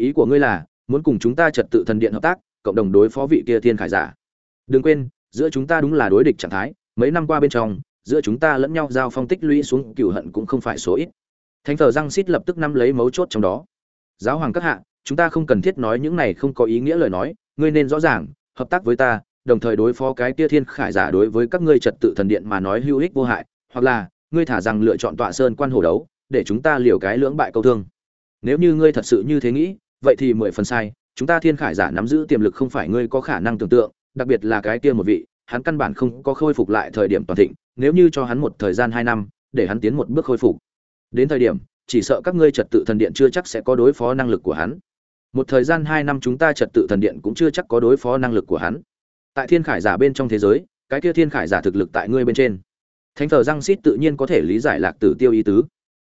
ý của ngươi là, muốn cùng chúng ta trật tự thần điện hợp tác, cộng đồng đối phó vị kia thiên khải giả. Đừng quên, giữa chúng ta đúng là đối địch trạng thái, mấy năm qua bên trong, giữa chúng ta lẫn nhau giao phong tích lũy xuống, cửu hận cũng không phải số ít. Thánh thờ răng xít lập tức nắm lấy mấu chốt trong đó. Giáo hoàng các hạ, chúng ta không cần thiết nói những này không có ý nghĩa lời nói, ngươi nên rõ ràng, hợp tác với ta, đồng thời đối phó cái kia thiên khải giả đối với các ngươi trật tự thần điện mà nói hữu ích vô hại, hoặc là, ngươi thả rằng lựa chọn tọa sơn quan hồ đấu, để chúng ta liều cái lưỡng bại câu thương. Nếu như ngươi thật sự như thế nghĩ vậy thì mười phần sai, chúng ta thiên khải giả nắm giữ tiềm lực không phải ngươi có khả năng tưởng tượng, đặc biệt là cái kia một vị, hắn căn bản không có khôi phục lại thời điểm toàn thịnh, nếu như cho hắn một thời gian hai năm, để hắn tiến một bước khôi phục. Đến thời điểm, chỉ sợ các ngươi trật tự thần điện chưa chắc sẽ có đối phó năng lực của hắn. Một thời gian hai năm chúng ta trật tự thần điện cũng chưa chắc có đối phó năng lực của hắn. Tại thiên khải giả bên trong thế giới, cái kia thiên khải giả thực lực tại ngươi bên trên. Thánh thờ răng xít tự nhiên có thể lý giải lạc tử tiêu ý tứ.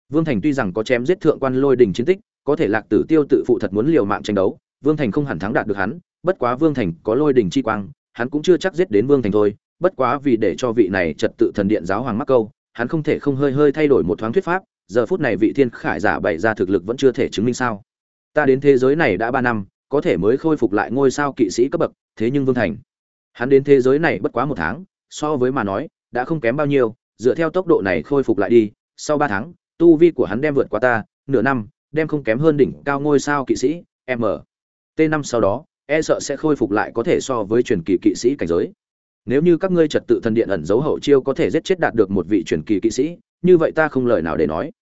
Vương thành tuy rằng có chém giết thượng quan lôi đình chiến tích có thể lạc tử tiêu tự phụ thật muốn liều mạng tranh đấu, vương thành không hẳn thắng đạt được hắn, bất quá vương thành có lôi đình chi quang, hắn cũng chưa chắc giết đến vương thành thôi, bất quá vì để cho vị này trật tự thần điện giáo hoàng mắc câu, hắn không thể không hơi hơi thay đổi một thoáng thuyết pháp, giờ phút này vị thiên khải giả bày ra thực lực vẫn chưa thể chứng minh sao. Ta đến thế giới này đã ba năm, có thể mới khôi phục lại ngôi sao kỵ sĩ cấp bậc, thế nhưng vương thành, hắn đến thế giới này bất quá một tháng, so với mà nói, đã không kém bao nhiêu, dựa theo tốc độ này khôi phục lại đi, sau ba tháng, tu vi của hắn đem vượt qua ta, nửa năm đem không kém hơn đỉnh cao ngôi sao kỵ sĩ, m. T năm sau đó e sợ sẽ khôi phục lại có thể so với truyền kỳ kỵ sĩ cảnh giới. Nếu như các ngươi trật tự thần điện ẩn giấu hậu chiêu có thể giết chết đạt được một vị truyền kỳ kỵ sĩ, như vậy ta không lời nào để nói.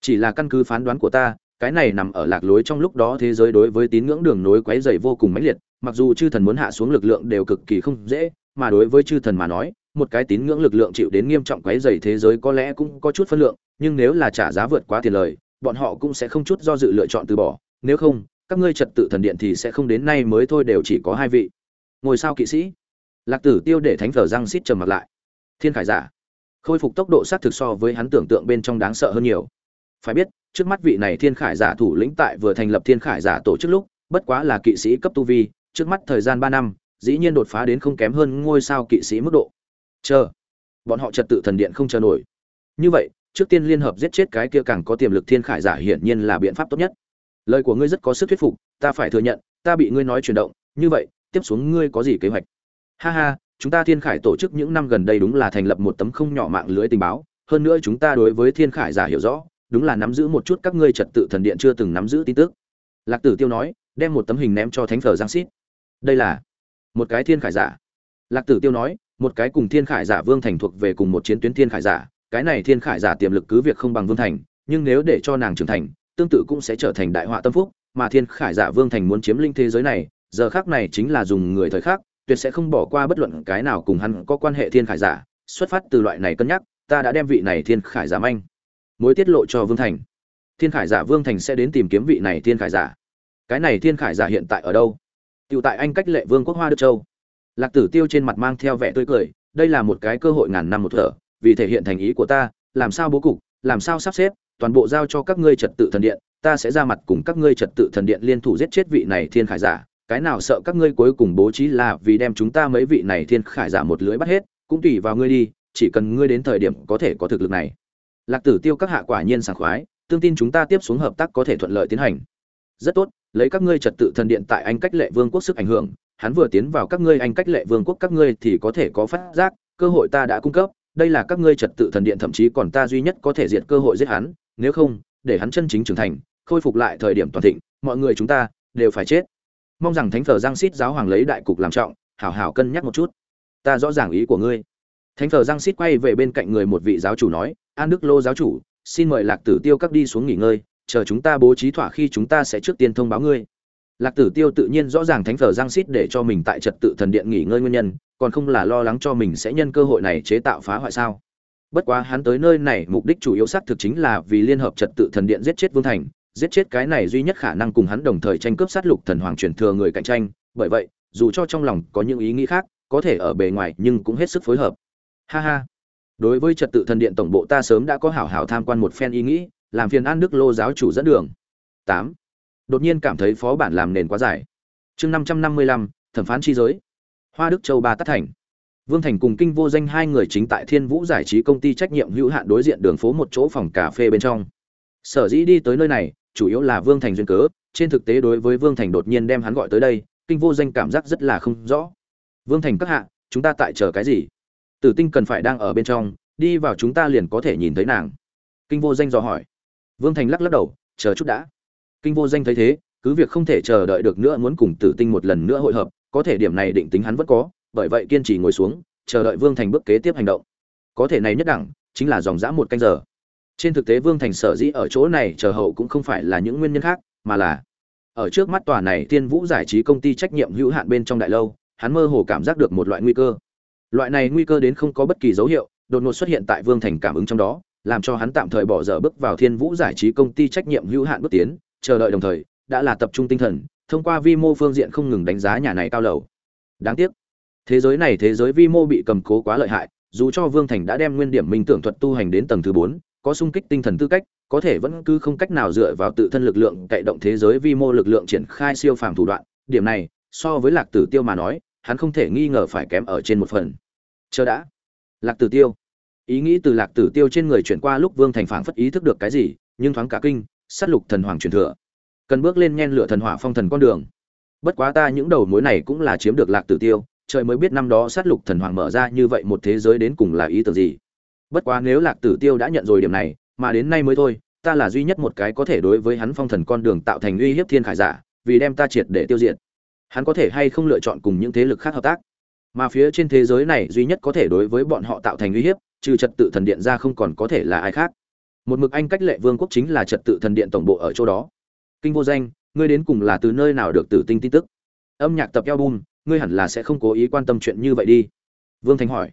Chỉ là căn cứ phán đoán của ta, cái này nằm ở lạc lối trong lúc đó thế giới đối với tín ngưỡng đường nối quấy dày vô cùng mãnh liệt, mặc dù chư thần muốn hạ xuống lực lượng đều cực kỳ không dễ, mà đối với chư thần mà nói, một cái tín ngưỡng lực lượng chịu đến nghiêm trọng quấy dày thế giới có lẽ cũng có chút phân lượng, nhưng nếu là trả giá vượt quá tiền lời bọn họ cũng sẽ không chút do dự lựa chọn từ bỏ. Nếu không, các ngươi trật tự thần điện thì sẽ không đến nay mới thôi đều chỉ có hai vị. Ngồi sao kỵ sĩ. Lạc tử tiêu để thánh thờ răng xít trầm mặt lại. Thiên khải giả. Khôi phục tốc độ sát thực so với hắn tưởng tượng bên trong đáng sợ hơn nhiều. Phải biết, trước mắt vị này thiên khải giả thủ lĩnh tại vừa thành lập thiên khải giả tổ chức lúc, bất quá là kỵ sĩ cấp tu vi, trước mắt thời gian ba năm, dĩ nhiên đột phá đến không kém hơn ngôi sao kỵ sĩ mức độ. Chờ. Bọn họ trật tự thần điện không chờ nổi. Như vậy trước tiên liên hợp giết chết cái kia càng có tiềm lực thiên khải giả hiển nhiên là biện pháp tốt nhất. Lời của ngươi rất có sức thuyết phục, ta phải thừa nhận, ta bị ngươi nói chuyển động, như vậy, tiếp xuống ngươi có gì kế hoạch? Ha ha, chúng ta thiên khải tổ chức những năm gần đây đúng là thành lập một tấm không nhỏ mạng lưới tình báo, hơn nữa chúng ta đối với thiên khải giả hiểu rõ, đúng là nắm giữ một chút các ngươi trật tự thần điện chưa từng nắm giữ tin tức. Lạc tử tiêu nói, đem một tấm hình ném cho thánh thờ giang xít. Đây là một cái thiên khải giả. Lạc tử tiêu nói, một cái cùng thiên khải giả vương thành thuộc về cùng một chiến tuyến thiên khải giả cái này thiên khải giả tiềm lực cứ việc không bằng vương thành, nhưng nếu để cho nàng trưởng thành, tương tự cũng sẽ trở thành đại họa tâm phúc, mà thiên khải giả vương thành muốn chiếm linh thế giới này, giờ khác này chính là dùng người thời khắc, tuyệt sẽ không bỏ qua bất luận cái nào cùng hắn có quan hệ thiên khải giả, xuất phát từ loại này cân nhắc, ta đã đem vị này thiên khải giả manh, mối tiết lộ cho vương thành. Thiên khải giả vương thành sẽ đến tìm kiếm vị này thiên khải giả. Cái này thiên khải giả hiện tại ở đâu? Tựu tại anh cách lệ vương quốc hoa đức châu. Lạc tử tiêu trên mặt mang theo vẻ tươi cười, đây là một cái cơ hội ngàn năm một thở vì thể hiện thành ý của ta, làm sao bố cục, làm sao sắp xếp, toàn bộ giao cho các ngươi trật tự thần điện, ta sẽ ra mặt cùng các ngươi trật tự thần điện liên thủ giết chết vị này thiên khải giả. Cái nào sợ các ngươi cuối cùng bố trí là vì đem chúng ta mấy vị này thiên khải giả một lưới bắt hết, cũng tùy vào ngươi đi, chỉ cần ngươi đến thời điểm có thể có thực lực này. Lạc tử tiêu các hạ quả nhiên sảng khoái, tương tin chúng ta tiếp xuống hợp tác có thể thuận lợi tiến hành. Rất tốt, lấy các ngươi trật tự thần điện tại anh cách lệ vương quốc sức ảnh hưởng, hắn vừa tiến vào các ngươi anh cách lệ vương quốc các ngươi thì có thể có phát giác, cơ hội ta đã cung cấp đây là các ngươi trật tự thần điện, thậm chí còn ta duy nhất có thể diệt cơ hội giết hắn, nếu không, để hắn chân chính trưởng thành, khôi phục lại thời điểm toàn thịnh, mọi người chúng ta đều phải chết. Mong rằng thánh thờ giang xít giáo hoàng lấy đại cục làm trọng, hảo hảo cân nhắc một chút. Ta rõ ràng ý của ngươi. Thánh thờ giang xít quay về bên cạnh người một vị giáo chủ nói, an đức lô giáo chủ, xin mời lạc tử tiêu các đi xuống nghỉ ngơi, chờ chúng ta bố trí thỏa khi chúng ta sẽ trước tiên thông báo ngươi. Lạc tử tiêu tự nhiên rõ ràng thánh thờ giang xít để cho mình tại trật tự thần điện nghỉ ngơi nguyên nhân còn không là lo lắng cho mình sẽ nhân cơ hội này chế tạo phá hoại sao? Bất quá hắn tới nơi này, mục đích chủ yếu xác thực chính là vì liên hợp trật tự thần điện giết chết vương thành. Giết chết cái này duy nhất khả năng cùng hắn đồng thời tranh cướp sát lục thần hoàng truyền thừa người cạnh tranh. Bởi vậy, dù cho trong lòng có những ý nghĩ khác, có thể ở bề ngoài nhưng cũng hết sức phối hợp. Ha ha. Đối với trật tự thần điện tổng bộ ta sớm đã có hảo hảo tham quan một phen ý nghĩ, làm phiền an đức lô giáo chủ dẫn đường. Tám. Đột nhiên cảm thấy phó bản làm nền quá dài. Chương năm trăm năm mươi lăm, thẩm phán chi giới hoa đức châu ba tắt thành. Vương thành cùng kinh vô danh hai người chính tại thiên vũ giải trí công ty trách nhiệm hữu hạn đối diện đường phố một chỗ phòng cà phê bên trong. Sở dĩ đi tới nơi này, chủ yếu là vương thành duyên cớ, trên thực tế đối với vương thành đột nhiên đem hắn gọi tới đây, kinh vô danh cảm giác rất là không rõ. Vương thành các hạ, chúng ta tại chờ cái gì? Tử tinh cần phải đang ở bên trong, đi vào chúng ta liền có thể nhìn thấy nàng. Kinh vô danh dò hỏi. Vương thành lắc lắc đầu, chờ chút đã. Kinh vô danh thấy thế, cứ việc không thể chờ đợi được nữa muốn cùng tử tinh một lần nữa hội hợp có thể điểm này định tính hắn vẫn có, bởi vậy kiên trì ngồi xuống, chờ đợi vương thành bước kế tiếp hành động. Có thể này nhất đẳng, chính là dòng dã một canh giờ. Trên thực tế vương thành sở dĩ ở chỗ này chờ hậu cũng không phải là những nguyên nhân khác, mà là ở trước mắt tòa này thiên vũ giải trí công ty trách nhiệm hữu hạn bên trong đại lâu, hắn mơ hồ cảm giác được một loại nguy cơ. Loại này nguy cơ đến không có bất kỳ dấu hiệu, đột ngột xuất hiện tại vương thành cảm ứng trong đó, làm cho hắn tạm thời bỏ dở bước vào thiên vũ giải trí công ty trách nhiệm hữu hạn bước tiến, chờ đợi đồng thời, đã là tập trung tinh thần thông qua vi mô phương diện không ngừng đánh giá nhà này cao lầu. Đáng tiếc, thế giới này, thế giới vi mô bị cầm cố quá lợi hại, dù cho vương thành đã đem nguyên điểm minh tưởng thuật tu hành đến tầng thứ bốn, có sung kích tinh thần tư cách, có thể vẫn cứ không cách nào dựa vào tự thân lực lượng cậy động thế giới vi mô lực lượng triển khai siêu phàm thủ đoạn, điểm này, so với lạc tử tiêu mà nói, hắn không thể nghi ngờ phải kém ở trên một phần. Chờ đã. Lạc tử tiêu. Ý nghĩ từ lạc tử tiêu trên người chuyển qua lúc vương thành phảng phất ý thức được cái gì, nhưng thoáng cả kinh, sát lục thần hoàng truyền thừa cần bước lên nhen lửa thần hỏa phong thần con đường. Bất quá ta những đầu mối này cũng là chiếm được lạc tử tiêu, trời mới biết năm đó sát lục thần hoàng mở ra như vậy một thế giới đến cùng là ý tưởng gì. Bất quá nếu lạc tử tiêu đã nhận rồi điểm này, mà đến nay mới thôi, ta là duy nhất một cái có thể đối với hắn phong thần con đường tạo thành uy hiếp thiên khải giả, vì đem ta triệt để tiêu diệt. Hắn có thể hay không lựa chọn cùng những thế lực khác hợp tác. Mà phía trên thế giới này duy nhất có thể đối với bọn họ tạo thành uy hiếp, trừ trật tự thần điện ra không còn có thể là ai khác. Một mực anh cách lệ vương quốc chính là trật tự thần điện tổng bộ ở chỗ đó kinh vô danh, ngươi đến cùng là từ nơi nào được tử tinh tin tức? Âm nhạc tập album, ngươi hẳn là sẽ không cố ý quan tâm chuyện như vậy đi. Vương thành hỏi.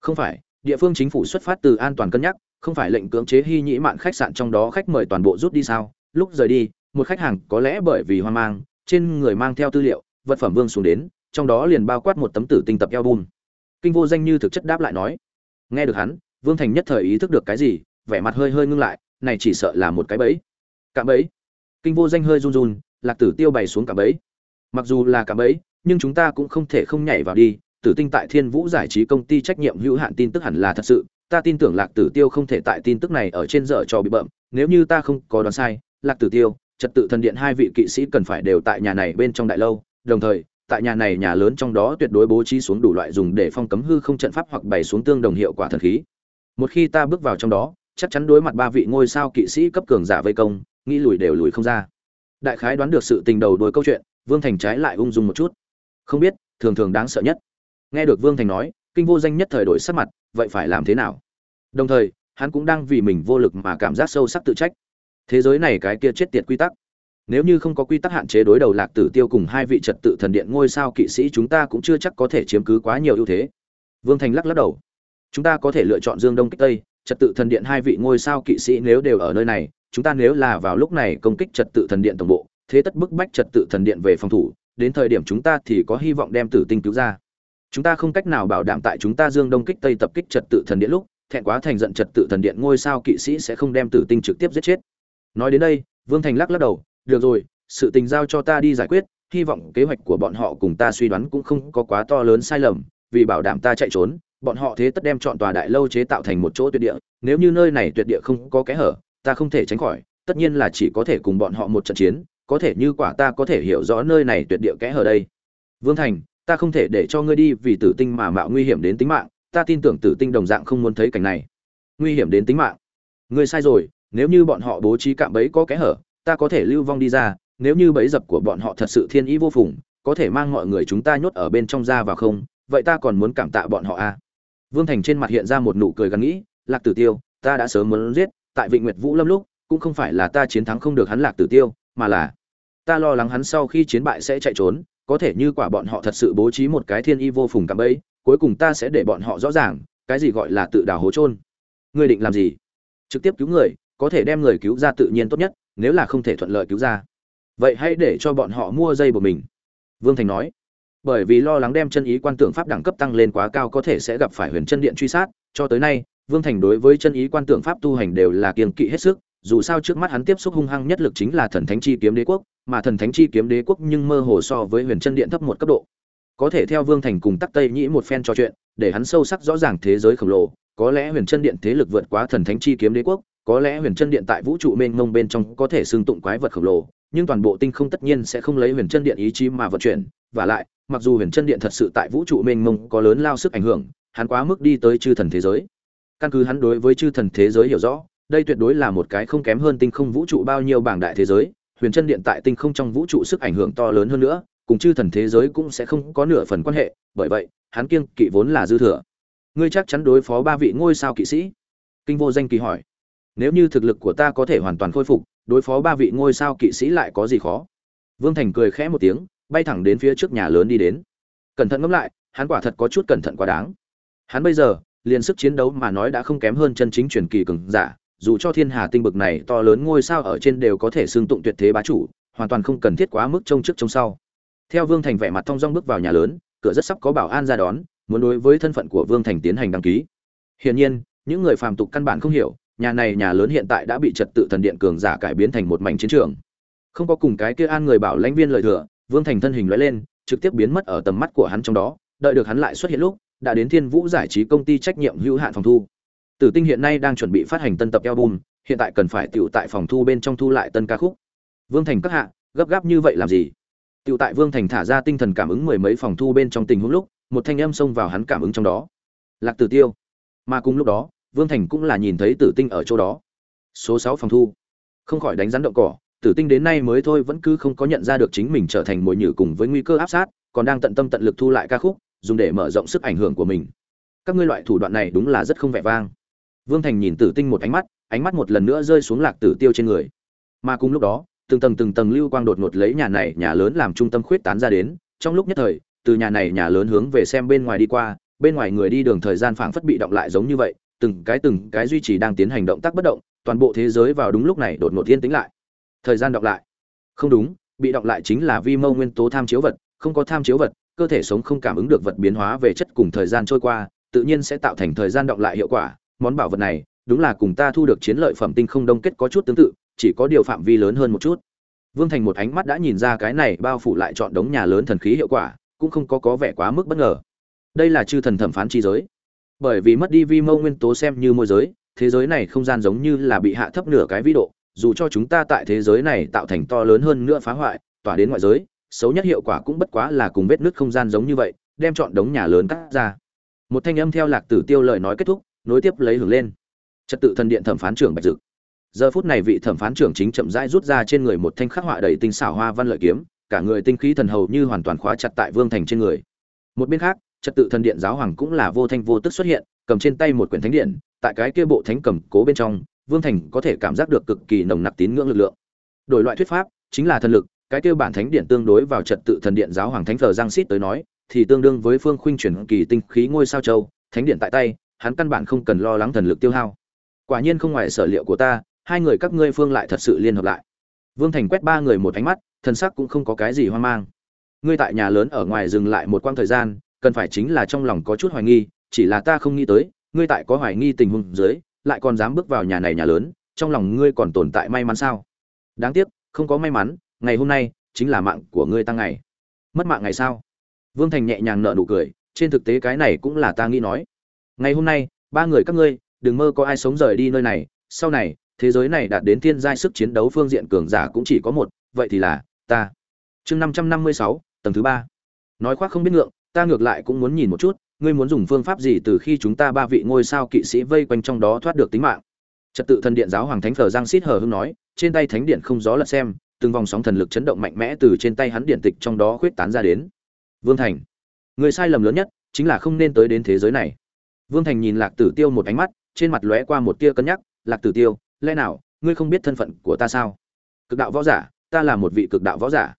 Không phải, địa phương chính phủ xuất phát từ an toàn cân nhắc, không phải lệnh cưỡng chế hy nhĩ mạn khách sạn trong đó khách mời toàn bộ rút đi sao? Lúc rời đi, một khách hàng có lẽ bởi vì hoang mang, trên người mang theo tư liệu, vật phẩm vương xuống đến, trong đó liền bao quát một tấm tử tinh tập album. Kinh vô danh như thực chất đáp lại nói. Nghe được hắn, vương thành nhất thời ý thức được cái gì, vẻ mặt hơi hơi ngưng lại, này chỉ sợ là một cái bẫy. Cạm bẫy kinh vô danh hơi run run, lạc tử tiêu bày xuống cả bẫy. Mặc dù là cả bẫy, nhưng chúng ta cũng không thể không nhảy vào đi. Tử tinh tại thiên vũ giải trí công ty trách nhiệm hữu hạn tin tức hẳn là thật sự. Ta tin tưởng lạc tử tiêu không thể tại tin tức này ở trên dở trò bị bậm. Nếu như ta không có đoán sai, lạc tử tiêu, trật tự thần điện hai vị kỵ sĩ cần phải đều tại nhà này bên trong đại lâu. Đồng thời, tại nhà này nhà lớn trong đó tuyệt đối bố trí xuống đủ loại dùng để phong cấm hư không trận pháp hoặc bày xuống tương đồng hiệu quả thần khí. Một khi ta bước vào trong đó, chắc chắn đối mặt ba vị ngôi sao kỵ sĩ cấp cường giả vây công nghĩ lùi đều lùi không ra. Đại khái đoán được sự tình đầu đuôi câu chuyện, vương thành trái lại ung dung một chút. Không biết, thường thường đáng sợ nhất. Nghe được vương thành nói, kinh vô danh nhất thời đổi sắc mặt, vậy phải làm thế nào? Đồng thời, hắn cũng đang vì mình vô lực mà cảm giác sâu sắc tự trách. Thế giới này cái kia chết tiệt quy tắc. Nếu như không có quy tắc hạn chế đối đầu lạc tử tiêu cùng hai vị trật tự thần điện ngôi sao kỵ sĩ, chúng ta cũng chưa chắc có thể chiếm cứ quá nhiều ưu thế. Vương thành lắc lắc đầu. Chúng ta có thể lựa chọn dương đông kích tây, trật tự thần điện hai vị ngôi sao kỵ sĩ nếu đều ở nơi này chúng ta nếu là vào lúc này công kích trật tự thần điện tổng bộ, thế tất bức bách trật tự thần điện về phòng thủ, đến thời điểm chúng ta thì có hy vọng đem tử tinh cứu ra. Chúng ta không cách nào bảo đảm tại chúng ta dương đông kích tây tập kích trật tự thần điện lúc, thẹn quá thành giận trật tự thần điện ngôi sao kỵ sĩ sẽ không đem tử tinh trực tiếp giết chết. Nói đến đây, vương thành lắc lắc đầu, được rồi, sự tình giao cho ta đi giải quyết, hy vọng kế hoạch của bọn họ cùng ta suy đoán cũng không có quá to lớn sai lầm, vì bảo đảm ta chạy trốn, bọn họ thế tất đem chọn tòa đại lâu chế tạo thành một chỗ tuyệt địa, nếu như nơi này tuyệt địa không có kẽ hở ta không thể tránh khỏi, tất nhiên là chỉ có thể cùng bọn họ một trận chiến, có thể như quả ta có thể hiểu rõ nơi này tuyệt địa kẽ hở đây. Vương thành, ta không thể để cho ngươi đi vì tử tinh mà mạo nguy hiểm đến tính mạng, ta tin tưởng tử tinh đồng dạng không muốn thấy cảnh này. Nguy hiểm đến tính mạng. Ngươi sai rồi, nếu như bọn họ bố trí cạm bẫy có kẽ hở, ta có thể lưu vong đi ra, nếu như bẫy dập của bọn họ thật sự thiên ý vô phùng, có thể mang mọi người chúng ta nhốt ở bên trong ra vào không, vậy ta còn muốn cảm tạ bọn họ à? Vương thành trên mặt hiện ra một nụ cười gắn nghĩ, lạc tử tiêu, ta đã sớm muốn giết tại vịnh nguyệt vũ lâm lúc, cũng không phải là ta chiến thắng không được hắn lạc tử tiêu, mà là, ta lo lắng hắn sau khi chiến bại sẽ chạy trốn, có thể như quả bọn họ thật sự bố trí một cái thiên y vô phùng cạm bẫy, cuối cùng ta sẽ để bọn họ rõ ràng, cái gì gọi là tự đào hố trôn ngươi định làm gì? Trực tiếp cứu người, có thể đem người cứu ra tự nhiên tốt nhất, nếu là không thể thuận lợi cứu ra. Vậy hãy để cho bọn họ mua dây của mình. Vương thành nói. Bởi vì lo lắng đem chân ý quan tượng pháp đẳng cấp tăng lên quá cao có thể sẽ gặp phải huyền chân điện truy sát, cho tới nay vương thành đối với chân ý quan tượng pháp tu hành đều là kiên kỵ hết sức, dù sao trước mắt hắn tiếp xúc hung hăng nhất lực chính là thần thánh chi kiếm đế quốc, mà thần thánh chi kiếm đế quốc nhưng mơ hồ so với huyền chân điện thấp một cấp độ. Có thể theo vương thành cùng tắc tây nhĩ một phen trò chuyện, để hắn sâu sắc rõ ràng thế giới khổng lồ, có lẽ huyền chân điện thế lực vượt quá thần thánh chi kiếm đế quốc, có lẽ huyền chân điện tại vũ trụ mênh mông bên trong có thể xương tụng quái vật khổng lồ, nhưng toàn bộ tinh không tất nhiên sẽ không lấy huyền chân điện ý chí mà vận chuyển. Và lại, mặc dù huyền chân điện thật sự tại vũ trụ mênh mông có lớn lao sức ảnh hưởng, hắn quá mức đi tới chư thần thế giới căn cứ hắn đối với chư thần thế giới hiểu rõ, đây tuyệt đối là một cái không kém hơn tinh không vũ trụ bao nhiêu bảng đại thế giới, huyền chân điện tại tinh không trong vũ trụ sức ảnh hưởng to lớn hơn nữa, cùng chư thần thế giới cũng sẽ không có nửa phần quan hệ, bởi vậy, hắn kiêng kỵ vốn là dư thừa. Ngươi chắc chắn đối phó ba vị ngôi sao kỵ sĩ? Kinh vô danh kỳ hỏi. Nếu như thực lực của ta có thể hoàn toàn khôi phục, đối phó ba vị ngôi sao kỵ sĩ lại có gì khó? Vương thành cười khẽ một tiếng, bay thẳng đến phía trước nhà lớn đi đến. Cẩn thận ngẫm lại, hắn quả thật có chút cẩn thận quá đáng. Hắn bây giờ liền sức chiến đấu mà nói đã không kém hơn chân chính truyền kỳ cường giả, dù cho thiên hà tinh bực này to lớn ngôi sao ở trên đều có thể xương tụng tuyệt thế bá chủ, hoàn toàn không cần thiết quá mức trông trước trông sau. Theo vương thành vẻ mặt thong dong bước vào nhà lớn, cửa rất sắp có bảo an ra đón, muốn đối với thân phận của vương thành tiến hành đăng ký. Hiển nhiên, những người phàm tục căn bản không hiểu, nhà này nhà lớn hiện tại đã bị trật tự thần điện cường giả cải biến thành một mảnh chiến trường. Không có cùng cái kia an người bảo lãnh viên lời thừa, vương thành thân hình lóe lên, trực tiếp biến mất ở tầm mắt của hắn trong đó, đợi được hắn lại xuất hiện lúc đã đến thiên vũ giải trí công ty trách nhiệm hữu hạn phòng thu. Tử tinh hiện nay đang chuẩn bị phát hành tân tập album, hiện tại cần phải tiểu tại phòng thu bên trong thu lại tân ca khúc. Vương thành các hạ, gấp gáp như vậy làm gì? Tiểu tại vương thành thả ra tinh thần cảm ứng mười mấy phòng thu bên trong tình huống lúc, một thanh âm xông vào hắn cảm ứng trong đó. Lạc tử tiêu. Mà cùng lúc đó, vương thành cũng là nhìn thấy tử tinh ở chỗ đó. Số sáu phòng thu. Không khỏi đánh rắn động cỏ, tử tinh đến nay mới thôi vẫn cứ không có nhận ra được chính mình trở thành mồi nhử cùng với nguy cơ áp sát, còn đang tận tâm tận lực thu lại ca khúc dùng để mở rộng sức ảnh hưởng của mình. Các ngươi loại thủ đoạn này đúng là rất không vẻ vang. Vương thành nhìn tử tinh một ánh mắt ánh mắt một lần nữa rơi xuống lạc tử tiêu trên người. Mà cùng lúc đó, từng tầng từng tầng lưu quang đột ngột lấy nhà này nhà lớn làm trung tâm khuyết tán ra đến, trong lúc nhất thời, từ nhà này nhà lớn hướng về xem bên ngoài đi qua, bên ngoài người đi đường thời gian phảng phất bị động lại giống như vậy, từng cái từng cái duy trì đang tiến hành động tác bất động, toàn bộ thế giới vào đúng lúc này đột ngột yên tĩnh lại. Thời gian động lại. Không đúng, bị động lại chính là vi mâu nguyên tố tham chiếu vật, không có tham chiếu vật cơ thể sống không cảm ứng được vật biến hóa về chất cùng thời gian trôi qua, tự nhiên sẽ tạo thành thời gian động lại hiệu quả. Món bảo vật này, đúng là cùng ta thu được chiến lợi phẩm tinh không đông kết có chút tương tự, chỉ có điều phạm vi lớn hơn một chút. Vương thành một ánh mắt đã nhìn ra cái này bao phủ lại chọn đống nhà lớn thần khí hiệu quả, cũng không có có vẻ quá mức bất ngờ. Đây là chư thần thẩm phán chi giới. Bởi vì mất đi vi mô nguyên tố xem như môi giới, thế giới này không gian giống như là bị hạ thấp nửa cái vĩ độ, dù cho chúng ta tại thế giới này tạo thành to lớn hơn nữa phá hoại, tỏa đến ngoại giới xấu nhất hiệu quả cũng bất quá là cùng vết nứt không gian giống như vậy, đem chọn đống nhà lớn cắt ra. Một thanh âm theo lạc tử tiêu lời nói kết thúc, nối tiếp lấy hưởng lên. Trật tự thần điện thẩm phán trưởng bạch dực. Giờ phút này vị thẩm phán trưởng chính chậm rãi rút ra trên người một thanh khắc họa đầy tinh xảo hoa văn lợi kiếm, cả người tinh khí thần hầu như hoàn toàn khóa chặt tại vương thành trên người. Một bên khác, trật tự thần điện giáo hoàng cũng là vô thanh vô tức xuất hiện, cầm trên tay một quyển thánh điện, tại cái kia bộ thánh cầm cố bên trong, vương thành có thể cảm giác được cực kỳ nồng nặc tín ngưỡng lực lượng. Đổi loại thuyết pháp, chính là thần lực cái tiêu bản thánh điện tương đối vào trật tự thần điện giáo hoàng thánh thờ giang xít tới nói, thì tương đương với phương khuynh chuyển kỳ tinh khí ngôi sao châu, thánh điện tại tay, hắn căn bản không cần lo lắng thần lực tiêu hao. Quả nhiên không ngoài sở liệu của ta, hai người các ngươi phương lại thật sự liên hợp lại. Vương thành quét ba người một ánh mắt, thần sắc cũng không có cái gì hoang mang. Ngươi tại nhà lớn ở ngoài dừng lại một quãng thời gian, cần phải chính là trong lòng có chút hoài nghi, chỉ là ta không nghĩ tới, ngươi tại có hoài nghi tình huống dưới, lại còn dám bước vào nhà này nhà lớn, trong lòng ngươi còn tồn tại may mắn sao? Đáng tiếc, không có may mắn ngày hôm nay chính là mạng của ngươi tăng ngày. Mất mạng ngày sao? Vương thành nhẹ nhàng nở nụ cười, trên thực tế cái này cũng là ta nghĩ nói. Ngày hôm nay, ba người các ngươi, đừng mơ có ai sống rời đi nơi này. Sau này, thế giới này đạt đến thiên giai sức chiến đấu phương diện cường giả cũng chỉ có một, vậy thì là ta. Chương năm trăm năm mươi sáu, tầng thứ ba. Nói khoác không biết ngượng, ta ngược lại cũng muốn nhìn một chút, ngươi muốn dùng phương pháp gì từ khi chúng ta ba vị ngôi sao kỵ sĩ vây quanh trong đó thoát được tính mạng? Trật tự thần điện giáo hoàng thánh thờ giang xít hờ hưng nói, trên tay thánh điện không gió lật xem từng vòng sóng thần lực chấn động mạnh mẽ từ trên tay hắn điện tịch trong đó khuyết tán ra đến. Vương thành, người sai lầm lớn nhất chính là không nên tới đến thế giới này. Vương thành nhìn lạc tử tiêu một ánh mắt, trên mặt lóe qua một tia cân nhắc, lạc tử tiêu, lẽ nào ngươi không biết thân phận của ta sao? Cực đạo võ giả, ta là một vị cực đạo võ giả.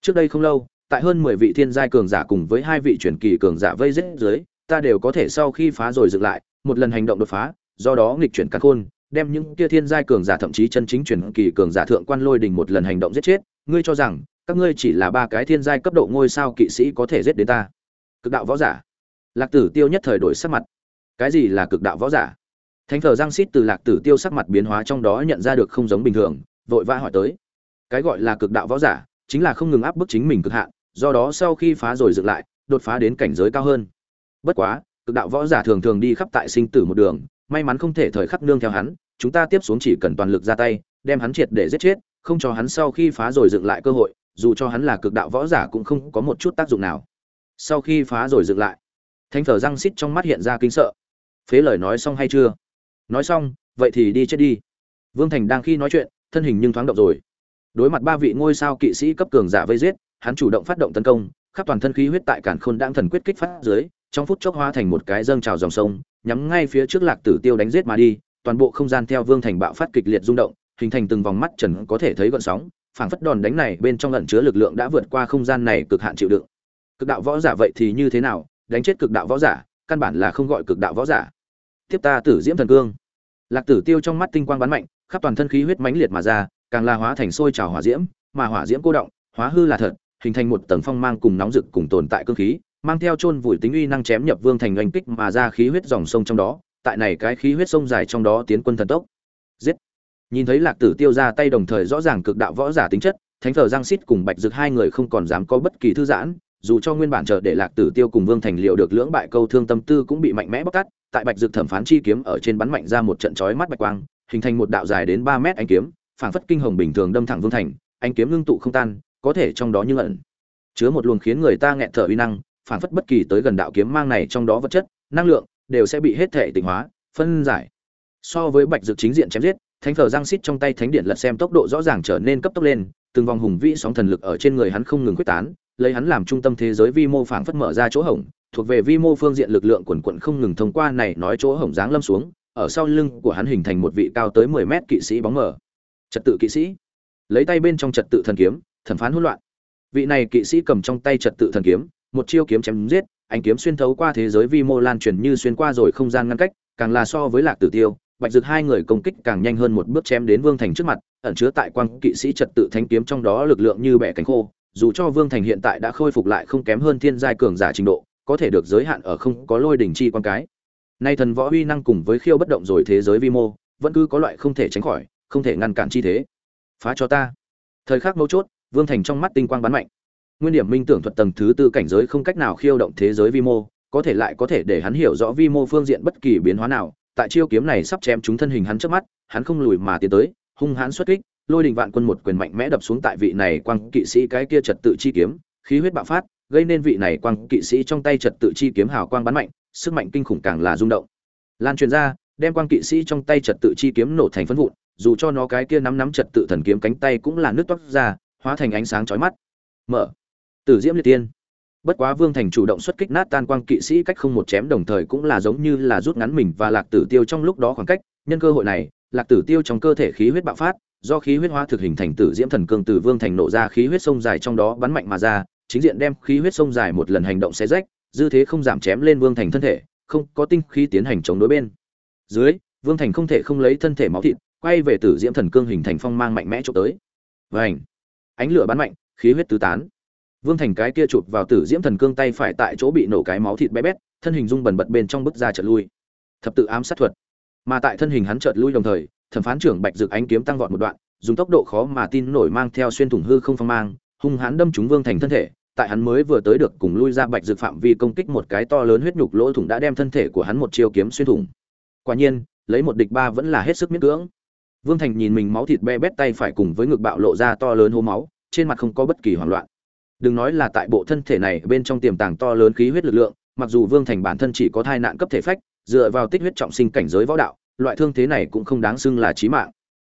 Trước đây không lâu, tại hơn mười vị thiên giai cường giả cùng với hai vị truyền kỳ cường giả vây giết dưới, ta đều có thể sau khi phá rồi dựng lại, một lần hành động đột phá, do đó nghịch chuyển cả khôn đem những kia thiên giai cường giả thậm chí chân chính truyền kỳ cường giả thượng quan lôi đình một lần hành động giết chết, ngươi cho rằng, các ngươi chỉ là ba cái thiên giai cấp độ ngôi sao kỵ sĩ có thể giết đến ta? Cực đạo võ giả. Lạc tử tiêu nhất thời đổi sắc mặt. Cái gì là cực đạo võ giả? Thánh thờ giang xít từ lạc tử tiêu sắc mặt biến hóa trong đó nhận ra được không giống bình thường, vội vã hỏi tới. Cái gọi là cực đạo võ giả, chính là không ngừng áp bức chính mình cực hạn, do đó sau khi phá rồi dựng lại, đột phá đến cảnh giới cao hơn. Bất quá, cực đạo võ giả thường thường đi khắp tại sinh tử một đường, may mắn không thể thời khắc nương theo hắn chúng ta tiếp xuống chỉ cần toàn lực ra tay, đem hắn triệt để giết chết, không cho hắn sau khi phá rồi dựng lại cơ hội, dù cho hắn là cực đạo võ giả cũng không có một chút tác dụng nào. Sau khi phá rồi dựng lại, thánh thờ răng xít trong mắt hiện ra kinh sợ. Phế lời nói xong hay chưa? Nói xong, vậy thì đi chết đi. Vương thành đang khi nói chuyện, thân hình nhưng thoáng động rồi. Đối mặt ba vị ngôi sao kỵ sĩ cấp cường giả vây giết, hắn chủ động phát động tấn công, khắp toàn thân khí huyết tại cản khôn đang thần quyết kích phát dưới, trong phút chốc hóa thành một cái dâng trào dòng sông, nhắm ngay phía trước lạc tử tiêu đánh giết mà đi toàn bộ không gian theo vương thành bạo phát kịch liệt rung động, hình thành từng vòng mắt trần có thể thấy gợn sóng, phảng phất đòn đánh này bên trong lẩn chứa lực lượng đã vượt qua không gian này cực hạn chịu đựng. Cực đạo võ giả vậy thì như thế nào? Đánh chết cực đạo võ giả, căn bản là không gọi cực đạo võ giả. Tiếp ta tử diễm thần cương. Lạc tử tiêu trong mắt tinh quang bắn mạnh, khắp toàn thân khí huyết mãnh liệt mà ra, càng là hóa thành sôi trào hỏa diễm, mà hỏa diễm cô động, hóa hư là thật, hình thành một tầng phong mang cùng nóng rực cùng tồn tại cương khí, mang theo chôn vùi tính uy năng chém nhập vương thành oanh kích mà ra khí huyết dòng sông trong đó tại này cái khí huyết sông dài trong đó tiến quân thần tốc. Giết. Nhìn thấy lạc tử tiêu ra tay đồng thời rõ ràng cực đạo võ giả tính chất, thánh thờ giang xít cùng bạch dực hai người không còn dám có bất kỳ thư giãn, dù cho nguyên bản chờ để lạc tử tiêu cùng vương thành liệu được lưỡng bại câu thương tâm tư cũng bị mạnh mẽ bóc tát, tại bạch dực thẩm phán chi kiếm ở trên bắn mạnh ra một trận chói mắt bạch quang, hình thành một đạo dài đến ba mét anh kiếm, phảng phất kinh hồng bình thường đâm thẳng vương thành anh kiếm ngưng tụ không tan, có thể trong đó như ẩn chứa một luồng khiến người ta nghẹt thở uy năng, phảng phất bất kỳ tới gần đạo kiếm mang này trong đó vật chất, năng lượng đều sẽ bị hết thể tỉnh hóa, phân giải. So với bạch dực chính diện chém giết, thánh thờ giang xít trong tay thánh điện lật xem tốc độ rõ ràng trở nên cấp tốc lên, từng vòng hùng vĩ sóng thần lực ở trên người hắn không ngừng quyết tán, lấy hắn làm trung tâm thế giới vi mô phảng phất mở ra chỗ hổng, thuộc về vi mô phương diện lực lượng quần quận không ngừng thông qua này nói chỗ hổng dáng lâm xuống, ở sau lưng của hắn hình thành một vị cao tới 10 mét kỵ sĩ bóng mờ. Trật tự kỵ sĩ. Lấy tay bên trong trật tự thần kiếm, thẩm phán hỗn loạn. Vị này kỵ sĩ cầm trong tay trật tự thần kiếm, một chiêu kiếm chém giết ánh kiếm xuyên thấu qua thế giới vi mô lan truyền như xuyên qua rồi không gian ngăn cách, càng là so với lạc tử tiêu, bạch dực hai người công kích càng nhanh hơn một bước chém đến vương thành trước mặt, ẩn chứa tại quang kỵ sĩ trật tự thánh kiếm trong đó lực lượng như bẻ cánh khô, dù cho vương thành hiện tại đã khôi phục lại không kém hơn thiên giai cường giả trình độ, có thể được giới hạn ở không có lôi đỉnh chi quan cái. Nay thần võ uy năng cùng với khiêu bất động rồi thế giới vi mô, vẫn cứ có loại không thể tránh khỏi, không thể ngăn cản chi thế. Phá cho ta. Thời khắc mấu chốt, vương thành trong mắt tinh quang bắn mạnh nguyên điểm minh tưởng thuật tầng thứ tư cảnh giới không cách nào khiêu động thế giới vi mô, có thể lại có thể để hắn hiểu rõ vi mô phương diện bất kỳ biến hóa nào. Tại chiêu kiếm này sắp chém chúng thân hình hắn trước mắt, hắn không lùi mà tiến tới, hung hãn xuất kích, lôi đình vạn quân một quyền mạnh mẽ đập xuống tại vị này quang kỵ sĩ cái kia trật tự chi kiếm, khí huyết bạo phát, gây nên vị này quang kỵ sĩ trong tay trật tự chi kiếm hào quang bắn mạnh, sức mạnh kinh khủng càng là rung động. Lan truyền ra, đem quang kỵ sĩ trong tay trật tự chi kiếm nổ thành phân vụn, dù cho nó cái kia nắm nắm trật tự thần kiếm cánh tay cũng là nước toát ra, hóa thành ánh sáng chói mắt. Mở tử diễm liệt tiên. Bất quá vương thành chủ động xuất kích nát tan quang kỵ sĩ cách không một chém đồng thời cũng là giống như là rút ngắn mình và lạc tử tiêu trong lúc đó khoảng cách. Nhân cơ hội này, lạc tử tiêu trong cơ thể khí huyết bạo phát, do khí huyết hóa thực hình thành tử diễm thần cương từ vương thành nổ ra khí huyết sông dài trong đó bắn mạnh mà ra, chính diện đem khí huyết sông dài một lần hành động xé rách, dư thế không giảm chém lên vương thành thân thể, không có tinh khí tiến hành chống đối bên dưới, vương thành không thể không lấy thân thể máu thịt, quay về tử diễm thần cương hình thành phong mang mạnh mẽ trộm tới. Vảnh ánh lửa bắn mạnh, khí huyết tứ tán vương thành cái kia chụp vào tử diễm thần cương tay phải tại chỗ bị nổ cái máu thịt bé bét, thân hình rung bần bật bên trong bức ra chợt lui. Thập tự ám sát thuật. Mà tại thân hình hắn chợt lui đồng thời, thẩm phán trưởng bạch dực ánh kiếm tăng vọt một đoạn, dùng tốc độ khó mà tin nổi mang theo xuyên thủng hư không phong mang, hung hãn đâm trúng vương thành thân thể. Tại hắn mới vừa tới được cùng lui ra bạch dực phạm vi công kích một cái to lớn huyết nhục lỗ thủng đã đem thân thể của hắn một chiêu kiếm xuyên thủng. Quả nhiên, lấy một địch ba vẫn là hết sức miễn cưỡng. Vương thành nhìn mình máu thịt be bét tay phải cùng với ngực bạo lộ ra to lớn hố máu, trên mặt không có bất kỳ hoảng loạn đừng nói là tại bộ thân thể này bên trong tiềm tàng to lớn khí huyết lực lượng, mặc dù vương thành bản thân chỉ có thai nạn cấp thể phách, dựa vào tích huyết trọng sinh cảnh giới võ đạo, loại thương thế này cũng không đáng xưng là chí mạng.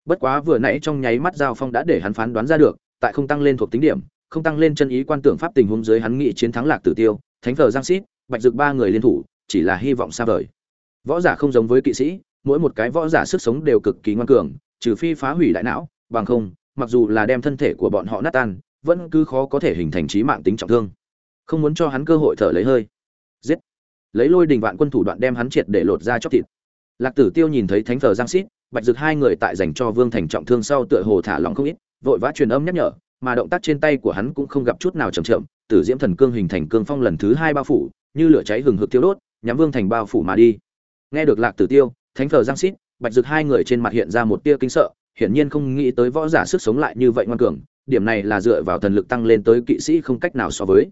Bất quá vừa nãy trong nháy mắt giao phong đã để hắn phán đoán ra được, tại không tăng lên thuộc tính điểm, không tăng lên chân ý quan tưởng pháp tình huống dưới hắn nghị chiến thắng lạc tử tiêu, thánh thờ giang xít bạch dực ba người liên thủ, chỉ là hy vọng xa vời. Võ giả không giống với kỵ sĩ, mỗi một cái võ giả sức sống đều cực kỳ ngoan cường, trừ phi phá hủy đại não, bằng không, mặc dù là đem thân thể của bọn họ nát tan vẫn cứ khó có thể hình thành trí mạng tính trọng thương. Không muốn cho hắn cơ hội thở lấy hơi. Giết. Lấy lôi đình vạn quân thủ đoạn đem hắn triệt để lột ra chóc thịt. Lạc tử tiêu nhìn thấy thánh thờ giang xít, bạch dực hai người tại dành cho vương thành trọng thương sau tựa hồ thả lòng không ít, vội vã truyền âm nhắc nhở, mà động tác trên tay của hắn cũng không gặp chút nào chậm chậm, tử diễm thần cương hình thành cương phong lần thứ hai bao phủ, như lửa cháy hừng hực tiêu đốt, nhắm vương thành bao phủ mà đi. Nghe được lạc tử tiêu, thánh thờ giang xít, bạch dực hai người trên mặt hiện ra một tia kinh sợ, hiển nhiên không nghĩ tới võ giả sức sống lại như vậy ngoan cường điểm này là dựa vào thần lực tăng lên tới kỵ sĩ không cách nào so với.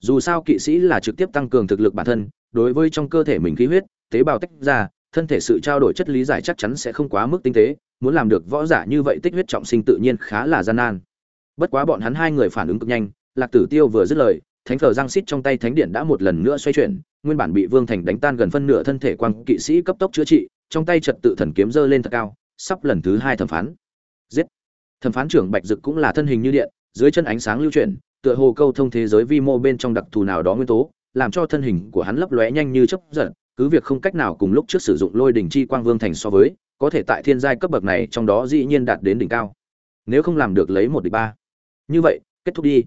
Dù sao kỵ sĩ là trực tiếp tăng cường thực lực bản thân, đối với trong cơ thể mình khí huyết, tế bào tách ra, thân thể sự trao đổi chất lý giải chắc chắn sẽ không quá mức tinh tế, muốn làm được võ giả như vậy tích huyết trọng sinh tự nhiên khá là gian nan. Bất quá bọn hắn hai người phản ứng cực nhanh, lạc tử tiêu vừa dứt lời, thánh thờ giang xít trong tay thánh điện đã một lần nữa xoay chuyển, nguyên bản bị vương thành đánh tan gần phân nửa thân thể quang kỵ sĩ cấp tốc chữa trị, trong tay trật tự thần kiếm giơ lên thật cao, sắp lần thứ hai thẩm phán. Giết! Thẩm phán trưởng bạch dực cũng là thân hình như điện, dưới chân ánh sáng lưu chuyển, tựa hồ câu thông thế giới vi mô bên trong đặc thù nào đó nguyên tố, làm cho thân hình của hắn lấp lóe nhanh như chớp giật, cứ việc không cách nào cùng lúc trước sử dụng lôi đỉnh chi quang vương thành so với, có thể tại thiên giai cấp bậc này trong đó dĩ nhiên đạt đến đỉnh cao. Nếu không làm được lấy một địch ba. Như vậy, kết thúc đi.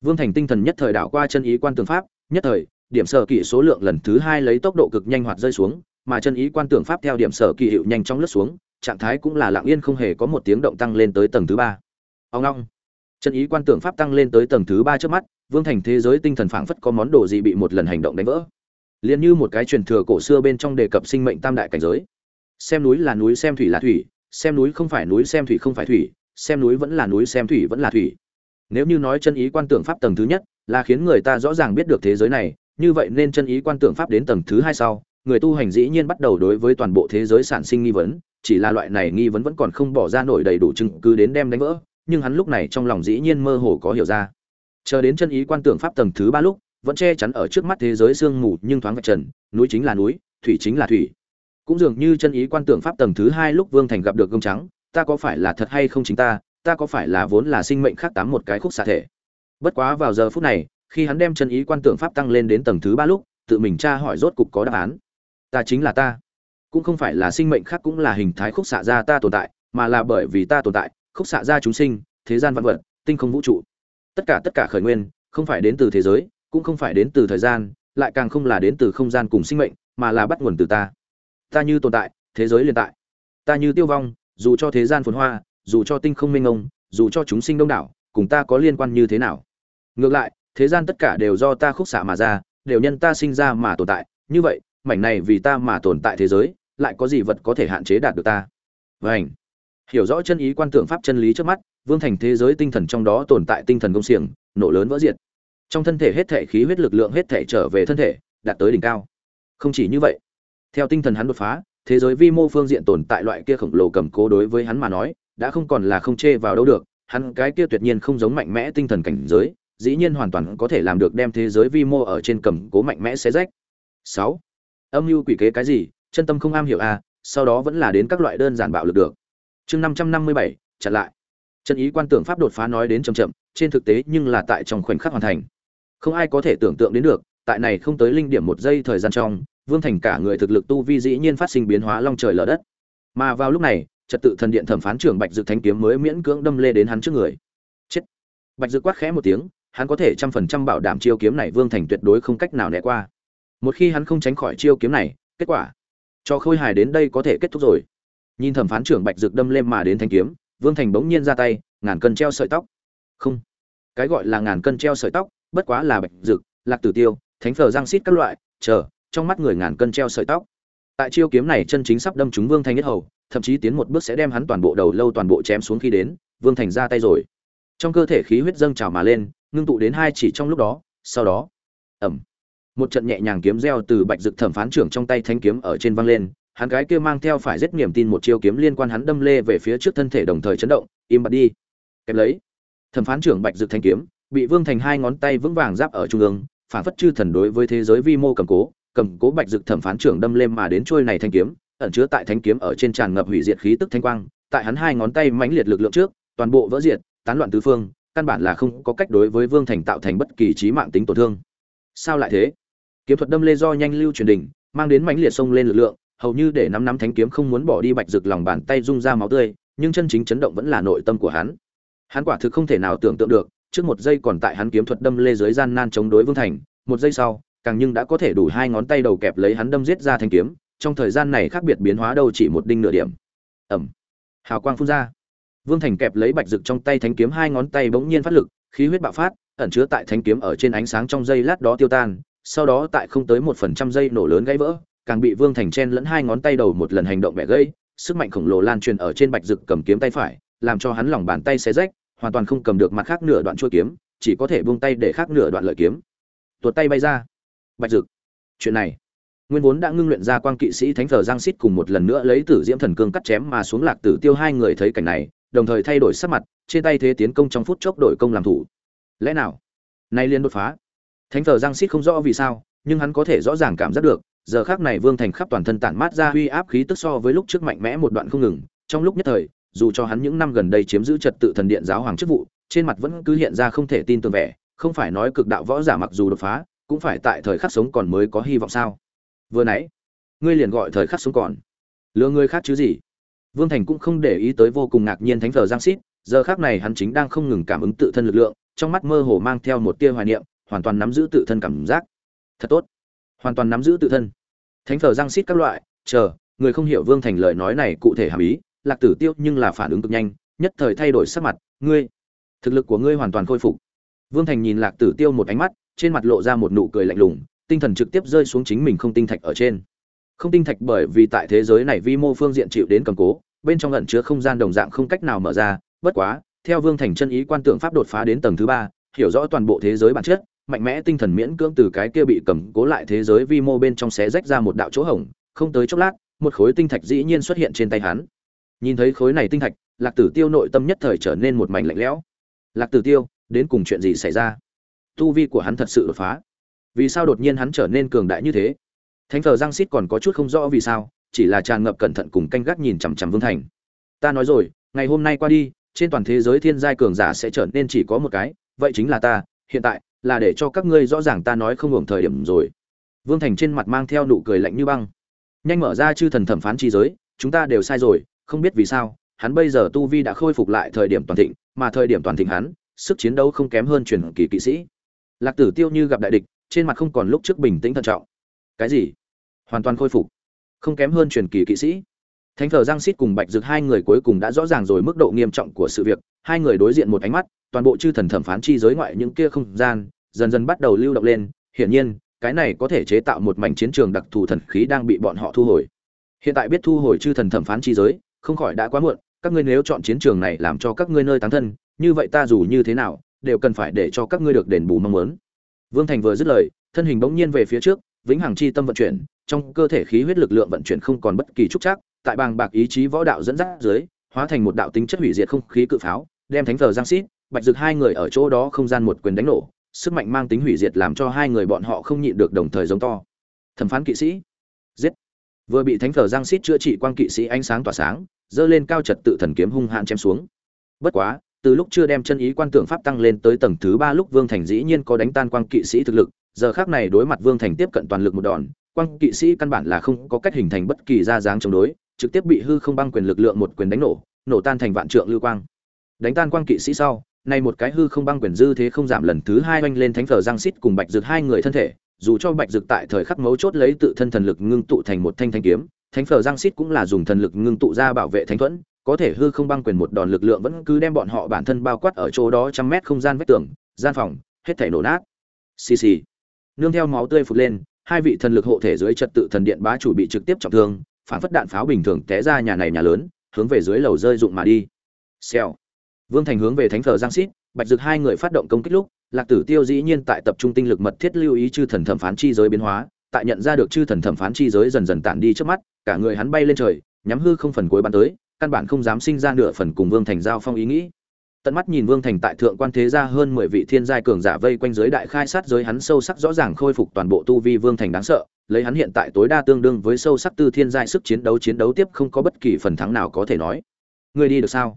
Vương thành tinh thần nhất thời đảo qua chân ý quan tường pháp, nhất thời, điểm sở kỵ số lượng lần thứ hai lấy tốc độ cực nhanh hoạt rơi xuống, mà chân ý quan tưởng pháp theo điểm sở kỳ hiệu nhanh chóng lướt xuống trạng thái cũng là lặng yên không hề có một tiếng động tăng lên tới tầng thứ ba. Ông long, chân ý quan tưởng pháp tăng lên tới tầng thứ ba trước mắt, vương thành thế giới tinh thần phảng phất có món đồ gì bị một lần hành động đánh vỡ. Liền như một cái truyền thừa cổ xưa bên trong đề cập sinh mệnh tam đại cảnh giới. Xem núi là núi, xem thủy là thủy, xem núi không phải núi, xem thủy không phải thủy, xem núi vẫn là núi, xem thủy vẫn là thủy. Nếu như nói chân ý quan tưởng pháp tầng thứ nhất, là khiến người ta rõ ràng biết được thế giới này, như vậy nên chân ý quan tưởng pháp đến tầng thứ hai sau, người tu hành dĩ nhiên bắt đầu đối với toàn bộ thế giới sản sinh nghi vấn chỉ là loại này nghi vấn vẫn còn không bỏ ra nổi đầy đủ chứng cứ đến đem đánh vỡ, nhưng hắn lúc này trong lòng dĩ nhiên mơ hồ có hiểu ra. Chờ đến chân ý quan tưởng pháp tầng thứ ba lúc, vẫn che chắn ở trước mắt thế giới sương mù nhưng thoáng vạch trần, núi chính là núi, thủy chính là thủy. Cũng dường như chân ý quan tưởng pháp tầng thứ hai lúc vương thành gặp được gông trắng, ta có phải là thật hay không chính ta ta có phải là vốn là sinh mệnh khác tám một cái khúc xạ thể. Bất quá vào giờ phút này, khi hắn đem chân ý quan tưởng pháp tăng lên đến tầng thứ ba lúc, tự mình tra hỏi rốt cục có đáp án. Ta chính là ta cũng không phải là sinh mệnh khác cũng là hình thái khúc xạ ra ta tồn tại, mà là bởi vì ta tồn tại, khúc xạ ra chúng sinh, thế gian vạn vật, tinh không vũ trụ. Tất cả tất cả khởi nguyên, không phải đến từ thế giới, cũng không phải đến từ thời gian, lại càng không là đến từ không gian cùng sinh mệnh, mà là bắt nguồn từ ta. Ta như tồn tại, thế giới liên tại. Ta như tiêu vong, dù cho thế gian phồn hoa, dù cho tinh không mênh ngông dù cho chúng sinh đông đảo, cùng ta có liên quan như thế nào? Ngược lại, thế gian tất cả đều do ta khúc xạ mà ra, đều nhân ta sinh ra mà tồn tại. Như vậy, mảnh này vì ta mà tồn tại thế giới lại có gì vật có thể hạn chế đạt được ta? Vảnh hiểu rõ chân ý quan tưởng pháp chân lý trước mắt, vương thành thế giới tinh thần trong đó tồn tại tinh thần công xiềng, nổ lớn vỡ diệt. Trong thân thể hết thể khí huyết lực lượng hết thể trở về thân thể, đạt tới đỉnh cao. Không chỉ như vậy, theo tinh thần hắn đột phá, thế giới vi mô phương diện tồn tại loại kia khổng lồ cầm cố đối với hắn mà nói, đã không còn là không chê vào đâu được, hắn cái kia tuyệt nhiên không giống mạnh mẽ tinh thần cảnh giới, dĩ nhiên hoàn toàn có thể làm được đem thế giới vi mô ở trên cầm cố mạnh mẽ xé rách. Sáu. Âm mưu quỷ kế cái gì? Chân tâm không am hiểu à sau đó vẫn là đến các loại đơn giản bạo lực được. Chương năm trăm năm mươi bảy, chặn lại. Chân ý quan tưởng pháp đột phá nói đến chậm chậm, trên thực tế nhưng là tại trong khoảnh khắc hoàn thành. Không ai có thể tưởng tượng đến được, tại này không tới linh điểm một giây thời gian trong, vương thành cả người thực lực tu vi dĩ nhiên phát sinh biến hóa long trời lở đất. Mà vào lúc này, trật tự thần điện thẩm phán trưởng bạch dực thanh kiếm mới miễn cưỡng đâm lê đến hắn trước người. Chết. Bạch dực quát khẽ một tiếng, hắn có thể trăm phần trăm bảo đảm chiêu kiếm này vương thành tuyệt đối không cách nào né qua. Một khi hắn không tránh khỏi chiêu kiếm này, kết quả cho khôi hài đến đây có thể kết thúc rồi. Nhìn thẩm phán trưởng bạch dực đâm lên mà đến thanh kiếm, vương thành bỗng nhiên ra tay, ngàn cân treo sợi tóc. Không, cái gọi là ngàn cân treo sợi tóc, bất quá là bạch dực, lạc tử tiêu, thánh phở giang xít các loại, chờ, trong mắt người ngàn cân treo sợi tóc. Tại chiêu kiếm này chân chính sắp đâm trúng vương thành nhất hầu, thậm chí tiến một bước sẽ đem hắn toàn bộ đầu lâu toàn bộ chém xuống khi đến, vương thành ra tay rồi. Trong cơ thể khí huyết dâng trào mà lên, ngưng tụ đến hai chỉ trong lúc đó, sau đó ẩm một trận nhẹ nhàng kiếm reo từ bạch dực thẩm phán trưởng trong tay thanh kiếm ở trên văng lên, hắn gái kia mang theo phải rất niềm tin một chiêu kiếm liên quan hắn đâm lê về phía trước thân thể đồng thời chấn động, im bặt đi. Kẹp lấy. Thẩm phán trưởng bạch dực thanh kiếm, bị vương thành hai ngón tay vững vàng giáp ở trung ương, phản phất chư thần đối với thế giới vi mô cầm cố cầm cố bạch dực thẩm phán trưởng đâm lên mà đến trôi này thanh kiếm, ẩn chứa tại thanh kiếm ở trên tràn ngập hủy diệt khí tức thanh quang, tại hắn hai ngón tay mãnh liệt lực lượng trước, toàn bộ vỡ diệt, tán loạn tứ phương, căn bản là không có cách đối với vương thành tạo thành bất kỳ trí mạng tính tổn thương. Sao lại thế? Kiếm thuật đâm lê do nhanh lưu truyền đỉnh, mang đến mãnh liệt sông lên lực lượng, hầu như để nắm nắm thánh kiếm không muốn bỏ đi bạch rực lòng bàn tay rung ra máu tươi, nhưng chân chính chấn động vẫn là nội tâm của hắn. Hắn quả thực không thể nào tưởng tượng được, trước một giây còn tại hắn kiếm thuật đâm lê dưới gian nan chống đối vương thành, một giây sau, càng nhưng đã có thể đủ hai ngón tay đầu kẹp lấy hắn đâm giết ra thanh kiếm, trong thời gian này khác biệt biến hóa đâu chỉ một đinh nửa điểm. Ẩm hào quang phun ra. Vương thành kẹp lấy bạch rực trong tay thanh kiếm hai ngón tay bỗng nhiên phát lực, khí huyết bạo phát, ẩn chứa tại thanh kiếm ở trên ánh sáng trong giây lát đó tiêu tan sau đó tại không tới một phần trăm giây nổ lớn gãy vỡ, càng bị vương thành chen lẫn hai ngón tay đầu một lần hành động bẻ gây sức mạnh khổng lồ lan truyền ở trên bạch rực cầm kiếm tay phải, làm cho hắn lòng bàn tay xé rách, hoàn toàn không cầm được mặt khác nửa đoạn chuôi kiếm, chỉ có thể buông tay để khác nửa đoạn lợi kiếm. Tuột tay bay ra. Bạch rực. Chuyện này. Nguyên vốn đã ngưng luyện ra quang kỵ sĩ thánh thờ giang xít cùng một lần nữa lấy tử diễm thần cương cắt chém mà xuống lạc tử tiêu hai người thấy cảnh này, đồng thời thay đổi sắc mặt, trên tay thế tiến công trong phút chốc đổi công làm thủ. Lẽ nào? Nay liên đột phá thánh thờ giang xít không rõ vì sao, nhưng hắn có thể rõ ràng cảm giác được, giờ khác này vương thành khắp toàn thân tản mát ra uy áp khí tức so với lúc trước mạnh mẽ một đoạn không ngừng. Trong lúc nhất thời, dù cho hắn những năm gần đây chiếm giữ trật tự thần điện giáo hoàng chức vụ, trên mặt vẫn cứ hiện ra không thể tin tưởng vẻ, không phải nói cực đạo võ giả mặc dù đột phá, cũng phải tại thời khắc sống còn mới có hy vọng sao? Vừa nãy, ngươi liền gọi thời khắc sống còn. Lừa ngươi khác chứ gì? Vương thành cũng không để ý tới vô cùng ngạc nhiên thánh thờ giang xít, giờ khác này hắn chính đang không ngừng cảm ứng tự thân lực lượng, trong mắt mơ hồ mang theo một tia hoài niệm hoàn toàn nắm giữ tự thân cảm giác. Thật tốt. Hoàn toàn nắm giữ tự thân. Thánh thờ giang xít các loại, chờ, người không hiểu vương thành lời nói này cụ thể hàm ý, lạc tử tiêu nhưng là phản ứng cực nhanh, nhất thời thay đổi sắc mặt, ngươi, thực lực của ngươi hoàn toàn khôi phục. Vương thành nhìn lạc tử tiêu một ánh mắt, trên mặt lộ ra một nụ cười lạnh lùng, tinh thần trực tiếp rơi xuống chính mình không tinh thạch ở trên. Không tinh thạch bởi vì tại thế giới này vi mô phương diện chịu đến cầm cố, bên trong ẩn chứa không gian đồng dạng không cách nào mở ra, bất quá, theo vương thành chân ý quan tượng pháp đột phá đến tầng thứ ba, hiểu rõ toàn bộ thế giới bản chất mạnh mẽ tinh thần miễn cưỡng từ cái kia bị cầm cố lại thế giới vi mô bên trong xé rách ra một đạo chỗ hổng, không tới chốc lát, một khối tinh thạch dĩ nhiên xuất hiện trên tay hắn. Nhìn thấy khối này tinh thạch, lạc tử tiêu nội tâm nhất thời trở nên một mảnh lạnh lẽo. Lạc tử tiêu, đến cùng chuyện gì xảy ra? Tu vi của hắn thật sự đột phá. Vì sao đột nhiên hắn trở nên cường đại như thế? Thánh thờ giang xít còn có chút không rõ vì sao, chỉ là tràn ngập cẩn thận cùng canh gác nhìn chằm chằm vương thành. Ta nói rồi, ngày hôm nay qua đi, trên toàn thế giới thiên giai cường giả sẽ trở nên chỉ có một cái, vậy chính là ta, hiện tại là để cho các ngươi rõ ràng ta nói không hưởng thời điểm rồi. Vương thành trên mặt mang theo nụ cười lạnh như băng. Nhanh mở ra chư thần thẩm phán chi giới, chúng ta đều sai rồi, không biết vì sao, hắn bây giờ tu vi đã khôi phục lại thời điểm toàn thịnh, mà thời điểm toàn thịnh hắn, sức chiến đấu không kém hơn truyền kỳ kỵ sĩ. Lạc tử tiêu như gặp đại địch, trên mặt không còn lúc trước bình tĩnh thận trọng. Cái gì? Hoàn toàn khôi phục. Không kém hơn truyền kỳ kỵ sĩ. Thánh thờ giang xít cùng bạch dực hai người cuối cùng đã rõ ràng rồi mức độ nghiêm trọng của sự việc. Hai người đối diện một ánh mắt, toàn bộ chư thần thẩm phán chi giới ngoại những kia không gian dần dần bắt đầu lưu động lên, hiển nhiên, cái này có thể chế tạo một mảnh chiến trường đặc thù thần khí đang bị bọn họ thu hồi. Hiện tại biết thu hồi chư thần thẩm phán chi giới, không khỏi đã quá muộn, các ngươi nếu chọn chiến trường này làm cho các ngươi nơi tán thân, như vậy ta dù như thế nào, đều cần phải để cho các ngươi được đền bù mong muốn. Vương thành vừa dứt lời, thân hình bỗng nhiên về phía trước, vĩnh hằng chi tâm vận chuyển, trong cơ thể khí huyết lực lượng vận chuyển không còn bất kỳ trúc chắc tại bàng bạc ý chí võ đạo dẫn dắt dưới, hóa thành một đạo tính chất hủy diệt không khí cự pháo, đem thánh thờ giang xít, bạch dực hai người ở chỗ đó không gian một quyền đánh nổ sức mạnh mang tính hủy diệt làm cho hai người bọn họ không nhịn được đồng thời giống to. Thẩm phán kỵ sĩ. Giết. Vừa bị thánh thờ giang xít chữa trị quang kỵ sĩ ánh sáng tỏa sáng, dơ lên cao trật tự thần kiếm hung hãn chém xuống. Bất quá, từ lúc chưa đem chân ý quan tượng pháp tăng lên tới tầng thứ ba lúc vương thành dĩ nhiên có đánh tan quang kỵ sĩ thực lực, giờ khác này đối mặt vương thành tiếp cận toàn lực một đòn, quang kỵ sĩ căn bản là không có cách hình thành bất kỳ ra dáng chống đối, trực tiếp bị hư không băng quyền lực lượng một quyền đánh nổ nổ tan thành vạn trượng lưu quang. Đánh tan quang kỵ sĩ sau nay một cái hư không băng quyền dư thế không giảm lần thứ hai oanh lên thánh phở giang xít cùng bạch dược hai người thân thể, dù cho bạch dược tại thời khắc mấu chốt lấy tự thân thần lực ngưng tụ thành một thanh thanh kiếm, thánh phở giang xít cũng là dùng thần lực ngưng tụ ra bảo vệ thánh thuẫn, có thể hư không băng quyền một đòn lực lượng vẫn cứ đem bọn họ bản thân bao quát ở chỗ đó trăm mét không gian vách tường, gian phòng, hết thảy nổ nát. Xì xì. Nương theo máu tươi phụt lên, hai vị thần lực hộ thể dưới trật tự thần điện bá chủ bị trực tiếp trọng thương, phản phất đạn pháo bình thường té ra nhà này nhà lớn, hướng về dưới lầu rơi dụng mà đi. Xèo vương thành hướng về thánh Phở giang xít bạch dực hai người phát động công kích lúc, lạc tử tiêu dĩ nhiên tại tập trung tinh lực mật thiết lưu ý chư thần thẩm phán chi giới biến hóa, tại nhận ra được chư thần thẩm phán chi giới dần dần tản đi trước mắt, cả người hắn bay lên trời, nhắm hư không phần cuối bắn tới, căn bản không dám sinh ra nửa phần cùng vương thành giao phong ý nghĩ. Tận mắt nhìn vương thành tại thượng quan thế ra hơn mười vị thiên giai cường giả vây quanh giới đại khai sát giới hắn sâu sắc rõ ràng khôi phục toàn bộ tu vi vương thành đáng sợ, lấy hắn hiện tại tối đa tương đương với sâu sắc tư thiên giai sức chiến đấu chiến đấu tiếp không có bất kỳ phần thắng nào có thể nói. Người đi được sao?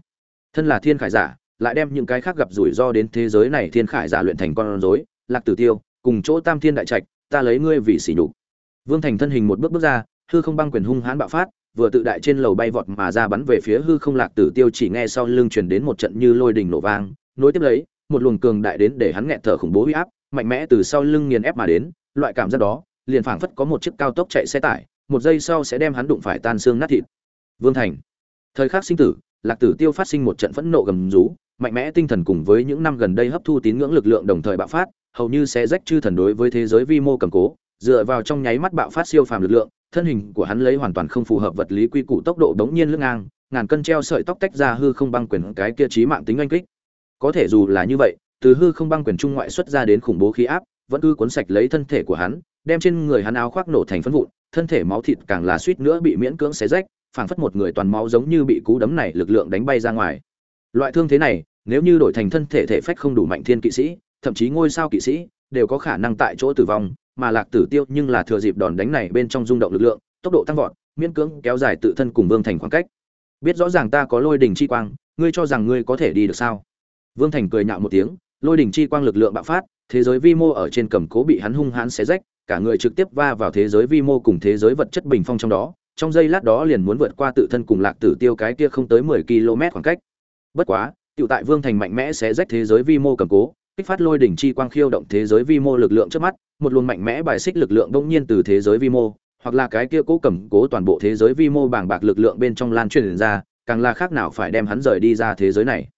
Thân là thiên khải giả, lại đem những cái khác gặp rủi ro đến thế giới này thiên khải giả luyện thành con rối, lạc tử tiêu, cùng chỗ tam thiên đại trạch, ta lấy ngươi vì sỉ nhục. Vương thành thân hình một bước bước ra, hư không băng quyền hung hãn bạo phát, vừa tự đại trên lầu bay vọt mà ra bắn về phía hư không lạc tử tiêu chỉ nghe sau lưng truyền đến một trận như lôi đình nổ vang, nối tiếp lấy, một luồng cường đại đến để hắn nghẹt thở khủng bố huy áp, mạnh mẽ từ sau lưng nghiền ép mà đến, loại cảm giác đó, liền phảng phất có một chiếc cao tốc chạy xe tải, một giây sau sẽ đem hắn đụng phải tan xương nát thịt. Vương thành, thời khắc sinh tử lạc tử tiêu phát sinh một trận phẫn nộ gầm rú, mạnh mẽ tinh thần cùng với những năm gần đây hấp thu tín ngưỡng lực lượng đồng thời bạo phát, hầu như sẽ rách chư thần đối với thế giới vi mô cầm cố, dựa vào trong nháy mắt bạo phát siêu phàm lực lượng, thân hình của hắn lấy hoàn toàn không phù hợp vật lý quy củ tốc độ đống nhiên lưng ngang, ngàn cân treo sợi tóc tách ra hư không băng quyền cái kia trí mạng tính oanh kích. Có thể dù là như vậy, từ hư không băng quyền trung ngoại xuất ra đến khủng bố khí áp, vẫn cứ cuốn sạch lấy thân thể của hắn, đem trên người hắn áo khoác nổ thành phân vụn, thân thể máu thịt càng là suýt nữa bị miễn cưỡng xé rách phảng phất một người toàn máu giống như bị cú đấm này lực lượng đánh bay ra ngoài. Loại thương thế này, nếu như đổi thành thân thể thể phách không đủ mạnh thiên kỵ sĩ, thậm chí ngôi sao kỵ sĩ, đều có khả năng tại chỗ tử vong, mà lạc tử tiêu nhưng là thừa dịp đòn đánh này bên trong rung động lực lượng, tốc độ tăng vọt, miễn cưỡng kéo dài tự thân cùng vương thành khoảng cách. Biết rõ ràng ta có lôi đỉnh chi quang, ngươi cho rằng ngươi có thể đi được sao? Vương thành cười nhạo một tiếng, lôi đỉnh chi quang lực lượng bạo phát, thế giới vi mô ở trên cầm cố bị hắn hung hãn xé rách, cả người trực tiếp va vào thế giới vi mô cùng thế giới vật chất bình phong trong đó trong giây lát đó liền muốn vượt qua tự thân cùng lạc tử tiêu cái kia không tới mười km khoảng cách. Bất quá, tiểu tại vương thành mạnh mẽ sẽ rách thế giới vi mô cầm cố, kích phát lôi đỉnh chi quang khiêu động thế giới vi mô lực lượng trước mắt, một luồng mạnh mẽ bài xích lực lượng bỗng nhiên từ thế giới vi mô, hoặc là cái kia cố cầm cố toàn bộ thế giới vi mô bảng bạc lực lượng bên trong lan truyền ra, càng là khác nào phải đem hắn rời đi ra thế giới này.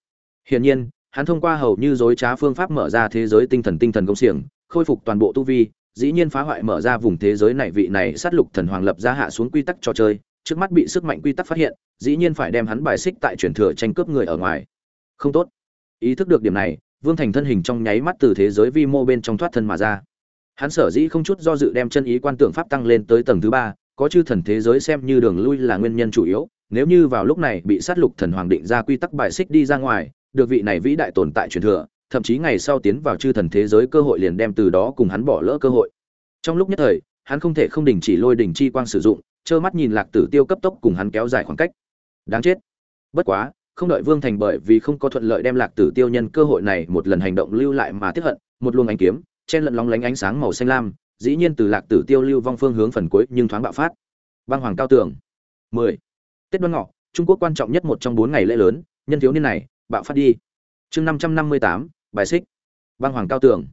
Hiển nhiên, hắn thông qua hầu như dối trá phương pháp mở ra thế giới tinh thần tinh thần công xiềng, khôi phục toàn bộ tu vi dĩ nhiên phá hoại mở ra vùng thế giới này, vị này sát lục thần hoàng lập ra hạ xuống quy tắc trò chơi, trước mắt bị sức mạnh quy tắc phát hiện, dĩ nhiên phải đem hắn bài xích tại truyền thừa tranh cướp người ở ngoài. Không tốt. Ý thức được điểm này, vương thành thân hình trong nháy mắt từ thế giới vi mô bên trong thoát thân mà ra. Hắn sở dĩ không chút do dự đem chân ý quan tưởng pháp tăng lên tới tầng thứ ba, có chư thần thế giới xem như đường lui là nguyên nhân chủ yếu, nếu như vào lúc này bị sát lục thần hoàng định ra quy tắc bài xích đi ra ngoài, được vị này vĩ đại tồn tại truyền thừa thậm chí ngày sau tiến vào chư thần thế giới cơ hội liền đem từ đó cùng hắn bỏ lỡ cơ hội. Trong lúc nhất thời hắn không thể không đình chỉ lôi đỉnh chi quang sử dụng trơ mắt nhìn lạc tử tiêu cấp tốc cùng hắn kéo dài khoảng cách. Đáng chết. Bất quá không đợi vương thành bởi vì không có thuận lợi đem lạc tử tiêu nhân cơ hội này một lần hành động lưu lại mà tiếp hận một luồng ánh kiếm chen lẫn lóng lánh ánh sáng màu xanh lam dĩ nhiên từ lạc tử tiêu lưu vong phương hướng phần cuối nhưng thoáng bạo phát. Băng hoàng cao tường. 10. tết đoan ngọ trung quốc quan trọng nhất một trong bốn ngày lễ lớn nhân thiếu niên này bạo phát đi. Chương 558, bài xích, băng hoàng cao tường.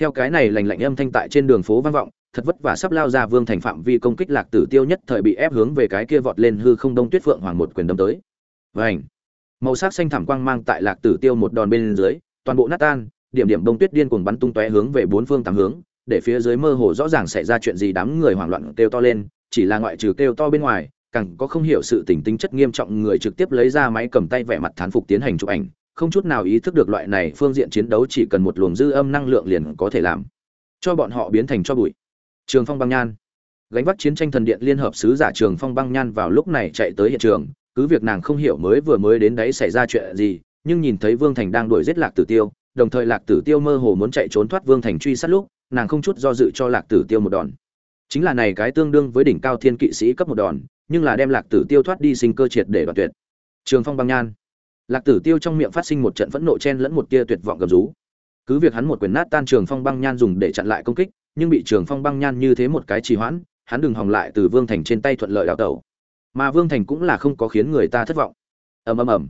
Theo cái này lành lạnh âm thanh tại trên đường phố vang vọng, thật vất vả sắp lao ra vương thành phạm vi công kích lạc tử tiêu nhất thời bị ép hướng về cái kia vọt lên hư không đông tuyết phượng hoàng một quyền đâm tới. Vảnh màu sắc xanh thảm quang mang tại lạc tử tiêu một đòn bên dưới, toàn bộ nát tan, điểm điểm đông tuyết điên cuồng bắn tung tóe hướng về bốn phương tám hướng, để phía dưới mơ hồ rõ ràng xảy ra chuyện gì đám người hoảng loạn kêu to lên, chỉ là ngoại trừ kêu to bên ngoài, càng có không hiểu sự tình tính chất nghiêm trọng người trực tiếp lấy ra máy cầm tay vẻ mặt thán phục tiến hành chụp ảnh không chút nào ý thức được loại này phương diện chiến đấu chỉ cần một luồng dư âm năng lượng liền có thể làm. Cho bọn họ biến thành cho bụi. Trường phong băng nhan. Gánh vác chiến tranh thần điện liên hợp sứ giả trường phong băng nhan vào lúc này chạy tới hiện trường, cứ việc nàng không hiểu mới vừa mới đến đấy xảy ra chuyện gì, nhưng nhìn thấy vương thành đang đuổi giết lạc tử tiêu, đồng thời lạc tử tiêu mơ hồ muốn chạy trốn thoát vương thành truy sát lúc, nàng không chút do dự cho lạc tử tiêu một đòn. Chính là này cái tương đương với đỉnh cao thiên kỵ sĩ cấp một đòn, nhưng là đem lạc tử tiêu thoát đi sinh cơ triệt để đoạt tuyệt. Trường phong băng nhan lạc tử tiêu trong miệng phát sinh một trận phẫn nộ chen lẫn một tia tuyệt vọng gầm rú. Cứ việc hắn một quyền nát tan trường phong băng nhan dùng để chặn lại công kích, nhưng bị trường phong băng nhan như thế một cái trì hoãn, hắn đừng hòng lại từ vương thành trên tay thuận lợi đào tẩu. Mà vương thành cũng là không có khiến người ta thất vọng. Ầm ầm ầm.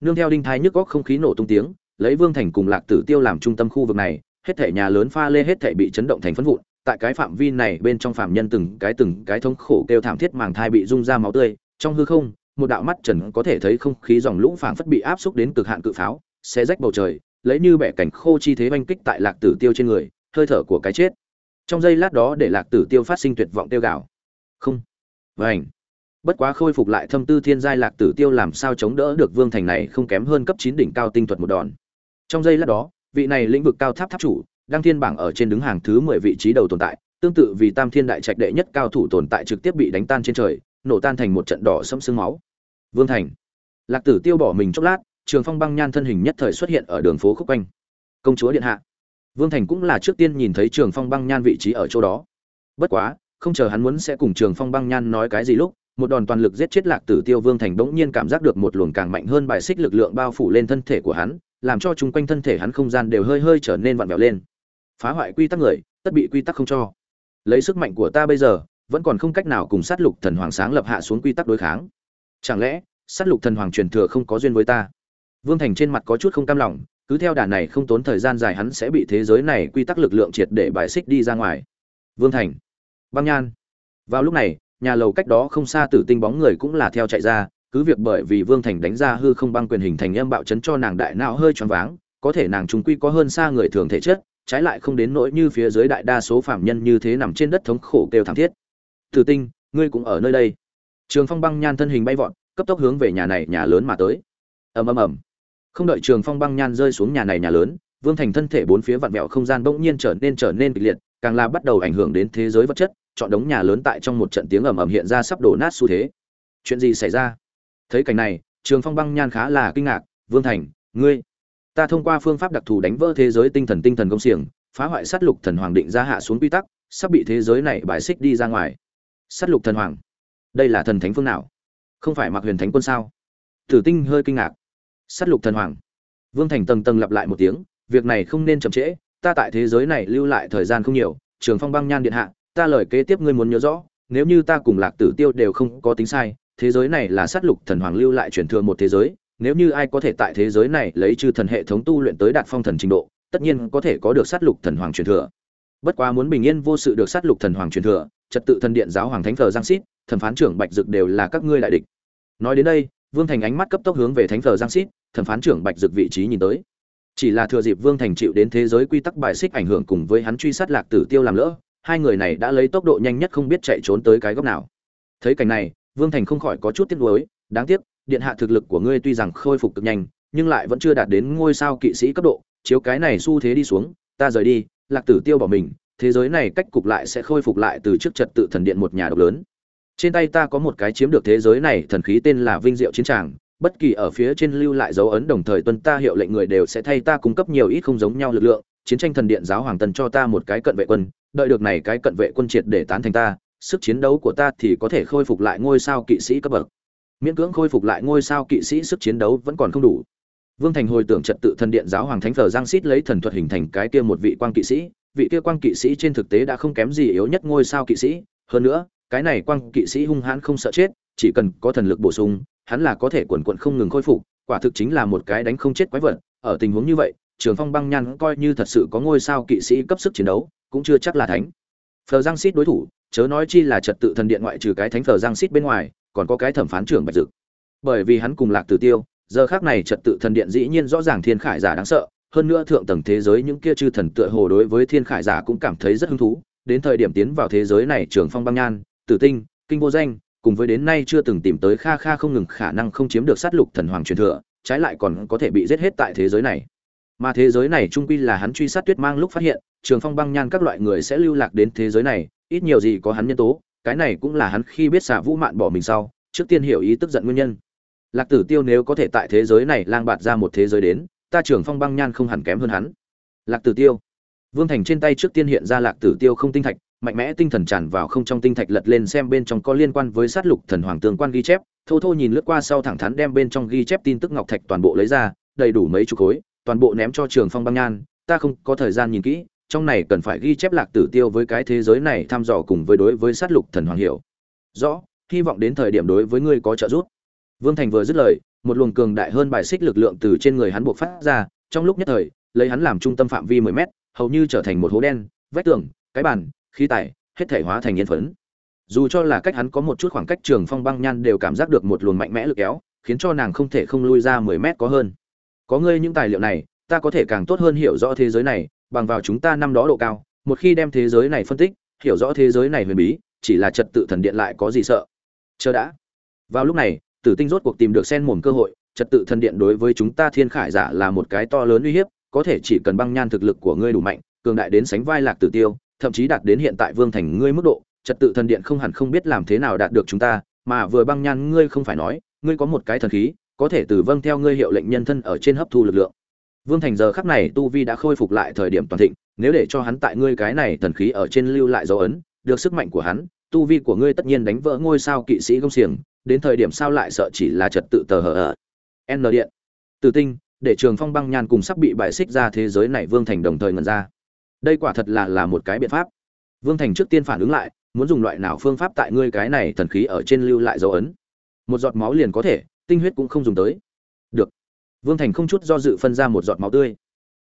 Nương theo đinh thai nhức góc không khí nổ tung tiếng, lấy vương thành cùng lạc tử tiêu làm trung tâm khu vực này, hết thể nhà lớn pha lê hết thể bị chấn động thành phân vụn, tại cái phạm vi này bên trong phạm nhân từng cái từng cái thống khổ kêu thảm thiết màng thai bị rung ra máu tươi, trong hư không một đạo mắt trần có thể thấy không khí dòng lũ phảng phất bị áp xúc đến cực hạn cự pháo, xé rách bầu trời, lấy như bẻ cảnh khô chi thế oanh kích tại lạc tử tiêu trên người, hơi thở của cái chết. Trong giây lát đó để lạc tử tiêu phát sinh tuyệt vọng tiêu gạo không. Vành. bất quá khôi phục lại thâm tư thiên giai lạc tử tiêu làm sao chống đỡ được vương thành này không kém hơn cấp chín đỉnh cao tinh thuật một đòn. Trong giây lát đó, vị này lĩnh vực cao tháp tháp chủ, đăng thiên bảng ở trên đứng hàng thứ mười vị trí đầu tồn tại, tương tự vì tam thiên đại trạch đệ nhất cao thủ tồn tại trực tiếp bị đánh tan trên trời, nổ tan thành một trận đỏ sẫm sương máu vương thành. Lạc tử tiêu bỏ mình chốc lát, trường phong băng nhan thân hình nhất thời xuất hiện ở đường phố khúc quanh. Công chúa điện hạ. Vương thành cũng là trước tiên nhìn thấy trường phong băng nhan vị trí ở chỗ đó. Bất quá, không chờ hắn muốn sẽ cùng trường phong băng nhan nói cái gì lúc, một đòn toàn lực giết chết lạc tử tiêu, vương thành bỗng nhiên cảm giác được một luồng càng mạnh hơn bài xích lực lượng bao phủ lên thân thể của hắn, làm cho chung quanh thân thể hắn không gian đều hơi hơi trở nên vặn vẹo lên. Phá hoại quy tắc người, tất bị quy tắc không cho. Lấy sức mạnh của ta bây giờ, vẫn còn không cách nào cùng sát lục thần hoàng sáng lập hạ xuống quy tắc đối kháng chẳng lẽ, sát lục thần hoàng truyền thừa không có duyên với ta? Vương thành trên mặt có chút không cam lòng, cứ theo đà này không tốn thời gian dài hắn sẽ bị thế giới này quy tắc lực lượng triệt để bài xích đi ra ngoài. Vương thành. Băng nhan. Vào lúc này, nhà lầu cách đó không xa tử tinh bóng người cũng là theo chạy ra, cứ việc bởi vì vương thành đánh ra hư không băng quyền hình thành âm bạo chấn cho nàng đại não hơi choáng váng, có thể nàng chúng quy có hơn xa người thường thể chất, trái lại không đến nỗi như phía dưới đại đa số phạm nhân như thế nằm trên đất thống khổ kêu thảm thiết. Tử tinh, ngươi cũng ở nơi đây. Trường phong băng nhan thân hình bay vọt cấp tốc hướng về nhà này nhà lớn mà tới. Ầm ầm ầm. Không đợi trường phong băng nhan rơi xuống nhà này nhà lớn, vương thành thân thể bốn phía vặn vẹo không gian bỗng nhiên trở nên trở nên kịch liệt, càng là bắt đầu ảnh hưởng đến thế giới vật chất, chọn đống nhà lớn tại trong một trận tiếng ầm ầm hiện ra sắp đổ nát xu thế. Chuyện gì xảy ra? Thấy cảnh này, trường phong băng nhan khá là kinh ngạc, vương thành, ngươi, ta thông qua phương pháp đặc thù đánh vỡ thế giới tinh thần tinh thần công xiềng, phá hoại sát lục thần hoàng định ra hạ xuống quy tắc, sắp bị thế giới này bài xích đi ra ngoài. Sát lục thần hoàng, đây là thần thánh phương nào? Không phải mặc huyền thánh quân sao? Tử tinh hơi kinh ngạc. Sát lục thần hoàng. Vương thành tầng tầng lặp lại một tiếng, việc này không nên chậm trễ, ta tại thế giới này lưu lại thời gian không nhiều, trường phong băng nhan điện hạ, ta lời kế tiếp ngươi muốn nhớ rõ, nếu như ta cùng lạc tử tiêu đều không có tính sai, thế giới này là sát lục thần hoàng lưu lại truyền thừa một thế giới, nếu như ai có thể tại thế giới này lấy chư thần hệ thống tu luyện tới đạt phong thần trình độ, tất nhiên có thể có được sát lục thần hoàng truyền thừa. Bất quá muốn bình yên vô sự được sát lục thần hoàng truyền thừa, trật tự thần điện giáo hoàng thánh thờ giang xít thần phán trưởng bạch dực đều là các ngươi đại địch. Nói đến đây, vương thành ánh mắt cấp tốc hướng về thánh thờ giang xít thần phán trưởng bạch dực vị trí nhìn tới. Chỉ là thừa dịp vương thành chịu đến thế giới quy tắc bài xích ảnh hưởng cùng với hắn truy sát lạc tử tiêu làm lỡ, hai người này đã lấy tốc độ nhanh nhất không biết chạy trốn tới cái góc nào. Thấy cảnh này, vương thành không khỏi có chút tiếc nuối, đáng tiếc, điện hạ thực lực của ngươi tuy rằng khôi phục cực nhanh, nhưng lại vẫn chưa đạt đến ngôi sao kỵ sĩ cấp độ, chiếu cái này xu thế đi xuống, ta rời đi, lạc tử tiêu bỏ mình, thế giới này cách cục lại sẽ khôi phục lại từ trước trật tự thần điện một nhà độc lớn trên tay ta có một cái chiếm được thế giới này, thần khí tên là vinh diệu chiến tràng. Bất kỳ ở phía trên lưu lại dấu ấn đồng thời tuân ta hiệu lệnh người đều sẽ thay ta cung cấp nhiều ít không giống nhau lực lượng. Chiến tranh thần điện giáo hoàng tần cho ta một cái cận vệ quân, đợi được này cái cận vệ quân triệt để tán thành ta, sức chiến đấu của ta thì có thể khôi phục lại ngôi sao kỵ sĩ cấp bậc. Miễn cưỡng khôi phục lại ngôi sao kỵ sĩ sức chiến đấu vẫn còn không đủ. Vương thành hồi tưởng trật tự thần điện giáo hoàng thánh phở giang xít lấy thần thuật hình thành cái kia một vị quan kỵ sĩ. Vị kia quan kỵ sĩ trên thực tế đã không kém gì yếu nhất ngôi sao kỵ sĩ. Hơn nữa cái này quang kỵ sĩ hung hãn không sợ chết, chỉ cần có thần lực bổ sung, hắn là có thể quần quận không ngừng khôi phục, quả thực chính là một cái đánh không chết quái vật. Ở tình huống như vậy, trường phong băng nhan coi như thật sự có ngôi sao kỵ sĩ cấp sức chiến đấu, cũng chưa chắc là thánh. Phờ giang xít đối thủ, chớ nói chi là trật tự thần điện ngoại trừ cái thánh phờ giang xít bên ngoài, còn có cái thẩm phán trưởng bạch dực. Bởi vì hắn cùng lạc tử tiêu, giờ khác này trật tự thần điện dĩ nhiên rõ ràng thiên khải giả đáng sợ, hơn nữa thượng tầng thế giới những kia chư thần tựa hồ đối với thiên khải giả cũng cảm thấy rất hứng thú. Đến thời điểm tiến vào thế giới này, trường phong băng nhan tử tinh, kinh vô danh, cùng với đến nay chưa từng tìm tới kha kha không ngừng khả năng không chiếm được sát lục thần hoàng truyền thừa, trái lại còn có thể bị giết hết tại thế giới này. Mà thế giới này trung quy là hắn truy sát tuyết mang lúc phát hiện, trường phong băng nhan các loại người sẽ lưu lạc đến thế giới này, ít nhiều gì có hắn nhân tố, cái này cũng là hắn khi biết xả vũ mạn bỏ mình sau, trước tiên hiểu ý tức giận nguyên nhân. Lạc tử tiêu nếu có thể tại thế giới này lang bạt ra một thế giới đến, ta trường phong băng nhan không hẳn kém hơn hắn. Lạc tử tiêu. Vương thành trên tay trước tiên hiện ra lạc tử tiêu không tinh thạch mạnh mẽ tinh thần tràn vào không trong tinh thạch lật lên xem bên trong có liên quan với sát lục thần hoàng tương quan ghi chép. Thô thô nhìn lướt qua sau thẳng thắn đem bên trong ghi chép tin tức ngọc thạch toàn bộ lấy ra, đầy đủ mấy chục khối, toàn bộ ném cho trường phong băng nhan. Ta không có thời gian nhìn kỹ, trong này cần phải ghi chép lạc tử tiêu với cái thế giới này thăm dò cùng với đối với sát lục thần hoàng hiểu. Rõ, hy vọng đến thời điểm đối với ngươi có trợ giúp. Vương thành vừa dứt lời, một luồng cường đại hơn bài xích lực lượng từ trên người hắn buộc phát ra, trong lúc nhất thời, lấy hắn làm trung tâm phạm vi mười mét, hầu như trở thành một hố đen, vách tường, cái bàn khí tài, hết thể hóa thành yên phấn. Dù cho là cách hắn có một chút khoảng cách trường phong băng nhan đều cảm giác được một luồng mạnh mẽ lực kéo, khiến cho nàng không thể không lui ra mười mét có hơn. Có ngươi những tài liệu này, ta có thể càng tốt hơn hiểu rõ thế giới này, bằng vào chúng ta năm đó độ cao, một khi đem thế giới này phân tích, hiểu rõ thế giới này huyền bí, chỉ là trật tự thần điện lại có gì sợ? Chờ đã. Vào lúc này, tử tinh rốt cuộc tìm được sen mồm cơ hội, trật tự thần điện đối với chúng ta thiên khải giả là một cái to lớn uy hiếp, có thể chỉ cần băng nhan thực lực của ngươi đủ mạnh, cường đại đến sánh vai lạc tử tiêu thậm chí đạt đến hiện tại vương thành ngươi mức độ, trật tự thần điện không hẳn không biết làm thế nào đạt được chúng ta, mà vừa băng nhan ngươi không phải nói, ngươi có một cái thần khí, có thể từ vâng theo ngươi hiệu lệnh nhân thân ở trên hấp thu lực lượng. Vương thành giờ khắc này tu vi đã khôi phục lại thời điểm toàn thịnh, nếu để cho hắn tại ngươi cái này thần khí ở trên lưu lại dấu ấn, được sức mạnh của hắn, tu vi của ngươi tất nhiên đánh vỡ ngôi sao kỵ sĩ công xiềng, đến thời điểm sao lại sợ chỉ là trật tự tờ hờ ở n điện. Từ tinh, để trường phong băng nhan cùng sắp bị bại xích ra thế giới này vương thành đồng thời ngần ra đây quả thật là là một cái biện pháp. Vương thành trước tiên phản ứng lại, muốn dùng loại nào phương pháp tại ngươi cái này thần khí ở trên lưu lại dấu ấn? Một giọt máu liền có thể, tinh huyết cũng không dùng tới. Được. Vương thành không chút do dự phân ra một giọt máu tươi.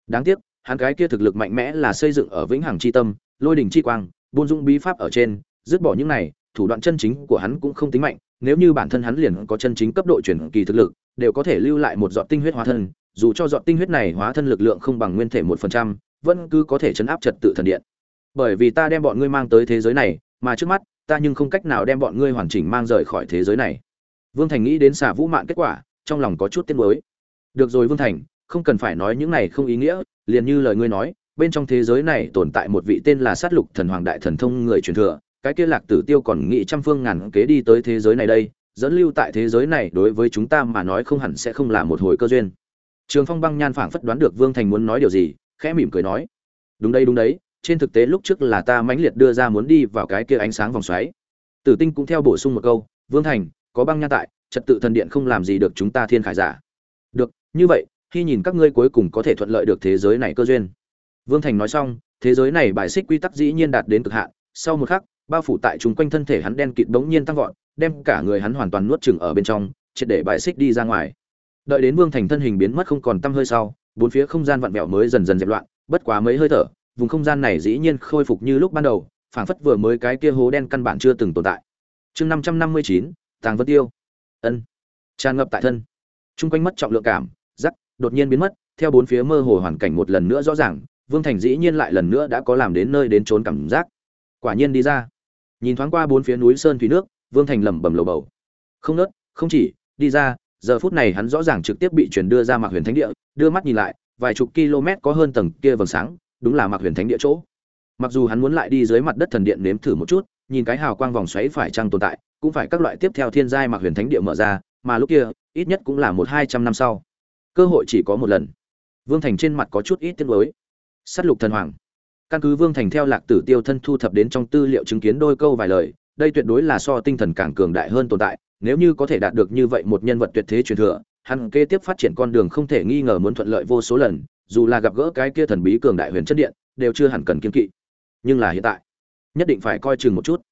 Đáng tiếc, hắn cái kia thực lực mạnh mẽ là xây dựng ở vĩnh hằng chi tâm, lôi đỉnh chi quang, buôn dung bí pháp ở trên, dứt bỏ những này, thủ đoạn chân chính của hắn cũng không tính mạnh, nếu như bản thân hắn liền có chân chính cấp độ chuyển kỳ thực lực, đều có thể lưu lại một giọt tinh huyết hóa thân, dù cho giọt tinh huyết này hóa thân lực lượng không bằng nguyên thể một phần trăm vẫn cứ có thể chấn áp trật tự thần điện. Bởi vì ta đem bọn ngươi mang tới thế giới này, mà trước mắt, ta nhưng không cách nào đem bọn ngươi hoàn chỉnh mang rời khỏi thế giới này. Vương thành nghĩ đến xả vũ mạng kết quả, trong lòng có chút tiếc nuối. Được rồi vương thành, không cần phải nói những này không ý nghĩa, liền như lời ngươi nói, bên trong thế giới này tồn tại một vị tên là sát lục thần hoàng đại thần thông người truyền thừa, cái kia lạc tử tiêu còn nghĩ trăm phương ngàn kế đi tới thế giới này đây, dẫn lưu tại thế giới này đối với chúng ta mà nói không hẳn sẽ không là một hồi cơ duyên. Trường phong băng nhan phảng phất đoán được vương thành muốn nói điều gì khẽ mỉm cười nói, đúng đây đúng đấy, trên thực tế lúc trước là ta mãnh liệt đưa ra muốn đi vào cái kia ánh sáng vòng xoáy. Tử tinh cũng theo bổ sung một câu, vương thành, có băng nhan tại, trật tự thần điện không làm gì được chúng ta thiên khải giả. Được, như vậy, khi nhìn các ngươi cuối cùng có thể thuận lợi được thế giới này cơ duyên. Vương thành nói xong, thế giới này bài xích quy tắc dĩ nhiên đạt đến cực hạn, sau một khắc, bao phủ tại chúng quanh thân thể hắn đen kịt bỗng nhiên tăng vọt, đem cả người hắn hoàn toàn nuốt chừng ở bên trong, triệt để bài xích đi ra ngoài. Đợi đến vương thành thân hình biến mất không còn tăm hơi sau bốn phía không gian vặn vẹo mới dần dần dẹp loạn bất quá mấy hơi thở vùng không gian này dĩ nhiên khôi phục như lúc ban đầu phảng phất vừa mới cái kia hố đen căn bản chưa từng tồn tại. Chương năm trăm năm mươi chín tàng vân tiêu. Ân. Tràn ngập tại thân. Trung quanh mất trọng lượng cảm rắc, đột nhiên biến mất theo bốn phía mơ hồ hoàn cảnh một lần nữa rõ ràng vương thành dĩ nhiên lại lần nữa đã có làm đến nơi đến trốn cảm giác. Quả nhiên đi ra. Nhìn thoáng qua bốn phía núi sơn thủy nước vương thành lẩm bẩm lầu bầu. Không nớt không chỉ đi ra giờ phút này hắn rõ ràng trực tiếp bị chuyển đưa ra mạc huyền thánh địa, đưa mắt nhìn lại, vài chục km có hơn tầng kia vầng sáng, đúng là mạc huyền thánh địa chỗ. Mặc dù hắn muốn lại đi dưới mặt đất thần điện nếm thử một chút, nhìn cái hào quang vòng xoáy phải chăng tồn tại, cũng phải các loại tiếp theo thiên giai mạc huyền thánh địa mở ra, mà lúc kia, ít nhất cũng là một hai trăm năm sau. Cơ hội chỉ có một lần. Vương thành trên mặt có chút ít tiếc nuối. S á t lục thần hoàng. Căn cứ vương thành theo lạc tử tiêu thân thu thập đến trong tư liệu chứng kiến đôi câu vài lời, đây tuyệt đối là so tinh thần càng cường đại hơn tồn tại nếu như có thể đạt được như vậy một nhân vật tuyệt thế truyền thừa, hắn kế tiếp phát triển con đường không thể nghi ngờ muốn thuận lợi vô số lần, dù là gặp gỡ cái kia thần bí cường đại huyền chất điện, đều chưa hẳn cần kiên kỵ. Nhưng là hiện tại, nhất định phải coi chừng một chút.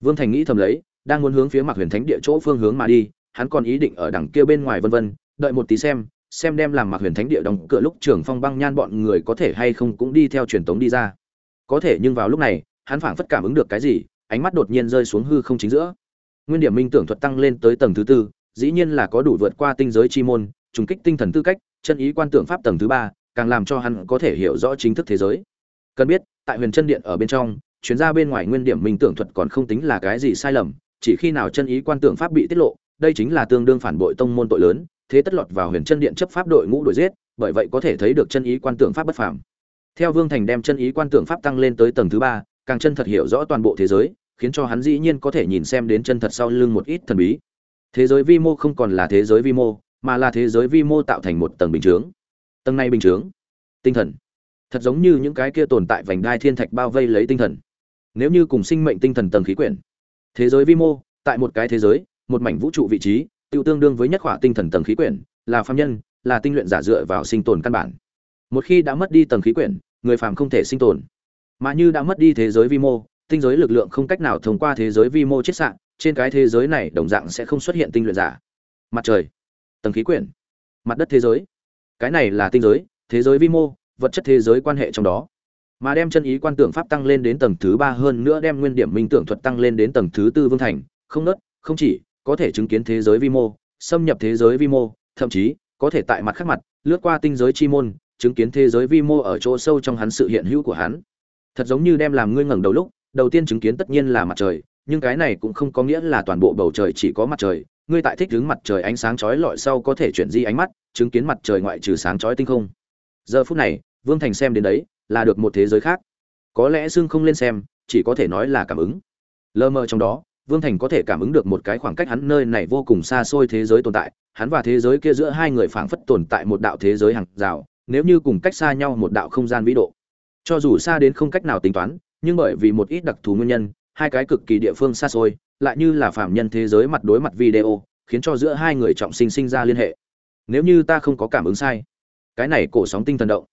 Vương thành nghĩ thầm lấy, đang muốn hướng phía mặt huyền thánh địa chỗ phương hướng mà đi, hắn còn ý định ở đằng kia bên ngoài vân vân, đợi một tí xem xem đem làm mạc huyền thánh địa đóng cửa lúc trưởng phong băng nhan bọn người có thể hay không cũng đi theo truyền tống đi ra. Có thể nhưng vào lúc này, hắn phảng phất cảm ứng được cái gì, ánh mắt đột nhiên rơi xuống hư không chính giữa nguyên điểm minh tưởng thuật tăng lên tới tầng thứ tư, dĩ nhiên là có đủ vượt qua tinh giới chi môn, trùng kích tinh thần tư cách, chân ý quan tưởng pháp tầng thứ ba, càng làm cho hắn có thể hiểu rõ chính thức thế giới. Cần biết, tại huyền chân điện ở bên trong chuyến ra bên ngoài nguyên điểm minh tưởng thuật còn không tính là cái gì sai lầm, chỉ khi nào chân ý quan tưởng pháp bị tiết lộ, đây chính là tương đương phản bội tông môn tội lớn, thế tất lọt vào huyền chân điện chấp pháp đội ngũ đuổi giết, bởi vậy có thể thấy được chân ý quan tưởng pháp bất phàm. Theo vương thành đem chân ý quan tưởng pháp tăng lên tới tầng thứ ba, càng chân thật hiểu rõ toàn bộ thế giới khiến cho hắn dĩ nhiên có thể nhìn xem đến chân thật sau lưng một ít thần bí. Thế giới vi mô không còn là thế giới vi mô, mà là thế giới vi mô tạo thành một tầng bình chướng. Tầng này bình chướng, tinh thần. Thật giống như những cái kia tồn tại vành đai thiên thạch bao vây lấy tinh thần. Nếu như cùng sinh mệnh tinh thần tầng khí quyển, thế giới vi mô, tại một cái thế giới, một mảnh vũ trụ vị trí, tiêu tương đương với nhất khỏa tinh thần tầng khí quyển, là phàm nhân, là tinh luyện giả dựa vào sinh tồn căn bản. Một khi đã mất đi tầng khí quyển, người phàm không thể sinh tồn. Mà như đã mất đi thế giới vi mô tinh giới lực lượng không cách nào thông qua thế giới vi mô chết sạn trên cái thế giới này đồng dạng sẽ không xuất hiện tinh luyện giả. Mặt trời, tầng khí quyển, mặt đất thế giới. Cái này là tinh giới, thế giới vi mô, vật chất thế giới quan hệ trong đó. Mà đem chân ý quan tưởng pháp tăng lên đến tầng thứ ba hơn nữa đem nguyên điểm minh tưởng thuật tăng lên đến tầng thứ tư vương thành, không nớt, không chỉ, có thể chứng kiến thế giới vi mô, xâm nhập thế giới vi mô, thậm chí, có thể tại mặt khác mặt, lướt qua tinh giới chi môn, chứng kiến thế giới vi mô ở chỗ sâu trong hắn sự hiện hữu của hắn. Thật giống như đem làm ngươi ngẩng đầu lúc đầu tiên chứng kiến tất nhiên là mặt trời, nhưng cái này cũng không có nghĩa là toàn bộ bầu trời chỉ có mặt trời. Ngươi tại thích đứng mặt trời ánh sáng chói lọi sau có thể chuyển di ánh mắt, chứng kiến mặt trời ngoại trừ sáng chói tinh không. Giờ phút này, vương thành xem đến đấy, là được một thế giới khác. Có lẽ xương không lên xem, chỉ có thể nói là cảm ứng. Lơ mơ trong đó, vương thành có thể cảm ứng được một cái khoảng cách hắn nơi này vô cùng xa xôi thế giới tồn tại. Hắn và thế giới kia giữa hai người phảng phất tồn tại một đạo thế giới hàng rào, nếu như cùng cách xa nhau một đạo không gian vĩ độ. Cho dù xa đến không cách nào tính toán nhưng bởi vì một ít đặc thù nguyên nhân, hai cái cực kỳ địa phương xa xôi, lại như là phạm nhân thế giới mặt đối mặt video, khiến cho giữa hai người trọng sinh sinh ra liên hệ. Nếu như ta không có cảm ứng sai, cái này cổ sóng tinh thần động.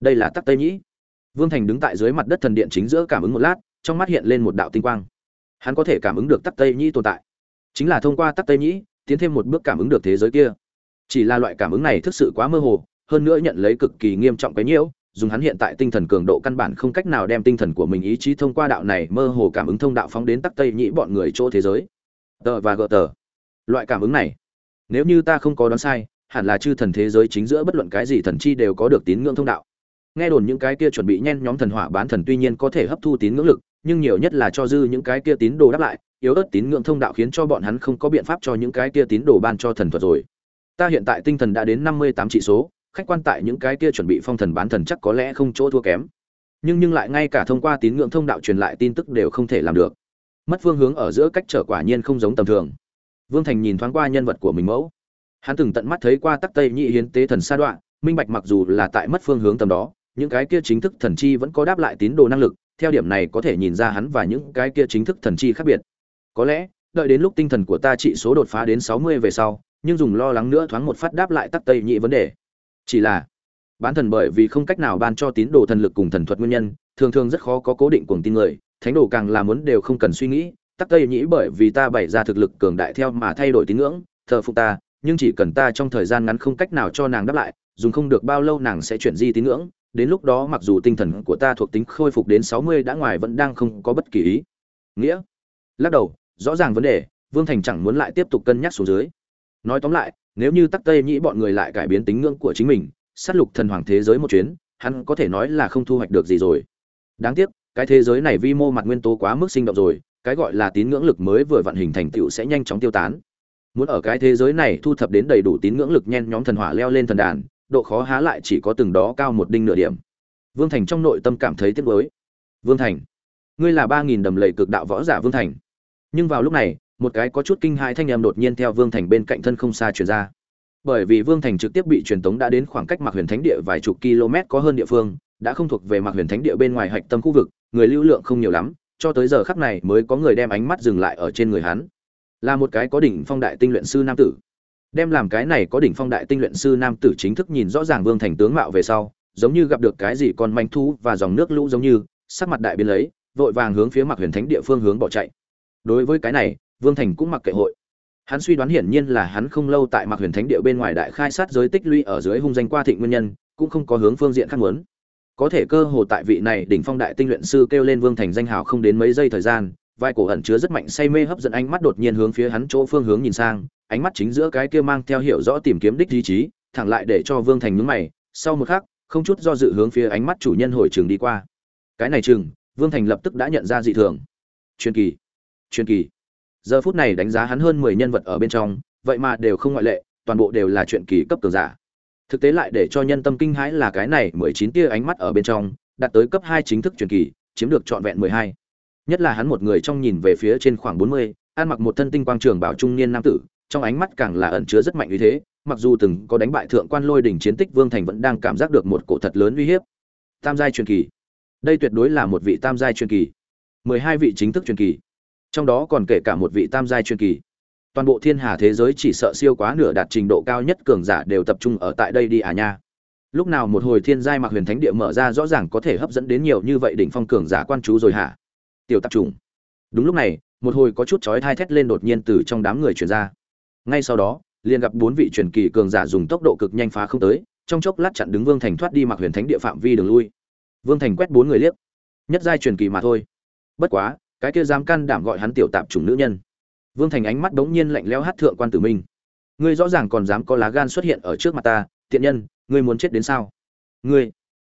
Đây là tắc tây nhĩ. Vương thành đứng tại dưới mặt đất thần điện chính giữa cảm ứng một lát, trong mắt hiện lên một đạo tinh quang. Hắn có thể cảm ứng được tắc tây nhĩ tồn tại. Chính là thông qua tắc tây nhĩ, tiến thêm một bước cảm ứng được thế giới kia. Chỉ là loại cảm ứng này thực sự quá mơ hồ, hơn nữa nhận lấy cực kỳ nghiêm trọng cái nhiễu dùng hắn hiện tại tinh thần cường độ căn bản không cách nào đem tinh thần của mình ý chí thông qua đạo này mơ hồ cảm ứng thông đạo phóng đến tắc tây nhĩ bọn người chỗ thế giới. Tờ và gờ tờ. Loại cảm ứng này, nếu như ta không có đoán sai, hẳn là chư thần thế giới chính giữa bất luận cái gì thần chi đều có được tín ngưỡng thông đạo. Nghe đồn những cái kia chuẩn bị nhen nhóm thần hỏa bán thần tuy nhiên có thể hấp thu tín ngưỡng lực, nhưng nhiều nhất là cho dư những cái kia tín đồ đáp lại, yếu ớt tín ngưỡng thông đạo khiến cho bọn hắn không có biện pháp cho những cái kia tín đồ ban cho thần thuật rồi. Ta hiện tại tinh thần đã đến năm mươi tám trị số khách quan tại những cái kia chuẩn bị phong thần bán thần chắc có lẽ không chỗ thua kém. Nhưng nhưng lại ngay cả thông qua tín ngưỡng thông đạo truyền lại tin tức đều không thể làm được. Mất phương hướng ở giữa cách trở quả nhiên không giống tầm thường. Vương thành nhìn thoáng qua nhân vật của mình mẫu. Hắn từng tận mắt thấy qua tắc tây nhị hiến tế thần sa đoạn, minh bạch mặc dù là tại mất phương hướng tầm đó, những cái kia chính thức thần chi vẫn có đáp lại tín đồ năng lực, theo điểm này có thể nhìn ra hắn và những cái kia chính thức thần chi khác biệt. Có lẽ, đợi đến lúc tinh thần của ta trị số đột phá đến sáu mươi về sau, nhưng dùng lo lắng nữa thoáng một phát đáp lại tắc tây nhị vấn đề chỉ là, bán thần bởi vì không cách nào ban cho tín đồ thần lực cùng thần thuật nguyên nhân, thường thường rất khó có cố định cuồng tin người, thánh đồ càng là muốn đều không cần suy nghĩ, tắc tây nhĩ bởi vì ta bày ra thực lực cường đại theo mà thay đổi tín ngưỡng, thờ phụ ta, nhưng chỉ cần ta trong thời gian ngắn không cách nào cho nàng đáp lại, dùng không được bao lâu nàng sẽ chuyển di tín ngưỡng, đến lúc đó mặc dù tinh thần của ta thuộc tính khôi phục đến sáu mươi đã ngoài vẫn đang không có bất kỳ ý nghĩa. Lắc đầu, rõ ràng vấn đề, vương thành chẳng muốn lại tiếp tục cân nhắc xuống dưới. Nói tóm lại nếu như tắc tây nhĩ bọn người lại cải biến tính ngưỡng của chính mình, sát lục thần hoàng thế giới một chuyến, hắn có thể nói là không thu hoạch được gì rồi. Đáng tiếc, cái thế giới này vi mô mặt nguyên tố quá mức sinh động rồi, cái gọi là tín ngưỡng lực mới vừa vận hình thành tựu sẽ nhanh chóng tiêu tán. Muốn ở cái thế giới này thu thập đến đầy đủ tín ngưỡng lực nhen nhóm thần hỏa leo lên thần đàn, độ khó há lại chỉ có từng đó cao một đinh nửa điểm. Vương thành trong nội tâm cảm thấy tiếc nuối. Vương thành, ngươi là ba nghìn đầm lầy cực đạo võ giả vương thành. Nhưng vào lúc này một cái có chút kinh hãi thanh em đột nhiên theo vương thành bên cạnh thân không xa truyền ra. Bởi vì vương thành trực tiếp bị truyền tống đã đến khoảng cách mạc huyền thánh địa vài chục km có hơn địa phương, đã không thuộc về mạc huyền thánh địa bên ngoài hạch tâm khu vực, người lưu lượng không nhiều lắm, cho tới giờ khắc này mới có người đem ánh mắt dừng lại ở trên người hắn. Là một cái có đỉnh phong đại tinh luyện sư nam tử. Đem làm cái này có đỉnh phong đại tinh luyện sư nam tử chính thức nhìn rõ ràng vương thành tướng mạo về sau, giống như gặp được cái gì con manh thú và dòng nước lũ giống như, sắc mặt đại biến lấy, vội vàng hướng phía mạc huyền thánh địa phương hướng bỏ chạy. Đối với cái này vương thành cũng mặc kệ hội. Hắn suy đoán hiển nhiên là hắn không lâu tại mạc huyền thánh địa bên ngoài đại khai sát giới tích lũy ở dưới hung danh qua thịnh nguyên nhân, cũng không có hướng phương diện khác muốn. Có thể cơ hồ tại vị này đỉnh phong đại tinh luyện sư kêu lên vương thành danh hào không đến mấy giây thời gian, vai cổ ẩn chứa rất mạnh say mê hấp dẫn ánh mắt đột nhiên hướng phía hắn chỗ phương hướng nhìn sang, ánh mắt chính giữa cái kia mang theo hiểu rõ tìm kiếm đích ý chí, thẳng lại để cho vương thành nhướng mày, sau một khắc, không chút do dự hướng phía ánh mắt chủ nhân hồi trường đi qua. Cái này chừng, vương thành lập tức đã nhận ra dị thường. Truyền kỳ. Truyền kỳ giờ phút này đánh giá hắn hơn mười nhân vật ở bên trong, vậy mà đều không ngoại lệ, toàn bộ đều là chuyện kỳ cấp cường giả. Thực tế lại để cho nhân tâm kinh hãi là cái này mười chín tia ánh mắt ở bên trong, đạt tới cấp hai chính thức truyền kỳ, chiếm được trọn vẹn mười hai. Nhất là hắn một người trong nhìn về phía trên khoảng bốn mươi, ăn mặc một thân tinh quang trường bảo trung niên nam tử, trong ánh mắt càng là ẩn chứa rất mạnh uy thế, mặc dù từng có đánh bại thượng quan lôi đỉnh chiến tích vương thành vẫn đang cảm giác được một cổ thật lớn uy hiếp. Tam giai truyền kỳ. Đây tuyệt đối là một vị tam giai truyền kỳ. mười hai vị chính thức truyền kỳ trong đó còn kể cả một vị tam giai truyền kỳ. Toàn bộ thiên hà thế giới chỉ sợ siêu quá nửa đạt trình độ cao nhất cường giả đều tập trung ở tại đây đi à nha. Lúc nào một hồi thiên giai mặc huyền thánh địa mở ra rõ ràng có thể hấp dẫn đến nhiều như vậy đỉnh phong cường giả quan chú rồi hả? Tiểu tập trung đúng lúc này, một hồi có chút chói thai thét lên đột nhiên từ trong đám người truyền ra. Ngay sau đó, liền gặp bốn vị truyền kỳ cường giả dùng tốc độ cực nhanh phá không tới, trong chốc lát chặn đứng vương thành thoát đi mặc huyền thánh địa phạm vi đường lui. Vương thành quét bốn người liếc. Nhất giai truyền kỳ mà thôi. Bất quá cái kia dám can đảm gọi hắn tiểu tạp chủng nữ nhân. Vương thành ánh mắt bỗng nhiên lạnh lẽo hát thượng quan tử minh. Ngươi rõ ràng còn dám có lá gan xuất hiện ở trước mặt ta, tiện nhân, ngươi muốn chết đến sao? Ngươi.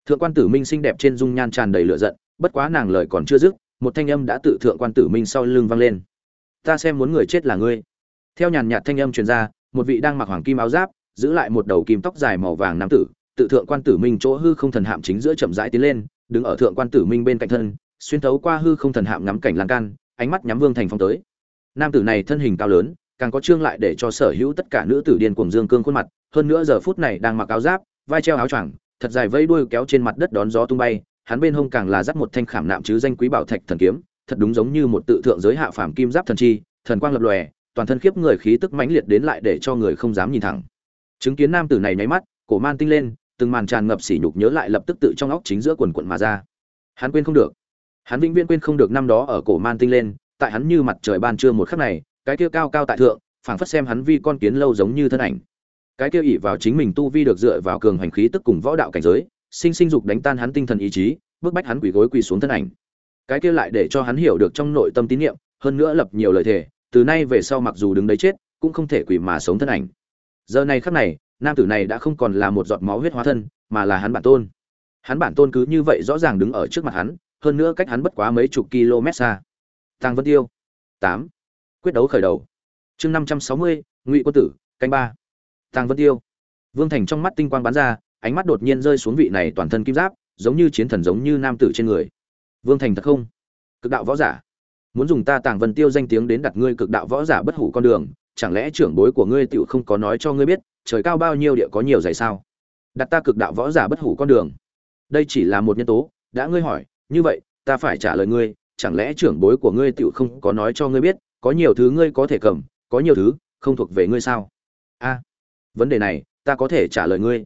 Thượng quan tử minh xinh đẹp trên dung nhan tràn đầy lửa giận, bất quá nàng lời còn chưa dứt, một thanh âm đã tự thượng quan tử minh sau lưng vang lên. Ta xem muốn người chết là ngươi. Theo nhàn nhạt thanh âm truyền ra, một vị đang mặc hoàng kim áo giáp, giữ lại một đầu kim tóc dài màu vàng nam tử, tự thượng quan tử minh chỗ hư không thần hạm chính giữa chậm rãi tiến lên, đứng ở thượng quan tử minh bên cạnh thân xuyên thấu qua hư không thần hạm ngắm cảnh lan can, ánh mắt nhắm vương thành phong tới. Nam tử này thân hình cao lớn, càng có trương lại để cho sở hữu tất cả nữ tử điên cuồng dương cương khuôn mặt, hơn nữa giờ phút này đang mặc áo giáp, vai treo áo choàng, thật dài vây đuôi kéo trên mặt đất đón gió tung bay, hắn bên hông càng là dắt một thanh khảm nạm chứ danh quý bảo thạch thần kiếm, thật đúng giống như một tự thượng giới hạ phàm kim giáp thần chi, thần quang lập lòe, toàn thân khiếp người khí tức mãnh liệt đến lại để cho người không dám nhìn thẳng. Chứng kiến nam tử này nháy mắt, cổ man tinh lên, từng màn tràn ngập sỉ nhục nhớ lại lập tức tự trong óc chính giữa quần quận mà ra. Hắn quên không được hắn vĩnh viễn quên không được năm đó ở cổ man tinh lên tại hắn như mặt trời ban trưa một khắc này cái kia cao cao tại thượng phảng phất xem hắn vi con kiến lâu giống như thân ảnh. Cái kia ỉ vào chính mình tu vi được dựa vào cường hành khí tức cùng võ đạo cảnh giới sinh sinh dục đánh tan hắn tinh thần ý chí bức bách hắn quỳ gối quỳ xuống thân ảnh. Cái kia lại để cho hắn hiểu được trong nội tâm tín niệm, hơn nữa lập nhiều lời thề từ nay về sau mặc dù đứng đấy chết cũng không thể quỳ mà sống thân ảnh. Giờ này khắc này nam tử này đã không còn là một giọt máu huyết hóa thân mà là hắn bản tôn. Hắn bản tôn cứ như vậy rõ ràng đứng ở trước mặt hắn hơn nữa cách hắn bất quá mấy chục km xa. Tàng vân tiêu. Tám. Quyết đấu khởi đầu. Chương năm trăm sáu mươi, ngụy quân tử, canh ba. Tàng vân tiêu. Vương thành trong mắt tinh quang bắn ra, ánh mắt đột nhiên rơi xuống vị này toàn thân kim giáp, giống như chiến thần giống như nam tử trên người. Vương thành thật không? Cực đạo võ giả. Muốn dùng ta tàng vân tiêu danh tiếng đến đặt ngươi cực đạo võ giả bất hủ con đường, chẳng lẽ trưởng bối của ngươi tiểu không có nói cho ngươi biết, trời cao bao nhiêu địa có nhiều dày sao? Đặt ta cực đạo võ giả bất hủ con đường. Đây chỉ là một nhân tố, đã ngươi hỏi như vậy, ta phải trả lời ngươi, chẳng lẽ trưởng bối của ngươi tựu không có nói cho ngươi biết, có nhiều thứ ngươi có thể cầm, có nhiều thứ không thuộc về ngươi sao? A, vấn đề này, ta có thể trả lời ngươi.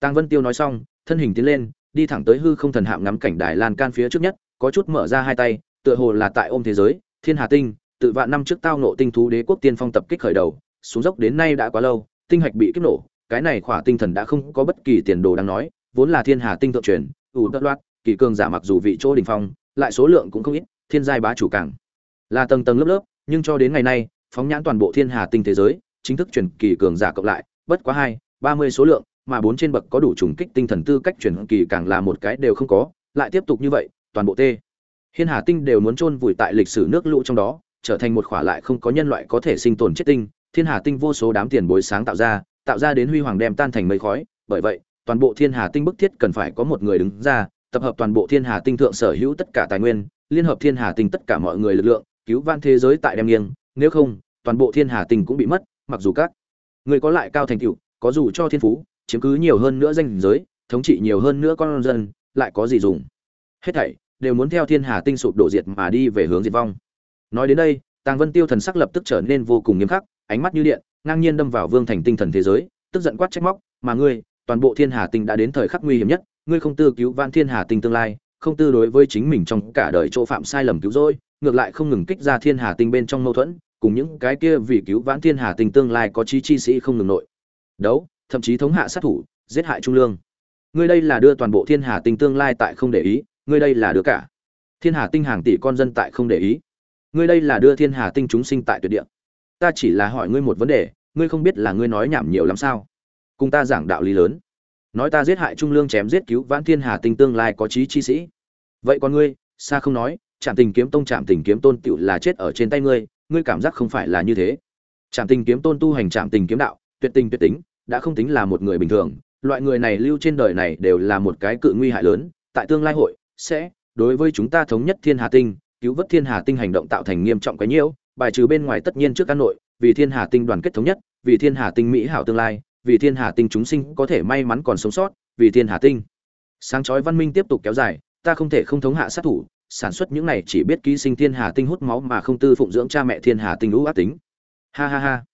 Tăng vân tiêu nói xong, thân hình tiến lên, đi thẳng tới hư không thần hạm ngắm cảnh đài lan can phía trước nhất, có chút mở ra hai tay, tựa hồ là tại ôm thế giới, thiên hà tinh, tự vạn năm trước tao nộ tinh thú đế quốc tiên phong tập kích khởi đầu, xuống dốc đến nay đã quá lâu, tinh hạch bị kích nổ, cái này khỏa tinh thần đã không có bất kỳ tiền đồ đáng nói, vốn là thiên hà tinh thượng truyền, ủ đất loạt kỳ cường giả mặc dù vị chỗ đỉnh phong lại số lượng cũng không ít thiên giai bá chủ càng là tầng tầng lớp lớp nhưng cho đến ngày nay phóng nhãn toàn bộ thiên hà tinh thế giới chính thức truyền kỳ cường giả cộng lại bất quá hai ba mươi số lượng mà bốn trên bậc có đủ trùng kích tinh thần tư cách truyền kỳ càng là một cái đều không có lại tiếp tục như vậy toàn bộ tê. Hiên Hà Tinh đều muốn chôn vùi tại lịch sử nước lũ trong đó, trở thành một khỏa lại không có nhân loại có thể sinh tồn chết tinh, Thiên Hà Tinh vô số đám tiền bối sáng tạo ra, tạo ra đến huy hoàng đem tan thành mây khói, bởi vậy, toàn bộ Thiên Hà Tinh bức thiết cần phải có một người đứng ra, tập hợp toàn bộ Thiên Hà Tinh thượng sở hữu tất cả tài nguyên, liên hợp Thiên Hà Tinh tất cả mọi người lực lượng, cứu van thế giới tại đem nghiêng, nếu không, toàn bộ Thiên Hà Tinh cũng bị mất, mặc dù các người có lại cao thành tựu, có dù cho thiên phú, chiếm cứ nhiều hơn nữa danh giới, thống trị nhiều hơn nữa con dân, lại có gì dùng? Hết thảy đều muốn theo thiên hà tinh sụp đổ diệt mà đi về hướng diệt vong nói đến đây tàng vân tiêu thần sắc lập tức trở nên vô cùng nghiêm khắc ánh mắt như điện ngang nhiên đâm vào vương thành tinh thần thế giới tức giận quát trách móc mà ngươi toàn bộ thiên hà tinh đã đến thời khắc nguy hiểm nhất ngươi không tư cứu vãn thiên hà tinh tương lai, không tư đối với chính mình trong cả đời chỗ phạm sai lầm cứu rỗi, ngược lại không ngừng kích ra thiên hà tinh bên trong mâu thuẫn, cùng những cái kia vì cứu vãn thiên hà tinh tương lai có chí chi sĩ không ngừng nội. Đấu, thậm chí thống hạ sát thủ, giết hại trung lương. Ngươi đây là đưa toàn bộ thiên hà tinh tương lai tại không để ý, ngươi đây là đứa cả. Thiên hà tinh hàng tỷ con dân tại không để ý. Ngươi đây là đưa thiên hà tinh chúng sinh tại tuyệt địa. Ta chỉ là hỏi ngươi một vấn đề, ngươi không biết là ngươi nói nhảm nhiều lắm sao? Cùng ta giảng đạo lý lớn nói ta giết hại trung lương chém giết cứu vãn thiên hà tinh tương lai có trí chi sĩ. Vậy còn ngươi xa không nói, trạm tình kiếm tông, trạm tình kiếm tôn tựu là chết ở trên tay ngươi ngươi cảm giác không phải là như thế. Trạm tình kiếm tôn tu hành trạm tình kiếm đạo, tuyệt tình tuyệt tính, đã không tính là một người bình thường. Loại người này lưu trên đời này đều là một cái cự nguy hại lớn, tại tương lai hội sẽ đối với chúng ta thống nhất thiên hà tinh, cứu vớt thiên hà tinh hành động tạo thành nghiêm trọng cái nhiễu, bài trừ bên ngoài tất nhiên trước căn nội, vì thiên hà tinh đoàn kết thống nhất, vì thiên hà tinh mỹ hảo tương lai vì thiên hà tinh chúng sinh có thể may mắn còn sống sót vì thiên hà tinh. Sáng chói văn minh tiếp tục kéo dài ta không thể không thống hạ sát thủ sản xuất những này chỉ biết ký sinh thiên hà tinh hút máu mà không tư phụng dưỡng cha mẹ thiên hà tinh lũ ác tính. Ha ha ha.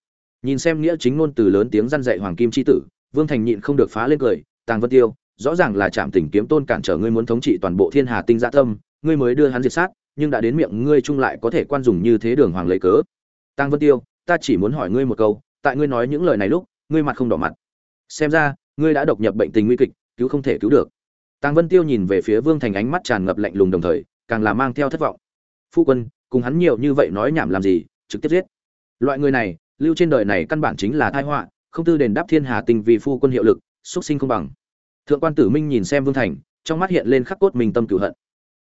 Nhìn xem nghĩa chính ngôn từ lớn tiếng răn dạy hoàng kim c h i tử vương thành nhịn không được phá lên cười tàng vân tiêu rõ ràng là Trạm Tình Kiếm Tôn cản trở ngươi muốn thống trị toàn bộ Thiên Hà Tinh Dạ Tâm, ngươi mới đưa hắn diệt sát, nhưng đã đến miệng ngươi trung lại có thể quan dùng như thế đường hoàng lấy cớ. tàng Vân Tiêu, ta chỉ muốn hỏi ngươi một câu, tại ngươi nói những lời này lúc, ngươi mặt không đỏ mặt. Xem ra, ngươi đã độc nhập bệnh tình nguy kịch, cứu không thể cứu được. Tăng Vân Tiêu nhìn về phía Vương Thành ánh mắt tràn ngập lạnh lùng đồng thời, càng là mang theo thất vọng. Phu quân, cùng hắn nhiều như vậy nói nhảm làm gì, trực tiếp giết. Loại người này, lưu trên đời này căn bản chính là tai họa, không tư đền đáp Thiên Hà tình vì phu quân hiệu lực, xuất sinh không bằng thượng quan tử minh nhìn xem vương thành trong mắt hiện lên khắc cốt mình tâm cửu hận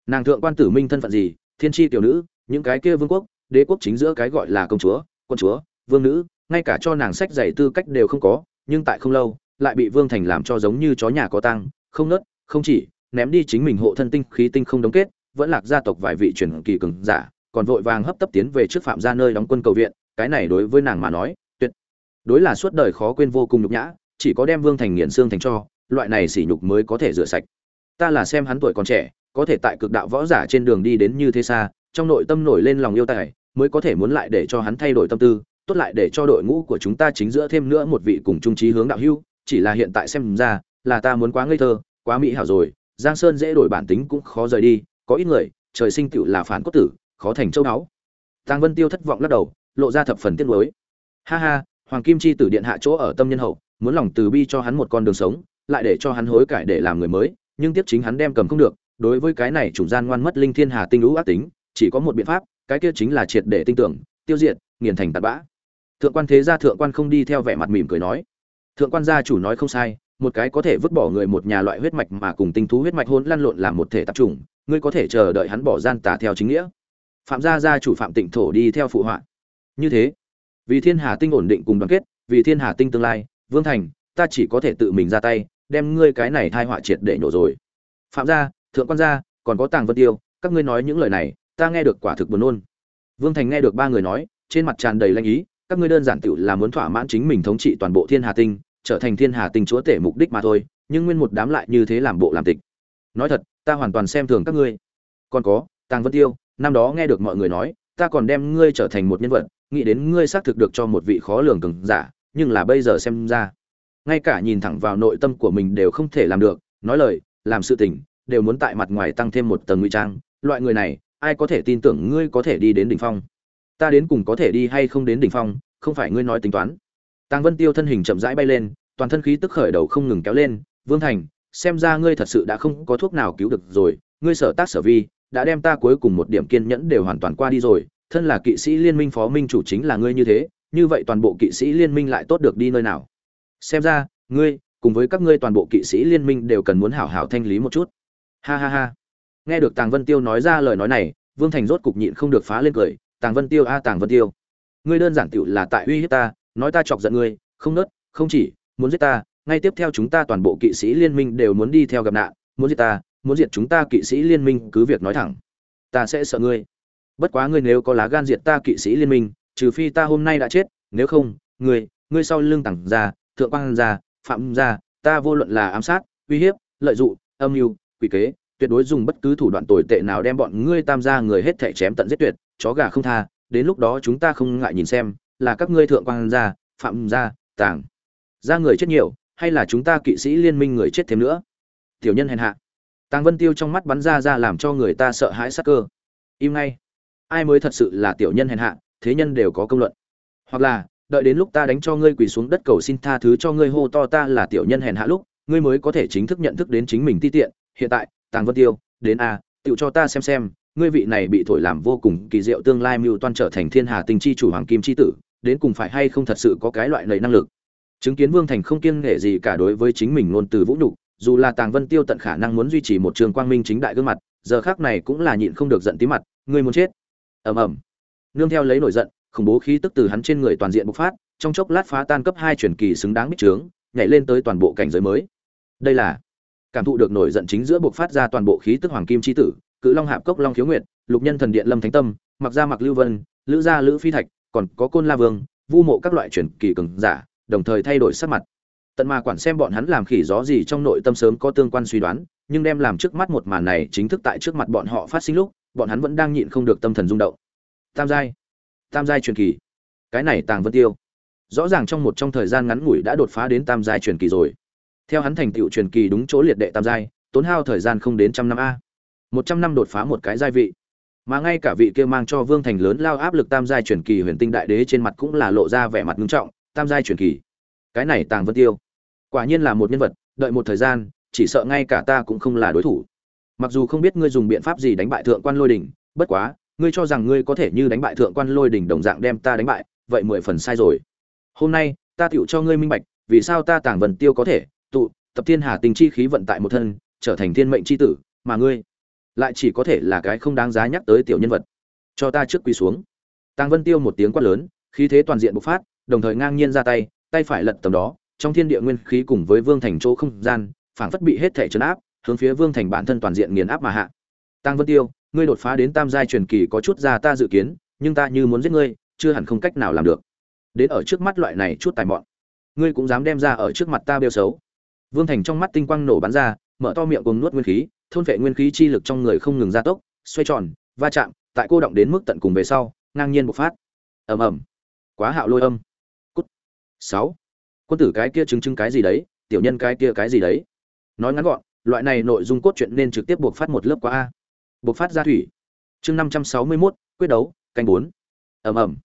nàng thượng quan tử minh thân phận gì thiên tri tiểu nữ những cái kia vương quốc đế quốc chính giữa cái gọi là công chúa quân chúa vương nữ ngay cả cho nàng sách dạy tư cách đều không có, nhưng tại không lâu, lại bị vương thành làm cho giống như chó nhà có tăng không nớt, không chỉ, ném đi chính mình hộ thân tinh khí tinh không đóng kết, vẫn lạc gia tộc vài vị truyền kỳ cường giả, còn vội vàng hấp tấp tiến về trước phạm gia nơi đóng quân cầu viện, cái này đối với nàng mà nói, tuyệt. Đối là suốt đời khó quên vô cùng nhục nhã, chỉ có đem vương thành nghiền xương thành cho, loại này sỉ nhục mới có thể rửa sạch. Ta là xem hắn tuổi còn trẻ, có thể tại cực đạo võ giả trên đường đi đến như thế xa, trong nội tâm nổi lên lòng yêu tài, mới có thể muốn lại để cho hắn thay đổi tâm tư tốt lại để cho đội ngũ của chúng ta chính giữa thêm nữa một vị cùng trung trí hướng đạo hưu chỉ là hiện tại xem ra, là ta muốn quá ngây thơ, quá mỹ hảo rồi, giang sơn dễ đổi bản tính cũng khó rời đi, có ít người, trời sinh tựu là phản cốt tử, khó thành châu đáo tàng vân tiêu thất vọng lắc đầu, lộ ra thập phần tiếc nuối. Ha ha, hoàng kim chi tử điện hạ chỗ ở tâm nhân hậu, muốn lòng từ bi cho hắn một con đường sống, lại để cho hắn hối cải để làm người mới, nhưng tiếp chính hắn đem cầm không được, đối với cái này chủng gian ngoan mất linh thiên hà tinh lũ ác tính, chỉ có một biện pháp, cái kia chính là triệt để tinh tưởng, tiêu diệt, nghiền thành tạt bã thượng quan thế gia thượng quan không đi theo vẻ mặt mỉm cười nói. Thượng quan gia chủ nói không sai, một cái có thể vứt bỏ người một nhà loại huyết mạch mà cùng tinh thú huyết mạch hôn lăn lộn làm một thể tập trung ngươi có thể chờ đợi hắn bỏ gian tà theo chính nghĩa. Phạm gia gia chủ phạm tịnh thổ đi theo phụ họa. Như thế, vì thiên hà tinh ổn định cùng đoàn kết, vì thiên hà tinh tương lai, vương thành, ta chỉ có thể tự mình ra tay, đem ngươi cái này thai họa triệt để nhổ rồi. Phạm gia, thượng quan gia, còn có tàng vân tiêu, các ngươi nói những lời này, ta nghe được quả thực buồn nôn. Vương thành nghe được ba người nói, trên mặt tràn đầy lanh ý các ngươi đơn giản tiểu là muốn thỏa mãn chính mình thống trị toàn bộ thiên hà tinh, trở thành thiên hà tinh chúa tể mục đích mà thôi, nhưng nguyên một đám lại như thế làm bộ làm tịch. Nói thật, ta hoàn toàn xem thường các ngươi. Còn có, tàng vân tiêu, năm đó nghe được mọi người nói, ta còn đem ngươi trở thành một nhân vật, nghĩ đến ngươi xác thực được cho một vị khó lường cường giả, nhưng là bây giờ xem ra, ngay cả nhìn thẳng vào nội tâm của mình đều không thể làm được, nói lời, làm sự tình, đều muốn tại mặt ngoài tăng thêm một tầng ngụy trang. Loại người này, ai có thể tin tưởng ngươi có thể đi đến đỉnh phong? Ta đến cùng có thể đi hay không đến đỉnh phong, không phải ngươi nói tính toán. Tàng vân tiêu thân hình chậm rãi bay lên, toàn thân khí tức khởi đầu không ngừng kéo lên. Vương thành, xem ra ngươi thật sự đã không có thuốc nào cứu được rồi. Ngươi sở tác sở vi, đã đem ta cuối cùng một điểm kiên nhẫn đều hoàn toàn qua đi rồi. Thân là kỵ sĩ liên minh phó minh chủ chính là ngươi như thế, như vậy toàn bộ kỵ sĩ liên minh lại tốt được đi nơi nào? Xem ra, ngươi cùng với các ngươi toàn bộ kỵ sĩ liên minh đều cần muốn hảo hảo thanh lý một chút. Ha ha ha. Nghe được tàng vân tiêu nói ra lời nói này, vương thành rốt cục nhịn không được phá lên cười tàng vân tiêu a, tàng vân tiêu. Ngươi đơn giản tựu là tại uy hiếp ta, nói ta chọc giận ngươi, không nớt, không chỉ, muốn giết ta, ngay tiếp theo chúng ta toàn bộ kỵ sĩ liên minh đều muốn đi theo gặp nạn, muốn giết ta, muốn diệt chúng ta kỵ sĩ liên minh, cứ việc nói thẳng. Ta sẽ sợ ngươi. Bất quá ngươi nếu có lá gan diệt ta kỵ sĩ liên minh, trừ phi ta hôm nay đã chết, nếu không, ngươi ngươi sau lưng tặng ra, thượng quan ra, phạm ra, ta vô luận là ám sát, uy hiếp, lợi dụng, âm mưu, quỷ kế, tuyệt đối dùng bất cứ thủ đoạn tồi tệ nào đem bọn ngươi tam gia người hết thảy chém tận giết tuyệt chó gà không tha, đến lúc đó chúng ta không ngại nhìn xem, là các ngươi thượng quan gia, phạm gia, tàng. Ra người chết nhiều, hay là chúng ta kỵ sĩ liên minh người chết thêm nữa? Tiểu nhân hèn hạ. Tàng vân tiêu trong mắt bắn ra ra làm cho người ta sợ hãi sắc cơ. Im ngay. Ai mới thật sự là tiểu nhân hèn hạ, thế nhân đều có công luận. Hoặc là, đợi đến lúc ta đánh cho ngươi quỳ xuống đất cầu xin tha thứ cho ngươi hô to ta là tiểu nhân hèn hạ lúc, ngươi mới có thể chính thức nhận thức đến chính mình ti tiện. Hiện tại, tàng vân tiêu, đến à, a tự cho ta xem xem ngươi vị này bị thổi làm vô cùng kỳ diệu tương lai mưu toan trở thành thiên hà tinh chi chủ hoàng kim chi tử, đến cùng phải hay không thật sự có cái loại lầy năng lực? Chứng kiến vương thành không kiêng nghệ gì cả đối với chính mình ngôn từ vũ nhục, dù là tàng vân tiêu tận khả năng muốn duy trì một trường quang minh chính đại gương mặt, giờ khác này cũng là nhịn không được giận tí mặt, ngươi muốn chết. Ầm ầm. Nương theo lấy nổi giận, khủng bố khí tức từ hắn trên người toàn diện bộc phát, trong chốc lát phá tan cấp hai truyền kỳ xứng đáng bích trướng, nhảy lên tới toàn bộ cảnh giới mới. Đây là cảm thụ được nổi giận chính giữa bộc phát ra toàn bộ khí tức hoàng kim chi tử cự long hạp cốc long khiếu nguyệt, lục nhân thần điện lâm thánh tâm mặc Gia mặc lưu vân, lữ gia lữ phi thạch, còn có côn la vương, vu mộ các loại truyền kỳ cường giả, đồng thời thay đổi sắc mặt. Tận mà quản xem bọn hắn làm khỉ gió gì trong nội tâm sớm có tương quan suy đoán, nhưng đem làm trước mắt một màn này chính thức tại trước mặt bọn họ phát sinh lúc, bọn hắn vẫn đang nhịn không được tâm thần rung động. Tam giai tam giai truyền kỳ. Cái này tàng vân tiêu. Rõ ràng trong một trong thời gian ngắn ngủi đã đột phá đến tam giai truyền kỳ rồi. Theo hắn thành tựu truyền kỳ đúng chỗ liệt đệ tam giai, tốn hao thời gian không đến trăm năm a một trăm năm đột phá một cái giai vị. Mà ngay cả vị kia mang cho vương thành lớn lao áp lực tam giai truyền kỳ huyền tinh đại đế trên mặt cũng là lộ ra vẻ mặt ngưng trọng, tam giai truyền kỳ. Cái này tàng vân tiêu, quả nhiên là một nhân vật, đợi một thời gian, chỉ sợ ngay cả ta cũng không là đối thủ. Mặc dù không biết ngươi dùng biện pháp gì đánh bại thượng quan lôi đình, bất quá, ngươi cho rằng ngươi có thể như đánh bại thượng quan lôi đình đồng dạng đem ta đánh bại, vậy mười phần sai rồi. Hôm nay, ta tựu cho ngươi minh bạch, vì sao ta tàng vần tiêu có thể tụ tập thiên hà tình chi khí vận tại một thân, trở thành thiên mệnh chi tử, mà ngươi lại chỉ có thể là cái không đáng giá nhắc tới tiểu nhân vật. Cho ta trước quỳ xuống. Tăng vân tiêu một tiếng quát lớn, khí thế toàn diện bộc phát, đồng thời ngang nhiên ra tay tay phải lật tầm đó, trong thiên địa nguyên khí cùng với vương thành chỗ không gian, phảng phất bị hết thể chấn áp, hướng phía vương thành bản thân toàn diện nghiền áp mà hạ. Tăng vân tiêu, ngươi đột phá đến tam giai truyền kỳ có chút ra ta dự kiến, nhưng ta như muốn giết ngươi, chưa hẳn không cách nào làm được. Đến ở trước mắt loại này chút tài mọn, ngươi cũng dám đem ra ở trước mặt ta bêu xấu. Vương thành trong mắt tinh quang nổ bắn ra mở to miệng cùng nuốt nguyên khí thôn vệ nguyên khí chi lực trong người không ngừng gia tốc xoay tròn va chạm tại cô động đến mức tận cùng về sau ngang nhiên bộc phát. Ầm ầm. Quá hạo lôi âm. Cút. Sáu. Quân tử cái kia chứng chứng cái gì đấy tiểu nhân cái kia cái gì đấy. Nói ngắn gọn loại này nội dung cốt truyện nên trực tiếp buộc phát một lớp qua a. Buộc phát ra thủy. Chương năm trăm sáu mươi 561, quyết đấu canh bốn. Ầm ầm.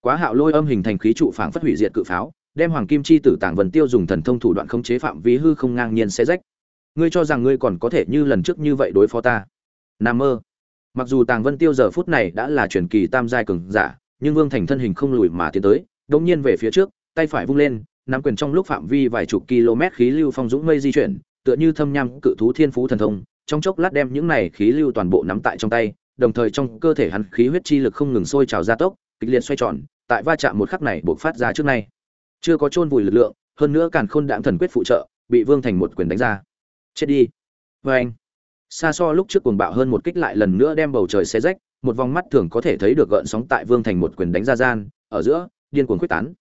Quá hạo lôi âm hình thành khí trụ phảng phất hủy diệt cự pháo đem hoàng kim chi tử tàng vần tiêu dùng thần thông thủ đoạn khống chế phạm vi hư không ngang nhiên xé rách ngươi cho rằng ngươi còn có thể như lần trước như vậy đối phó ta? Nam mơ. Mặc dù tàng vân tiêu giờ phút này đã là truyền kỳ tam giai cường giả, nhưng vương thành thân hình không lùi mà tiến tới đống nhiên về phía trước, tay phải vung lên, nắm quyền trong lúc phạm vi vài chục km khí lưu phong dũng mây di chuyển, tựa như thâm nham cự thú thiên phú thần thông, trong chốc lát đem những này khí lưu toàn bộ nắm tại trong tay, đồng thời trong cơ thể hắn khí huyết chi lực không ngừng sôi trào ra tốc, kịch liệt xoay tròn, tại va chạm một khắc này buộc phát ra trước nay. Chưa có chôn vùi lực lượng, hơn nữa càn khôn đạm thần quyết phụ trợ, bị vương thành một quyền đánh ra chết đi. Vê anh. Xa so lúc trước cuồng bạo hơn một kích lại lần nữa đem bầu trời xé rách, một vòng mắt thường có thể thấy được gợn sóng tại vương thành một quyền đánh ra gian, ở giữa, điên cuồng quyết tán.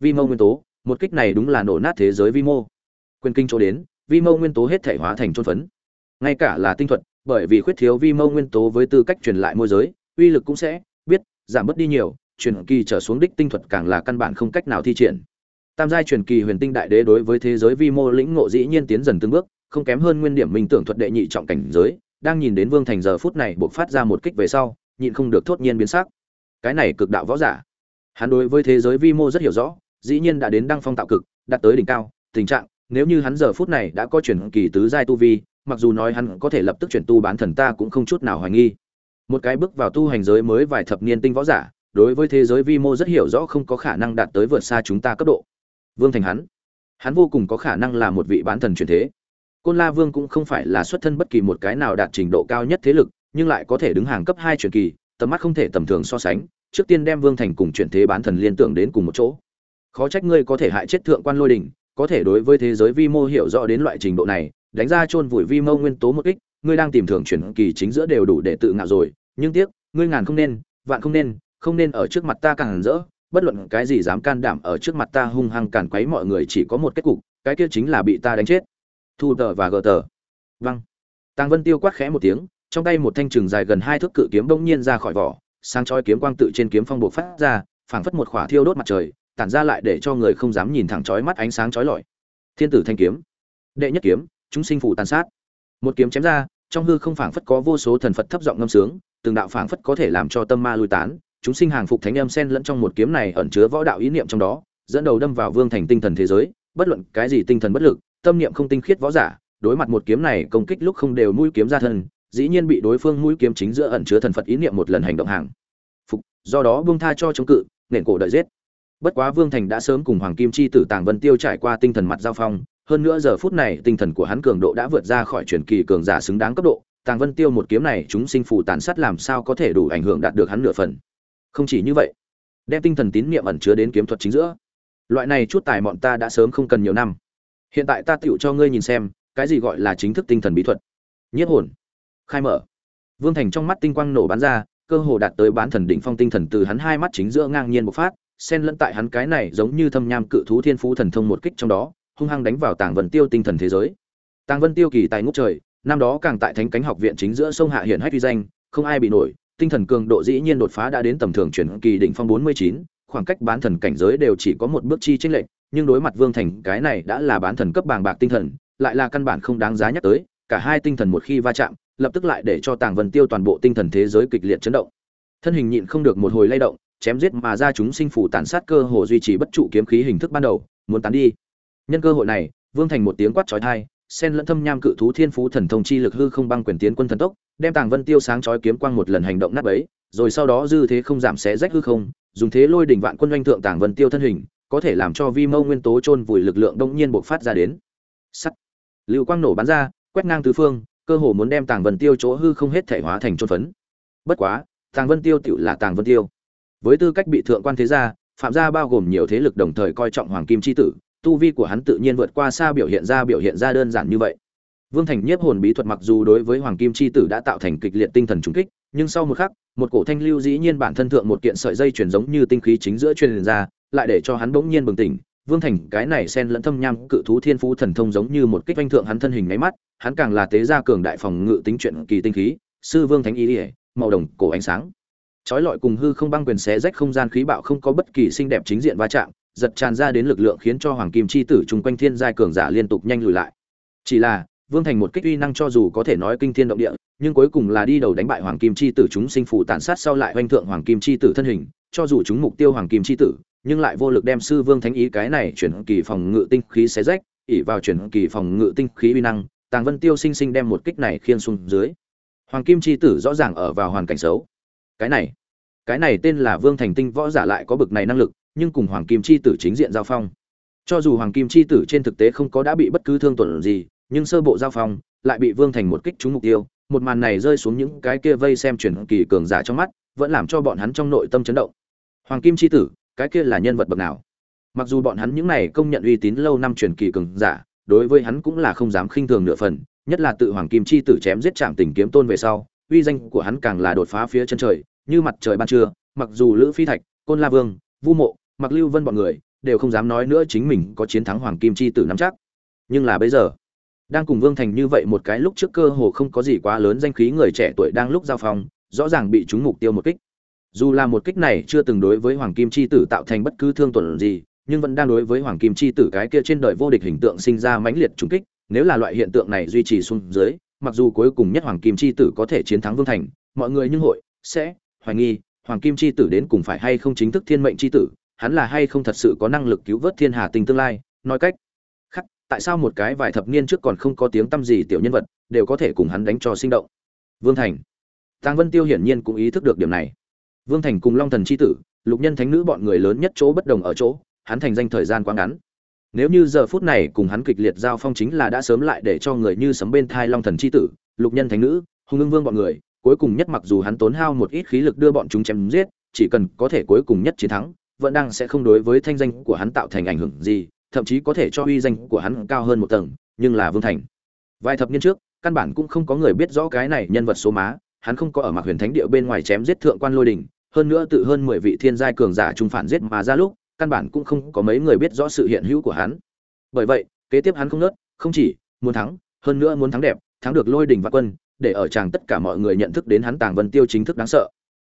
Vi mô nguyên tố, một kích này đúng là nổ nát thế giới vi mô. Quyền kinh chỗ đến, vi mô nguyên tố hết thể hóa thành trôn phấn. Ngay cả là tinh thuật, bởi vì khuyết thiếu vi mô nguyên tố với tư cách truyền lại môi giới, uy lực cũng sẽ biết, giảm bớt đi nhiều, truyền kỳ trở xuống đích tinh thuật càng là căn bản không cách nào thi triển. Tam giai truyền kỳ huyền tinh đại đế đối với thế giới vi mô lĩnh ngộ dĩ nhiên tiến dần từng bước không kém hơn nguyên điểm minh tưởng thuật đệ nhị trọng cảnh giới, đang nhìn đến vương thành giờ phút này buộc phát ra một kích về sau, nhịn không được thốt nhiên biến sắc. Cái này cực đạo võ giả. Hắn đối với thế giới vi mô rất hiểu rõ, dĩ nhiên đã đến đăng phong tạo cực, đạt tới đỉnh cao, tình trạng, nếu như hắn giờ phút này đã có chuyển kỳ tứ giai tu vi, mặc dù nói hắn có thể lập tức chuyển tu bán thần ta cũng không chút nào hoài nghi. Một cái bước vào tu hành giới mới vài thập niên tinh võ giả, đối với thế giới vi mô rất hiểu rõ không có khả năng đạt tới vượt xa chúng ta cấp độ. Vương thành hắn hắn vô cùng có khả năng là một vị bán thần truyền thế côn la vương cũng không phải là xuất thân bất kỳ một cái nào đạt trình độ cao nhất thế lực, nhưng lại có thể đứng hàng cấp hai truyền kỳ, tầm mắt không thể tầm thường so sánh, trước tiên đem vương thành cùng chuyển thế bán thần liên tưởng đến cùng một chỗ. Khó trách ngươi có thể hại chết thượng quan lôi đình, có thể đối với thế giới vi mô hiểu rõ đến loại trình độ này, đánh ra chôn vùi vi mô nguyên tố một kích, ngươi đang tìm thường chuyển kỳ chính giữa đều đủ để tự ngạo rồi, nhưng tiếc, ngươi ngàn không nên, vạn không nên không nên ở trước mặt ta càng rỡ, bất luận cái gì dám can đảm ở trước mặt ta hung hăng càn quấy mọi người chỉ có một kết cục, cái kia chính là bị ta đánh chết thu tờ và gờ tờ. Văng tàng vân tiêu quát khẽ một tiếng, trong tay một thanh trường dài gần hai thước cự kiếm bỗng nhiên ra khỏi vỏ sang chói kiếm quang tự trên kiếm phong buộc phát ra, phảng phất một khỏa thiêu đốt mặt trời, tản ra lại để cho người không dám nhìn thẳng chói mắt ánh sáng chói lọi. Thiên tử thanh kiếm. Đệ nhất kiếm, chúng sinh phủ tàn sát. Một kiếm chém ra, trong hư không phảng phất có vô số thần phật thấp giọng ngâm sướng, từng đạo phảng phất có thể làm cho tâm ma lui tán, chúng sinh hàng phục thánh âm sen lẫn trong một kiếm này ẩn chứa võ đạo ý niệm trong đó, dẫn đầu đâm vào vương thành tinh thần thế giới, bất luận cái gì tinh thần bất lực tâm niệm không tinh khiết võ giả, đối mặt một kiếm này công kích lúc không đều mũi kiếm ra thân, dĩ nhiên bị đối phương mũi kiếm chính giữa ẩn chứa thần phật ý niệm một lần hành động hàng. Phục, do đó buông tha cho chống cự nền cổ đợi giết. Bất quá vương thành đã sớm cùng hoàng kim chi tử tàng vân tiêu trải qua tinh thần mặt giao phong, hơn nữa giờ phút này tinh thần của hắn cường độ đã vượt ra khỏi truyền kỳ cường giả xứng đáng cấp độ, tàng vân tiêu một kiếm này chúng sinh phù tàn sát làm sao có thể đủ ảnh hưởng đạt được hắn nửa phần. Không chỉ như vậy, đem tinh thần tín niệm ẩn chứa đến kiếm thuật chính giữa. Loại này chút tài bọn ta đã sớm không cần nhiều năm hiện tại ta tựu cho ngươi nhìn xem cái gì gọi là chính thức tinh thần bí thuật. Nhiếp hồn. Khai mở. Vương thành trong mắt tinh quang nổ bắn ra cơ hồ đạt tới bán thần đỉnh phong tinh thần từ hắn hai mắt chính giữa ngang nhiên bộc phát xen lẫn tại hắn cái này giống như thâm nham cự thú thiên phú thần thông một kích trong đó hung hăng đánh vào tàng vân tiêu tinh thần thế giới. Tàng vân tiêu kỳ tài ngút trời năm đó càng tại thánh cánh học viện chính giữa sông hạ hiển hách uy danh không ai bị nổi tinh thần cường độ dĩ nhiên đột phá đã đến tầm thường chuyển kỳ đỉnh phong 49, khoảng cách bán thần cảnh giới đều chỉ có một bước chi chênh lệch, nhưng đối mặt Vương Thành cái này đã là bán thần cấp bàng bạc tinh thần, lại là căn bản không đáng giá nhắc tới, cả hai tinh thần một khi va chạm, lập tức lại để cho Tàng Vân Tiêu toàn bộ tinh thần thế giới kịch liệt chấn động. Thân hình nhịn không được một hồi lay động, chém giết mà ra chúng sinh phủ tàn sát cơ hồ duy trì bất trụ kiếm khí hình thức ban đầu, muốn tán đi. Nhân cơ hội này, Vương Thành một tiếng quát chói tai, sen lẫn thâm nham cự thú thiên phú thần thông chi lực hư không băng quyền tiến quân thần tốc, đem Tàng Vân Tiêu sáng chói kiếm quang một lần hành động nát bấy, rồi sau đó dư thế không giảm xé rách hư không, dùng thế lôi đỉnh vạn quân doanh thượng Tàng Vân Tiêu thân hình, có thể làm cho vi mâu nguyên tố chôn vùi lực lượng đông nhiên bộc phát ra đến. Sắt. Lưu quang nổ bắn ra, quét ngang tứ phương, cơ hồ muốn đem Tàng Vân Tiêu chỗ hư không hết thể hóa thành chôn phấn. Bất quá, Tàng Vân Tiêu tiểu là Tàng Vân Tiêu. Với tư cách bị thượng quan thế gia, phạm gia bao gồm nhiều thế lực đồng thời coi trọng hoàng kim chi tử, tu vi của hắn tự nhiên vượt qua xa biểu hiện ra biểu hiện ra đơn giản như vậy. Vương Thành nhiếp hồn bí thuật mặc dù đối với Hoàng Kim chi tử đã tạo thành kịch liệt tinh thần trùng kích, nhưng sau một khắc, một cổ thanh lưu dĩ nhiên bản thân thượng một kiện sợi dây truyền giống như tinh khí chính giữa truyền ra, lại để cho hắn bỗng nhiên bừng tỉnh. Vương Thành cái này xen lẫn thâm nham cự thú thiên phú thần thông giống như một kích vanh thượng hắn thân hình nháy mắt, hắn càng là tế gia cường đại phòng ngự tính chuyện kỳ tinh khí, sư vương thánh ý, ỉa màu đồng cổ ánh sáng. Chói lọi cùng hư không băng quyền xé rách không gian khí bạo không có bất kỳ xinh đẹp chính diện va chạm, giật tràn ra đến lực lượng khiến cho hoàng kim chi tử chung quanh thiên giai cường giả liên tục nhanh lùi lại. Chỉ là, Vương Thành một kích uy năng cho dù có thể nói kinh thiên động địa, nhưng cuối cùng là đi đầu đánh bại Hoàng Kim chi tử chúng sinh phụ tàn sát sau lại oanh thượng Hoàng Kim chi tử thân hình, cho dù chúng mục tiêu Hoàng Kim chi tử, nhưng lại vô lực đem sư Vương Thánh ý cái này chuyển kỳ phòng ngự tinh khí xé rách, ỉ vào chuyển kỳ phòng ngự tinh khí uy năng, Tàng Vân Tiêu sinh sinh đem một kích này khiên xuống dưới. Hoàng Kim chi tử rõ ràng ở vào hoàn cảnh xấu. Cái này, cái này tên là Vương Thành Tinh võ giả lại có bực này năng lực, nhưng cùng Hoàng Kim chi tử chính diện giao phong. Cho dù Hoàng Kim chi tử trên thực tế không có đã bị bất cứ thương tổn gì, nhưng sơ bộ giao phong lại bị Vương Thành một kích trúng mục tiêu, một màn này rơi xuống những cái kia vây xem chuyển kỳ cường giả trong mắt, vẫn làm cho bọn hắn trong nội tâm chấn động. Hoàng Kim chi tử, cái kia là nhân vật bậc nào? Mặc dù bọn hắn những này công nhận uy tín lâu năm truyền kỳ cường giả, đối với hắn cũng là không dám khinh thường nửa phần, nhất là tự Hoàng Kim chi tử chém giết chạm tình kiếm tôn về sau, uy danh của hắn càng là đột phá phía chân trời như mặt trời ban trưa mặc dù lữ phi thạch côn la vương vu mộ mặc lưu vân bọn người đều không dám nói nữa chính mình có chiến thắng hoàng kim chi tử nắm chắc nhưng là bây giờ đang cùng vương thành như vậy một cái lúc trước cơ hồ không có gì quá lớn danh khí người trẻ tuổi đang lúc giao phong rõ ràng bị chúng mục tiêu một kích dù là một kích này chưa từng đối với hoàng kim chi tử tạo thành bất cứ thương tổn gì, nhưng vẫn đang đối với hoàng kim chi tử cái kia trên đời vô địch hình tượng sinh ra mãnh liệt trùng kích, nếu là loại hiện tượng này duy trì xuống dưới, mặc dù cuối cùng nhất hoàng kim chi tử có thể chiến thắng vương thành, mọi người nhưng hội sẽ hoài nghi hoàng kim chi tử đến cùng phải hay không chính thức thiên mệnh chi tử, hắn là hay không thật sự có năng lực cứu vớt thiên hà tình tương lai, nói cách khác, tại sao một cái vài thập niên trước còn không có tiếng tăm gì tiểu nhân vật đều có thể cùng hắn đánh cho sinh động? Vương thành. Tàng vân tiêu hiển nhiên cũng ý thức được điểm này vương thành cùng long thần chi tử, lục nhân thánh nữ bọn người lớn nhất chỗ bất đồng ở chỗ, hắn thành danh thời gian quá ngắn. Nếu như giờ phút này cùng hắn kịch liệt giao phong chính là đã sớm lại để cho người như sấm bên thai long thần chi tử, lục nhân thánh nữ, hùng ưng vương bọn người, cuối cùng nhất mặc dù hắn tốn hao một ít khí lực đưa bọn chúng chém giết, chỉ cần có thể cuối cùng nhất chiến thắng, vẫn đang sẽ không đối với thanh danh của hắn tạo thành ảnh hưởng gì, thậm chí có thể cho uy danh của hắn cao hơn một tầng, nhưng là vương thành. Vài thập niên trước, căn bản cũng không có người biết rõ cái này nhân vật số má, hắn không có ở mạc huyền thánh địa bên ngoài chém giết thượng quan lôi đình hơn nữa tự hơn mười vị thiên giai cường giả trung phản giết mà ra lúc, căn bản cũng không có mấy người biết rõ sự hiện hữu của hắn. Bởi vậy, kế tiếp hắn không nớt, không chỉ muốn thắng, hơn nữa muốn thắng đẹp, thắng được lôi đình và quân, để ở chàng tất cả mọi người nhận thức đến hắn tàng vân tiêu chính thức đáng sợ.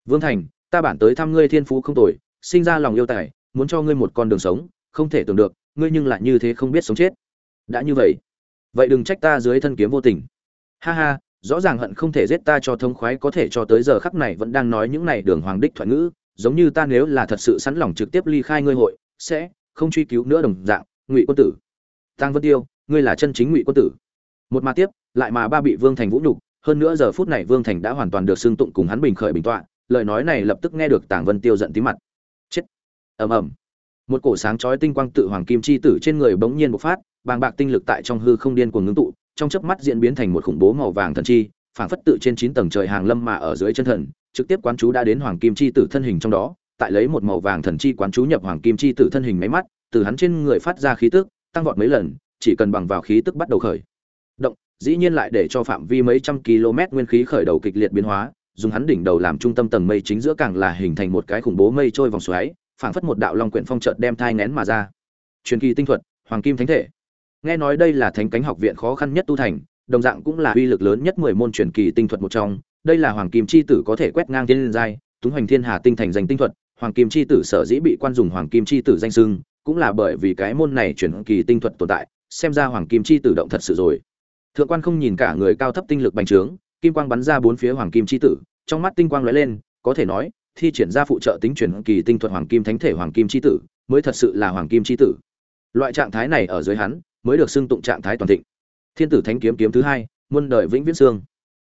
Vương thành, ta bản tới thăm ngươi thiên phú không tồi, sinh ra lòng yêu tài, muốn cho ngươi một con đường sống, không thể tưởng được, ngươi nhưng lại như thế không biết sống chết. Đã như vậy vậy đừng trách ta dưới thân kiếm vô tình. Ha ha rõ ràng hận không thể giết ta cho thông khoái, có thể cho tới giờ khắc này vẫn đang nói những này đường hoàng đích thoại ngữ, giống như ta nếu là thật sự sẵn lòng trực tiếp ly khai ngươi hội, sẽ không truy cứu nữa đồng dạng, ngụy quân tử. Tăng vân tiêu, ngươi là chân chính ngụy quân tử. Một mà tiếp, lại mà ba bị vương thành vũ nhục, hơn nữa giờ phút này vương thành đã hoàn toàn được xưng tụng cùng hắn bình khởi bình tọa, lời nói này lập tức nghe được tàng vân tiêu giận tí mặt. Chết. Ầm ầm. Một cổ sáng chói tinh quang tự hoàng kim chi tử trên người bỗng nhiên bộc phát, bàng bạc tinh lực tại trong hư không điên cuồng ngưng tụ trong chớp mắt diễn biến thành một khủng bố màu vàng thần chi, phảng phất tự trên chín tầng trời hàng lâm mà ở dưới chân thần, trực tiếp quán chú đã đến hoàng kim chi tử thân hình trong đó, tại lấy một màu vàng thần chi quán chú nhập hoàng kim chi tử thân hình máy mắt, từ hắn trên người phát ra khí tức, tăng vọt mấy lần, chỉ cần bằng vào khí tức bắt đầu khởi. Động, dĩ nhiên lại để cho phạm vi mấy trăm km nguyên khí khởi đầu kịch liệt biến hóa, dùng hắn đỉnh đầu làm trung tâm tầng mây chính giữa càng là hình thành một cái khủng bố mây trôi vòng xoáy, phảng phất một đạo long quyển phong chợt đem thai nén mà ra. Truyền kỳ tinh thuật, hoàng kim thánh thể nghe nói đây là thánh cánh học viện khó khăn nhất tu thành, đồng dạng cũng là uy lực lớn nhất mười môn truyền kỳ tinh thuật một trong. Đây là hoàng kim chi tử có thể quét ngang thiên giai, túng hoành thiên hà tinh thành danh tinh thuật. Hoàng kim chi tử sở dĩ bị quan dùng hoàng kim chi tử danh sưng cũng là bởi vì cái môn này chuyển kỳ tinh thuật tồn tại, xem ra hoàng kim chi tử động thật sự rồi. Thượng quan không nhìn cả người cao thấp tinh lực bành trướng, kim quang bắn ra bốn phía hoàng kim chi tử, trong mắt tinh quang lóe lên, có thể nói, thi triển ra phụ trợ tính chuyển kỳ tinh thuật hoàng kim thánh thể hoàng kim chi tử, mới thật sự là hoàng kim chi tử. Loại trạng thái này ở dưới hắn mới được xưng tụng trạng thái toàn thịnh. Thiên tử thánh kiếm kiếm thứ hai, muôn đời vĩnh viễn xương.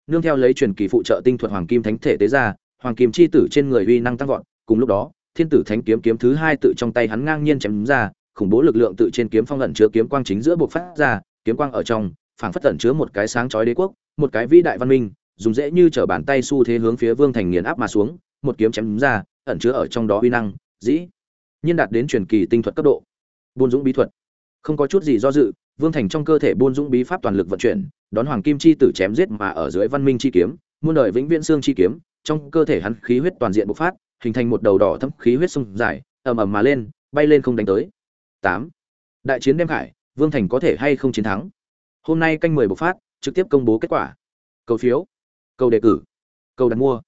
Nương theo lấy truyền kỳ phụ trợ tinh thuật hoàng kim thánh thể tế ra, hoàng kim chi tử trên người uy năng tăng vọt, cùng lúc đó, thiên tử thánh kiếm kiếm thứ hai tự trong tay hắn ngang nhiên chém ra, khủng bố lực lượng tự trên kiếm phong ẩn chứa kiếm quang chính giữa buộc phát ra, kiếm quang ở trong, phảng phất ẩn chứa một cái sáng chói đế quốc, một cái vĩ đại văn minh, dùng dễ như trở bàn tay xu thế hướng phía vương thành nghiền áp mà xuống, một kiếm chém ra, ẩn chứa ở trong đó uy năng, dĩ nhiên đạt đến truyền kỳ tinh thuật cấp độ. Buôn dũng bí thuật không có chút gì do dự, vương thành trong cơ thể buôn dũng bí pháp toàn lực vận chuyển, đón hoàng kim chi tử chém giết mà ở dưới văn minh chi kiếm, muôn đời vĩnh viễn xương chi kiếm, trong cơ thể hắn khí huyết toàn diện bộc phát, hình thành một đầu đỏ thâm khí huyết sông dài, ầm ầm mà lên, bay lên không đánh tới. Tám. Đại chiến đêm khải, vương thành có thể hay không chiến thắng? Hôm nay canh mười bộc phát, trực tiếp công bố kết quả. Cầu phiếu, cầu đề cử, cầu đặt mua.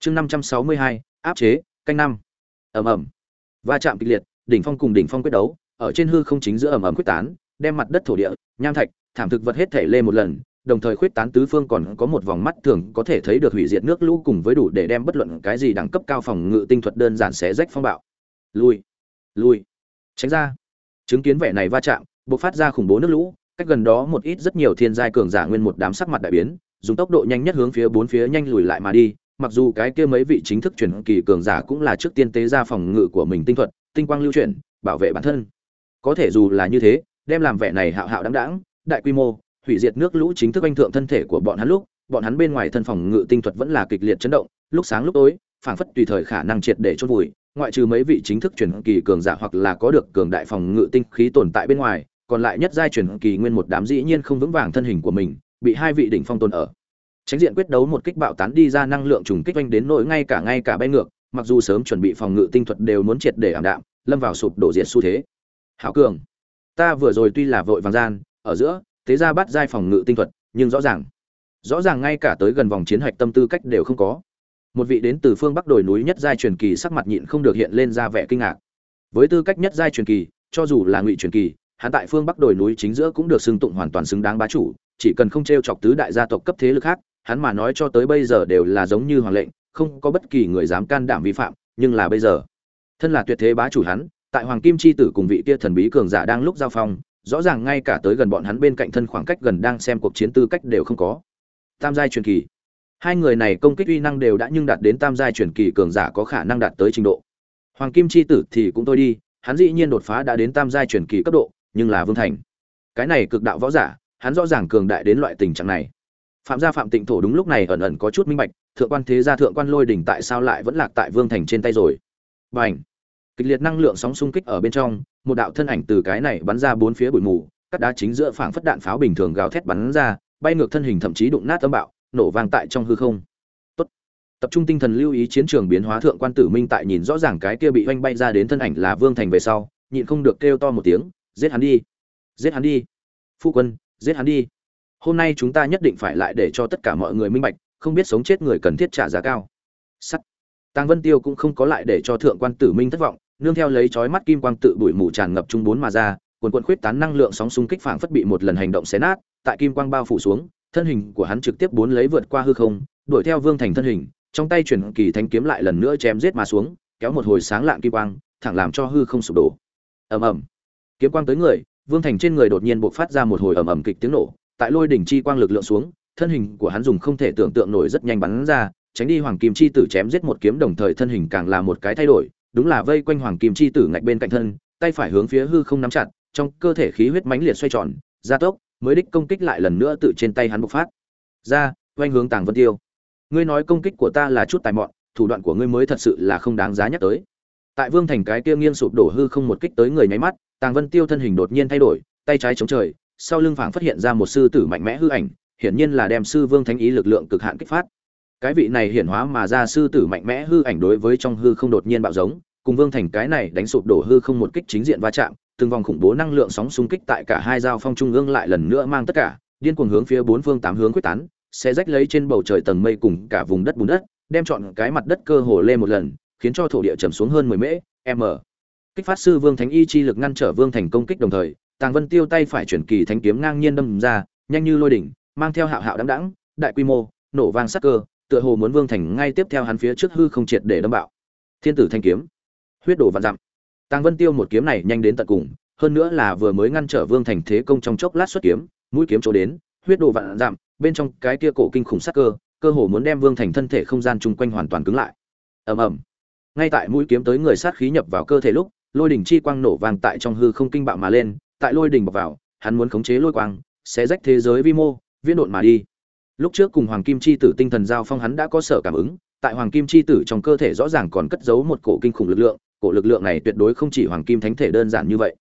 Chương năm trăm sáu mươi hai, áp chế, canh năm. Ầm ầm. Va chạm kịch liệt, đỉnh phong cùng đỉnh phong quyết đấu ở trên hư không chính giữa ầm ầm quyết tán, đem mặt đất thổ địa, nham thạch, thảm thực vật hết thể lê một lần, đồng thời khuyết tán tứ phương còn có một vòng mắt thường có thể thấy được hủy diệt nước lũ cùng với đủ để đem bất luận cái gì đẳng cấp cao phòng ngự tinh thuật đơn giản xé rách phong bạo. Lui lui, tránh ra. Chứng kiến vẻ này va chạm, bộc phát ra khủng bố nước lũ, cách gần đó một ít rất nhiều thiên giai cường giả nguyên một đám sắc mặt đại biến, dùng tốc độ nhanh nhất hướng phía bốn phía nhanh lùi lại mà đi, mặc dù cái kia mấy vị chính thức truyền kỳ cường giả cũng là trước tiên tế ra phòng ngự của mình tinh thuật, tinh quang lưu chuyển, bảo vệ bản thân có thể dù là như thế, đem làm vẻ này hạo hạo đáng đáng, đại quy mô, hủy diệt nước lũ chính thức anh thượng thân thể của bọn hắn lúc, bọn hắn bên ngoài thân phòng ngự tinh thuật vẫn là kịch liệt chấn động, lúc sáng lúc tối, phảng phất tùy thời khả năng triệt để chôn vùi, ngoại trừ mấy vị chính thức truyền kỳ cường giả hoặc là có được cường đại phòng ngự tinh khí tồn tại bên ngoài, còn lại nhất giai truyền kỳ nguyên một đám dĩ nhiên không vững vàng thân hình của mình, bị hai vị đỉnh phong tồn ở. Tránh diện quyết đấu một kích bạo tán đi ra năng lượng trùng kích oanh đến nỗi ngay cả ngay cả bay ngược, mặc dù sớm chuẩn bị phòng ngự tinh thuật đều muốn triệt để ảm đạm, lâm vào sụp đổ diệt xu thế hảo cường, ta vừa rồi tuy là vội vàng gian, ở giữa, thế ra bắt giai phòng ngự tinh thuật, nhưng rõ ràng rõ ràng ngay cả tới gần vòng chiến hạch tâm tư cách đều không có. Một vị đến từ phương bắc đồi núi nhất giai truyền kỳ sắc mặt nhịn không được hiện lên ra vẻ kinh ngạc. Với tư cách nhất giai truyền kỳ, cho dù là ngụy truyền kỳ, hắn tại phương bắc đồi núi chính giữa cũng được xưng tụng hoàn toàn xứng đáng bá chủ, chỉ cần không t r e o chọc tứ đại gia tộc cấp thế lực khác, hắn mà nói cho tới bây giờ đều là giống như hoàng lệnh, không có bất kỳ người dám can đảm vi phạm, nhưng là bây giờ, thân là tuyệt thế bá chủ hắn tại hoàng kim c h i tử cùng vị kia thần bí cường giả đang lúc giao phong, rõ ràng ngay cả tới gần bọn hắn bên cạnh thân khoảng cách gần đang xem cuộc chiến tư cách đều không có. Tam giai truyền kỳ. Hai người này công kích uy năng đều đã nhưng đạt đến tam giai truyền kỳ cường giả có khả năng đạt tới trình độ. Hoàng kim c h i tử thì cũng thôi đi, hắn dĩ nhiên đột phá đã đến tam giai truyền kỳ cấp độ, nhưng là vương thành. Cái này cực đạo võ giả, hắn rõ ràng cường đại đến loại tình trạng này. Phạm gia phạm tịnh thổ đúng lúc này ẩn ẩn có chút minh bạch, thượng quan thế gia thượng quan lôi đỉnh tại sao lại vẫn lạc tại vương thành trên tay rồi. B à n h kịch liệt năng lượng sóng xung kích ở bên trong, một đạo thân ảnh từ cái này bắn ra bốn phía bụi mù, cắt đá chính giữa phảng phất đạn pháo bình thường gào thét bắn ra, bay ngược thân hình thậm chí đụng nát âm bạo, nổ vang tại trong hư không. Tốt. tập trung tinh thần lưu ý chiến trường biến hóa thượng quan tử minh tại nhìn rõ ràng cái kia bị oanh bay ra đến thân ảnh là vương thành về sau, nhịn không được kêu to một tiếng, giết hắn đi! Giết hắn đi! Phu quân, giết hắn đi! Hôm nay chúng ta nhất định phải lại để cho tất cả mọi người minh bạch, không biết sống chết người cần thiết trả giá cao. Sắt. Tàng vân tiêu cũng không có lại để cho thượng quan tử minh thất vọng nương theo lấy chói mắt kim quang tự bụi mù tràn ngập trung bốn mà ra cuồn cuộn khuyết tán năng lượng sóng xung kích phảng phất bị một lần hành động xé nát, tại kim quang bao phủ xuống, thân hình của hắn trực tiếp bốn lấy vượt qua hư không, đuổi theo vương thành thân hình, trong tay chuyển kỳ thanh kiếm lại lần nữa chém giết mà xuống, kéo một hồi sáng lạng kim quang, thẳng làm cho hư không sụp đổ. Ầm ầm. Kiếm quang tới người, vương thành trên người đột nhiên bộc phát ra một hồi ầm ầm kịch tiếng nổ, tại lôi đỉnh chi quang lực lượng xuống, thân hình của hắn dùng không thể tưởng tượng nổi rất nhanh bắn ra, tránh đi hoàng kim chi tử chém giết một kiếm đồng thời thân hình càng là một cái thay đổi đúng là vây quanh hoàng kim chi tử ngạch bên cạnh thân, tay phải hướng phía hư không nắm chặt, trong cơ thể khí huyết mãnh liệt xoay tròn, gia tốc, mới đích công kích lại lần nữa tự trên tay hắn bộc phát. Ra quanh hướng tàng vân tiêu. Ngươi nói công kích của ta là chút tài mọn, thủ đoạn của ngươi mới thật sự là không đáng giá nhắc tới. Tại vương thành cái kia nghiêng sụp đổ hư không một kích tới người nháy mắt, tàng vân tiêu thân hình đột nhiên thay đổi, tay trái chống trời, sau lưng phảng phát hiện ra một sư tử mạnh mẽ hư ảnh, hiển nhiên là đem sư vương thánh ý lực lượng cực hạn kích phát cái vị này hiển hóa mà ra sư tử mạnh mẽ hư ảnh đối với trong hư không đột nhiên bạo giống cùng vương thành cái này đánh sụp đổ hư không một kích chính diện va chạm từng vòng khủng bố năng lượng sóng xung kích tại cả hai giao phong trung ương lại lần nữa mang tất cả điên cuồng hướng phía bốn phương tám hướng quyết tán sẽ rách lấy trên bầu trời tầng mây cùng cả vùng đất bùn đất đem chọn cái mặt đất cơ hồ lên một lần khiến cho thổ địa trầm xuống hơn 10 mễ, m. Kích phát sư Vương Thánh Y chi lực ngăn trở Vương Thành công kích đồng thời, Tàng Vân Tiêu tay phải chuyển kỳ thánh kiếm ngang nhiên đâm ra, nhanh như lôi đỉnh, mang theo hạo hạo đãng đãng, đại quy mô, nổ vang sắc cơ, tựa hồ muốn Vương Thành ngay tiếp theo hắn phía trước hư không triệt để đâm bạo. Thiên tử thanh kiếm, huyết đổ vạn dặm. Tàng Vân Tiêu một kiếm này nhanh đến tận cùng, hơn nữa là vừa mới ngăn trở Vương Thành thế công trong chốc lát xuất kiếm, mũi kiếm chỗ đến, huyết đổ vạn dặm, bên trong cái kia cổ kinh khủng sắc cơ, cơ hồ muốn đem Vương Thành thân thể không gian chung quanh hoàn toàn cứng lại. Ầm ầm ngay tại mũi kiếm tới người sát khí nhập vào cơ thể lúc lôi đỉnh chi quang nổ vang tại trong hư không kinh bạo mà lên tại lôi đỉnh bọc vào hắn muốn khống chế lôi quang sẽ rách thế giới vi mô viễn độn mà đi lúc trước cùng hoàng kim chi tử tinh thần giao phong hắn đã có sở cảm ứng, tại hoàng kim chi tử trong cơ thể rõ ràng còn cất giấu một cổ kinh khủng lực lượng, cổ lực lượng này tuyệt đối không chỉ hoàng kim thánh thể đơn giản như vậy.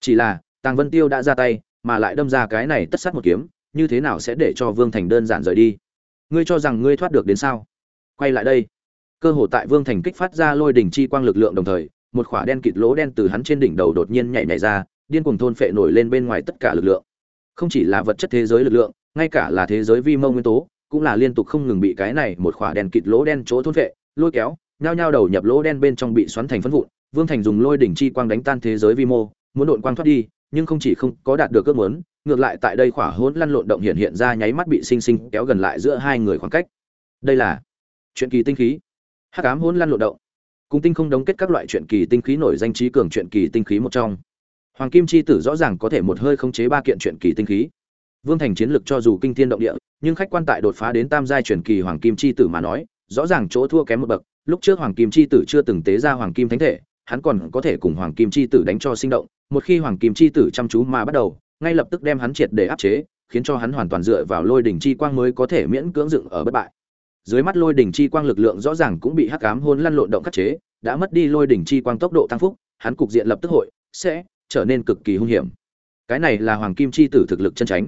Chỉ là, tàng vân tiêu đã ra tay, mà lại đâm ra cái này tất sát một kiếm, như thế nào sẽ để cho vương thành đơn giản rời đi? Ngươi cho rằng ngươi thoát được đến sao? Quay lại đây. Cơ hồ tại vương thành kích phát ra lôi đỉnh chi quang lực lượng đồng thời, một khỏa đen kịt lỗ đen từ hắn trên đỉnh đầu đột nhiên nhảy nhảy ra, điên cuồng thôn phệ nổi lên bên ngoài tất cả lực lượng. Không chỉ là vật chất thế giới lực lượng ngay cả là thế giới vi mô nguyên tố, cũng là liên tục không ngừng bị cái này một khỏa đèn kịt lỗ đen chỗ thôn vệ, lôi kéo, nhao nhao đầu nhập lỗ đen bên trong bị xoắn thành phân vụn. Vương thành dùng lôi đỉnh chi quang đánh tan thế giới vi mô, muốn độn quang thoát đi, nhưng không chỉ không có đạt được ước muốn, ngược lại tại đây khỏa hỗn lăn lộn động hiện hiện ra nháy mắt bị sinh sinh kéo gần lại giữa hai người khoảng cách. Đây là chuyện kỳ tinh khí. Hắc ám hỗn lăn lộn động. Cùng tinh không đóng kết các loại chuyện kỳ tinh khí nổi danh trí cường chuyện kỳ tinh khí một trong. Hoàng kim chi tử rõ ràng có thể một hơi khống chế ba kiện chuyện kỳ tinh khí vương thành chiến lực cho dù kinh thiên động địa, nhưng khách quan tại đột phá đến tam giai truyền kỳ hoàng kim chi tử mà nói, rõ ràng chỗ thua kém một bậc. Lúc trước hoàng kim chi tử chưa từng tế ra hoàng kim thánh thể, hắn còn có thể cùng hoàng kim chi tử đánh cho sinh động. Một khi hoàng kim chi tử chăm chú mà bắt đầu, ngay lập tức đem hắn triệt để áp chế, khiến cho hắn hoàn toàn dựa vào lôi đỉnh chi quang mới có thể miễn cưỡng dựng ở bất bại. Dưới mắt lôi đỉnh chi quang lực lượng rõ ràng cũng bị hắc ám hôn lăn lộn động khắc chế, đã mất đi lôi đỉnh chi quang tốc độ tăng phúc, hắn cục diện lập tức hội sẽ trở nên cực kỳ hung hiểm. Cái này là hoàng kim chi tử thực lực chân tránh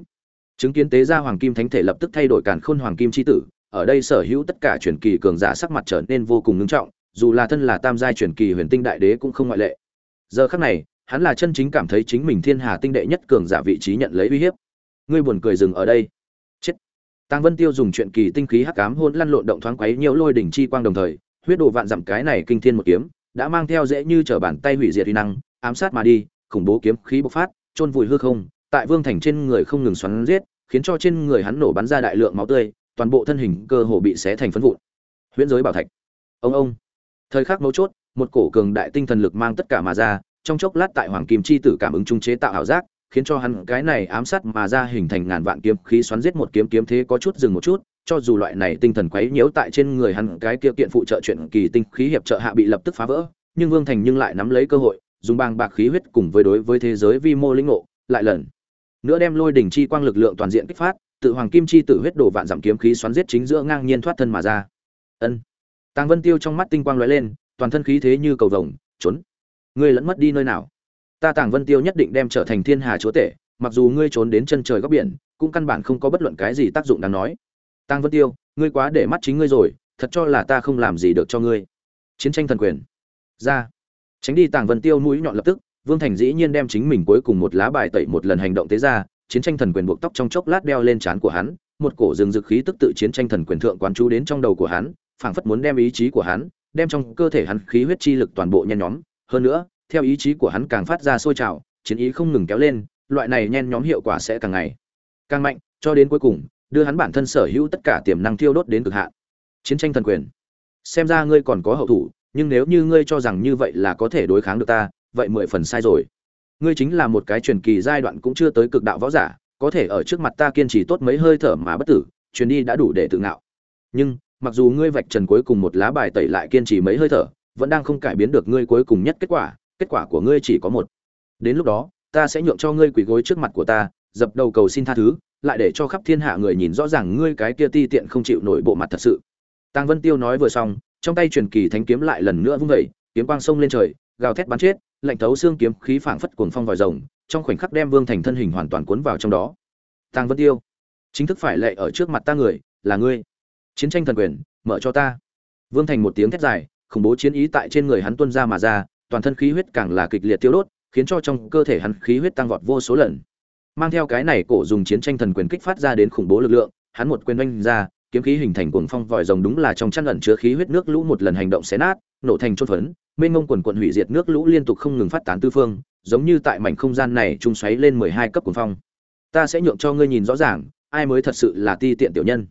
chứng kiến tế gia hoàng kim thánh thể lập tức thay đổi càn khôn hoàng kim chi tử ở đây sở hữu tất cả truyền kỳ cường giả sắc mặt trở nên vô cùng ngưng trọng dù là thân là tam giai truyền kỳ huyền tinh đại đế cũng không ngoại lệ. Giờ khắc này hắn là chân chính cảm thấy chính mình thiên hà tinh đệ nhất cường giả vị trí nhận lấy uy hiếp. Ngươi buồn cười dừng ở đây. Chết. Tàng Vân Tiêu dùng chuyện kỳ tinh khí hắc ám hôn lăn lộn động thoáng quấy nhiều lôi đỉnh chi quang đồng thời, huyết đồ vạn dặm cái này kinh thiên một kiếm, đã mang theo dễ như trở bàn tay hủy diệt uy năng, ám sát mà đi, khủng bố kiếm khí bộc phát, chôn vùi hư không, tại Vương Thành trên người không ngừng xoắn giết, khiến cho trên người hắn nổ bắn ra đại lượng máu tươi, toàn bộ thân hình cơ hồ bị xé thành phấn vụn. Huyễn giới bảo thạch. Ông ông. Thời khắc mấu chốt, một cổ cường đại tinh thần lực mang tất cả mà ra, trong chốc lát tại Hoàng Kim chi tử cảm ứng trung chế tạo ảo giác, khiến cho hắn cái này ám sát mà ra hình thành ngàn vạn kiếm khí xoắn giết một kiếm kiếm thế có chút dừng một chút, cho dù loại này tinh thần quấy nhiễu tại trên người hắn cái kia kiện phụ trợ chuyện kỳ tinh khí hiệp trợ hạ bị lập tức phá vỡ, nhưng Vương Thành nhưng lại nắm lấy cơ hội, dùng bàng bạc khí huyết cùng với đối với thế giới vi mô linh ngộ, lại lần nữa đem lôi đỉnh chi quang lực lượng toàn diện kích phát, tự hoàng kim chi tử huyết đổ vạn giảm kiếm khí xoắn giết chính giữa ngang nhiên thoát thân mà ra. Ân. Tang Vân Tiêu trong mắt tinh quang lóe lên, toàn thân khí thế như cầu vồng, trốn. Ngươi lẫn mất đi nơi nào? Ta Tang Vân Tiêu nhất định đem trở thành thiên hà chúa tể, mặc dù ngươi trốn đến chân trời góc biển, cũng căn bản không có bất luận cái gì tác dụng đáng nói. Tang Vân Tiêu, ngươi quá để mắt chính ngươi rồi, thật cho là ta không làm gì được cho ngươi. Chiến tranh thần quyền. Ra. Tránh đi Tàng Vân Tiêu mũi nhọn lập tức, Vương Thành dĩ nhiên đem chính mình cuối cùng một lá bài tẩy một lần hành động tế ra, chiến tranh thần quyền buộc tóc trong chốc lát đeo lên trán của hắn, một cổ rừng dực khí tức tự chiến tranh thần quyền thượng quán chú đến trong đầu của hắn, phảng phất muốn đem ý chí của hắn, đem trong cơ thể hắn khí huyết chi lực toàn bộ nhen nhóm, hơn nữa, theo ý chí của hắn càng phát ra sôi trào, chiến ý không ngừng kéo lên, loại này nhen nhóm hiệu quả sẽ càng ngày càng mạnh, cho đến cuối cùng, đưa hắn bản thân sở hữu tất cả tiềm năng thiêu đốt đến cực hạn. Chiến tranh thần quyền. Xem ra ngươi còn có hậu thủ, nhưng nếu như ngươi cho rằng như vậy là có thể đối kháng được ta, vậy mười phần sai rồi. Ngươi chính là một cái truyền kỳ giai đoạn cũng chưa tới cực đạo võ giả, có thể ở trước mặt ta kiên trì tốt mấy hơi thở mà bất tử, truyền đi đã đủ để tự ngạo. Nhưng, mặc dù ngươi vạch trần cuối cùng một lá bài tẩy lại kiên trì mấy hơi thở, vẫn đang không cải biến được ngươi cuối cùng nhất kết quả, kết quả của ngươi chỉ có một đến lúc đó ta sẽ nhượng cho ngươi quỳ gối trước mặt của ta dập đầu cầu xin tha thứ lại để cho khắp thiên hạ người nhìn rõ ràng ngươi cái kia ti tiện không chịu nổi bộ mặt thật sự tăng vân tiêu nói vừa xong trong tay truyền kỳ thánh kiếm lại lần nữa vung vẩy kiếm quang sông lên trời gào thét bắn chết lạnh thấu xương kiếm khí phảng phất cuồng phong vòi rồng trong khoảnh khắc đem vương thành thân hình hoàn toàn cuốn vào trong đó. Tăng vân tiêu chính thức phải lệ ở trước mặt ta người là ngươi. Chiến tranh thần quyền mở cho ta. Vương thành một tiếng thét dài khủng bố chiến ý tại trên người hắn tuôn ra mà ra toàn thân khí huyết càng là kịch liệt tiêu đốt, khiến cho trong cơ thể hắn khí huyết tăng vọt vô số lần. Mang theo cái này cổ dùng chiến tranh thần quyền kích phát ra đến khủng bố lực lượng, hắn một quyền oanh ra, kiếm khí hình thành cuồng phong vòi rồng đúng là trong chăn ẩn chứa khí huyết nước lũ một lần hành động xé nát, nổ thành chôn phấn, mênh mông quần quần hủy diệt nước lũ liên tục không ngừng phát tán tứ phương, giống như tại mảnh không gian này trung xoáy lên 12 cấp cuồng phong. Ta sẽ nhượng cho ngươi nhìn rõ ràng, ai mới thật sự là ti tiện tiểu nhân.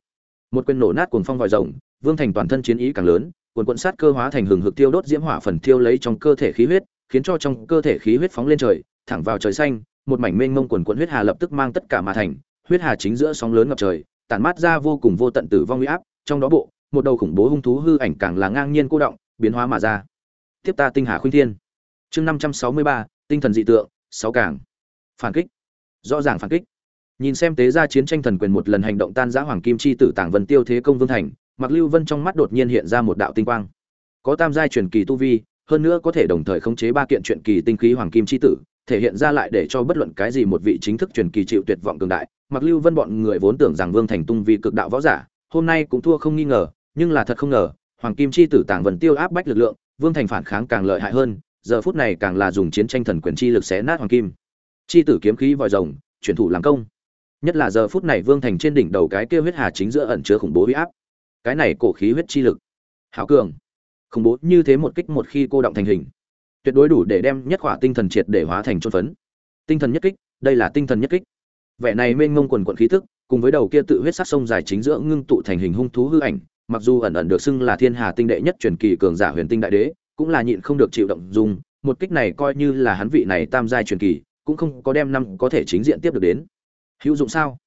Một quyền nổ nát cuồng phong vòi rồng, Vương Thành toàn thân chiến ý càng lớn, quần quận sát cơ hóa thành hừng hực tiêu đốt diễm hỏa phần tiêu lấy trong cơ thể khí huyết, khiến cho trong cơ thể khí huyết phóng lên trời, thẳng vào trời xanh, một mảnh mênh mông quần quận huyết hà lập tức mang tất cả mà thành, huyết hà chính giữa sóng lớn ngập trời, tản mát ra vô cùng vô tận tử vong uy áp, trong đó bộ, một đầu khủng bố hung thú hư ảnh càng là ngang nhiên cô động, biến hóa mà ra. Tiếp ta tinh hà khuynh thiên. Chương năm trăm sáu mươi ba tinh thần dị tượng, sáu càng. Phản kích. Rõ ràng phản kích. Nhìn xem tế gia chiến tranh thần quyền một lần hành động tan rã hoàng kim chi tử tàng vân tiêu thế công vương thành, Mạc Lưu Vân trong mắt đột nhiên hiện ra một đạo tinh quang. Có tam giai truyền kỳ tu vi, hơn nữa có thể đồng thời khống chế ba kiện truyền kỳ tinh khí hoàng kim chi tử, thể hiện ra lại để cho bất luận cái gì một vị chính thức truyền kỳ chịu tuyệt vọng cường đại. Mặc Lưu Vân bọn người vốn tưởng rằng Vương Thành tung vì cực đạo võ giả, hôm nay cũng thua không nghi ngờ, nhưng là thật không ngờ, hoàng kim chi tử tàng vân tiêu áp bách lực lượng, Vương Thành phản kháng càng lợi hại hơn, giờ phút này càng là dùng chiến tranh thần quyền chi lực xé nát hoàng kim. Chi tử kiếm khí vòi rồng, chuyển thủ làm công. Nhất là giờ phút này Vương Thành trên đỉnh đầu cái kia huyết hà chính giữa ẩn chứa khủng bố uy áp cái này cổ khí huyết chi lực hảo cường khủng bố như thế một kích một khi cô động thành hình tuyệt đối đủ để đem nhất khỏa tinh thần triệt để hóa thành trôn phấn. Tinh thần nhất kích, đây là tinh thần nhất kích. Vẻ này mênh mông quần quận khí thức, cùng với đầu kia tự huyết sát sông dài chính giữa ngưng tụ thành hình hung thú hư ảnh, mặc dù ẩn ẩn được xưng là thiên hà tinh đệ nhất truyền kỳ cường giả huyền tinh đại đế, cũng là nhịn không được chịu động dùng, một kích này coi như là hắn vị này tam giai truyền kỳ, cũng không có đem năm có thể chính diện tiếp được đến. Hữu dụng sao?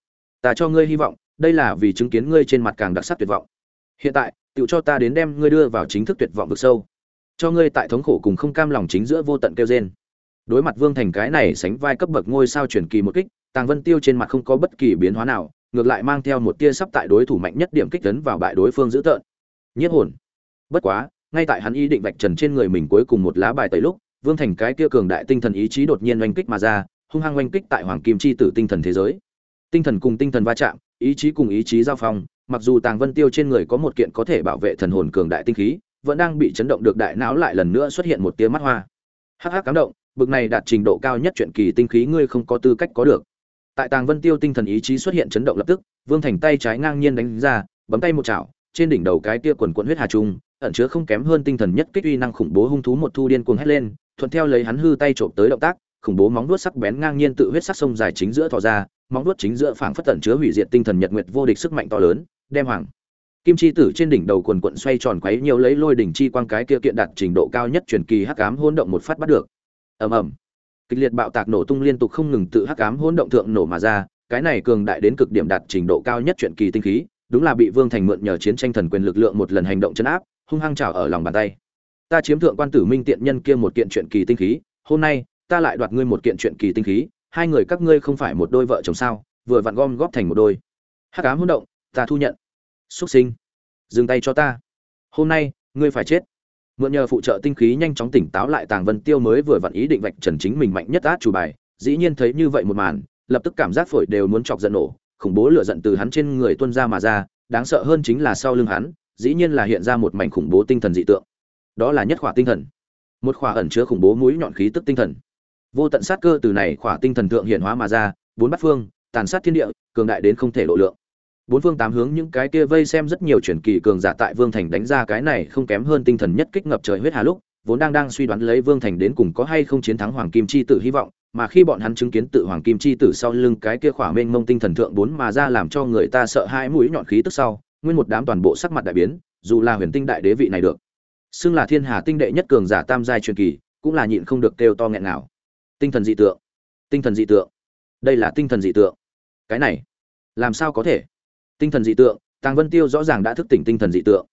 Ta cho ngươi hy vọng, đây là vì chứng kiến ngươi trên mặt càng đặc sắc tuyệt vọng. Hiện tại, tự cho ta đến đem ngươi đưa vào chính thức tuyệt vọng vực sâu cho ngươi tại thống khổ cùng không cam lòng chính giữa vô tận kêu rên. đối mặt vương thành cái này sánh vai cấp bậc ngôi sao chuyển kỳ một kích, tàng vân tiêu trên mặt không có bất kỳ biến hóa nào, ngược lại mang theo một tia sắp tại đối thủ mạnh nhất điểm kích tấn vào bại đối phương dữ tợn. Nhiếp hồn. Bất quá, ngay tại hắn ý định vạch trần trên người mình cuối cùng một lá bài tẩy lúc, vương thành cái kia cường đại tinh thần ý chí đột nhiên oanh kích mà ra, hung hăng oanh kích tại hoàng kim chi tử tinh thần thế giới. Tinh thần cùng tinh thần va chạm, ý chí cùng ý chí giao phong, mặc dù tàng vân tiêu trên người có một kiện có thể bảo vệ thần hồn cường đại tinh khí vẫn đang bị chấn động được đại não lại lần nữa xuất hiện một tia mắt hoa. Hắc hắc cảm động, bực này đạt trình độ cao nhất chuyện kỳ tinh khí ngươi không có tư cách có được. Tại tàng vân tiêu tinh thần ý chí xuất hiện chấn động lập tức, vương thành tay trái ngang nhiên đánh ra, bấm tay một chảo, trên đỉnh đầu cái tia quần quận huyết hà trung, ẩn chứa không kém hơn tinh thần nhất kích uy năng khủng bố hung thú một thu điên cuồng hét lên, thuận theo lấy hắn hư tay trộm tới động tác, khủng bố móng vuốt sắc bén ngang nhiên tự huyết sắc sông dài chính giữa thò ra, móng vuốt chính giữa phảng phất tẩn chứa hủy diệt tinh thần nhật nguyệt vô địch sức mạnh to lớn, đem hoàng kim chi tử trên đỉnh đầu quần quận xoay tròn quấy nhiều lấy lôi đỉnh chi quang cái kia kiện đạt trình độ cao nhất truyền kỳ hắc ám hỗn động một phát bắt được. Ầm ầm. Kịch liệt bạo tạc nổ tung liên tục không ngừng tự hắc ám hỗn động thượng nổ mà ra, cái này cường đại đến cực điểm đạt trình độ cao nhất truyền kỳ tinh khí, đúng là bị vương thành mượn nhờ chiến tranh thần quyền lực lượng một lần hành động chấn áp, hung hăng trào ở lòng bàn tay. Ta chiếm thượng quan tử minh tiện nhân kia một kiện truyền kỳ tinh khí, hôm nay, ta lại đoạt ngươi một kiện truyền kỳ tinh khí, hai người các ngươi không phải một đôi vợ chồng sao, vừa vặn gom góp thành một đôi. Hắc ám hỗn động, ta thu nhận xuất sinh. Dừng tay cho ta. Hôm nay, ngươi phải chết. Mượn nhờ phụ trợ tinh khí nhanh chóng tỉnh táo lại tàng vân tiêu mới vừa vặn ý định vạch trần chính mình mạnh nhất át chủ bài. Dĩ nhiên thấy như vậy một màn, lập tức cảm giác phổi đều muốn chọc giận nổ. Khủng bố lửa giận từ hắn trên người tuôn ra mà ra, đáng sợ hơn chính là sau lưng hắn, dĩ nhiên là hiện ra một mảnh khủng bố tinh thần dị tượng. Đó là nhất khỏa tinh thần. Một khỏa ẩn chứa khủng bố mũi nhọn khí tức tinh thần. Vô tận sát cơ từ này khỏa tinh thần thượng hiện hóa mà ra, bốn bát phương, tàn sát thiên địa, cường đại đến không thể lộ lượng bốn phương tám hướng những cái kia vây xem rất nhiều truyền kỳ cường giả tại vương thành đánh ra cái này không kém hơn tinh thần nhất kích ngập trời huyết hà lúc, vốn đang đang suy đoán lấy vương thành đến cùng có hay không chiến thắng hoàng kim chi tử hy vọng, mà khi bọn hắn chứng kiến tự hoàng kim chi tử sau lưng cái kia khỏa mênh mông tinh thần thượng bốn mà ra làm cho người ta sợ hai mũi nhọn khí tức sau, nguyên một đám toàn bộ sắc mặt đại biến, dù là huyền tinh đại đế vị này được, xưng là thiên hà tinh đệ nhất cường giả tam giai truyền kỳ, cũng là nhịn không được kêu to nghẹn nào tinh thần dị tượng, tinh thần dị tượng, đây là tinh thần dị tượng. Cái này, làm sao có thể? Tinh thần dị tượng, tàng vân tiêu rõ ràng đã thức tỉnh tinh thần dị tượng.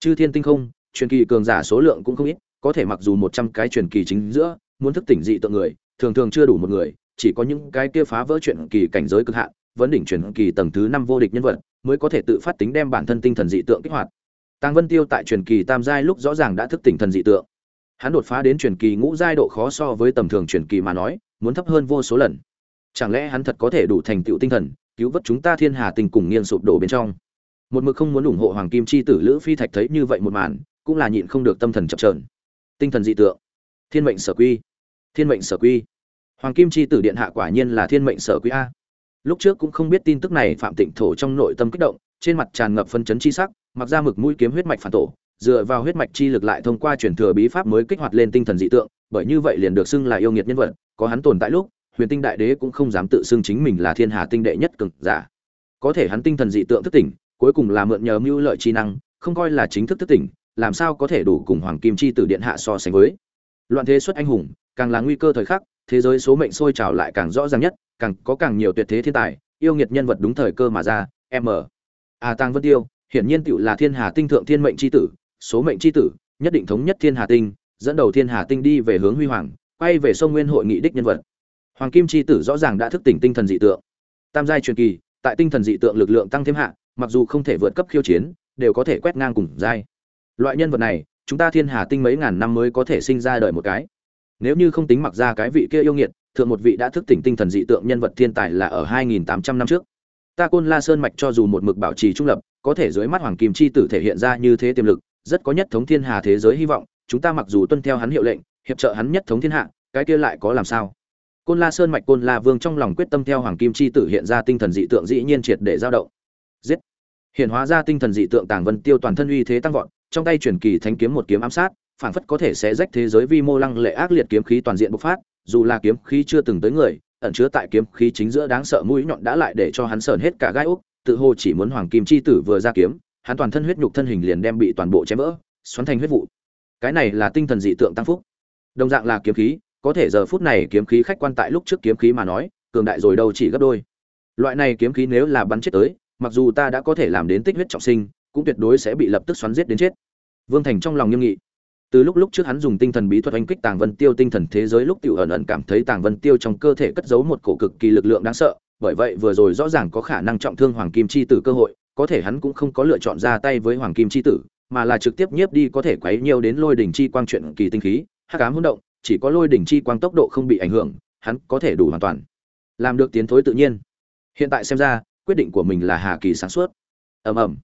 Chư thiên tinh không, truyền kỳ cường giả số lượng cũng không ít, có thể mặc dù một trăm cái truyền kỳ chính giữa, muốn thức tỉnh dị tượng người, thường thường chưa đủ một người, chỉ có những cái kia phá vỡ chuyện kỳ cảnh giới cực hạn vấn đỉnh truyền kỳ tầng thứ năm vô địch nhân vật, mới có thể tự phát tính đem bản thân tinh thần dị tượng kích hoạt. Tàng vân tiêu tại truyền kỳ tam giai lúc rõ ràng đã thức tỉnh thần dị tượng. Hắn đột phá đến truyền kỳ ngũ giai độ khó so với tầm thường truyền kỳ mà nói, muốn thấp hơn vô số lần. Chẳng lẽ hắn thật có thể đủ thành tựu tinh thần cứu vớt chúng ta thiên hà tình cùng nghiêng sụp đổ bên trong. Một mực không muốn ủng hộ hoàng kim chi tử lữ phi thạch thấy như vậy một màn, cũng là nhịn không được tâm thần chập trờn tinh thần dị tượng. Thiên mệnh sở quy. Thiên mệnh sở quy. Hoàng kim chi tử điện hạ quả nhiên là thiên mệnh sở quy a. Lúc trước cũng không biết tin tức này phạm tịnh thổ trong nội tâm kích động, trên mặt tràn ngập phân chấn chi sắc, mặc ra mực mũi kiếm huyết mạch phản tổ, dựa vào huyết mạch chi lực lại thông qua truyền thừa bí pháp mới kích hoạt lên tinh thần dị tượng, bởi như vậy liền được xưng là yêu nghiệt nhân vật, có hắn tồn tại lúc huyền tinh đại đế cũng không dám tự xưng chính mình là thiên hà tinh đệ nhất cường giả. Có thể hắn tinh thần dị tượng thức tỉnh, cuối cùng là mượn nhờ mưu lợi chi năng, không coi là chính thức thức tỉnh, làm sao có thể đủ cùng hoàng kim chi tử điện hạ so sánh với. Loạn thế xuất anh hùng, càng là nguy cơ thời khắc, thế giới số mệnh sôi trào lại càng rõ ràng nhất, càng có càng nhiều tuyệt thế thiên tài, yêu nghiệt nhân vật đúng thời cơ mà ra, m. A tăng vân tiêu, hiển nhiên tựu là thiên hà tinh thượng thiên mệnh chi tử, số mệnh chi tử, nhất định thống nhất thiên hà tinh, dẫn đầu thiên hà tinh đi về hướng huy hoàng, quay về sông nguyên hội nghị đích nhân vật hoàng kim chi tử rõ ràng đã thức tỉnh tinh thần dị tượng. Tam giai truyền kỳ, tại tinh thần dị tượng lực lượng tăng thêm hạ, mặc dù không thể vượt cấp khiêu chiến, đều có thể quét ngang cùng giai. Loại nhân vật này, chúng ta thiên hà tinh mấy ngàn năm mới có thể sinh ra đời một cái. Nếu như không tính mặc ra cái vị kia yêu nghiệt, thượng một vị đã thức tỉnh tinh thần dị tượng nhân vật thiên tài là ở 2.800 năm trước. Ta côn la sơn mạch cho dù một mực bảo trì trung lập, có thể dưới mắt hoàng kim chi tử thể hiện ra như thế tiềm lực, rất có nhất thống thiên hà thế giới hy vọng, chúng ta mặc dù tuân theo hắn hiệu lệnh, hiệp trợ hắn nhất thống thiên hạ, cái kia lại có làm sao? Côn la sơn mạch côn la vương trong lòng quyết tâm theo hoàng kim chi tử hiện ra tinh thần dị tượng dĩ nhiên triệt để giao động. Giết! Hiện hóa ra tinh thần dị tượng tàng vân tiêu toàn thân uy thế tăng vọt, trong tay truyền kỳ thánh kiếm một kiếm ám sát phản phất có thể sẽ rách thế giới vi mô lăng lệ ác liệt kiếm khí toàn diện bộc phát, dù là kiếm khí chưa từng tới người, ẩn chứa tại kiếm khí chính giữa đáng sợ mũi nhọn đã lại để cho hắn sờn hết cả gai úc, tự hồ chỉ muốn hoàng kim chi tử vừa ra kiếm, hắn toàn thân huyết nhục thân hình liền đem bị toàn bộ chém vỡ, xoắn thành huyết vụ. Cái này là tinh thần dị tượng tăng phúc. Đồng dạng là kiếm khí có thể giờ phút này kiếm khí khách quan tại lúc trước kiếm khí mà nói, cường đại rồi đâu chỉ gấp đôi. Loại này kiếm khí nếu là bắn chết tới, mặc dù ta đã có thể làm đến tích huyết trọng sinh, cũng tuyệt đối sẽ bị lập tức xoắn giết đến chết. Vương thành trong lòng nghiêm nghị. Từ lúc lúc trước hắn dùng tinh thần bí thuật oanh kích tàng vân tiêu tinh thần thế giới lúc tiểu ẩn ẩn cảm thấy tàng vân tiêu trong cơ thể cất giấu một cổ cực kỳ lực lượng đáng sợ, bởi vậy vừa rồi rõ ràng có khả năng trọng thương hoàng kim chi tử cơ hội, có thể hắn cũng không có lựa chọn ra tay với hoàng kim chi tử, mà là trực tiếp nhiếp đi có thể quấy nhiều đến lôi đỉnh chi quang chuyện kỳ tinh khí, hắc ám hỗn động chỉ có lôi đỉnh chi quang tốc độ không bị ảnh hưởng, hắn có thể đủ hoàn toàn làm được tiến thối tự nhiên. Hiện tại xem ra, quyết định của mình là hà kỳ sáng suốt. Ầm ầm.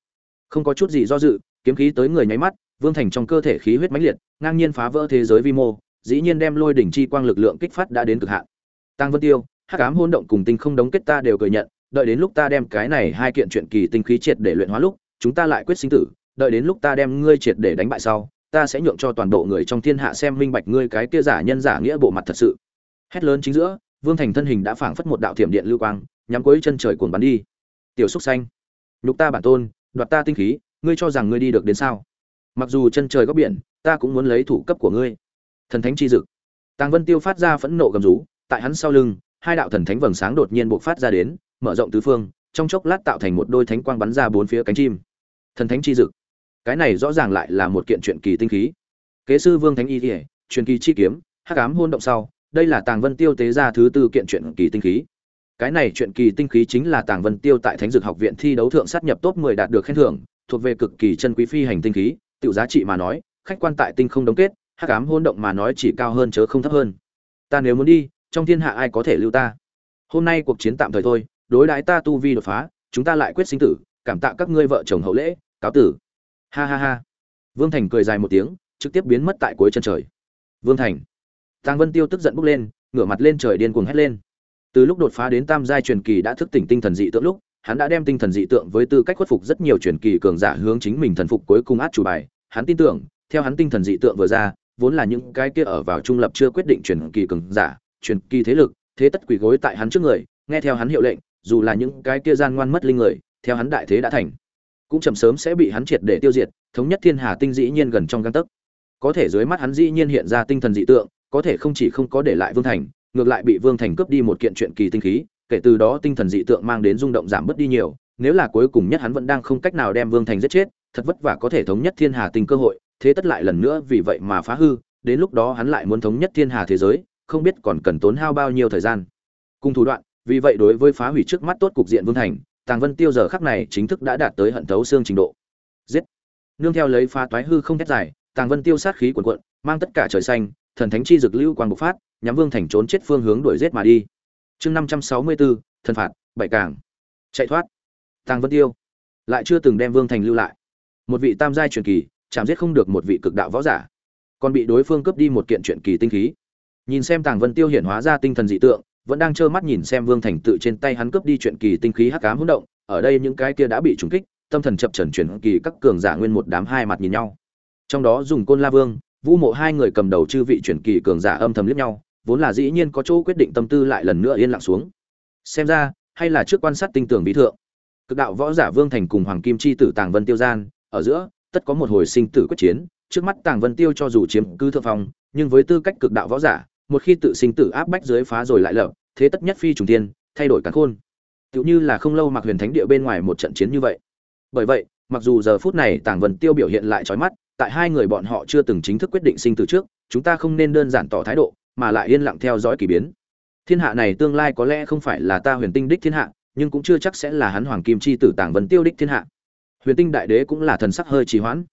Không có chút gì do dự, kiếm khí tới người nháy mắt, vương thành trong cơ thể khí huyết mãnh liệt, ngang nhiên phá vỡ thế giới vi mô, dĩ nhiên đem lôi đỉnh chi quang lực lượng kích phát đã đến cực hạn. Tăng vân tiêu, hắc ám hỗn động cùng tinh không đống kết ta đều cười nhận, đợi đến lúc ta đem cái này hai kiện chuyện kỳ tinh khí triệt để luyện hóa lúc, chúng ta lại quyết sinh tử, đợi đến lúc ta đem ngươi triệt để đánh bại sau ta sẽ nhượng cho toàn bộ người trong thiên hạ xem minh bạch ngươi cái kia giả nhân giả nghĩa bộ mặt thật sự. Hét lớn chính giữa, vương thành thân hình đã phảng phất một đạo thiểm điện lưu quang, nhắm cuối chân trời cuồng bắn đi. Tiểu xúc xanh, nhục ta bản tôn, đoạt ta tinh khí, ngươi cho rằng ngươi đi được đến sao? Mặc dù chân trời góc biển, ta cũng muốn lấy thủ cấp của ngươi. Thần thánh chi dực. Tàng vân tiêu phát ra phẫn nộ gầm rú, tại hắn sau lưng, hai đạo thần thánh vầng sáng đột nhiên bộc phát ra đến, mở rộng tứ phương, trong chốc lát tạo thành một đôi thánh quang bắn ra bốn phía cánh chim. Thần thánh chi dực cái này rõ ràng lại là một kiện chuyện kỳ tinh khí. Kế sư vương thánh y thể truyền kỳ chi kiếm, hắc ám hôn động sau, đây là tàng vân tiêu tế ra thứ tư kiện chuyện kỳ tinh khí. Cái này chuyện kỳ tinh khí chính là tàng vân tiêu tại thánh dược học viện thi đấu thượng sát nhập top 10 đạt được khen thưởng, thuộc về cực kỳ chân quý phi hành tinh khí, tiểu giá trị mà nói, khách quan tại tinh không đóng kết, hắc ám hôn động mà nói chỉ cao hơn chớ không thấp hơn. Ta nếu muốn đi, trong thiên hạ ai có thể lưu ta? Hôm nay cuộc chiến tạm thời thôi, đối đãi ta tu vi đột phá, chúng ta lại quyết sinh tử, cảm tạ các ngươi vợ chồng hậu lễ, cáo tử ha ha ha. Vương thành cười dài một tiếng, trực tiếp biến mất tại cuối chân trời. Vương thành. Tàng vân tiêu tức giận bốc lên, ngửa mặt lên trời điên cuồng hét lên. Từ lúc đột phá đến tam giai truyền kỳ đã thức tỉnh tinh thần dị tượng lúc, hắn đã đem tinh thần dị tượng với tư cách khuất phục rất nhiều truyền kỳ cường giả hướng chính mình thần phục cuối cùng át chủ bài. Hắn tin tưởng, theo hắn tinh thần dị tượng vừa ra, vốn là những cái kia ở vào trung lập chưa quyết định truyền kỳ cường giả, truyền kỳ thế lực, thế tất quỳ gối tại hắn trước người, nghe theo hắn hiệu lệnh, dù là những cái kia gian ngoan mất linh người, theo hắn đại thế đã thành cũng chậm sớm sẽ bị hắn triệt để tiêu diệt, thống nhất thiên hà tinh dĩ nhiên gần trong gang tấc. Có thể dưới mắt hắn dĩ nhiên hiện ra tinh thần dị tượng, có thể không chỉ không có để lại vương thành, ngược lại bị vương thành cướp đi một kiện chuyện kỳ tinh khí, kể từ đó tinh thần dị tượng mang đến rung động giảm bớt đi nhiều, nếu là cuối cùng nhất hắn vẫn đang không cách nào đem vương thành giết chết, thật vất vả có thể thống nhất thiên hà tinh cơ hội, thế tất lại lần nữa vì vậy mà phá hư, đến lúc đó hắn lại muốn thống nhất thiên hà thế giới, không biết còn cần tốn hao bao nhiêu thời gian. Cùng thủ đoạn, vì vậy đối với phá hủy trước mắt tốt cục diện vương thành tàng vân tiêu giờ khắc này chính thức đã đạt tới hận thấu xương trình độ. Giết! Nương theo lấy phá toái hư không thét dài, tàng vân tiêu sát khí cuồn cuộn, mang tất cả trời xanh, thần thánh chi dực lưu quang bộc phát, nhắm vương thành trốn chết phương hướng đuổi giết mà đi. Chương năm trăm sáu mươi bốn thần phạt, bảy cảng. Chạy thoát. Tàng vân tiêu lại chưa từng đem vương thành lưu lại. Một vị tam giai truyền kỳ, chạm giết không được một vị cực đạo võ giả. Còn bị đối phương cướp đi một kiện truyền kỳ tinh khí. Nhìn xem tàng vân tiêu hiển hóa ra tinh thần dị tượng vẫn đang trơ mắt nhìn xem vương thành tự trên tay hắn cướp đi chuyện kỳ tinh khí hắc ám hỗn động, ở đây những cái kia đã bị trúng kích, tâm thần chập trần chuyển kỳ các cường giả nguyên một đám hai mặt nhìn nhau. Trong đó dùng côn la vương, vu mộ hai người cầm đầu chư vị chuyển kỳ cường giả âm thầm liếc nhau, vốn là dĩ nhiên có chỗ quyết định tâm tư lại lần nữa yên lặng xuống. Xem ra, hay là trước quan sát tinh tường bí thượng. Cực đạo võ giả vương thành cùng hoàng kim chi tử tàng vân tiêu gian, ở giữa, tất có một hồi sinh tử quyết chiến, trước mắt tàng vân tiêu cho dù chiếm cứ thượng phong, nhưng với tư cách cực đạo võ giả một khi tự sinh tử áp bách dưới phá rồi lại lập, thế tất nhất phi trùng tiên thay đổi cả khôn. Tựu như là không lâu mặc huyền thánh địa bên ngoài một trận chiến như vậy. Bởi vậy, mặc dù giờ phút này tàng vân tiêu biểu hiện lại trói mắt, tại hai người bọn họ chưa từng chính thức quyết định sinh tử trước, chúng ta không nên đơn giản tỏ thái độ, mà lại yên lặng theo dõi kỳ biến. Thiên hạ này tương lai có lẽ không phải là ta huyền tinh đích thiên hạ, nhưng cũng chưa chắc sẽ là hắn hoàng kim chi tử tàng vân tiêu đích thiên hạ. Huyền tinh đại đế cũng là thần sắc hơi trì hoãn.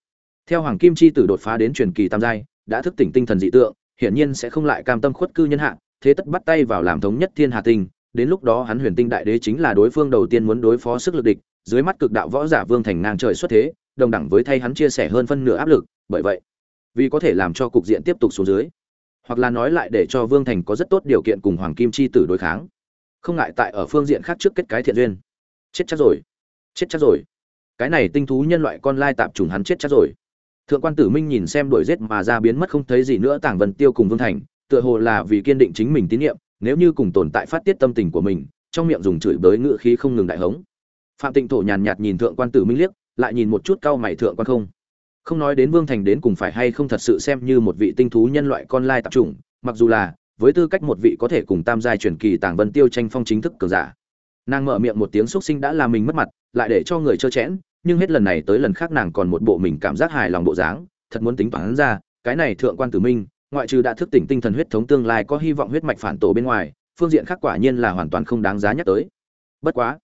Theo hoàng kim chi tử đột phá đến truyền kỳ tam giai, đã thức tỉnh tinh thần dị tượng hiển nhiên sẽ không lại cam tâm khuất cư nhân hạ, thế tất bắt tay vào làm thống nhất thiên hà tinh, đến lúc đó hắn huyền tinh đại đế chính là đối phương đầu tiên muốn đối phó sức lực địch, dưới mắt cực đạo võ giả vương thành ngang trời xuất thế, đồng đẳng với thay hắn chia sẻ hơn phân nửa áp lực, bởi vậy, vì có thể làm cho cục diện tiếp tục xuống dưới, hoặc là nói lại để cho vương thành có rất tốt điều kiện cùng hoàng kim chi tử đối kháng, không ngại tại ở phương diện khác trước kết cái thiện duyên. Chết chắc rồi, chết chắc rồi. Cái này tinh thú nhân loại con lai tạp chủng hắn chết chắc rồi thượng quan tử minh nhìn xem đuổi giết mà ra biến mất không thấy gì nữa tàng vân tiêu cùng vương thành, tựa hồ là vì kiên định chính mình tín nhiệm, nếu như cùng tồn tại phát tiết tâm tình của mình, trong miệng dùng chửi bới ngự khí không ngừng đại hống. Phạm tịnh thổ nhàn nhạt nhìn thượng quan tử minh liếc, lại nhìn một chút cau mày thượng quan không. Không nói đến vương thành đến cùng phải hay không thật sự xem như một vị tinh thú nhân loại con lai tạp chủng, mặc dù là, với tư cách một vị có thể cùng tam giai truyền kỳ tàng vân tiêu tranh phong chính thức cường giả. Nàng mở miệng một tiếng xúc sinh đã làm mình mất mặt, lại để cho người trơ chẽn nhưng hết lần này tới lần khác nàng còn một bộ mình cảm giác hài lòng bộ dáng, thật muốn tính toán ra, cái này thượng quan tử minh, ngoại trừ đã thức tỉnh tinh thần huyết thống tương lai có hy vọng huyết mạch phản tổ bên ngoài, phương diện khác quả nhiên là hoàn toàn không đáng giá nhắc tới. Bất quá,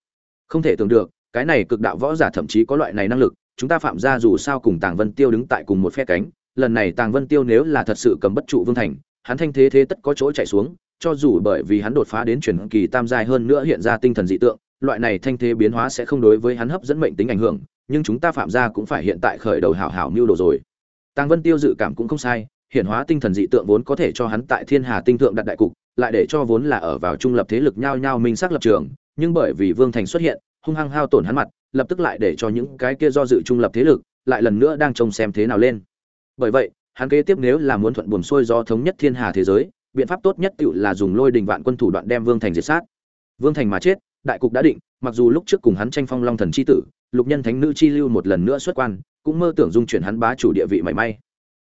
không thể tưởng được, cái này cực đạo võ giả thậm chí có loại này năng lực, chúng ta phạm ra dù sao cùng tàng vân tiêu đứng tại cùng một phe cánh, lần này tàng vân tiêu nếu là thật sự cầm bất trụ vương thành, hắn thanh thế thế tất có chỗ chạy xuống, cho dù bởi vì hắn đột phá đến chuyển kỳ tam giai hơn nữa hiện ra tinh thần dị tượng loại này thanh thế biến hóa sẽ không đối với hắn hấp dẫn mệnh tính ảnh hưởng, nhưng chúng ta phạm gia cũng phải hiện tại khởi đầu hảo hảo mưu đồ rồi. Tăng vân tiêu dự cảm cũng không sai hiện hóa tinh thần dị tượng vốn có thể cho hắn tại thiên hà tinh thượng đặt đại cục, lại để cho vốn là ở vào trung lập thế lực nhau nhau minh xác lập trường, nhưng bởi vì vương thành xuất hiện, hung hăng hao tổn hắn mặt, lập tức lại để cho những cái kia do dự trung lập thế lực, lại lần nữa đang trông xem thế nào lên. Bởi vậy, hắn kế tiếp nếu là muốn thuận buồm xuôi do thống nhất thiên hà thế giới, biện pháp tốt nhất tựu là dùng lôi đình vạn quân thủ đoạn đem vương thành diệt sát. Vương thành mà chết đại cục đã định, mặc dù lúc trước cùng hắn tranh phong long thần chi tử, lục nhân thánh nữ chi lưu một lần nữa xuất quan, cũng mơ tưởng dung chuyển hắn bá chủ địa vị mảy may.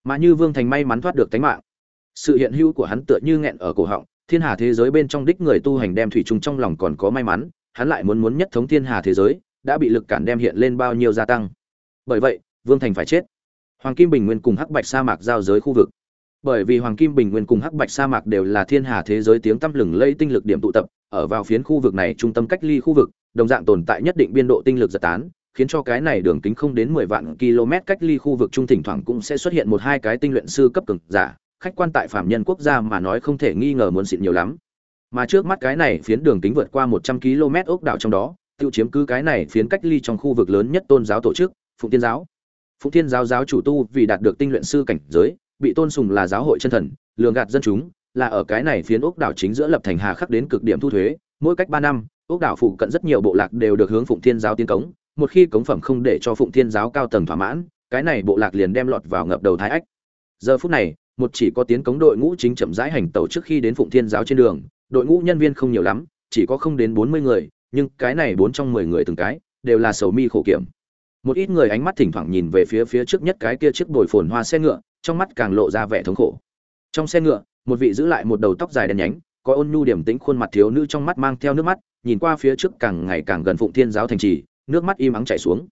Mà như vương thành may mắn thoát được tánh mạng. Sự hiện hữu của hắn tựa như nghẹn ở cổ họng, thiên hà thế giới bên trong đích người tu hành đem thủy chung trong lòng còn có may mắn, hắn lại muốn muốn nhất thống thiên hà thế giới, đã bị lực cản đem hiện lên bao nhiêu gia tăng. Bởi vậy, vương thành phải chết. Hoàng kim bình nguyên cùng hắc bạch sa mạc giao giới khu vực bởi vì hoàng kim bình nguyên cùng hắc bạch sa mạc đều là thiên hà thế giới tiếng tăm lừng lây tinh lực điểm tụ tập, ở vào phiến khu vực này trung tâm cách ly khu vực, đồng dạng tồn tại nhất định biên độ tinh lực giật tán, khiến cho cái này đường kính không đến mười vạn km cách ly khu vực trung thỉnh thoảng cũng sẽ xuất hiện một hai cái tinh luyện sư cấp cực giả, khách quan tại phạm nhân quốc gia mà nói không thể nghi ngờ muốn xịn nhiều lắm. Mà trước mắt cái này phiến đường kính vượt qua một trăm km ốc đảo trong đó, tiêu chiếm cứ cái này phiến cách ly trong khu vực lớn nhất tôn giáo tổ chức, phụng tiên giáo. Phụng tiên giáo giáo chủ tu vì đạt được tinh luyện sư cảnh giới bị tôn sùng là giáo hội chân thần, lường gạt dân chúng, là ở cái này phiến ốc đảo chính giữa lập thành hà khắc đến cực điểm thu thuế. Mỗi cách ba năm ốc đảo phụ cận rất nhiều bộ lạc đều được hướng phụng thiên giáo tiến cống. Một khi cống phẩm không để cho phụng thiên giáo cao tầng thỏa mãn, cái này bộ lạc liền đem lọt vào ngập đầu thái ách. Giờ phút này, một chỉ có tiến cống đội ngũ chính chậm rãi hành tẩu trước khi đến phụng thiên giáo trên đường. Đội ngũ nhân viên không nhiều lắm, chỉ có không đến bốn mươi người, nhưng cái này bốn trong mười người từng cái, đều là sầu mi khổ kiểm. Một ít người ánh mắt thỉnh thoảng nhìn về phía phía trước nhất cái kia chiếc bồi phồn hoa xe ngựa trong mắt càng lộ ra vẻ thống khổ. Trong xe ngựa, một vị giữ lại một đầu tóc dài đen nhánh, có ôn nhu điểm tĩnh khuôn mặt thiếu nữ trong mắt mang theo nước mắt, nhìn qua phía trước càng ngày càng gần phụng thiên giáo thành trì, nước mắt im ắng chảy xuống.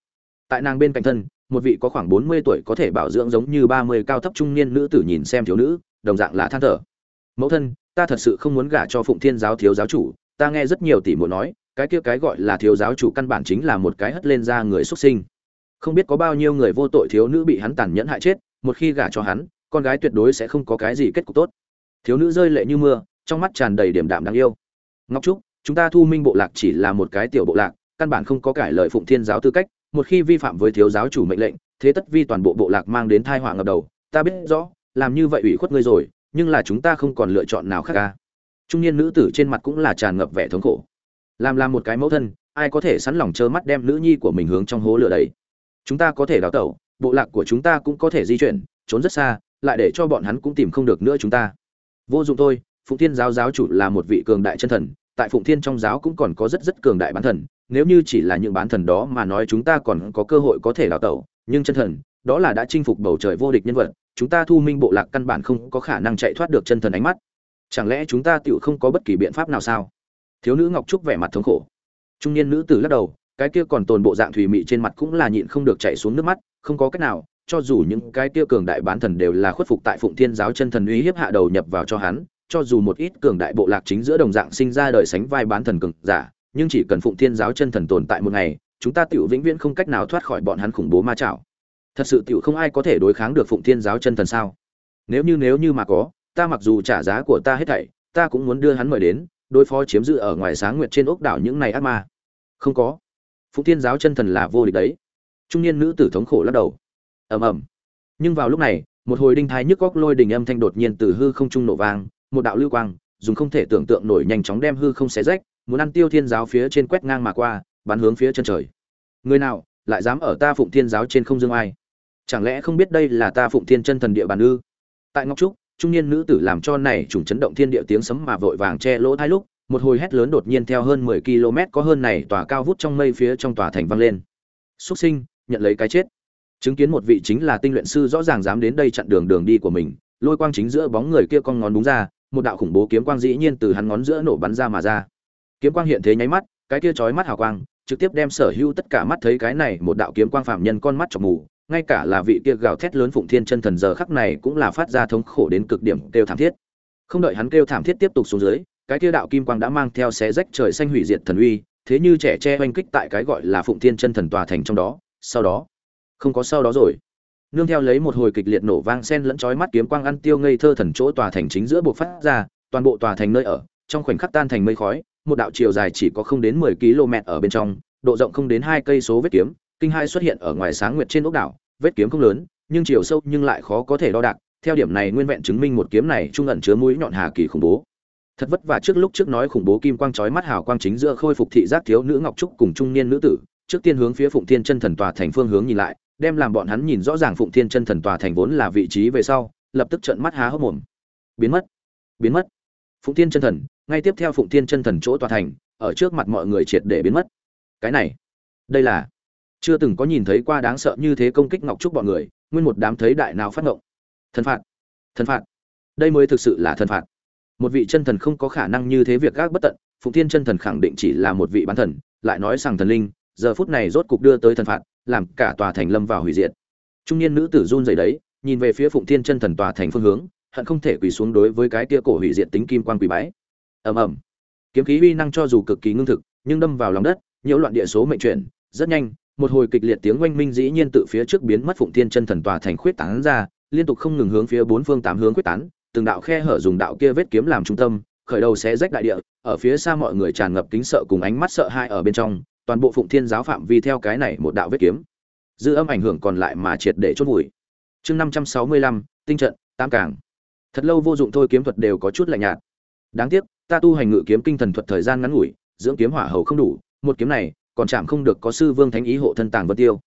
Tại nàng bên cạnh thân, một vị có khoảng bốn mươi tuổi có thể bảo dưỡng giống như ba mươi cao thấp trung niên nữ tử nhìn xem thiếu nữ, đồng dạng là than thở. Mẫu thân, ta thật sự không muốn gả cho phụng thiên giáo thiếu giáo chủ, ta nghe rất nhiều tỷ muội nói, cái kia cái gọi là thiếu giáo chủ căn bản chính là một cái hất lên ra người xuất sinh. Không biết có bao nhiêu người vô tội thiếu nữ bị hắn tàn nhẫn hại chết một khi gả cho hắn, con gái tuyệt đối sẽ không có cái gì kết cục tốt. Thiếu nữ rơi lệ như mưa, trong mắt tràn đầy điểm đạm đáng yêu. Ngọc trúc, chúng ta thu minh bộ lạc chỉ là một cái tiểu bộ lạc, căn bản không có cải lợi phụng thiên giáo tư cách, một khi vi phạm với thiếu giáo chủ mệnh lệnh, thế tất vi toàn bộ bộ lạc mang đến thai họa ngập đầu. Ta biết rõ, làm như vậy ủy khuất ngươi rồi, nhưng là chúng ta không còn lựa chọn nào khác ca trung niên nữ tử trên mặt cũng là tràn ngập vẻ thống khổ. Làm làm một cái mẫu thân, ai có thể sẵn lòng trơ mắt đem nữ nhi của mình hướng trong hố lửa đấy chúng ta có thể đào tẩu bộ lạc của chúng ta cũng có thể di chuyển, trốn rất xa, lại để cho bọn hắn cũng tìm không được nữa chúng ta. Vô dụng thôi, phụng thiên giáo giáo chủ là một vị cường đại chân thần, tại phụng thiên trong giáo cũng còn có rất rất cường đại bán thần, nếu như chỉ là những bán thần đó mà nói chúng ta còn có cơ hội có thể đào tẩu, nhưng chân thần, đó là đã chinh phục bầu trời vô địch nhân vật, chúng ta thu minh bộ lạc căn bản không có khả năng chạy thoát được chân thần ánh mắt. Chẳng lẽ chúng ta tựu không có bất kỳ biện pháp nào sao? Thiếu nữ ngọc trúc vẻ mặt thống khổ. Trung niên nữ tử lắc đầu, cái kia còn tồn bộ dạng thủy mị trên mặt cũng là nhịn không được chạy xuống nước mắt không có cách nào, cho dù những cái kia cường đại bán thần đều là khuất phục tại phụng thiên giáo chân thần uy hiếp hạ đầu nhập vào cho hắn, cho dù một ít cường đại bộ lạc chính giữa đồng dạng sinh ra đời sánh vai bán thần cường giả, nhưng chỉ cần phụng thiên giáo chân thần tồn tại một ngày, chúng ta tiểu vĩnh viễn không cách nào thoát khỏi bọn hắn khủng bố ma chảo. Thật sự tiểu không ai có thể đối kháng được phụng thiên giáo chân thần sao? Nếu như nếu như mà có, ta mặc dù trả giá của ta hết thảy, ta cũng muốn đưa hắn mời đến, đối phó chiếm giữ ở ngoài sáng nguyệt trên ốc đảo những này ác ma. Không có. Phụng thiên giáo chân thần là vô địch đấy trung niên nữ tử thống khổ lắc đầu. Ầm ầm. Nhưng vào lúc này, một hồi đinh thái nhức góc lôi đình âm thanh đột nhiên từ hư không trung nổ vang, một đạo lưu quang, dùng không thể tưởng tượng nổi nhanh chóng đem hư không xé rách, muốn ăn tiêu thiên giáo phía trên quét ngang mà qua, bắn hướng phía chân trời. Người nào, lại dám ở ta phụng thiên giáo trên không dương ai? Chẳng lẽ không biết đây là ta phụng thiên chân thần địa bàn ư? Tại ngọc trúc, trung niên nữ tử làm cho này trùng chấn động thiên địa tiếng sấm mà vội vàng che lỗ hai lúc, một hồi hét lớn đột nhiên theo hơn mười km có hơn này tòa cao vút trong mây phía trong tòa thành vang lên. Xuất sinh nhận lấy cái chết. Chứng kiến một vị chính là tinh luyện sư rõ ràng dám đến đây chặn đường đường đi của mình, lôi quang chính giữa bóng người kia con ngón đúng ra, một đạo khủng bố kiếm quang dĩ nhiên từ hắn ngón giữa nổ bắn ra mà ra. Kiếm quang hiện thế nháy mắt, cái kia chói mắt hào quang, trực tiếp đem sở hữu tất cả mắt thấy cái này một đạo kiếm quang phạm nhân con mắt chọc mù, ngay cả là vị kia gào thét lớn phụng thiên chân thần giờ khắc này cũng là phát ra thống khổ đến cực điểm kêu thảm thiết. Không đợi hắn kêu thảm thiết tiếp tục xuống dưới, cái kia đạo kim quang đã mang theo xé rách trời xanh hủy diệt thần uy, thế như trẻ che oanh kích tại cái gọi là phụng thiên chân thần tòa thành trong đó sau đó không có sau đó rồi nương theo lấy một hồi kịch liệt nổ vang sen lẫn chói mắt kiếm quang ăn tiêu ngây thơ thần chỗ tòa thành chính giữa buộc phát ra toàn bộ tòa thành nơi ở trong khoảnh khắc tan thành mây khói một đạo chiều dài chỉ có không đến 10 km ở bên trong, độ rộng không đến hai cây số vết kiếm, kinh hai xuất hiện ở ngoài sáng nguyệt trên ốc đảo, vết kiếm không lớn, nhưng chiều sâu nhưng lại khó có thể đo đạc, theo điểm này nguyên vẹn chứng minh một kiếm này trung ẩn chứa mũi nhọn hà kỳ khủng bố. Thật vất vả trước lúc trước nói khủng bố kim quang chói mắt hào quang chính giữa khôi phục thị giác thiếu nữ ngọc trúc cùng trung niên nữ tử, trước tiên hướng phía Phụng Thiên Chân Thần tòa thành phương hướng nhìn lại, đem làm bọn hắn nhìn rõ ràng Phụng Thiên Chân Thần tòa thành vốn là vị trí về sau, lập tức trợn mắt há hốc mồm. Biến mất, biến mất. Phụng Thiên Chân Thần, ngay tiếp theo Phụng Thiên Chân Thần chỗ tòa thành, ở trước mặt mọi người triệt để biến mất. Cái này, đây là chưa từng có nhìn thấy qua đáng sợ như thế công kích ngọc trúc bọn người, nguyên một đám thấy đại nào phát ngộng. Thần phạt, thần phạt. Đây mới thực sự là thần phạt. Một vị chân thần không có khả năng như thế việc gác bất tận, Phụng Thiên chân thần khẳng định chỉ là một vị bán thần, lại nói rằng thần linh, giờ phút này rốt cục đưa tới thần phạt, làm cả tòa thành lâm vào hủy diệt. Trung niên nữ tử run rẩy đấy, nhìn về phía Phụng Thiên chân thần tòa thành phương hướng, hận không thể quỳ xuống đối với cái kia cổ hủy diệt tính kim quang quỳ bái. Ầm ầm. Kiếm khí uy năng cho dù cực kỳ ngưng thực, nhưng đâm vào lòng đất, nhiễu loạn địa số mệnh chuyển, rất nhanh, một hồi kịch liệt tiếng oanh minh dĩ nhiên tự phía trước biến mất Phụng Thiên chân thần tòa thành khuyết tán ra, liên tục không ngừng hướng phía bốn phương tám hướng quyết tán, từng đạo khe hở dùng đạo kia vết kiếm làm trung tâm, khởi đầu sẽ rách đại địa, ở phía xa mọi người tràn ngập kính sợ cùng ánh mắt sợ hãi ở bên trong, toàn bộ Phụng Thiên giáo phạm vi theo cái này một đạo vết kiếm. Dư âm ảnh hưởng còn lại mà triệt để chốt vùi. Chương 565, tinh trận, tam cảng. Thật lâu vô dụng thôi kiếm thuật đều có chút lạnh nhạt. Đáng tiếc, ta tu hành ngự kiếm kinh thần thuật thời gian ngắn ngủi, dưỡng kiếm hỏa hầu không đủ, một kiếm này còn chạm không được có sư Vương Thánh ý hộ thân tàng vân tiêu.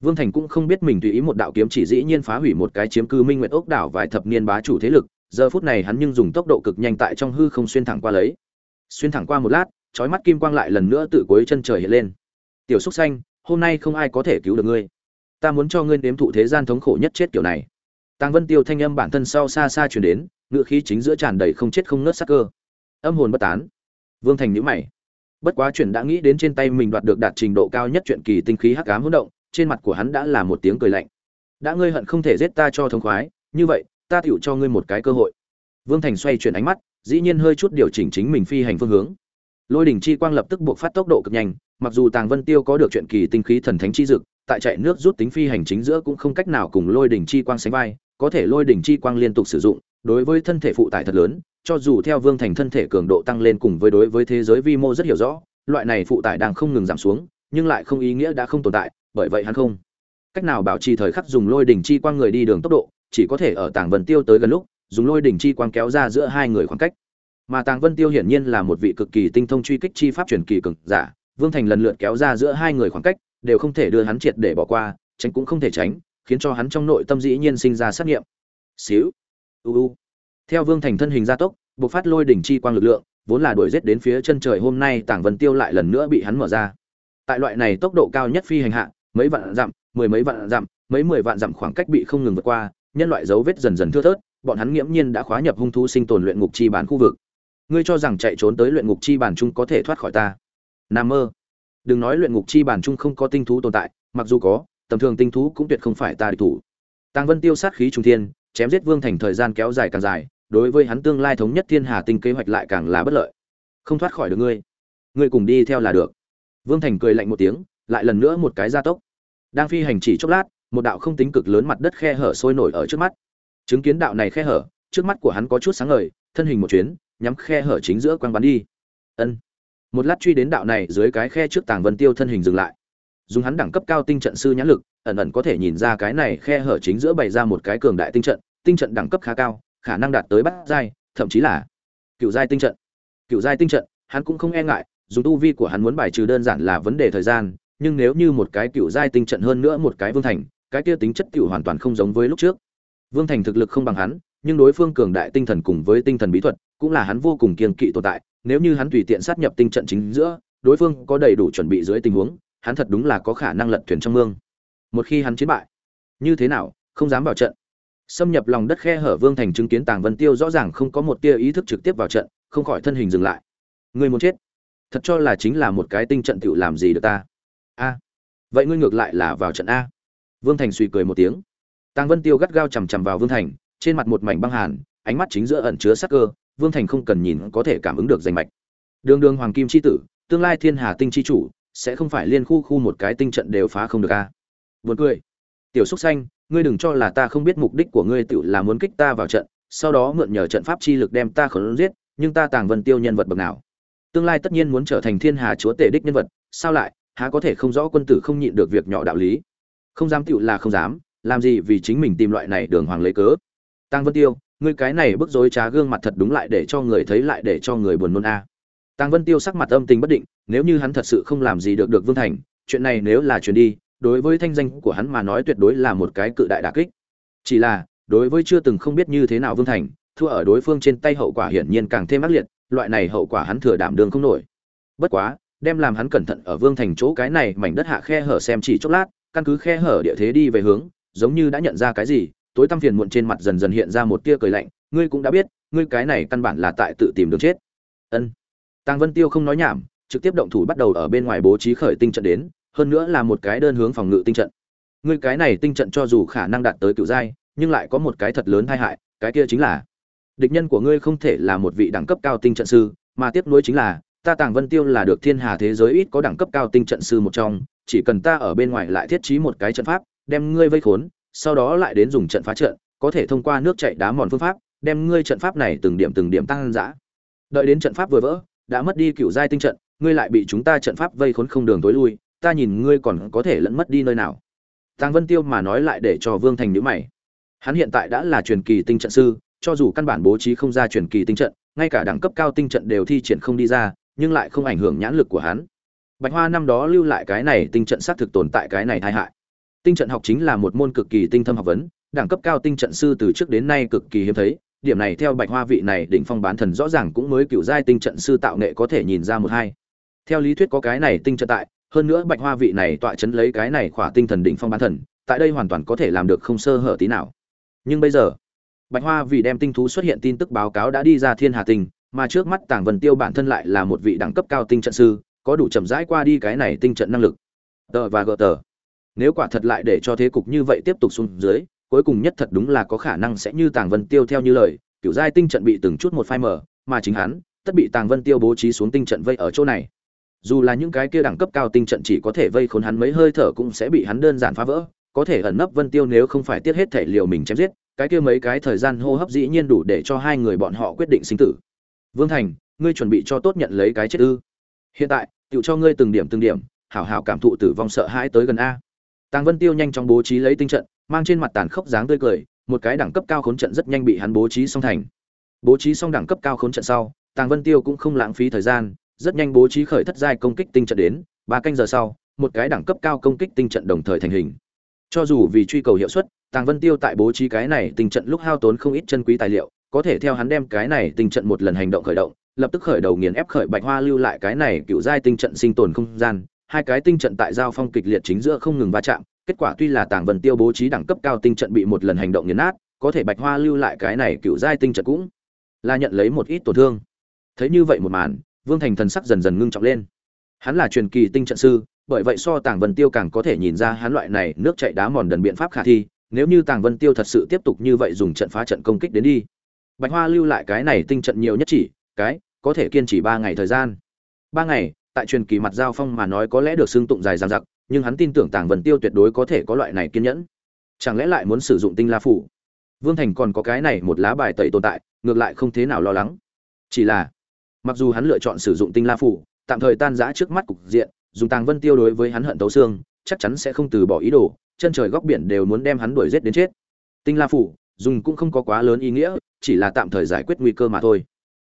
Vương Thành cũng không biết mình tùy ý một đạo kiếm chỉ dĩ nhiên phá hủy một cái chiếm cư Minh nguyện ốc đảo vài thập niên bá chủ thế lực, giờ phút này hắn nhưng dùng tốc độ cực nhanh tại trong hư không xuyên thẳng qua lấy. Xuyên thẳng qua một lát, chói mắt kim quang lại lần nữa tự cuối chân trời hiện lên. "Tiểu Súc Xanh, hôm nay không ai có thể cứu được ngươi. Ta muốn cho ngươi nếm thụ thế gian thống khổ nhất chết kiểu này." Tàng Vân Tiêu thanh âm bản thân sau xa xa truyền đến, ngựa khí chính giữa tràn đầy không chết không nứt sắc cơ. Âm hồn bất tán. Vương Thành nhíu mày. Bất quá chuyện đã nghĩ đến trên tay mình đoạt được đạt trình độ cao nhất chuyện kỳ tinh khí hắc ám hỗn động, trên mặt của hắn đã là một tiếng cười lạnh đã ngươi hận không thể giết ta cho thống khoái như vậy ta tựu cho ngươi một cái cơ hội vương thành xoay chuyển ánh mắt dĩ nhiên hơi chút điều chỉnh chính mình phi hành phương hướng lôi đỉnh chi quang lập tức buộc phát tốc độ cực nhanh, mặc dù tàng vân tiêu có được chuyện kỳ tinh khí thần thánh chi dực, tại chạy nước rút tính phi hành chính giữa cũng không cách nào cùng lôi đỉnh chi quang sánh vai, có thể lôi đỉnh chi quang liên tục sử dụng, đối với thân thể phụ tải thật lớn, cho dù theo vương thành thân thể cường độ tăng lên cùng với đối với thế giới vi mô rất hiểu rõ, loại này phụ tải đang không ngừng giảm xuống, nhưng lại không ý nghĩa đã không tồn tại, bởi vậy hắn không cách nào bảo trì thời khắc dùng lôi đỉnh chi quang người đi đường tốc độ, chỉ có thể ở tàng vần tiêu tới gần lúc, dùng lôi đỉnh chi quang kéo ra giữa hai người khoảng cách mà tàng vân tiêu hiển nhiên là một vị cực kỳ tinh thông truy kích chi pháp truyền kỳ cực giả, vương thành lần lượt kéo ra giữa hai người khoảng cách, đều không thể đưa hắn triệt để bỏ qua, tránh cũng không thể tránh, khiến cho hắn trong nội tâm dĩ nhiên sinh ra sát nghiệm. Xíu. U u. Theo vương thành thân hình gia tốc, bộc phát lôi đỉnh chi quang lực lượng, vốn là đuổi giết đến phía chân trời hôm nay tàng vân tiêu lại lần nữa bị hắn mở ra. Tại loại này tốc độ cao nhất phi hành hạ, mấy vạn dặm, mười mấy vạn dặm, mấy mười vạn dặm khoảng cách bị không ngừng vượt qua, nhân loại dấu vết dần dần thưa thớt, bọn hắn nghiễm nhiên đã khóa nhập hung thú sinh tồn luyện ngục chi bản khu vực ngươi cho rằng chạy trốn tới luyện ngục chi bản chung có thể thoát khỏi ta. Nam mơ. Đừng nói luyện ngục chi bản chung không có tinh thú tồn tại, mặc dù có, tầm thường tinh thú cũng tuyệt không phải ta địch thủ. Tăng vân tiêu sát khí trung thiên, chém giết vương thành thời gian kéo dài càng dài, đối với hắn tương lai thống nhất thiên hà tinh kế hoạch lại càng là bất lợi. Không thoát khỏi được ngươi. Ngươi cùng đi theo là được. Vương thành cười lạnh một tiếng, lại lần nữa một cái gia tốc. Đang phi hành chỉ chốc lát, một đạo không tính cực lớn mặt đất khe hở sôi nổi ở trước mắt. Chứng kiến đạo này khe hở, trước mắt của hắn có chút sáng ngời, thân hình một chuyến nhắm khe hở chính giữa quang bắn đi. Ân. Một lát truy đến đạo này dưới cái khe trước tàng vân tiêu thân hình dừng lại. Dùng hắn đẳng cấp cao tinh trận sư nhãn lực, ẩn ẩn có thể nhìn ra cái này khe hở chính giữa bày ra một cái cường đại tinh trận tinh trận đẳng cấp khá cao, khả năng đạt tới bát giai, thậm chí là cựu giai tinh trận. Cựu giai tinh trận, hắn cũng không e ngại, dùng tu vi của hắn muốn bài trừ đơn giản là vấn đề thời gian, nhưng nếu như một cái cựu giai tinh trận hơn nữa một cái vương thành, cái kia tính chất cựu hoàn toàn không giống với lúc trước. Vương thành thực lực không bằng hắn nhưng đối phương cường đại tinh thần cùng với tinh thần bí thuật, cũng là hắn vô cùng kiên kỵ tồn tại, nếu như hắn tùy tiện sát nhập tinh trận chính giữa, đối phương có đầy đủ chuẩn bị dưới tình huống, hắn thật đúng là có khả năng lật thuyền trong mương. Một khi hắn chiến bại, như thế nào, không dám vào trận. Xâm nhập lòng đất khe hở vương thành chứng kiến tàng vân tiêu rõ ràng không có một tia ý thức trực tiếp vào trận, không khỏi thân hình dừng lại. Người muốn chết? Thật cho là chính là một cái tinh trận tựu làm gì được ta? A. Vậy ngươi ngược lại là vào trận a. Vương thành suy cười một tiếng. Tàng vân tiêu gắt gao chằm chằm vào vương thành trên mặt một mảnh băng hàn, ánh mắt chính giữa ẩn chứa sắc cơ, vương thành không cần nhìn có thể cảm ứng được danh mạch. Đường đường hoàng kim c h i tử, tương lai thiên hà tinh c h i chủ, sẽ không phải liên khu khu một cái tinh trận đều phá không được a buồn cười. Tiểu xúc xanh, ngươi đừng cho là ta không biết mục đích của ngươi tự là muốn kích ta vào trận, sau đó mượn nhờ trận pháp chi lực đem ta khẩn giết, nhưng ta tàng vân tiêu nhân vật bậc nào? Tương lai tất nhiên muốn trở thành thiên hà chúa tể đích nhân vật, sao lại? Há có thể không rõ quân tử không nhịn được việc nhỏ đạo lý. Không dám tựu là không dám, làm gì vì chính mình tìm loại này đường hoàng lấy cớ? Tăng vân tiêu, ngươi cái này bức dối trá gương mặt thật đúng lại để cho người thấy lại để cho người buồn nôn a à. tăng vân tiêu sắc mặt âm tình bất định, nếu như hắn thật sự không làm gì được được vương thành, chuyện này nếu là chuyển đi, đối với thanh danh của hắn mà nói tuyệt đối là một cái cự đại đả kích chỉ là, đối với chưa từng không biết như thế nào vương thành, thua ở đối phương trên tay hậu quả hiển nhiên càng thêm ác liệt, loại này hậu quả hắn thừa đảm đường không nổi bất quá, đem làm hắn cẩn thận ở vương thành chỗ cái này mảnh đất hạ khe hở xem chỉ chốc lát, căn cứ khe hở địa thế đi về hướng, giống như đã nhận ra cái gì tối tăm phiền muộn trên mặt dần dần hiện ra một tia cười lạnh, ngươi cũng đã biết, ngươi cái này căn bản là tại tự tìm đường chết. Ân. Tàng vân tiêu không nói nhảm, trực tiếp động thủ bắt đầu ở bên ngoài bố trí khởi tinh trận đến, hơn nữa là một cái đơn hướng phòng ngự tinh trận. Ngươi cái này tinh trận cho dù khả năng đạt tới cựu giai, nhưng lại có một cái thật lớn tai hại, cái kia chính là địch nhân của ngươi không thể là một vị đẳng cấp cao tinh trận sư, mà tiếp nối chính là, ta tàng vân tiêu là được thiên hà thế giới ít có đẳng cấp cao tinh trận sư một trong, chỉ cần ta ở bên ngoài lại thiết trí một cái trận pháp, đem ngươi vây khốn sau đó lại đến dùng trận phá trận, có thể thông qua nước chảy đá mòn phương pháp, đem ngươi trận pháp này từng điểm từng điểm tăng dã. Đợi đến trận pháp vừa vỡ, đã mất đi cựu giai tinh trận, ngươi lại bị chúng ta trận pháp vây khốn không đường tối lui, ta nhìn ngươi còn có thể lẫn mất đi nơi nào. Tang vân tiêu mà nói lại để cho vương thành nhíu mày. Hắn hiện tại đã là truyền kỳ tinh trận sư, cho dù căn bản bố trí không ra truyền kỳ tinh trận, ngay cả đẳng cấp cao tinh trận đều thi triển không đi ra, nhưng lại không ảnh hưởng nhãn lực của hắn. Bạch hoa năm đó lưu lại cái này tinh trận xác thực tồn tại cái này tai hại tinh trận học chính là một môn cực kỳ tinh thâm học vấn, đẳng cấp cao tinh trận sư từ trước đến nay cực kỳ hiếm thấy, điểm này theo bạch hoa vị này đỉnh phong bán thần rõ ràng cũng mới cựu giai tinh trận sư tạo nghệ có thể nhìn ra một hai. Theo lý thuyết có cái này tinh trận tại, hơn nữa bạch hoa vị này tọa chấn lấy cái này khỏa tinh thần đỉnh phong bán thần, tại đây hoàn toàn có thể làm được không sơ hở tí nào. Nhưng bây giờ, bạch hoa vì đem tinh thú xuất hiện tin tức báo cáo đã đi ra thiên hà tinh, mà trước mắt tàng vân tiêu bản thân lại là một vị đẳng cấp cao tinh trận sư, có đủ chậm rãi qua đi cái này tinh trận năng lực. Tờ và gờ tờ nếu quả thật lại để cho thế cục như vậy tiếp tục xuống dưới, cuối cùng nhất thật đúng là có khả năng sẽ như tàng vân tiêu theo như lời, kiểu giai tinh trận bị từng chút một phai mở mà chính hắn, tất bị tàng vân tiêu bố trí xuống tinh trận vây ở chỗ này. Dù là những cái kia đẳng cấp cao tinh trận chỉ có thể vây khốn hắn mấy hơi thở cũng sẽ bị hắn đơn giản phá vỡ, có thể ẩn nấp vân tiêu nếu không phải tiết hết thể liều mình chém giết, cái kia mấy cái thời gian hô hấp dĩ nhiên đủ để cho hai người bọn họ quyết định sinh tử. Vương thành, ngươi chuẩn bị cho tốt nhận lấy cái chết ư? Hiện tại tự cho ngươi từng điểm từng điểm, hảo hảo cảm thụ tử vong sợ hãi tới gần a tàng vân tiêu nhanh chóng bố trí lấy tinh trận, mang trên mặt tàn khốc dáng tươi cười, một cái đẳng cấp cao khốn trận rất nhanh bị hắn bố trí xong thành. Bố trí xong đẳng cấp cao khốn trận sau, tàng vân tiêu cũng không lãng phí thời gian, rất nhanh bố trí khởi thất giai công kích tinh trận đến, ba canh giờ sau, một cái đẳng cấp cao công kích tinh trận đồng thời thành hình. Cho dù vì truy cầu hiệu suất, tàng vân tiêu tại bố trí cái này tinh trận lúc hao tốn không ít chân quý tài liệu, có thể theo hắn đem cái này tinh trận một lần hành động khởi động, lập tức khởi đầu nghiền ép khởi bạch hoa lưu lại cái này cựu giai tinh trận sinh tồn không gian hai cái tinh trận tại giao phong kịch liệt chính giữa không ngừng va chạm, kết quả tuy là tàng vân tiêu bố trí đẳng cấp cao tinh trận bị một lần hành động nghiền nát, có thể bạch hoa lưu lại cái này cựu giai tinh trận cũng là nhận lấy một ít tổn thương. Thấy như vậy một màn, vương thành thần sắc dần dần ngưng trọng lên. Hắn là truyền kỳ tinh trận sư, bởi vậy so tàng vân tiêu càng có thể nhìn ra hắn loại này nước chạy đá mòn đần biện pháp khả thi, nếu như tàng vân tiêu thật sự tiếp tục như vậy dùng trận phá trận công kích đến đi. Bạch hoa lưu lại cái này tinh trận nhiều nhất chỉ, cái, có thể kiên trì ba ngày thời gian. Ba ngày tại truyền kỳ mặt giao phong mà nói có lẽ được xưng tụng dài dằng dặc, nhưng hắn tin tưởng tàng vân tiêu tuyệt đối có thể có loại này kiên nhẫn. Chẳng lẽ lại muốn sử dụng tinh la phủ? Vương thành còn có cái này một lá bài tẩy tồn tại, ngược lại không thế nào lo lắng. Chỉ là, mặc dù hắn lựa chọn sử dụng tinh la phủ, tạm thời tan rã trước mắt cục diện, dùng tàng vân tiêu đối với hắn hận tấu xương, chắc chắn sẽ không từ bỏ ý đồ, chân trời góc biển đều muốn đem hắn đuổi giết đến chết. Tinh la phủ, dùng cũng không có quá lớn ý nghĩa, chỉ là tạm thời giải quyết nguy cơ mà thôi.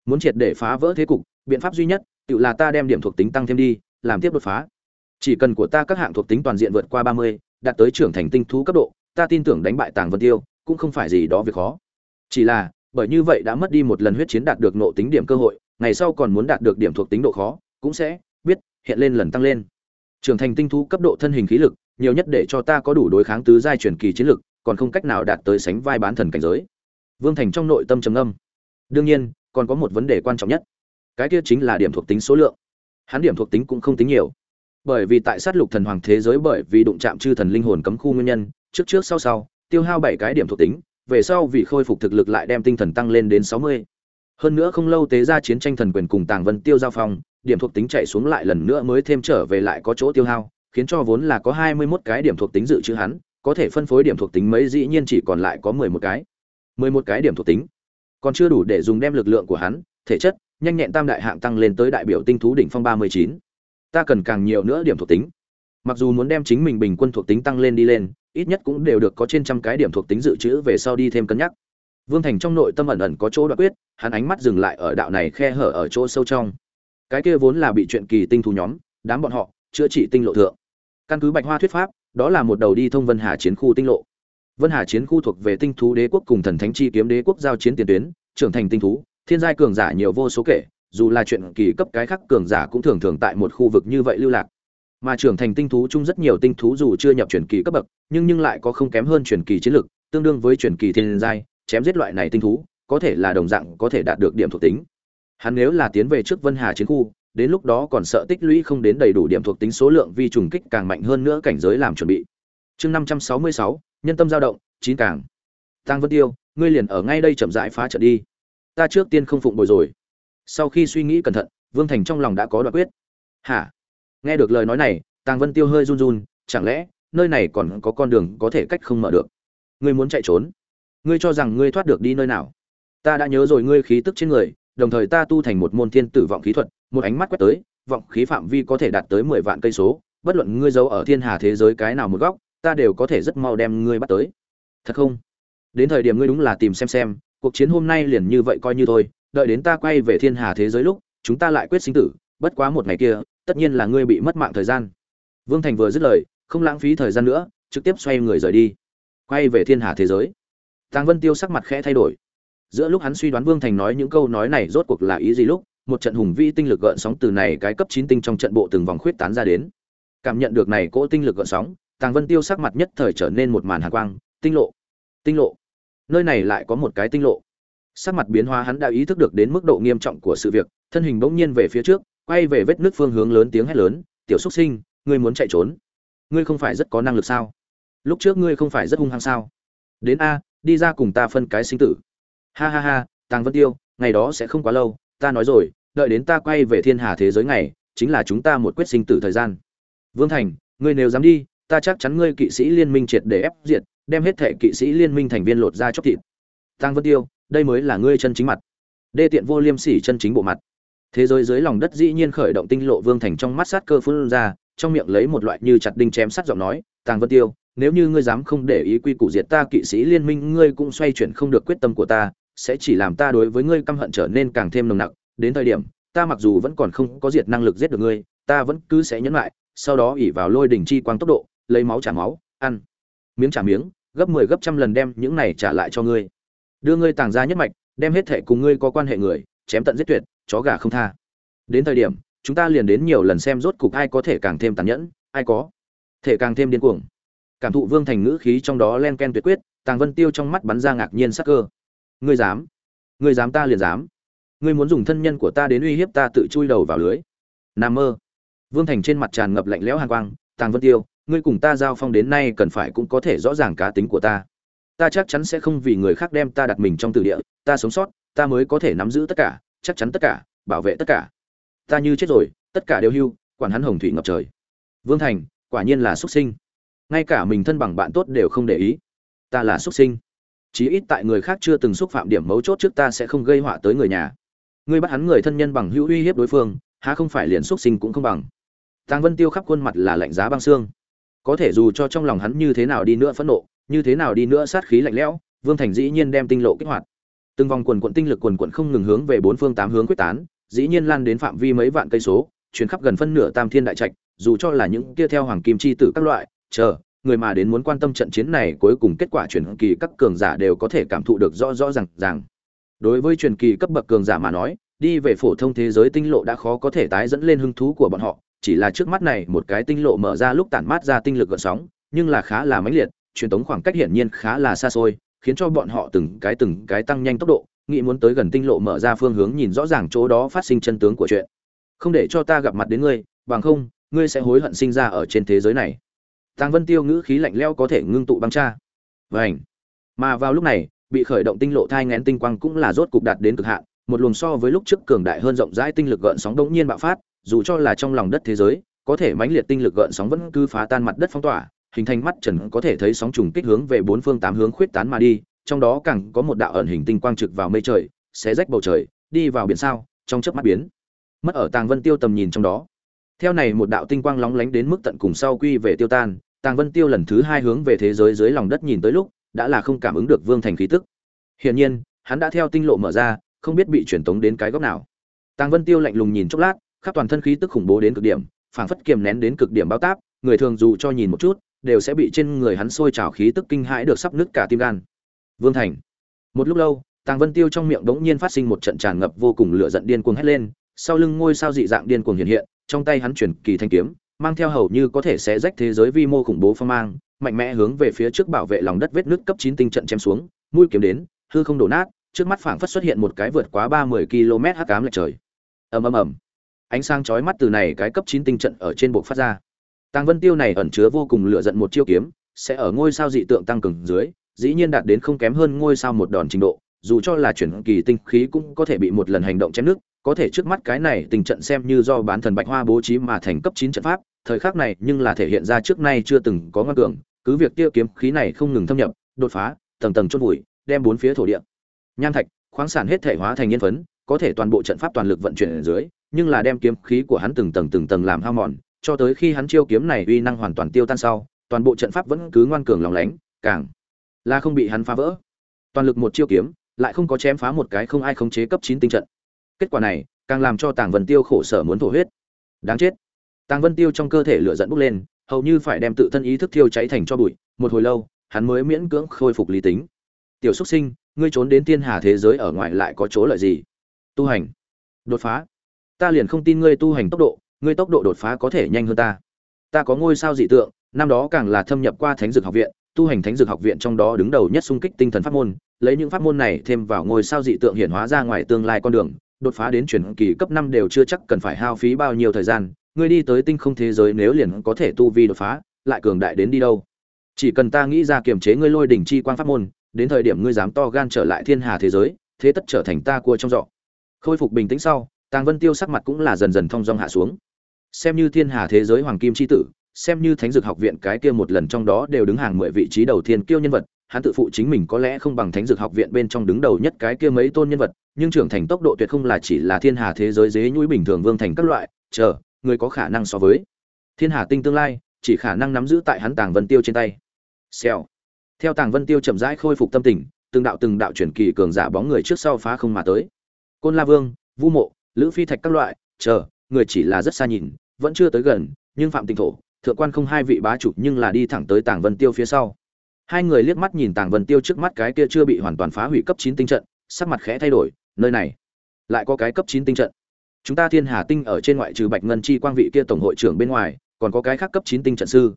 Muốn triệt để phá vỡ thế cục, biện pháp duy nhất tự là ta đem điểm thuộc tính tăng thêm đi, làm tiếp đột phá. Chỉ cần của ta các hạng thuộc tính toàn diện vượt qua ba mươi, đạt tới trưởng thành tinh thú cấp độ, ta tin tưởng đánh bại tàng vân tiêu, cũng không phải gì đó việc khó. Chỉ là, bởi như vậy đã mất đi một lần huyết chiến đạt được nộ tính điểm cơ hội, ngày sau còn muốn đạt được điểm thuộc tính độ khó, cũng sẽ biết, hiện lên lần tăng lên. Trưởng thành tinh thú cấp độ thân hình khí lực, nhiều nhất để cho ta có đủ đối kháng tứ giai truyền kỳ chiến lực, còn không cách nào đạt tới sánh vai bán thần cảnh giới. Vương thành trong nội tâm trầm âm đương nhiên, còn có một vấn đề quan trọng nhất cái kia chính là điểm thuộc tính số lượng. Hắn điểm thuộc tính cũng không tính nhiều. Bởi vì tại sát lục thần hoàng thế giới bởi vì đụng chạm chư thần linh hồn cấm khu nguyên nhân, trước trước sau sau, tiêu hao bảy cái điểm thuộc tính, về sau vì khôi phục thực lực lại đem tinh thần tăng lên đến sáu mươi. Hơn nữa không lâu tế ra chiến tranh thần quyền cùng tàng vân tiêu giao phong, điểm thuộc tính chạy xuống lại lần nữa mới thêm trở về lại có chỗ tiêu hao, khiến cho vốn là có hai mươi 21 cái điểm thuộc tính dự trữ hắn, có thể phân phối điểm thuộc tính mấy dĩ nhiên chỉ còn lại có mười một cái. mười một cái điểm thuộc tính. Còn chưa đủ để dùng đem lực lượng của hắn, thể chất nhanh nhẹn tam đại hạng tăng lên tới đại biểu tinh thú đỉnh phong ba mươi chín. Ta cần càng nhiều nữa điểm thuộc tính. Mặc dù muốn đem chính mình bình quân thuộc tính tăng lên đi lên, ít nhất cũng đều được có trên trăm cái điểm thuộc tính dự trữ về sau đi thêm cân nhắc. Vương thành trong nội tâm ẩn ẩn có chỗ đoạn quyết, hắn ánh mắt dừng lại ở đạo này khe hở ở chỗ sâu trong. Cái kia vốn là bị chuyện kỳ tinh thú nhóm, đám bọn họ, chữa trị tinh lộ thượng. Căn cứ bạch hoa thuyết pháp, đó là một đầu đi thông vân hà chiến khu tinh lộ. Vân hà chiến khu thuộc về tinh thú đế quốc cùng thần thánh chi kiếm đế quốc giao chiến tiền tuyến, trưởng thành tinh thú thiên giai cường giả nhiều vô số kể, dù là chuyện kỳ cấp cái khác cường giả cũng thường thường tại một khu vực như vậy lưu lạc. Mà trưởng thành tinh thú chung rất nhiều tinh thú dù chưa nhập truyền kỳ cấp bậc, nhưng nhưng lại có không kém hơn truyền kỳ chiến lực tương đương với truyền kỳ thiên giai, chém giết loại này tinh thú, có thể là đồng dạng có thể đạt được điểm thuộc tính. Hắn nếu là tiến về trước vân hà chiến khu, đến lúc đó còn sợ tích lũy không đến đầy đủ điểm thuộc tính số lượng vi trùng kích càng mạnh hơn nữa cảnh giới làm chuẩn bị. Chương năm trăm sáu mươi sáu, nhân tâm dao động, chín càng. Tăng vân tiêu, ngươi liền ở ngay đây chậm rãi phá trận đi ta trước tiên không phụng bồi rồi. Sau khi suy nghĩ cẩn thận, vương thành trong lòng đã có đoạn quyết. Hả? Nghe được lời nói này, tàng vân tiêu hơi run run, chẳng lẽ nơi này còn có con đường có thể cách không mở được? Ngươi muốn chạy trốn? Ngươi cho rằng ngươi thoát được đi nơi nào? Ta đã nhớ rồi ngươi khí tức trên người, đồng thời ta tu thành một môn thiên tử vọng khí thuật, một ánh mắt quét tới, vọng khí phạm vi có thể đạt tới mười vạn cây số, bất luận ngươi giấu ở thiên hà thế giới cái nào một góc, ta đều có thể rất mau đem ngươi bắt tới. Thật không? Đến thời điểm ngươi đúng là tìm xem xem cuộc chiến hôm nay liền như vậy coi như thôi, đợi đến ta quay về thiên hà thế giới lúc, chúng ta lại quyết sinh tử, bất quá một ngày kia, tất nhiên là ngươi bị mất mạng thời gian. Vương thành vừa dứt lời, không lãng phí thời gian nữa, trực tiếp xoay người rời đi. Quay về thiên hà thế giới. Tàng vân tiêu sắc mặt khẽ thay đổi. Giữa lúc hắn suy đoán vương thành nói những câu nói này rốt cuộc là ý gì lúc, một trận hùng vĩ tinh lực gợn sóng từ này cái cấp chín tinh trong trận bộ từng vòng khuyết tán ra đến. Cảm nhận được này cỗ tinh lực gợn sóng, tàng vân tiêu sắc mặt nhất thời trở nên một màn hạ quang, tinh lộ tinh lộ nơi này lại có một cái tinh lộ. Sắc mặt biến hóa hắn đã ý thức được đến mức độ nghiêm trọng của sự việc, thân hình bỗng nhiên về phía trước, quay về vết nước phương hướng lớn tiếng hét lớn, tiểu xúc sinh, ngươi muốn chạy trốn? Ngươi không phải rất có năng lực sao? Lúc trước ngươi không phải rất hung hăng sao? Đến a, đi ra cùng ta phân cái sinh tử. Ha ha ha, tàng vân tiêu, ngày đó sẽ không quá lâu, ta nói rồi, đợi đến ta quay về thiên hà thế giới này chính là chúng ta một quyết sinh tử thời gian. Vương thành, ngươi nếu dám đi, ta chắc chắn ngươi kỵ sĩ liên minh triệt để ép diệt đem hết thệ kỵ sĩ liên minh thành viên lột ra chóc thịt. Tăng vân tiêu, đây mới là ngươi chân chính mặt. Đê tiện vô liêm sỉ chân chính bộ mặt. Thế giới dưới lòng đất dĩ nhiên khởi động tinh lộ vương thành trong mắt sát cơ phun ra, trong miệng lấy một loại như chặt đinh chém sát giọng nói tàng vân tiêu, nếu như ngươi dám không để ý quy củ diệt ta kỵ sĩ liên minh, ngươi cũng xoay chuyển không được quyết tâm của ta, sẽ chỉ làm ta đối với ngươi căm hận trở nên càng thêm nồng nặc. Đến thời điểm, ta mặc dù vẫn còn không có diệt năng lực giết được ngươi, ta vẫn cứ sẽ nhẫn lại, sau đó ỉ vào lôi đỉnh chi quang tốc độ, lấy máu trả máu, ăn. Miếng trả miếng gấp 10 gấp trăm lần đem những này trả lại cho ngươi. Đưa ngươi tàng ra nhất mạch, đem hết thể cùng ngươi có quan hệ người, chém tận giết tuyệt, chó gà không tha. Đến thời điểm, chúng ta liền đến nhiều lần xem rốt cục ai có thể càng thêm tàn nhẫn, ai có thể càng thêm điên cuồng. Cảm thụ vương thành ngữ khí trong đó len ken tuyệt quyết, tàng vân tiêu trong mắt bắn ra ngạc nhiên sắc cơ. Ngươi dám? Ngươi dám ta liền dám. Ngươi muốn dùng thân nhân của ta đến uy hiếp ta tự chui đầu vào lưới. Nam mơ. Vương thành trên mặt tràn ngập lạnh lẽo hàn quang, tàng vân tiêu ngươi cùng ta giao phong đến nay cần phải cũng có thể rõ ràng cá tính của ta. Ta chắc chắn sẽ không vì người khác đem ta đặt mình trong từ địa, ta sống sót, ta mới có thể nắm giữ tất cả, chắc chắn tất cả, bảo vệ tất cả. Ta như chết rồi, tất cả đều hưu, quản hắn hồng thủy ngập trời. Vương thành, quả nhiên là xuất sinh. Ngay cả mình thân bằng bạn tốt đều không để ý. Ta là xuất sinh. Chí ít tại người khác chưa từng xúc phạm điểm mấu chốt trước ta sẽ không gây họa tới người nhà. Ngươi bắt hắn người thân nhân bằng hữu uy hiếp đối phương, há không phải liền xuất sinh cũng không bằng. Tàng vân tiêu khắp khuôn mặt là lạnh giá băng xương có thể dù cho trong lòng hắn như thế nào đi nữa phẫn nộ, như thế nào đi nữa sát khí lạnh lẽo, vương thành dĩ nhiên đem tinh lộ kích hoạt. Từng vòng quần quận tinh lực quần quận không ngừng hướng về bốn phương tám hướng quyết tán, dĩ nhiên lan đến phạm vi mấy vạn cây số chuyến khắp gần phân nửa tam thiên đại trạch, dù cho là những kia theo hoàng kim chi tử các loại, chờ, người mà đến muốn quan tâm trận chiến này cuối cùng kết quả truyền kỳ các cường giả đều có thể cảm thụ được rõ rõ ràng ràng. Đối với truyền kỳ cấp bậc cường giả mà nói, đi về phổ thông thế giới tinh lộ đã khó có thể tái dẫn lên hứng thú của bọn họ chỉ là trước mắt này một cái tinh lộ mở ra lúc tản mát ra tinh lực gợn sóng nhưng là khá là mãnh liệt truyền tống khoảng cách hiển nhiên khá là xa xôi khiến cho bọn họ từng cái từng cái tăng nhanh tốc độ nghĩ muốn tới gần tinh lộ mở ra phương hướng nhìn rõ ràng chỗ đó phát sinh chân tướng của chuyện không để cho ta gặp mặt đến ngươi bằng không ngươi sẽ hối hận sinh ra ở trên thế giới này Tang Vân Tiêu ngữ khí lạnh lẽo có thể ngưng tụ băng cha. Vành. Mà vào lúc này, bị khởi động tinh lộ thai ngén tinh quang cũng là rốt cục đạt đến cực hạn, một luồng so với lúc trước cường đại hơn rộng rãi tinh lực gợn sóng đột nhiên bạo phát, dù cho là trong lòng đất thế giới, có thể mãnh liệt tinh lực gợn sóng vẫn cứ phá tan mặt đất phong tỏa, hình thành mắt trần có thể thấy sóng trùng kích hướng về bốn phương tám hướng khuyết tán mà đi, trong đó càng có một đạo ẩn hình tinh quang trực vào mây trời, xé rách bầu trời, đi vào biển sao, trong chớp mắt biến. Mất ở tàng vân tiêu tầm nhìn trong đó. Theo này một đạo tinh quang lóng lánh đến mức tận cùng sau quy về tiêu tan tàng vân tiêu lần thứ hai hướng về thế giới dưới lòng đất nhìn tới lúc đã là không cảm ứng được vương thành khí tức. Hiển nhiên hắn đã theo tinh lộ mở ra không biết bị truyền tống đến cái góc nào. Tàng vân tiêu lạnh lùng nhìn chốc lát, khắp toàn thân khí tức khủng bố đến cực điểm, phảng phất kiềm nén đến cực điểm bao táp, người thường dù cho nhìn một chút, đều sẽ bị trên người hắn sôi trào khí tức kinh hãi được sắp nứt cả tim gan. Vương thành. Một lúc lâu, tàng vân tiêu trong miệng đống nhiên phát sinh một trận tràn ngập vô cùng lửa giận điên cuồng hét lên, sau lưng ngôi sao dị dạng điên cuồng hiện hiện, trong tay hắn chuyển kỳ thanh kiếm, mang theo hầu như có thể sẽ rách thế giới vi mô khủng bố phong mang, mạnh mẽ hướng về phía trước bảo vệ lòng đất vết nứt cấp chín tinh trận chém xuống, mũi kiếm đến, hư không đổ nát trước mắt phảng phất xuất hiện một cái vượt quá ba mươi km hắc ám lệch trời. Ầm ầm ầm. Ánh sáng chói mắt từ này cái cấp chín tinh trận ở trên bộ phát ra. Tang vân tiêu này ẩn chứa vô cùng lửa giận một chiêu kiếm, sẽ ở ngôi sao dị tượng tăng cường dưới, dĩ nhiên đạt đến không kém hơn ngôi sao một đòn trình độ, dù cho là chuyển kỳ tinh khí cũng có thể bị một lần hành động chém nước, có thể trước mắt cái này tình trận xem như do bán thần bạch hoa bố trí mà thành cấp chín trận pháp, thời khắc này nhưng là thể hiện ra trước nay chưa từng có ngoan cường, cứ việc tiêu kiếm khí này không ngừng thâm nhập, đột phá, tầng tầng chốt vùi, đem bốn phía thổ địa nham thạch, khoáng sản hết thể hóa thành nhân phấn, có thể toàn bộ trận pháp toàn lực vận chuyển ở dưới, nhưng là đem kiếm khí của hắn từng tầng từng tầng làm hao mòn, cho tới khi hắn chiêu kiếm này uy năng hoàn toàn tiêu tan sau, toàn bộ trận pháp vẫn cứ ngoan cường lòng lánh, càng là không bị hắn phá vỡ. Toàn lực một chiêu kiếm, lại không có chém phá một cái không ai khống chế cấp chín tinh trận. Kết quả này, càng làm cho tàng vân tiêu khổ sở muốn thổ huyết. Đáng chết. Tàng vân tiêu trong cơ thể lửa dẫn bốc lên, hầu như phải đem tự thân ý thức thiêu cháy thành cho bụi, một hồi lâu, hắn mới miễn cưỡng khôi phục lý tính. Tiểu xuất sinh ngươi trốn đến thiên hà thế giới ở ngoài lại có chỗ lợi gì? Tu hành. Đột phá. Ta liền không tin ngươi tu hành tốc độ, ngươi tốc độ đột phá có thể nhanh hơn ta. Ta có ngôi sao dị tượng, năm đó càng là thâm nhập qua thánh dược học viện, tu hành thánh dược học viện trong đó đứng đầu nhất xung kích tinh thần pháp môn, lấy những pháp môn này thêm vào ngôi sao dị tượng hiển hóa ra ngoài tương lai con đường, đột phá đến chuyển kỳ cấp năm đều chưa chắc cần phải hao phí bao nhiêu thời gian, ngươi đi tới tinh không thế giới nếu liền có thể tu vi đột phá, lại cường đại đến đi đâu? Chỉ cần ta nghĩ ra kiềm chế ngươi lôi đỉnh chi quan pháp môn đến thời điểm ngươi dám to gan trở lại thiên hà thế giới, thế tất trở thành ta cua trong giọ khôi phục bình tĩnh sau, tàng vân tiêu sắc mặt cũng là dần dần thong dong hạ xuống. Xem như thiên hà thế giới hoàng kim c h i tử, xem như thánh dược học viện cái kia một lần trong đó đều đứng hàng mười vị trí đầu tiên kiêu nhân vật, hắn tự phụ chính mình có lẽ không bằng thánh dược học viện bên trong đứng đầu nhất cái kia mấy tôn nhân vật, nhưng trưởng thành tốc độ tuyệt không là chỉ là thiên hà thế giới dế nhũi bình thường vương thành các loại, chờ, người có khả năng so với. Thiên hà tinh tương lai, chỉ khả năng nắm giữ tại hắn tàng vân tiêu trên tay. Xèo theo tàng vân tiêu chậm rãi khôi phục tâm tình, từng đạo từng đạo chuyển kỳ cường giả bóng người trước sau phá không mà tới. Côn la vương, vu mộ, lữ phi thạch các loại, chờ, người chỉ là rất xa nhìn, vẫn chưa tới gần, nhưng phạm tinh thổ, thượng quan không hai vị bá chủ nhưng là đi thẳng tới tàng vân tiêu phía sau. Hai người liếc mắt nhìn tàng vân tiêu trước mắt cái kia chưa bị hoàn toàn phá hủy cấp chín tinh trận, sắc mặt khẽ thay đổi, nơi này, lại có cái cấp chín tinh trận. Chúng ta thiên hà tinh ở trên ngoại trừ bạch ngân chi quang vị kia tổng hội trưởng bên ngoài, còn có cái khác cấp chín tinh trận sư.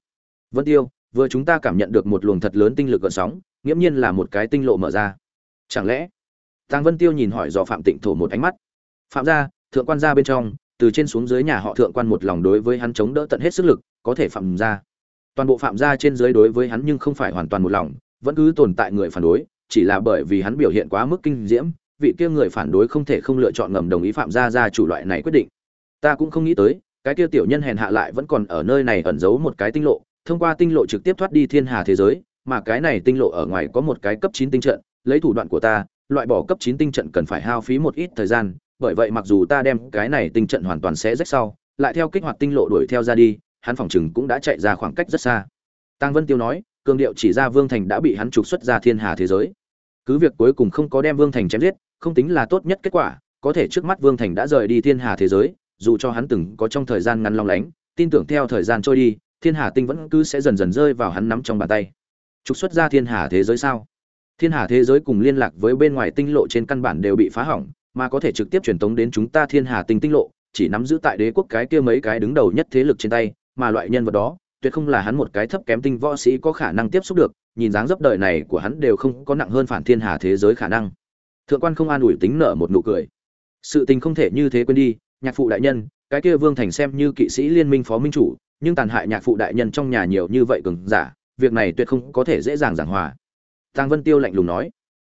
Vân tiêu vừa chúng ta cảm nhận được một luồng thật lớn tinh lực gợn sóng, nghiễm nhiên là một cái tinh lộ mở ra. Chẳng lẽ? Tàng vân tiêu nhìn hỏi dò phạm tịnh thổ một ánh mắt. Phạm gia, thượng quan gia bên trong, từ trên xuống dưới nhà họ thượng quan một lòng đối với hắn chống đỡ tận hết sức lực, có thể phạm gia. Toàn bộ phạm gia trên dưới đối với hắn nhưng không phải hoàn toàn một lòng, vẫn cứ tồn tại người phản đối, chỉ là bởi vì hắn biểu hiện quá mức kinh diễm, vị kia người phản đối không thể không lựa chọn ngầm đồng ý phạm gia gia chủ loại này quyết định. Ta cũng không nghĩ tới, cái kia tiểu nhân hèn hạ lại vẫn còn ở nơi này ẩn giấu một cái tinh lộ thông qua tinh lộ trực tiếp thoát đi thiên hà thế giới, mà cái này tinh lộ ở ngoài có một cái cấp chín tinh trận, lấy thủ đoạn của ta, loại bỏ cấp chín tinh trận cần phải hao phí một ít thời gian, bởi vậy mặc dù ta đem cái này tinh trận hoàn toàn sẽ rách sau, lại theo kích hoạt tinh lộ đuổi theo ra đi, hắn phòng chừng cũng đã chạy ra khoảng cách rất xa. Tăng vân tiêu nói, cường điệu chỉ ra vương thành đã bị hắn trục xuất ra thiên hà thế giới. Cứ việc cuối cùng không có đem vương thành chém giết, không tính là tốt nhất kết quả, có thể trước mắt vương thành đã rời đi thiên hà thế giới, dù cho hắn từng có trong thời gian ngắn long lánh, tin tưởng theo thời gian trôi đi thiên hà tinh vẫn cứ sẽ dần dần rơi vào hắn nắm trong bàn tay. Trục xuất ra thiên hà thế giới sao? Thiên hà thế giới cùng liên lạc với bên ngoài tinh lộ trên căn bản đều bị phá hỏng, mà có thể trực tiếp truyền tống đến chúng ta thiên hà tinh tinh lộ, chỉ nắm giữ tại đế quốc cái kia mấy cái đứng đầu nhất thế lực trên tay, mà loại nhân vật đó, tuyệt không là hắn một cái thấp kém tinh võ sĩ có khả năng tiếp xúc được, nhìn dáng dấp đời này của hắn đều không có nặng hơn phản thiên hà thế giới khả năng. Thượng quan không an ủi tính nợ một nụ cười. Sự tình không thể như thế quên đi, nhạc phụ đại nhân, cái kia vương thành xem như kỵ sĩ liên minh phó minh chủ nhưng tàn hại nhạc phụ đại nhân trong nhà nhiều như vậy cường giả, việc này tuyệt không có thể dễ dàng giảng hòa. Tàng vân tiêu lạnh lùng nói.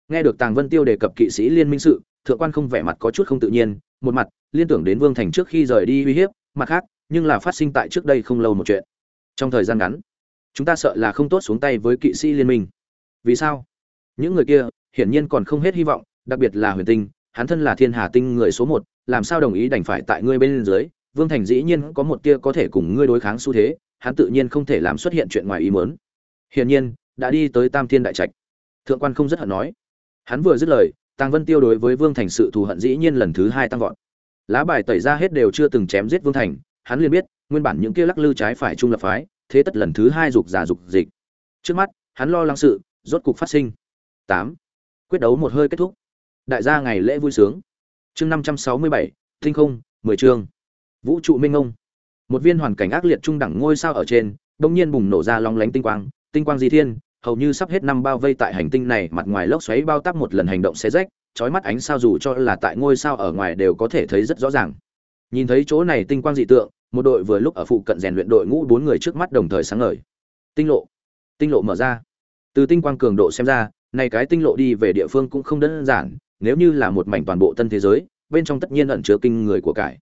Nghe được tàng vân tiêu đề cập kỵ sĩ liên minh sự, thượng quan không vẻ mặt có chút không tự nhiên, một mặt, liên tưởng đến vương thành trước khi rời đi uy hiếp, mặt khác, nhưng là phát sinh tại trước đây không lâu một chuyện. Trong thời gian ngắn, chúng ta sợ là không tốt xuống tay với kỵ sĩ liên minh. Vì sao? Những người kia, hiển nhiên còn không hết hy vọng, đặc biệt là huyền tinh, hắn thân là thiên hà tinh người số một, làm sao đồng ý đành phải tại ngươi bên dưới vương thành dĩ nhiên có một tia có thể cùng ngươi đối kháng xu thế, hắn tự nhiên không thể làm xuất hiện chuyện ngoài ý muốn. Hiển nhiên, đã đi tới tam thiên đại trạch. Thượng quan không rất hận nói. Hắn vừa dứt lời Tang vân tiêu đối với vương thành sự thù hận dĩ nhiên lần thứ hai tăng vọt. Lá bài tẩy ra hết đều chưa từng chém giết vương thành, hắn liền biết, nguyên bản những kia lắc lư trái phải trung lập phái, thế tất lần thứ hai dục giả dục dịch. Trước mắt, hắn lo lắng sự, rốt cục phát sinh. Tám. Quyết đấu một hơi kết thúc. Đại gia ngày lễ vui sướng. Chương năm trăm sáu mươi bảy, tinh không, mười chương vũ trụ minh ông. Một viên hoàn cảnh ác liệt trung đẳng ngôi sao ở trên bỗng nhiên bùng nổ ra long lánh tinh quang tinh quang di thiên, hầu như sắp hết năm bao vây tại hành tinh này, mặt ngoài lốc xoáy bao tắp một lần hành động xé rách, chói mắt ánh sao dù cho là tại ngôi sao ở ngoài đều có thể thấy rất rõ ràng. Nhìn thấy chỗ này tinh quang dị tượng, một đội vừa lúc ở phụ cận rèn luyện đội ngũ bốn người trước mắt đồng thời sáng ngời. Tinh lộ tinh lộ mở ra. Từ tinh quang cường độ xem ra này cái tinh lộ đi về địa phương cũng không đơn giản, nếu như là một mảnh toàn bộ tân thế giới, bên trong tất nhiên ẩn chứa kinh người của cải.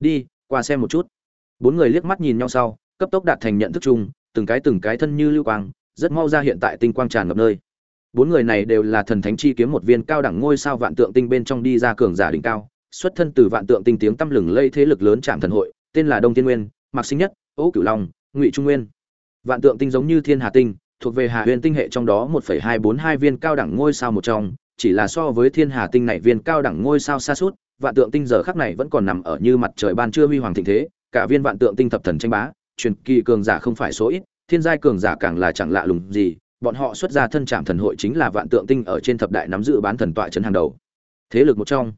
Đi qua xem một chút. Bốn người liếc mắt nhìn nhau sau cấp tốc đạt thành nhận thức chung từng cái từng cái thân như lưu quang rất mau ra hiện tại tinh quang tràn ngập nơi. Bốn người này đều là thần thánh chi kiếm một viên cao đẳng ngôi sao vạn tượng tinh bên trong đi ra cường giả đỉnh cao xuất thân từ vạn tượng tinh tiếng tăm lừng lây thế lực lớn trạm thần hội tên là đông thiên nguyên mạc sinh nhất ố cửu long ngụy trung nguyên. Vạn tượng tinh giống như thiên hà tinh thuộc về hà huyền tinh hệ trong đó 1,242 viên cao đẳng ngôi sao một trong chỉ là so với thiên hà tinh này viên cao đẳng ngôi sao xa suốt vạn tượng tinh giờ khắc này vẫn còn nằm ở như mặt trời ban trưa huy hoàng thịnh thế, cả viên vạn tượng tinh thập thần tranh bá, truyền kỳ cường giả không phải số ít, thiên giai cường giả càng là chẳng lạ lùng gì, bọn họ xuất ra thân trạm thần hội chính là vạn tượng tinh ở trên thập đại nắm giữ bán thần tọa trấn hàng đầu. Thế lực một trong.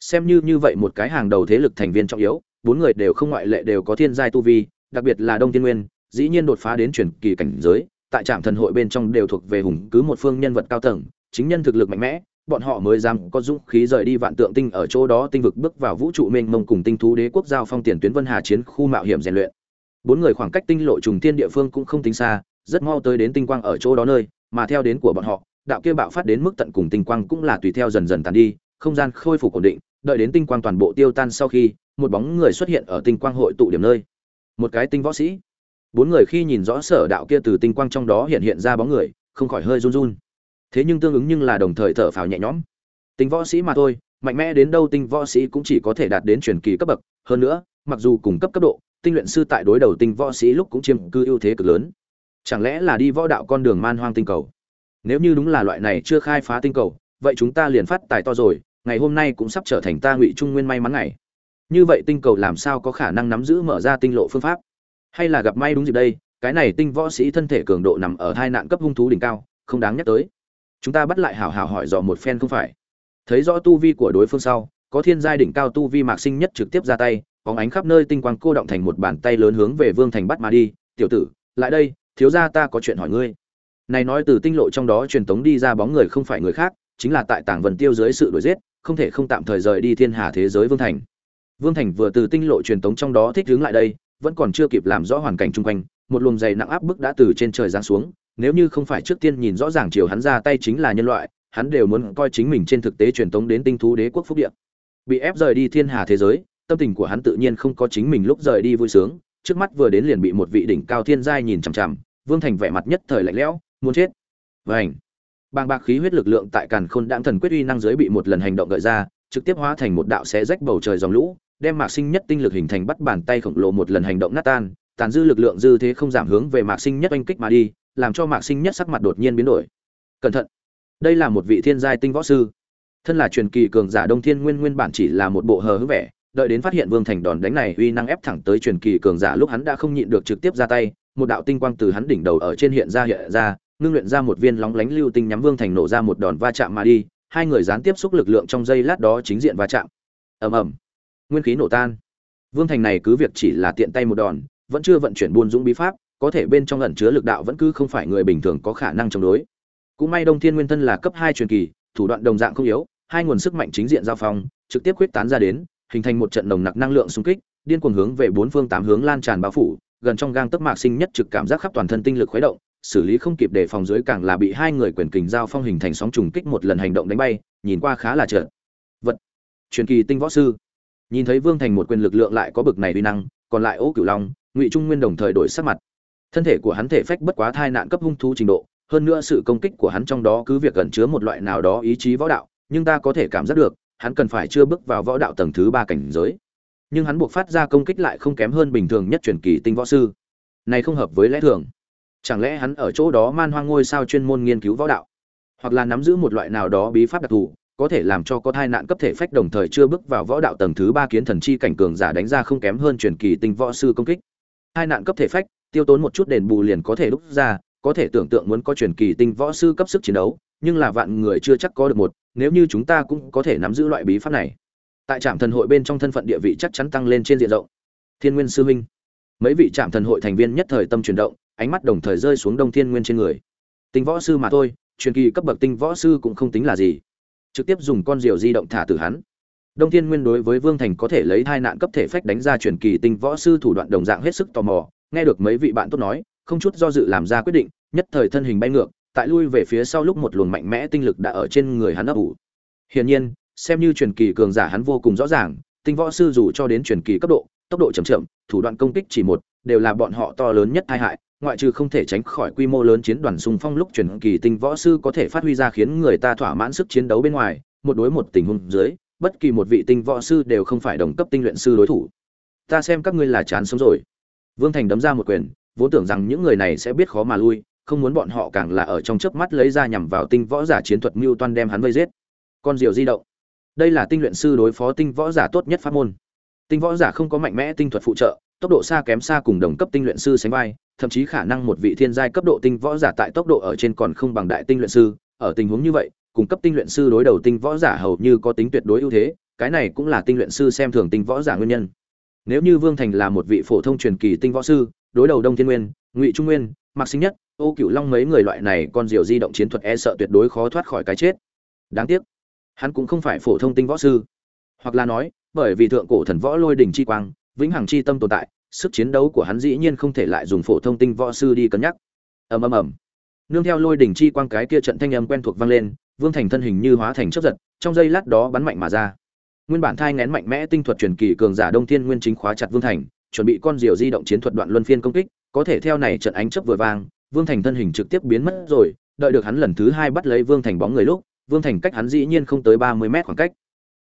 Xem như như vậy một cái hàng đầu thế lực thành viên trọng yếu, bốn người đều không ngoại lệ đều có thiên giai tu vi, đặc biệt là đông thiên nguyên, dĩ nhiên đột phá đến truyền kỳ cảnh giới, tại trạm thần hội bên trong đều thuộc về hùng cứ một phương nhân vật cao tầng, chính nhân thực lực mạnh mẽ bọn họ mới dám có dũng khí rời đi vạn tượng tinh ở chỗ đó tinh vực bước vào vũ trụ mênh mông cùng tinh thú đế quốc giao phong tiền tuyến vân hà chiến khu mạo hiểm rèn luyện. Bốn người khoảng cách tinh lộ trùng thiên địa phương cũng không tính xa, rất mau tới đến tinh quang ở chỗ đó nơi, mà theo đến của bọn họ, đạo kia bạo phát đến mức tận cùng tinh quang cũng là tùy theo dần dần tàn đi, không gian khôi phục ổn định, đợi đến tinh quang toàn bộ tiêu tan sau khi, một bóng người xuất hiện ở tinh quang hội tụ điểm nơi. Một cái tinh võ sĩ. Bốn người khi nhìn rõ sở đạo kia từ tinh quang trong đó hiện hiện ra bóng người, không khỏi hơi run run thế nhưng tương ứng nhưng là đồng thời thở phào nhẹ nhõm. Tinh võ sĩ mà thôi, mạnh mẽ đến đâu tinh võ sĩ cũng chỉ có thể đạt đến truyền kỳ cấp bậc. Hơn nữa, mặc dù cùng cấp cấp độ, tinh luyện sư tại đối đầu tinh võ sĩ lúc cũng chiếm cư ưu thế cực lớn. Chẳng lẽ là đi võ đạo con đường man hoang tinh cầu? Nếu như đúng là loại này chưa khai phá tinh cầu, vậy chúng ta liền phát tài to rồi, ngày hôm nay cũng sắp trở thành ta ngụy trung nguyên may mắn ngày. Như vậy tinh cầu làm sao có khả năng nắm giữ mở ra tinh lộ phương pháp? Hay là gặp may đúng dịp đây, cái này tinh võ sĩ thân thể cường độ nằm ở hai nạn cấp hung thú đỉnh cao, không đáng nhắc tới chúng ta bắt lại hảo hảo hỏi dò một phen không phải. Thấy rõ tu vi của đối phương sau, có thiên giai đỉnh cao tu vi mạc sinh nhất trực tiếp ra tay, bóng ánh khắp nơi tinh quang cô động thành một bàn tay lớn hướng về vương thành bắt mà đi. Tiểu tử, lại đây, thiếu gia ta có chuyện hỏi ngươi. Này nói từ tinh lộ trong đó truyền tống đi ra bóng người không phải người khác, chính là tại tảng vần tiêu dưới sự đuổi giết, không thể không tạm thời rời đi thiên hà thế giới vương thành. Vương thành vừa từ tinh lộ truyền tống trong đó thích hướng lại đây, vẫn còn chưa kịp làm rõ hoàn cảnh chung quanh, một luồng dày nặng áp bức đã từ trên trời giáng xuống nếu như không phải trước tiên nhìn rõ ràng chiều hắn ra tay chính là nhân loại, hắn đều muốn coi chính mình trên thực tế truyền tống đến tinh thú đế quốc phúc địa. Bị ép rời đi thiên hà thế giới, tâm tình của hắn tự nhiên không có chính mình lúc rời đi vui sướng, trước mắt vừa đến liền bị một vị đỉnh cao thiên giai nhìn chằm chằm, vương thành vẻ mặt nhất thời lạnh lẽo, muốn chết. Vảnh bàng bạc khí huyết lực lượng tại càn khôn đãng thần quyết uy năng giới bị một lần hành động gợi ra, trực tiếp hóa thành một đạo xé rách bầu trời dòng lũ, đem mạc sinh nhất tinh lực hình thành bắt bàn tay khổng lồ một lần hành động nát tan, tàn dư lực lượng dư thế không giảm hướng về mạc sinh nhất oanh kích mà đi làm cho mạc sinh nhất sắc mặt đột nhiên biến đổi. Cẩn thận. Đây là một vị thiên giai tinh võ sư. Thân là truyền kỳ cường giả đông thiên nguyên nguyên bản chỉ là một bộ hờ hững vẻ, đợi đến phát hiện vương thành đòn đánh này uy năng ép thẳng tới truyền kỳ cường giả lúc hắn đã không nhịn được trực tiếp ra tay, một đạo tinh quang từ hắn đỉnh đầu ở trên hiện ra hiện ra, ngưng luyện ra một viên lóng lánh lưu tinh nhắm vương thành nổ ra một đòn va chạm mà đi, hai người gián tiếp xúc lực lượng trong giây lát đó chính diện va chạm. Ầm ầm. Nguyên khí nổ tan. Vương thành này cứ việc chỉ là tiện tay một đòn, vẫn chưa vận chuyển buôn dũng bí pháp có thể bên trong ẩn chứa lực đạo vẫn cứ không phải người bình thường có khả năng chống đối. Cũng may đông thiên nguyên thân là cấp hai truyền kỳ, thủ đoạn đồng dạng không yếu, hai nguồn sức mạnh chính diện giao phong, trực tiếp quyết tán ra đến, hình thành một trận nồng nặc năng lượng xung kích, điên cuồng hướng về bốn phương tám hướng lan tràn bao phủ, gần trong gang tấc mạc sinh nhất trực cảm giác khắp toàn thân tinh lực khuấy động, xử lý không kịp để phòng dưới càng là bị hai người quyền kình giao phong hình thành sóng trùng kích một lần hành động đánh bay, nhìn qua khá là trợn vật. Truyền kỳ tinh võ sư. Nhìn thấy vương thành một quyền lực lượng lại có bực này uy năng, còn lại ố cửu long, ngụy trung nguyên đồng thời đổi sắc mặt thân thể của hắn thể phách bất quá thai nạn cấp hung thú trình độ, hơn nữa sự công kích của hắn trong đó cứ việc gần chứa một loại nào đó ý chí võ đạo, nhưng ta có thể cảm giác được, hắn cần phải chưa bước vào võ đạo tầng thứ ba cảnh giới. Nhưng hắn buộc phát ra công kích lại không kém hơn bình thường nhất truyền kỳ tinh võ sư. Này không hợp với lẽ thường. Chẳng lẽ hắn ở chỗ đó man hoang ngôi sao chuyên môn nghiên cứu võ đạo? Hoặc là nắm giữ một loại nào đó bí pháp đặc thù, có thể làm cho có thai nạn cấp thể phách đồng thời chưa bước vào võ đạo tầng thứ ba kiến thần chi cảnh cường giả đánh ra không kém hơn truyền kỳ tinh võ sư công kích? Hai nạn cấp thể phách tiêu tốn một chút đền bù liền có thể đúc ra, có thể tưởng tượng muốn có truyền kỳ tinh võ sư cấp sức chiến đấu, nhưng là vạn người chưa chắc có được một, nếu như chúng ta cũng có thể nắm giữ loại bí pháp này. Tại trạm thần hội bên trong thân phận địa vị chắc chắn tăng lên trên diện rộng. Thiên nguyên sư huynh mấy vị trạm thần hội thành viên nhất thời tâm chuyển động, ánh mắt đồng thời rơi xuống đông thiên nguyên trên người. Tinh võ sư mà thôi, truyền kỳ cấp bậc tinh võ sư cũng không tính là gì. Trực tiếp dùng con diều di động thả từ hắn. Đông thiên nguyên đối với vương thành có thể lấy hai nạn cấp thể phách đánh ra truyền kỳ tinh võ sư thủ đoạn đồng dạng hết sức tò mò nghe được mấy vị bạn tốt nói, không chút do dự làm ra quyết định, nhất thời thân hình bay ngược, tại lui về phía sau lúc một luồng mạnh mẽ tinh lực đã ở trên người hắn ấp ủ. Hiển nhiên, xem như truyền kỳ cường giả hắn vô cùng rõ ràng, tinh võ sư dù cho đến truyền kỳ cấp độ, tốc độ chậm chậm, thủ đoạn công kích chỉ một, đều là bọn họ to lớn nhất tai hại, ngoại trừ không thể tránh khỏi quy mô lớn chiến đoàn xung phong lúc truyền kỳ tinh võ sư có thể phát huy ra khiến người ta thỏa mãn sức chiến đấu bên ngoài, một đối một tình huống dưới, bất kỳ một vị tinh võ sư đều không phải đồng cấp tinh luyện sư đối thủ. Ta xem các ngươi là chán sống rồi vương thành đấm ra một quyền, vốn tưởng rằng những người này sẽ biết khó mà lui, không muốn bọn họ càng là ở trong chớp mắt lấy ra nhằm vào tinh võ giả chiến thuật mưu toan đem hắn vây giết. Con diều di động. Đây là tinh luyện sư đối phó tinh võ giả tốt nhất pháp môn. Tinh võ giả không có mạnh mẽ tinh thuật phụ trợ, tốc độ xa kém xa cùng đồng cấp tinh luyện sư sánh vai, thậm chí khả năng một vị thiên giai cấp độ tinh võ giả tại tốc độ ở trên còn không bằng đại tinh luyện sư. Ở tình huống như vậy, cùng cấp tinh luyện sư đối đầu tinh võ giả hầu như có tính tuyệt đối ưu thế, cái này cũng là tinh luyện sư xem thường tinh võ giả nguyên nhân nếu như vương thành là một vị phổ thông truyền kỳ tinh võ sư, đối đầu đông thiên nguyên, ngụy trung nguyên, mạc sinh nhất, ô cựu long mấy người loại này con diều di động chiến thuật e sợ tuyệt đối khó thoát khỏi cái chết. Đáng tiếc, hắn cũng không phải phổ thông tinh võ sư. Hoặc là nói, bởi vì thượng cổ thần võ lôi Đình chi quang, vĩnh hằng chi tâm tồn tại, sức chiến đấu của hắn dĩ nhiên không thể lại dùng phổ thông tinh võ sư đi cân nhắc. Ầm ầm ầm. Nương theo lôi Đình chi quang cái kia trận thanh âm quen thuộc vang lên, vương thành thân hình như hóa thành chớp giật, trong giây lát đó bắn mạnh mà ra nguyên bản thai ngén mạnh mẽ tinh thuật truyền kỳ cường giả đông thiên nguyên chính khóa chặt vương thành, chuẩn bị con diều di động chiến thuật đoạn luân phiên công kích, có thể theo này trận ánh chớp vừa vang, vương thành thân hình trực tiếp biến mất rồi, đợi được hắn lần thứ hai bắt lấy vương thành bóng người lúc, vương thành cách hắn dĩ nhiên không tới ba mươi mét khoảng cách.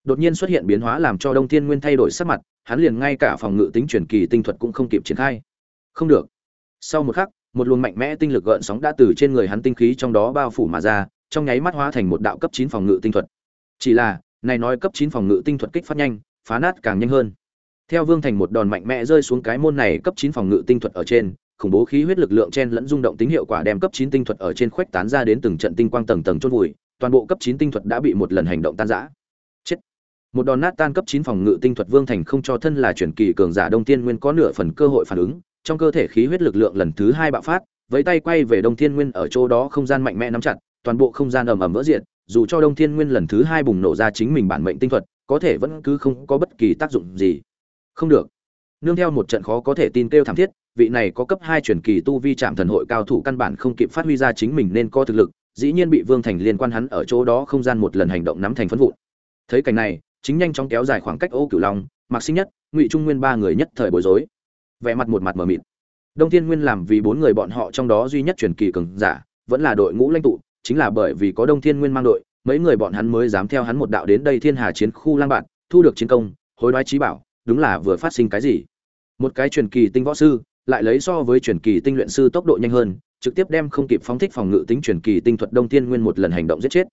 Đột nhiên xuất hiện biến hóa làm cho đông thiên nguyên thay đổi sắc mặt, hắn liền ngay cả phòng ngự tính truyền kỳ tinh thuật cũng không kịp triển khai. Không được. Sau một khắc, một luồng mạnh mẽ tinh lực gợn sóng đã từ trên người hắn tinh khí trong đó bao phủ mà ra, trong nháy mắt hóa thành một đạo cấp chín phòng ngự tinh thuật. Chỉ là này nói cấp chín phòng ngự tinh thuật kích phát nhanh, phá nát càng nhanh hơn. Theo vương thành một đòn mạnh mẽ rơi xuống cái môn này cấp chín phòng ngự tinh thuật ở trên, khủng bố khí huyết lực lượng chen lẫn rung động tính hiệu quả đem cấp chín tinh thuật ở trên khuếch tán ra đến từng trận tinh quang tầng tầng chôn vùi, toàn bộ cấp chín tinh thuật đã bị một lần hành động tan rã. Chết. Một đòn nát tan cấp chín phòng ngự tinh thuật vương thành không cho thân là chuyển kỳ cường giả đông tiên nguyên có nửa phần cơ hội phản ứng, trong cơ thể khí huyết lực lượng lần thứ hai bạo phát với tay quay về đông thiên nguyên ở chỗ đó không gian mạnh mẽ nắm chặt, toàn bộ không gian ầm ầm vỡ diện dù cho đông thiên nguyên lần thứ hai bùng nổ ra chính mình bản mệnh tinh thuật, có thể vẫn cứ không có bất kỳ tác dụng gì. Không được. Nương theo một trận khó có thể tin kêu thảm thiết, vị này có cấp hai truyền kỳ tu vi trạm thần hội cao thủ căn bản không kịp phát huy ra chính mình nên có thực lực, dĩ nhiên bị vương thành liên quan hắn ở chỗ đó không gian một lần hành động nắm thành phân vụn. Thấy cảnh này, chính nhanh chóng kéo dài khoảng cách ô cửu long, mạc sinh nhất, ngụy trung nguyên ba người nhất thời bối rối. Vẻ mặt một mặt mờ mịt. Đông thiên nguyên làm vì bốn người bọn họ trong đó duy nhất truyền kỳ cường giả, vẫn là đội ngũ lãnh tụ chính là bởi vì có đông thiên nguyên mang đội, mấy người bọn hắn mới dám theo hắn một đạo đến đây thiên hà chiến khu lang bạn, thu được chiến công, hối đoái trí bảo, đúng là vừa phát sinh cái gì. Một cái truyền kỳ tinh võ sư, lại lấy so với truyền kỳ tinh luyện sư tốc độ nhanh hơn, trực tiếp đem không kịp phóng thích phòng ngự tính truyền kỳ tinh thuật đông thiên nguyên một lần hành động giết chết.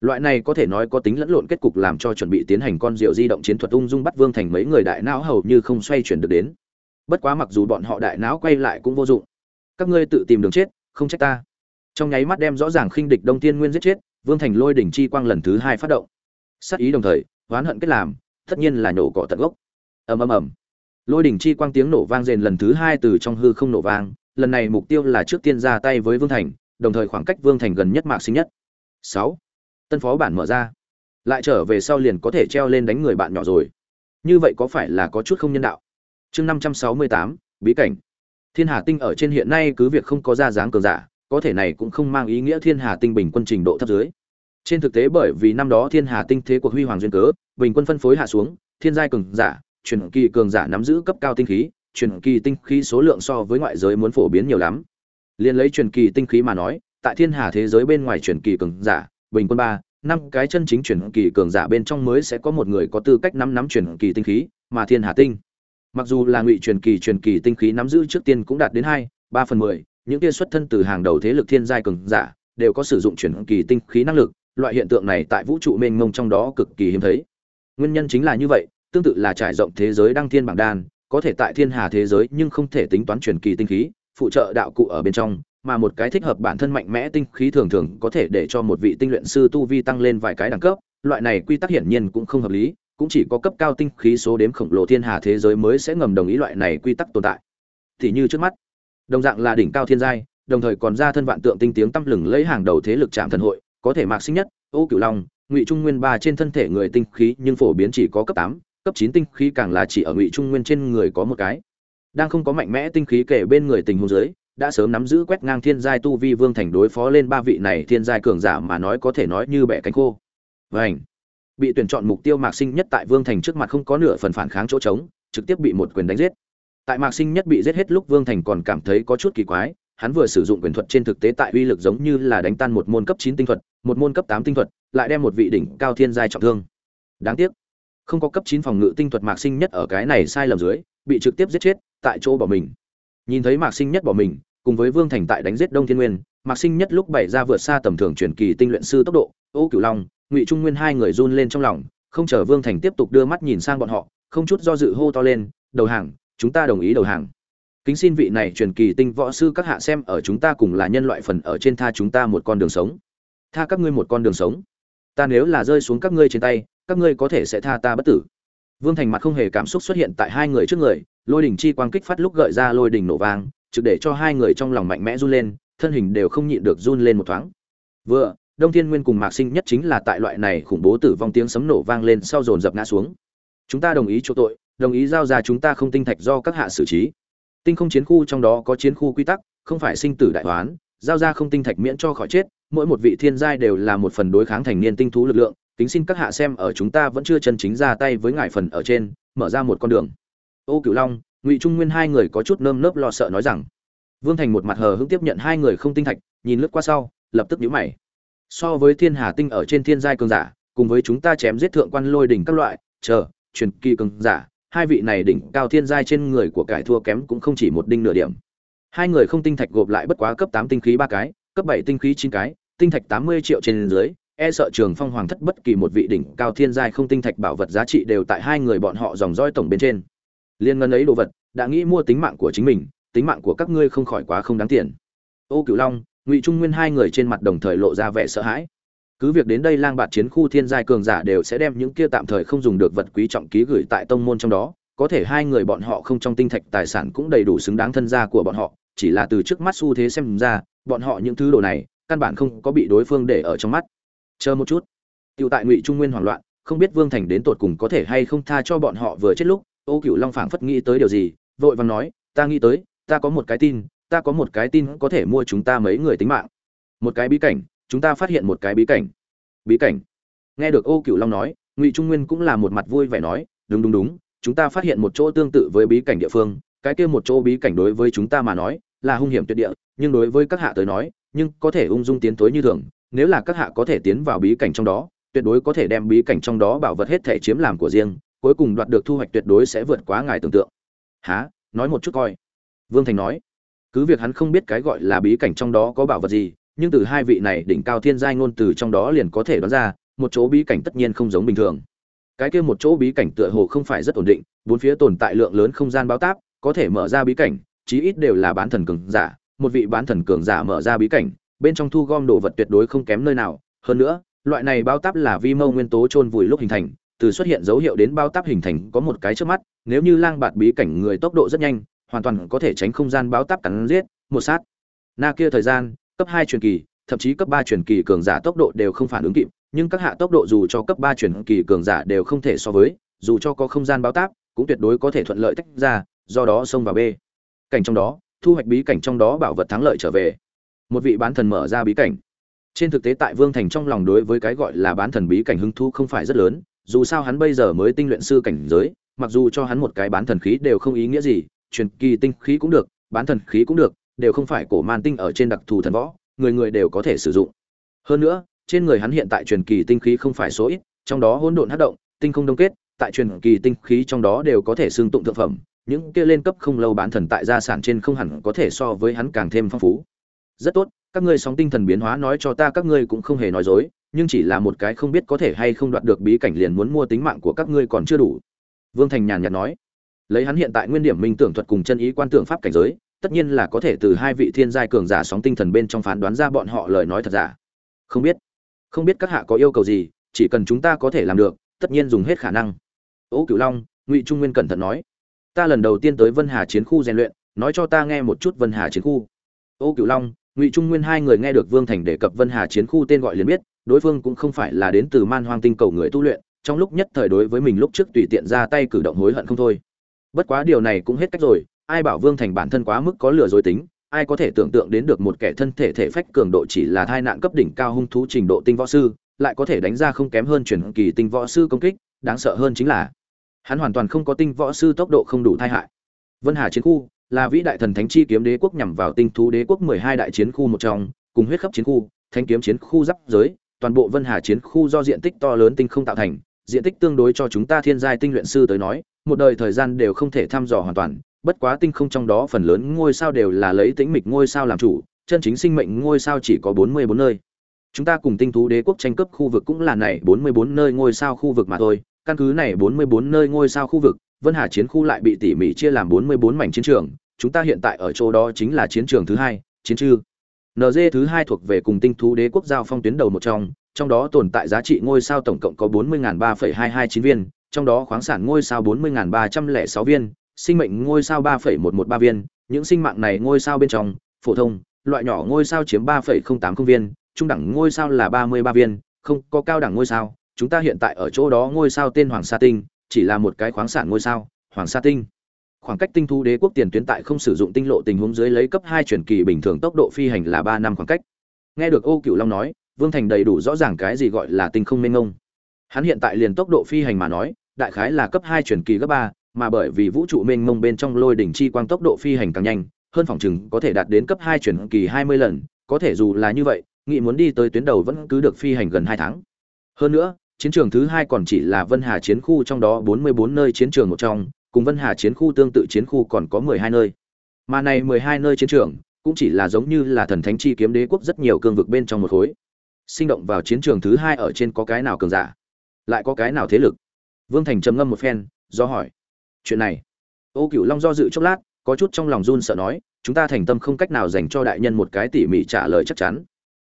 Loại này có thể nói có tính lẫn lộn kết cục làm cho chuẩn bị tiến hành con diệu di động chiến thuật ung dung bắt vương thành mấy người đại não hầu như không xoay chuyển được đến. Bất quá mặc dù bọn họ đại não quay lại cũng vô dụng. Các ngươi tự tìm đường chết, không trách ta trong nháy mắt đem rõ ràng khinh địch đông thiên nguyên giết chết, vương thành lôi đỉnh chi quang lần thứ hai phát động. Sát ý đồng thời, oán hận kết làm, tất nhiên là nổ cỏ tận gốc. Ầm ầm ầm. Lôi đỉnh chi quang tiếng nổ vang rền lần thứ hai từ trong hư không nổ vang, lần này mục tiêu là trước tiên ra tay với vương thành, đồng thời khoảng cách vương thành gần nhất mạc sinh nhất. Sáu. Tân phó bản mở ra. Lại trở về sau liền có thể treo lên đánh người bạn nhỏ rồi. Như vậy có phải là có chút không nhân đạo? Chương năm trăm sáu mươi tám, bí cảnh. Thiên hà tinh ở trên hiện nay cứ việc không có ra dáng cường giả có thể này cũng không mang ý nghĩa thiên hà tinh bình quân trình độ thấp dưới. Trên thực tế bởi vì năm đó thiên hà tinh thế cuộc huy hoàng duyên cớ, bình quân phân phối hạ xuống, thiên giai cường giả, truyền kỳ cường giả nắm giữ cấp cao tinh khí, truyền kỳ tinh khí số lượng so với ngoại giới muốn phổ biến nhiều lắm. Liền lấy truyền kỳ tinh khí mà nói, tại thiên hà thế giới bên ngoài truyền kỳ cường giả, bình quân ba, năm cái chân chính truyền kỳ cường giả bên trong mới sẽ có một người có tư cách nắm nắm truyền kỳ tinh khí, mà thiên hà tinh. Mặc dù là ngụy truyền kỳ truyền kỳ tinh khí nắm giữ trước tiên cũng đạt đến hai, ba phần mười những kia xuất thân từ hàng đầu thế lực thiên giai cường giả đều có sử dụng chuyển kỳ tinh khí năng lực, loại hiện tượng này tại vũ trụ mênh mông trong đó cực kỳ hiếm thấy. Nguyên nhân chính là như vậy, tương tự là trải rộng thế giới đăng thiên bảng đan, có thể tại thiên hà thế giới nhưng không thể tính toán chuyển kỳ tinh khí, phụ trợ đạo cụ ở bên trong, mà một cái thích hợp bản thân mạnh mẽ tinh khí thường thường có thể để cho một vị tinh luyện sư tu vi tăng lên vài cái đẳng cấp, loại này quy tắc hiển nhiên cũng không hợp lý, cũng chỉ có cấp cao tinh khí số đếm khổng lồ thiên hà thế giới mới sẽ ngầm đồng ý loại này quy tắc tồn tại. Thì như trước mắt đồng dạng là đỉnh cao thiên giai, đồng thời còn ra thân vạn tượng tinh tiếng tăm lừng lấy hàng đầu thế lực trạm thần hội, có thể mạc sinh nhất, ô cửu long, ngụy trung nguyên ba trên thân thể người tinh khí nhưng phổ biến chỉ có cấp tám, cấp chín tinh khí càng là chỉ ở ngụy trung nguyên trên người có một cái. Đang không có mạnh mẽ tinh khí kể bên người tình huống dưới, đã sớm nắm giữ quét ngang thiên giai tu vi vương thành đối phó lên ba vị này thiên giai cường giả mà nói có thể nói như bẻ cánh khô. Vảnh bị tuyển chọn mục tiêu mạc sinh nhất tại vương thành trước mặt không có nửa phần phản kháng chỗ trống, trực tiếp bị một quyền đánh giết tại mạc sinh nhất bị giết hết lúc vương thành còn cảm thấy có chút kỳ quái, hắn vừa sử dụng quyền thuật trên thực tế tại uy lực giống như là đánh tan một môn cấp chín tinh thuật, một môn cấp tám tinh thuật, lại đem một vị đỉnh cao thiên giai trọng thương. Đáng tiếc, không có cấp chín phòng ngự tinh thuật mạc sinh nhất ở cái này sai lầm dưới, bị trực tiếp giết chết tại chỗ bỏ mình. Nhìn thấy mạc sinh nhất bỏ mình, cùng với vương thành tại đánh giết đông thiên nguyên, mạc sinh nhất lúc bày ra vượt xa tầm thường truyền kỳ tinh luyện sư tốc độ, ô cửu long, ngụy trung nguyên hai người run lên trong lòng, không chờ vương thành tiếp tục đưa mắt nhìn sang bọn họ, không chút do dự hô to lên, đầu hàng chúng ta đồng ý đầu hàng. Kính xin vị này truyền kỳ tinh võ sư các hạ xem ở chúng ta cùng là nhân loại phần ở trên tha chúng ta một con đường sống. Tha các ngươi một con đường sống. Ta nếu là rơi xuống các ngươi trên tay, các ngươi có thể sẽ tha ta bất tử. Vương thành mặt không hề cảm xúc xuất hiện tại hai người trước người, lôi đỉnh chi quang kích phát lúc gợi ra lôi đỉnh nổ vang, trực để cho hai người trong lòng mạnh mẽ run lên, thân hình đều không nhịn được run lên một thoáng. Vừa, đông thiên nguyên cùng mạc sinh nhất chính là tại loại này khủng bố tử vong tiếng sấm nổ vang lên sau dồn dập ngã xuống. Chúng ta đồng ý chỗ tội đồng ý giao ra chúng ta không tinh thạch do các hạ xử trí. Tinh không chiến khu trong đó có chiến khu quy tắc, không phải sinh tử đại hoán, giao ra không tinh thạch miễn cho khỏi chết, mỗi một vị thiên giai đều là một phần đối kháng thành niên tinh thú lực lượng, kính xin các hạ xem ở chúng ta vẫn chưa chân chính ra tay với ngài phần ở trên, mở ra một con đường. Ô cửu long, ngụy trung nguyên hai người có chút nơm nớp lo sợ nói rằng, vương thành một mặt hờ hững tiếp nhận hai người không tinh thạch, nhìn lướt qua sau, lập tức nhíu mày. So với thiên hà tinh ở trên thiên giai cường giả, cùng với chúng ta chém giết thượng quan lôi đỉnh các loại, chờ, truyền kỳ cường giả hai vị này đỉnh cao thiên giai trên người của cải thua kém cũng không chỉ một đinh nửa điểm. Hai người không tinh thạch gộp lại bất quá cấp tám tinh khí ba cái, cấp bảy tinh khí chín cái, tinh thạch tám mươi triệu trên dưới e sợ trường phong hoàng thất bất kỳ một vị đỉnh cao thiên giai không tinh thạch bảo vật giá trị đều tại hai người bọn họ dòng dõi tổng bên trên. Liên ngân ấy đồ vật, đã nghĩ mua tính mạng của chính mình, tính mạng của các ngươi không khỏi quá không đáng tiền. Ô cửu long, ngụy trung nguyên hai người trên mặt đồng thời lộ ra vẻ sợ hãi cứ việc đến đây lang bạt chiến khu thiên giai cường giả đều sẽ đem những kia tạm thời không dùng được vật quý trọng ký gửi tại tông môn trong đó, có thể hai người bọn họ không trong tinh thạch tài sản cũng đầy đủ xứng đáng thân gia của bọn họ, chỉ là từ trước mắt xu thế xem ra, bọn họ những thứ đồ này, căn bản không có bị đối phương để ở trong mắt. Chờ một chút. Tiêu tại ngụy trung nguyên hoảng loạn, không biết vương thành đến tột cùng có thể hay không tha cho bọn họ vừa chết lúc, ô cựu long phảng phất nghĩ tới điều gì, vội vàng nói, ta nghĩ tới, ta có một cái tin, ta có một cái tin có thể mua chúng ta mấy người tính mạng. Một cái bí cảnh chúng ta phát hiện một cái bí cảnh. Bí cảnh? Nghe được ô Cửu long nói, ngụy trung nguyên cũng là một mặt vui vẻ nói, đúng đúng đúng, chúng ta phát hiện một chỗ tương tự với bí cảnh địa phương, cái kia một chỗ bí cảnh đối với chúng ta mà nói là hung hiểm tuyệt địa, nhưng đối với các hạ tới nói, nhưng có thể ung dung tiến tối như thường, nếu là các hạ có thể tiến vào bí cảnh trong đó, tuyệt đối có thể đem bí cảnh trong đó bảo vật hết thể chiếm làm của riêng, cuối cùng đoạt được thu hoạch tuyệt đối sẽ vượt quá ngài tưởng tượng. Há nói một chút coi. Vương thành nói. Cứ việc hắn không biết cái gọi là bí cảnh trong đó có bảo vật gì nhưng từ hai vị này đỉnh cao thiên giai ngôn từ trong đó liền có thể đoán ra, một chỗ bí cảnh tất nhiên không giống bình thường. Cái kia một chỗ bí cảnh tựa hồ không phải rất ổn định, bốn phía tồn tại lượng lớn không gian báo táp, có thể mở ra bí cảnh, chí ít đều là bán thần cường giả. Một vị bán thần cường giả mở ra bí cảnh, bên trong thu gom đồ vật tuyệt đối không kém nơi nào. Hơn nữa, loại này báo táp là vi mâu nguyên tố chôn vùi lúc hình thành, từ xuất hiện dấu hiệu đến báo táp hình thành có một cái trước mắt, nếu như lang bạt bí cảnh người tốc độ rất nhanh, hoàn toàn có thể tránh không gian báo táp cắn giết, một sát. Na kia thời gian cấp hai truyền kỳ, thậm chí cấp ba truyền kỳ cường giả tốc độ đều không phản ứng kịp, nhưng các hạ tốc độ dù cho cấp ba truyền kỳ cường giả đều không thể so với, dù cho có không gian báo táp, cũng tuyệt đối có thể thuận lợi tách ra, do đó xông vào b. Cảnh trong đó, thu hoạch bí cảnh trong đó bảo vật thắng lợi trở về. Một vị bán thần mở ra bí cảnh. Trên thực tế tại vương thành trong lòng đối với cái gọi là bán thần bí cảnh hứng thu không phải rất lớn, dù sao hắn bây giờ mới tinh luyện sư cảnh giới, mặc dù cho hắn một cái bán thần khí đều không ý nghĩa gì, truyền kỳ tinh khí cũng được, bán thần khí cũng được đều không phải cổ man tinh ở trên đặc thù thần võ, người người đều có thể sử dụng. Hơn nữa, trên người hắn hiện tại truyền kỳ tinh khí không phải số ít, trong đó hỗn độn hát động, tinh không đông kết, tại truyền kỳ tinh khí trong đó đều có thể xương tụng thượng phẩm, những kia lên cấp không lâu bán thần tại gia sản trên không hẳn có thể so với hắn càng thêm phong phú. Rất tốt, các ngươi sóng tinh thần biến hóa nói cho ta các ngươi cũng không hề nói dối, nhưng chỉ là một cái không biết có thể hay không đoạt được bí cảnh liền muốn mua tính mạng của các ngươi còn chưa đủ. Vương thành nhàn nhạt nói. Lấy hắn hiện tại nguyên điểm minh tưởng thuật cùng chân ý quan tưởng pháp cảnh giới tất nhiên là có thể từ hai vị thiên giai cường giả sóng tinh thần bên trong phán đoán ra bọn họ lời nói thật giả. Không biết không biết các hạ có yêu cầu gì, chỉ cần chúng ta có thể làm được, tất nhiên dùng hết khả năng. Ố cửu long, ngụy trung nguyên cẩn thận nói, ta lần đầu tiên tới vân hà chiến khu rèn luyện, nói cho ta nghe một chút vân hà chiến khu. Ô cửu long, ngụy trung nguyên hai người nghe được vương thành đề cập vân hà chiến khu tên gọi liền biết, đối phương cũng không phải là đến từ man hoang tinh cầu người tu luyện, trong lúc nhất thời đối với mình lúc trước tùy tiện ra tay cử động hối hận không thôi. Bất quá điều này cũng hết cách rồi ai bảo vương thành bản thân quá mức có lừa dối tính, ai có thể tưởng tượng đến được một kẻ thân thể thể phách cường độ chỉ là thai nạn cấp đỉnh cao hung thú trình độ tinh võ sư, lại có thể đánh ra không kém hơn truyền kỳ tinh võ sư công kích, đáng sợ hơn chính là, hắn hoàn toàn không có tinh võ sư tốc độ không đủ thai hại. Vân hà chiến khu là vĩ đại thần thánh chi kiếm đế quốc nhằm vào tinh thú đế quốc mười hai đại chiến khu một trong, cùng huyết khắp chiến khu thanh kiếm chiến khu giáp giới, toàn bộ vân hà chiến khu do diện tích to lớn tinh không tạo thành, diện tích tương đối cho chúng ta thiên giai tinh luyện sư tới nói, một đời thời gian đều không thể thăm dò hoàn toàn bất quá tinh không trong đó phần lớn ngôi sao đều là lấy tĩnh mịch ngôi sao làm chủ, chân chính sinh mệnh ngôi sao chỉ có bốn mươi bốn nơi. Chúng ta cùng tinh thú đế quốc tranh cướp khu vực cũng là này bốn mươi bốn nơi ngôi sao khu vực mà thôi. Căn cứ này bốn mươi bốn nơi ngôi sao khu vực, vân hà chiến khu lại bị tỉ mỉ chia làm bốn mươi bốn mảnh chiến trường. Chúng ta hiện tại ở chỗ đó chính là chiến trường thứ hai, chiến trư. Nd thứ hai thuộc về cùng tinh thú đế quốc giao phong tuyến đầu một trong. Trong đó tồn tại giá trị ngôi sao tổng cộng có bốn mươi ba hai hai chín viên, trong đó khoáng sản ngôi sao bốn mươi ba trăm lẻ sáu viên sinh mệnh ngôi sao ba một một ba viên, những sinh mạng này ngôi sao bên trong, phổ thông, loại nhỏ ngôi sao chiếm ba tám không viên, trung đẳng ngôi sao là ba mươi ba viên, không có cao đẳng ngôi sao, chúng ta hiện tại ở chỗ đó ngôi sao tên hoàng sa tinh, chỉ là một cái khoáng sản ngôi sao, hoàng sa tinh. Khoảng cách tinh thu đế quốc tiền tuyến tại không sử dụng tinh lộ tình huống dưới lấy cấp hai chuyển kỳ bình thường tốc độ phi hành là ba năm khoảng cách. Nghe được ô cửu long nói, vương thành đầy đủ rõ ràng cái gì gọi là tinh không mênh ngông hắn hiện tại liền tốc độ phi hành mà nói, đại khái là cấp hai chuyển kỳ cấp ba mà bởi vì vũ trụ mênh mông bên trong lôi đỉnh chi quang tốc độ phi hành càng nhanh hơn phòng chừng có thể đạt đến cấp hai chuyển kỳ hai mươi lần có thể dù là như vậy nghị muốn đi tới tuyến đầu vẫn cứ được phi hành gần hai tháng hơn nữa chiến trường thứ hai còn chỉ là Vân Hà chiến khu trong đó 44 nơi chiến trường một trong, cùng Vân Hà chiến khu tương tự chiến khu còn có 12 nơi. Mà này 12 nơi chiến trường cũng chỉ là giống như là thần thánh chi kiếm đế quốc rất nhiều cương vực bên trong một khối. Sinh động vào chiến trường thứ hai ở trên có cái nào cường giả, lại có cái nào thế lực. Vương Thành trầm ngâm một phen, do hỏi. Chuyện này, Ô Cửu Long do dự chốc lát, có chút trong lòng run sợ nói, chúng ta thành tâm không cách nào dành cho đại nhân một cái tỉ mỉ trả lời chắc chắn.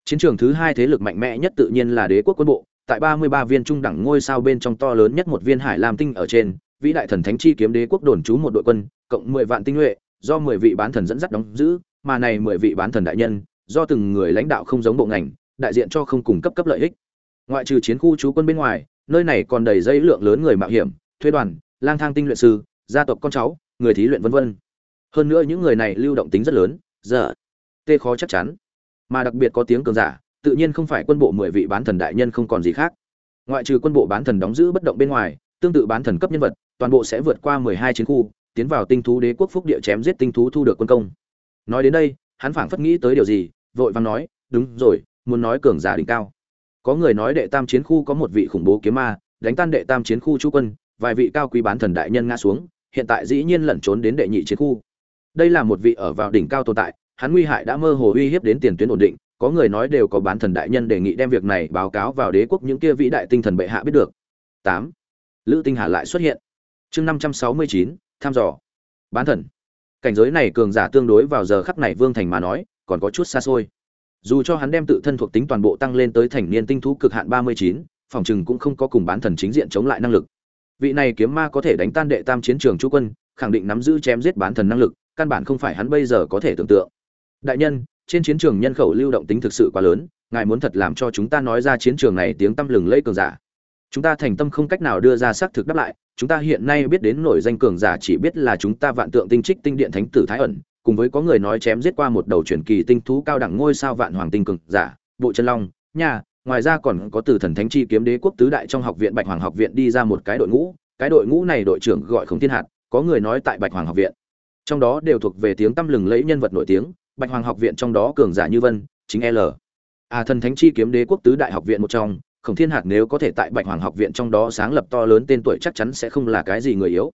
Chiến trường thứ hai thế lực mạnh mẽ nhất tự nhiên là đế quốc quân bộ, tại 33 viên trung đẳng ngôi sao bên trong to lớn nhất một viên hải lam tinh ở trên, vĩ đại thần thánh chi kiếm đế quốc đồn trú một đội quân, cộng 10 vạn tinh nhuệ, do 10 vị bán thần dẫn dắt đóng giữ, mà này 10 vị bán thần đại nhân, do từng người lãnh đạo không giống bộ ngành, đại diện cho không cùng cấp cấp lợi ích. Ngoại trừ chiến khu trú quân bên ngoài, nơi này còn đầy dây lượng lớn người mạo hiểm, thuê đoàn, lang thang tinh luyện sư, gia tộc con cháu, người thí luyện vân vân. Hơn nữa những người này lưu động tính rất lớn, giờ tê khó chắc chắn, mà đặc biệt có tiếng cường giả, tự nhiên không phải quân bộ mười vị bán thần đại nhân không còn gì khác. Ngoại trừ quân bộ bán thần đóng giữ bất động bên ngoài tương tự bán thần cấp nhân vật toàn bộ sẽ vượt qua mười hai chiến khu tiến vào tinh thú đế quốc phúc địa chém giết tinh thú thu được quân công. Nói đến đây hắn phảng phất nghĩ tới điều gì vội vàng nói đúng rồi muốn nói cường giả đỉnh cao. Có người nói đệ tam chiến khu có một vị khủng bố kiếm ma đánh tan đệ tam chiến khu chú quân vài vị cao quý bán thần đại nhân ngã xuống hiện tại dĩ nhiên lẩn trốn đến đệ nhị chiến khu đây là một vị ở vào đỉnh cao tồn tại hắn nguy hại đã mơ hồ uy hiếp đến tiền tuyến ổn định có người nói đều có bán thần đại nhân đề nghị đem việc này báo cáo vào đế quốc những kia vĩ đại tinh thần bệ hạ biết được. 8. Lữ Tinh Hà lại xuất hiện. Chương 569, tham dò. Bán thần. Cảnh giới này cường giả tương đối vào giờ khắc này Vương Thành mà nói, còn có chút xa xôi. Dù cho hắn đem tự thân thuộc tính toàn bộ tăng lên tới thành niên tinh thú cực hạn 39, phòng trừng cũng không có cùng bán thần chính diện chống lại năng lực. Vị này kiếm ma có thể đánh tan đệ tam chiến trường chú quân, khẳng định nắm giữ chém giết bán thần năng lực, căn bản không phải hắn bây giờ có thể tưởng tượng. Đại nhân, trên chiến trường nhân khẩu lưu động tính thực sự quá lớn ngài muốn thật làm cho chúng ta nói ra chiến trường này tiếng tăm lừng lẫy cường giả chúng ta thành tâm không cách nào đưa ra xác thực đáp lại chúng ta hiện nay biết đến nổi danh cường giả chỉ biết là chúng ta vạn tượng tinh trích tinh điện thánh tử thái ẩn cùng với có người nói chém giết qua một đầu truyền kỳ tinh thú cao đẳng ngôi sao vạn hoàng tinh cường giả bộ chân long nha ngoài ra còn có từ thần thánh chi kiếm đế quốc tứ đại trong học viện bạch hoàng học viện đi ra một cái đội ngũ. Cái đội ngũ này đội trưởng gọi khổng thiên hạt, có người nói tại bạch hoàng học viện. Trong đó đều thuộc về tiếng tăm lừng lẫy nhân vật nổi tiếng, bạch hoàng học viện trong đó cường giả như vân, chính l. À thần thánh chi kiếm đế quốc tứ đại học viện một trong, khổng thiên hạt nếu có thể tại bạch hoàng học viện trong đó sáng lập to lớn tên tuổi chắc chắn sẽ không là cái gì người yếu.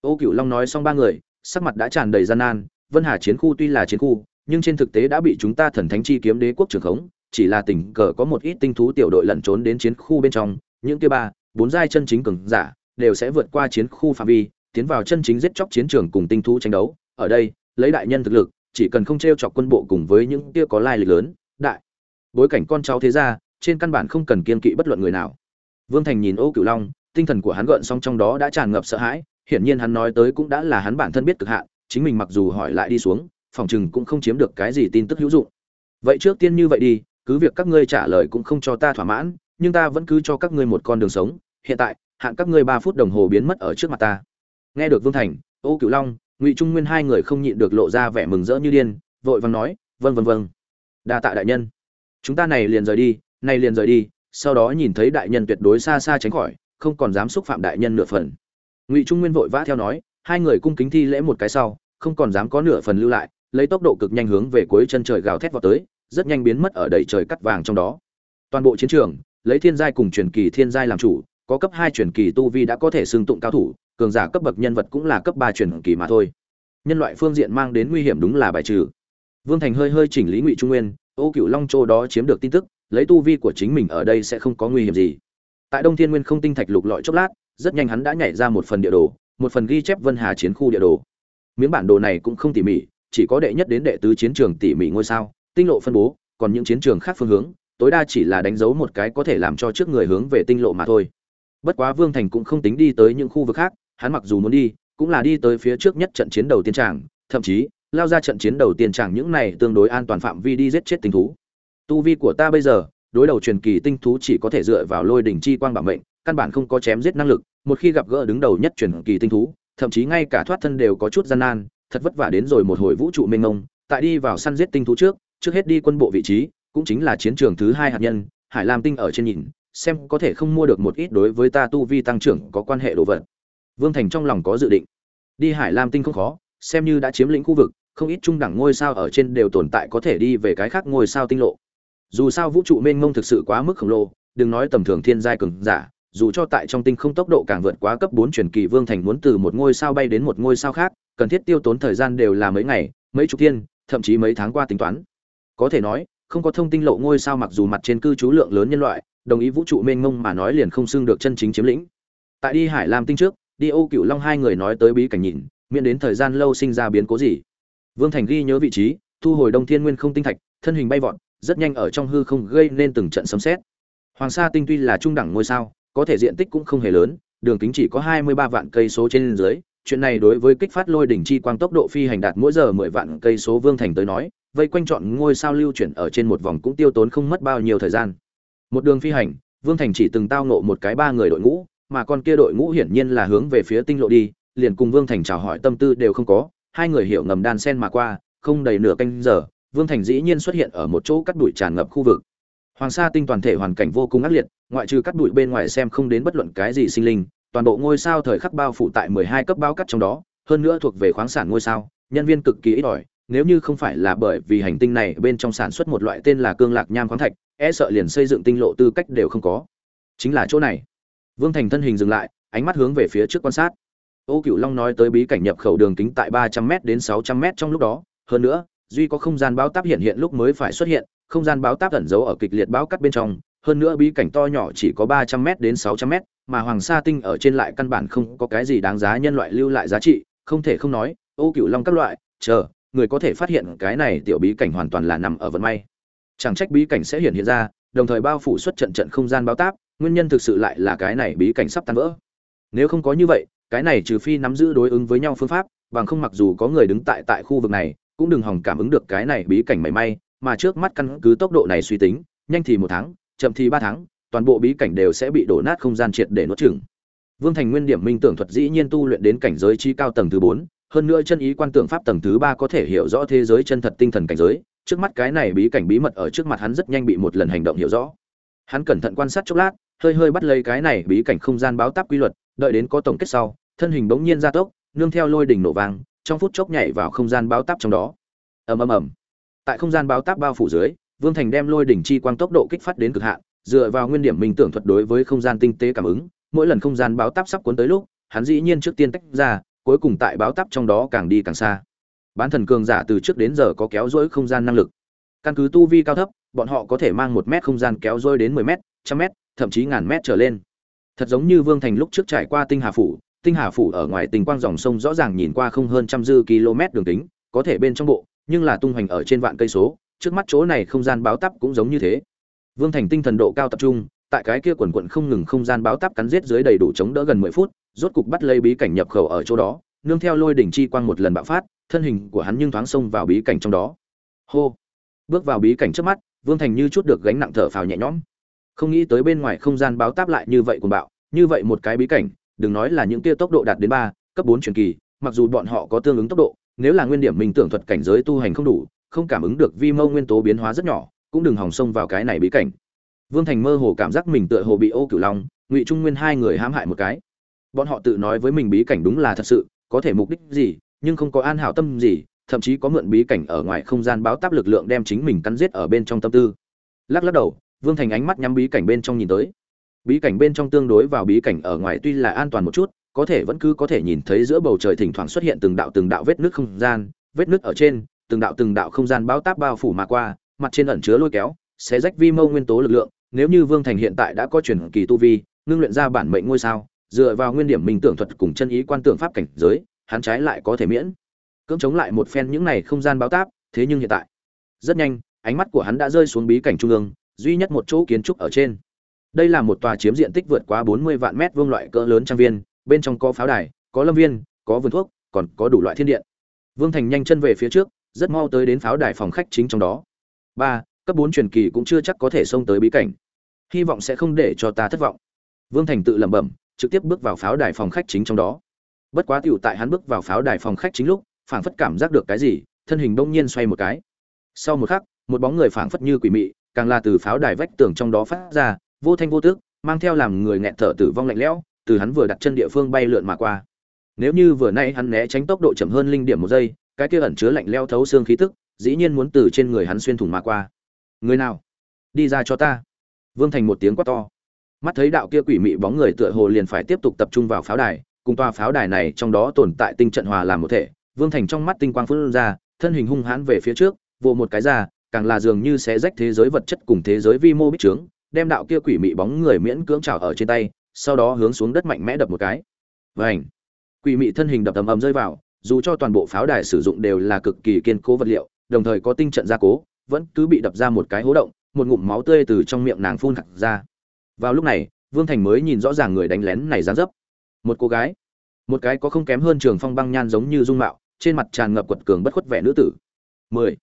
Ô cửu long nói xong ba người, sắc mặt đã tràn đầy gian nan, vân hà chiến khu tuy là chiến khu, nhưng trên thực tế đã bị chúng ta thần thánh chi kiếm đế quốc trưởng khống chỉ là tình cờ có một ít tinh thú tiểu đội lẩn trốn đến chiến khu bên trong, những kia ba, bốn giai chân chính cường giả đều sẽ vượt qua chiến khu phạm vi, tiến vào chân chính giết chóc chiến trường cùng tinh thú tranh đấu. Ở đây, lấy đại nhân thực lực, chỉ cần không treo chọc quân bộ cùng với những kia có lai lịch lớn, đại bối cảnh con cháu thế gia, trên căn bản không cần kiên kỵ bất luận người nào. Vương thành nhìn ô cửu long, tinh thần của hắn gợn sóng trong đó đã tràn ngập sợ hãi, hiển nhiên hắn nói tới cũng đã là hắn bản thân biết cực hạn, chính mình mặc dù hỏi lại đi xuống, phòng trừng cũng không chiếm được cái gì tin tức hữu dụng. Vậy trước tiên như vậy đi cứ việc các ngươi trả lời cũng không cho ta thỏa mãn, nhưng ta vẫn cứ cho các ngươi một con đường sống. Hiện tại, hạn các ngươi ba phút đồng hồ biến mất ở trước mặt ta. Nghe được vương thành, ô cửu long, ngụy trung nguyên hai người không nhịn được lộ ra vẻ mừng rỡ như điên, vội vàng nói vâng vâng vâng. Đa tạ đại nhân. Chúng ta này liền rời đi, này liền rời đi. Sau đó nhìn thấy đại nhân tuyệt đối xa xa tránh khỏi, không còn dám xúc phạm đại nhân nửa phần. Ngụy trung nguyên vội vã theo nói, hai người cung kính thi lễ một cái sau, không còn dám có nửa phần lưu lại, lấy tốc độ cực nhanh hướng về cuối chân trời gào thét vào tới rất nhanh biến mất ở đầy trời cắt vàng trong đó. Toàn bộ chiến trường, lấy thiên giai cùng truyền kỳ thiên giai làm chủ, có cấp hai truyền kỳ tu vi đã có thể xưng tụng cao thủ, cường giả cấp bậc nhân vật cũng là cấp ba truyền kỳ mà thôi. Nhân loại phương diện mang đến nguy hiểm đúng là bài trừ. Vương thành hơi hơi chỉnh lý ngụy trung nguyên, ô cựu long châu đó chiếm được tin tức, lấy tu vi của chính mình ở đây sẽ không có nguy hiểm gì. Tại đông thiên nguyên không tinh thạch lục lọi chốc lát, rất nhanh hắn đã nhảy ra một phần địa đồ, một phần ghi chép vân hà chiến khu địa đồ. Miếng bản đồ này cũng không tỉ mỉ, chỉ có đệ nhất đến đệ tứ chiến trường tỉ mỉ ngôi sao tinh lộ phân bố, còn những chiến trường khác phương hướng, tối đa chỉ là đánh dấu một cái có thể làm cho trước người hướng về tinh lộ mà thôi. Bất quá vương thành cũng không tính đi tới những khu vực khác, hắn mặc dù muốn đi, cũng là đi tới phía trước nhất trận chiến đầu tiên tràng, thậm chí, lao ra trận chiến đầu tiên tràng những này tương đối an toàn phạm vi đi giết chết tinh thú. Tu vi của ta bây giờ, đối đầu truyền kỳ tinh thú chỉ có thể dựa vào lôi đỉnh chi quang bảo mệnh, căn bản không có chém giết năng lực, một khi gặp gỡ đứng đầu nhất truyền kỳ tinh thú, thậm chí ngay cả thoát thân đều có chút gian nan, thật vất vả đến rồi một hồi vũ trụ mênh mông, tại đi vào săn giết tinh thú trước trước hết đi quân bộ vị trí, cũng chính là chiến trường thứ hai hạt nhân, hải lam tinh ở trên nhìn, xem có thể không mua được một ít đối với ta tu vi tăng trưởng có quan hệ đồ vật. Vương thành trong lòng có dự định. Đi hải lam tinh không khó, xem như đã chiếm lĩnh khu vực, không ít trung đẳng ngôi sao ở trên đều tồn tại có thể đi về cái khác ngôi sao tinh lộ. Dù sao vũ trụ mênh mông thực sự quá mức khổng lồ, đừng nói tầm thường thiên giai cường giả, dù cho tại trong tinh không tốc độ càng vượt quá cấp bốn truyền kỳ vương thành muốn từ một ngôi sao bay đến một ngôi sao khác, cần thiết tiêu tốn thời gian đều là mấy ngày, mấy chục thiên, thậm chí mấy tháng qua tính toán có thể nói, không có thông tin lộ ngôi sao mặc dù mặt trên cư trú lượng lớn nhân loại, đồng ý vũ trụ mênh mông mà nói liền không xưng được chân chính chiếm lĩnh tại đi hải lam tinh trước, đi ô cựu long hai người nói tới bí cảnh nhìn, miễn đến thời gian lâu sinh ra biến cố gì vương thành ghi nhớ vị trí, thu hồi đông thiên nguyên không tinh thạch, thân hình bay vọt, rất nhanh ở trong hư không gây nên từng trận sấm xét. hoàng sa tinh tuy là trung đẳng ngôi sao, có thể diện tích cũng không hề lớn, đường kính chỉ có hai mươi ba vạn cây số trên dưới, chuyện này đối với kích phát lôi đỉnh chi quang tốc độ phi hành đạt mỗi giờ mười vạn cây số vương thành tới nói vây quanh chọn ngôi sao lưu chuyển ở trên một vòng cũng tiêu tốn không mất bao nhiêu thời gian. Một đường phi hành, vương thành chỉ từng tao nộ một cái ba người đội ngũ, mà con kia đội ngũ hiển nhiên là hướng về phía tinh lộ đi, liền cùng vương thành chào hỏi tâm tư đều không có, hai người hiểu ngầm đan sen mà qua, không đầy nửa canh giờ, vương thành dĩ nhiên xuất hiện ở một chỗ cắt đuổi tràn ngập khu vực. Hoàng sa tinh toàn thể hoàn cảnh vô cùng ác liệt, ngoại trừ cắt đuổi bên ngoài xem không đến bất luận cái gì sinh linh, toàn bộ ngôi sao thời khắc bao phủ tại mười hai cấp bao cắt trong đó, hơn nữa thuộc về khoáng sản ngôi sao, nhân viên cực kỳ ít ỏi nếu như không phải là bởi vì hành tinh này bên trong sản xuất một loại tên là cương lạc nham khoáng thạch e sợ liền xây dựng tinh lộ tư cách đều không có. Chính là chỗ này. Vương thành thân hình dừng lại, ánh mắt hướng về phía trước quan sát. Ô cựu long nói tới bí cảnh nhập khẩu đường kính tại ba trăm m đến sáu trăm m trong lúc đó, hơn nữa, duy có không gian báo táp hiện hiện lúc mới phải xuất hiện, không gian báo táp ẩn giấu ở kịch liệt báo cắt bên trong, hơn nữa bí cảnh to nhỏ chỉ có ba trăm m đến sáu trăm m mà hoàng sa tinh ở trên lại căn bản không có cái gì đáng giá nhân loại lưu lại giá trị, không thể không nói, ô cựu long các loại, chờ người có thể phát hiện cái này tiểu bí cảnh hoàn toàn là nằm ở vận may. Chẳng trách bí cảnh sẽ hiện hiện ra, đồng thời bao phủ xuất trận trận không gian báo táp, nguyên nhân thực sự lại là cái này bí cảnh sắp tan vỡ. Nếu không có như vậy, cái này trừ phi nắm giữ đối ứng với nhau phương pháp, bằng không mặc dù có người đứng tại tại khu vực này, cũng đừng hòng cảm ứng được cái này bí cảnh mảy may, mà trước mắt căn cứ tốc độ này suy tính, nhanh thì một tháng, chậm thì ba tháng, toàn bộ bí cảnh đều sẽ bị đổ nát không gian triệt để nuốt chửng. Vương thành nguyên điểm minh tưởng thuật dĩ nhiên tu luyện đến cảnh giới chi cao tầng thứ bốn hơn nữa chân ý quan tưởng pháp tầng thứ ba có thể hiểu rõ thế giới chân thật tinh thần cảnh giới trước mắt cái này bí cảnh bí mật ở trước mặt hắn rất nhanh bị một lần hành động hiểu rõ. Hắn cẩn thận quan sát chốc lát hơi hơi bắt lấy cái này bí cảnh không gian báo táp quy luật đợi đến có tổng kết sau thân hình bỗng nhiên gia tốc nương theo lôi đỉnh nổ vang trong phút chốc nhảy vào không gian báo táp trong đó. Ầm ầm ầm. Tại không gian báo táp bao phủ dưới Vương Thành đem lôi đỉnh chi quang tốc độ kích phát đến cực hạn, dựa vào nguyên điểm minh tưởng thuật đối với không gian tinh tế cảm ứng, mỗi lần không gian báo táp sắp cuốn tới lúc, hắn dĩ nhiên trước tiên tách ra, cuối cùng tại báo táp trong đó càng đi càng xa. Bán thần cường giả từ trước đến giờ có kéo dối không gian năng lực. Căn cứ tu vi cao thấp, bọn họ có thể mang một mét không gian kéo dối đến 10 mét, trăm mét, thậm chí ngàn mét trở lên. Thật giống như Vương Thành lúc trước trải qua Tinh Hà phủ, Tinh Hà phủ ở ngoài tình quang dòng sông rõ ràng nhìn qua không hơn trăm dư km đường tính, có thể bên trong bộ, nhưng là tung hoành ở trên vạn cây số, trước mắt chỗ này không gian báo táp cũng giống như thế. Vương Thành tinh thần độ cao tập trung, tại cái kia quần quần không ngừng không gian báo táp cắn giết dưới đầy đủ chống đỡ gần 10 phút, rốt cục bắt lấy bí cảnh nhập khẩu ở chỗ đó, nương theo lôi đỉnh chi quang một lần bạo phát, thân hình của hắn nhưng thoáng xông vào bí cảnh trong đó. Hô. Bước vào bí cảnh trước mắt, Vương Thành như chút được gánh nặng thở phào nhẹ nhõm. Không nghĩ tới bên ngoài không gian báo táp lại như vậy cuồng bạo, như vậy một cái bí cảnh, đừng nói là những kia tốc độ đạt đến 3, cấp 4 truyền kỳ, mặc dù bọn họ có tương ứng tốc độ, nếu là nguyên điểm mình tưởng thuật cảnh giới tu hành không đủ, không cảm ứng được vi mô nguyên tố biến hóa rất nhỏ, cũng đừng hòng xông vào cái này bí cảnh. Vương Thành mơ hồ cảm giác mình tựa hồ bị Ô Cửu Long, Ngụy Trung Nguyên hai người hãm hại một cái. Bọn họ tự nói với mình bí cảnh đúng là thật sự, có thể mục đích gì, nhưng không có an hảo tâm gì, thậm chí có mượn bí cảnh ở ngoài không gian báo táp lực lượng đem chính mình cắn giết ở bên trong tâm tư. Lắc lắc đầu, Vương Thành ánh mắt nhắm bí cảnh bên trong nhìn tới. Bí cảnh bên trong tương đối vào bí cảnh ở ngoài tuy là an toàn một chút, có thể vẫn cứ có thể nhìn thấy giữa bầu trời thỉnh thoảng xuất hiện từng đạo từng đạo vết nước không gian, vết nước ở trên, từng đạo từng đạo không gian báo táp bao phủ mà qua, mặt trên ẩn chứa lôi kéo, sẽ rách vi mâu nguyên tố lực lượng, nếu như Vương Thành hiện tại đã có truyền kỳ tu vi, ngưng luyện ra bản mệnh ngôi sao, dựa vào nguyên điểm minh tưởng thuật cùng chân ý quan tưởng pháp cảnh giới, hắn trái lại có thể miễn cưỡng chống lại một phen những này không gian báo táp, thế nhưng hiện tại, rất nhanh, ánh mắt của hắn đã rơi xuống bí cảnh trung ương, duy nhất một chỗ kiến trúc ở trên. Đây là một tòa chiếm diện tích vượt quá 40 vạn mét vuông loại cỡ lớn trang viên, bên trong có pháo đài, có lâm viên, có vườn thuốc, còn có đủ loại thiên điện. Vương Thành nhanh chân về phía trước, rất mau tới đến pháo đài phòng khách chính trong đó. Ba, cấp bốn truyền kỳ cũng chưa chắc có thể xông tới bí cảnh. Hy vọng sẽ không để cho ta thất vọng. Vương Thành tự lẩm bẩm, trực tiếp bước vào pháo đài phòng khách chính trong đó. Bất quá tiểu tại hắn bước vào pháo đài phòng khách chính lúc, phảng phất cảm giác được cái gì, thân hình đông nhiên xoay một cái. Sau một khắc, một bóng người phảng phất như quỷ mị, càng là từ pháo đài vách tường trong đó phát ra, vô thanh vô tức, mang theo làm người nghẹt thở tử vong lạnh lẽo, từ hắn vừa đặt chân địa phương bay lượn mà qua. Nếu như vừa nãy hắn né tránh tốc độ chậm hơn linh điểm một giây, cái kia ẩn chứa lạnh lẽo thấu xương khí tức, dĩ nhiên muốn từ trên người hắn xuyên thủng mà qua. Người nào? Đi ra cho ta. Vương Thành một tiếng quát to. Mắt thấy đạo kia quỷ mị bóng người tựa hồ liền phải tiếp tục tập trung vào pháo đài, cùng tòa pháo đài này trong đó tồn tại tinh trận hòa làm một thể, Vương Thành trong mắt tinh quang phun ra, thân hình hung hãn về phía trước, vồ một cái ra, càng là dường như sẽ rách thế giới vật chất cùng thế giới vi mô bích trướng, đem đạo kia quỷ mị bóng người miễn cưỡng trào ở trên tay, sau đó hướng xuống đất mạnh mẽ đập một cái. Vành. Quỷ mị thân hình đập ầm ầm rơi vào, dù cho toàn bộ pháo đài sử dụng đều là cực kỳ kiên cố vật liệu, đồng thời có tinh trận gia cố, vẫn cứ bị đập ra một cái hố động, một ngụm máu tươi từ trong miệng nàng phun thẳng ra. Vào lúc này, Vương Thành mới nhìn rõ ràng người đánh lén này dáng dấp. Một cô gái, một cái có không kém hơn Trường Phong băng nhan giống như dung mạo, trên mặt tràn ngập quật cường bất khuất vẻ nữ tử. 10.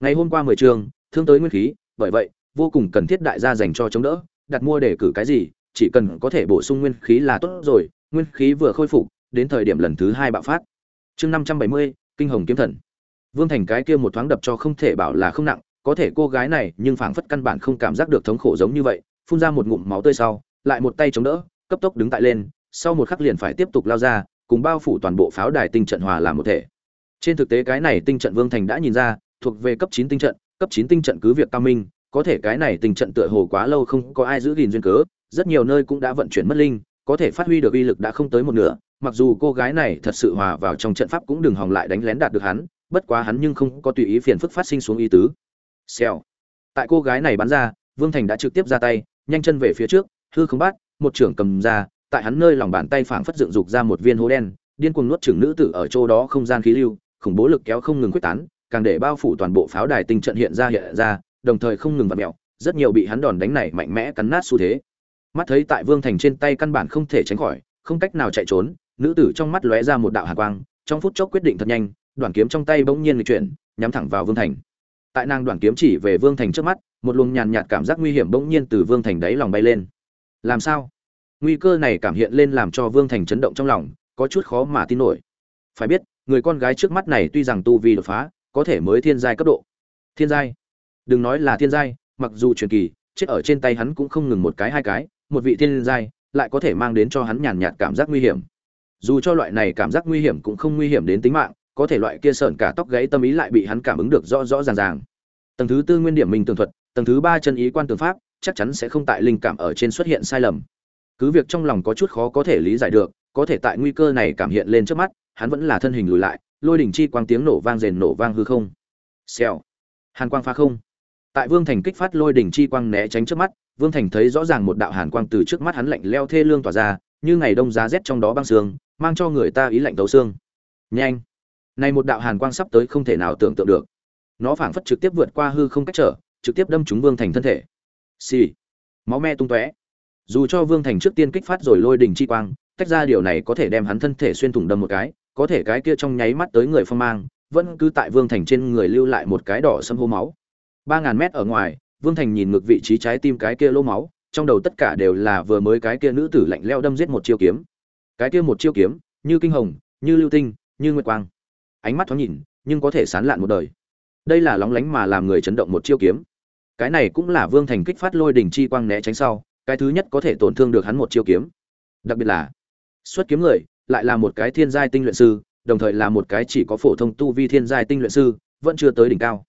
Ngày hôm qua 10 trường, thương tới nguyên khí, bởi vậy, vô cùng cần thiết đại gia dành cho chống đỡ, đặt mua để cử cái gì, chỉ cần có thể bổ sung nguyên khí là tốt rồi, nguyên khí vừa khôi phục, đến thời điểm lần thứ hai bạo phát. Chương 570, Kinh Hồng kiếm thần. Vương Thành cái kia một thoáng đập cho không thể bảo là không nặng, có thể cô gái này nhưng phảng phất căn bản không cảm giác được thống khổ giống như vậy, phun ra một ngụm máu tươi sau, lại một tay chống đỡ, cấp tốc đứng tại lên, sau một khắc liền phải tiếp tục lao ra, cùng bao phủ toàn bộ pháo đài tinh trận hòa làm một thể. Trên thực tế cái này tinh trận Vương Thành đã nhìn ra, thuộc về cấp 9 tinh trận, cấp 9 tinh trận cứ việc cao minh, có thể cái này tinh trận tựa hồ quá lâu không có ai giữ gìn duyên cớ, rất nhiều nơi cũng đã vận chuyển mất linh, có thể phát huy được uy lực đã không tới một nửa, mặc dù cô gái này thật sự hòa vào trong trận pháp cũng đừng hòng lại đánh lén đạt được hắn, bất quá hắn nhưng không có tùy ý phiền phức phát sinh xuống ý tứ. Xèo. Tại cô gái này bắn ra, Vương Thành đã trực tiếp ra tay, nhanh chân về phía trước, hư không bắt, một trưởng cầm ra, tại hắn nơi lòng bàn tay phảng phất dựng dục ra một viên hố đen, điên cuồng nuốt chửng nữ tử ở chỗ đó không gian khí lưu, khủng bố lực kéo không ngừng quyết tán, càng để bao phủ toàn bộ pháo đài tinh trận hiện ra hiện ra, đồng thời không ngừng vặn mèo, rất nhiều bị hắn đòn đánh này mạnh mẽ cắn nát xu thế. Mắt thấy tại Vương Thành trên tay căn bản không thể tránh khỏi, không cách nào chạy trốn, nữ tử trong mắt lóe ra một đạo hàn quang, trong phút chốc quyết định thật nhanh, đoạn kiếm trong tay bỗng nhiên nghịch chuyển, nhắm thẳng vào Vương Thành. Tại nàng đoàn kiếm chỉ về Vương Thành trước mắt, một luồng nhàn nhạt cảm giác nguy hiểm bỗng nhiên từ Vương Thành đáy lòng bay lên. Làm sao? Nguy cơ này cảm hiện lên làm cho Vương Thành chấn động trong lòng, có chút khó mà tin nổi. Phải biết, người con gái trước mắt này tuy rằng tu vi đột phá, có thể mới thiên giai cấp độ. Thiên giai? Đừng nói là thiên giai, mặc dù truyền kỳ, chết ở trên tay hắn cũng không ngừng một cái hai cái, một vị thiên giai lại có thể mang đến cho hắn nhàn nhạt cảm giác nguy hiểm. Dù cho loại này cảm giác nguy hiểm cũng không nguy hiểm đến tính mạng, có thể loại kia sởn cả tóc gáy tâm ý lại bị hắn cảm ứng được rõ rõ ràng ràng. tầng thứ tư nguyên điểm mình tường thuật, tầng thứ ba chân ý quan tường pháp, chắc chắn sẽ không tại linh cảm ở trên xuất hiện sai lầm. Cứ việc trong lòng có chút khó có thể lý giải được, có thể tại nguy cơ này cảm hiện lên trước mắt, hắn vẫn là thân hình lùi lại, lôi đỉnh chi quang tiếng nổ vang rền nổ vang hư không. Xèo. Hàn quang phá không. Tại vương thành kích phát lôi đỉnh chi quang né tránh trước mắt, vương thành thấy rõ ràng một đạo hàn quang từ trước mắt hắn lạnh leo thê lương tỏa ra, như ngày đông giá rét trong đó băng sương, mang cho người ta ý lạnh tấu xương. Nhanh này một đạo hàn quang sắp tới không thể nào tưởng tượng được. Nó phảng phất trực tiếp vượt qua hư không cách trở trực tiếp đâm trúng vương thành thân thể. Xì, máu me tung tóe. Dù cho vương thành trước tiên kích phát rồi lôi đỉnh chi quang tách ra điều này có thể đem hắn thân thể xuyên thủng đâm một cái có thể cái kia trong nháy mắt tới người phong mang vẫn cứ tại vương thành trên người lưu lại một cái đỏ sâm hô máu. Ba ngàn mét ở ngoài vương thành nhìn ngược vị trí trái tim cái kia lô máu trong đầu tất cả đều là vừa mới cái kia nữ tử lạnh lẽo đâm giết một chiêu kiếm. Cái kia một chiêu kiếm như kinh hồng như lưu tinh như nguyệt quang ánh mắt thoáng nhìn, nhưng có thể sán lạn một đời. Đây là lóng lánh mà làm người chấn động một chiêu kiếm. Cái này cũng là vương thành kích phát lôi đỉnh chi quang né tránh sau, cái thứ nhất có thể tổn thương được hắn một chiêu kiếm. Đặc biệt là, xuất kiếm người, lại là một cái thiên giai tinh luyện sư, đồng thời là một cái chỉ có phổ thông tu vi thiên giai tinh luyện sư, vẫn chưa tới đỉnh cao.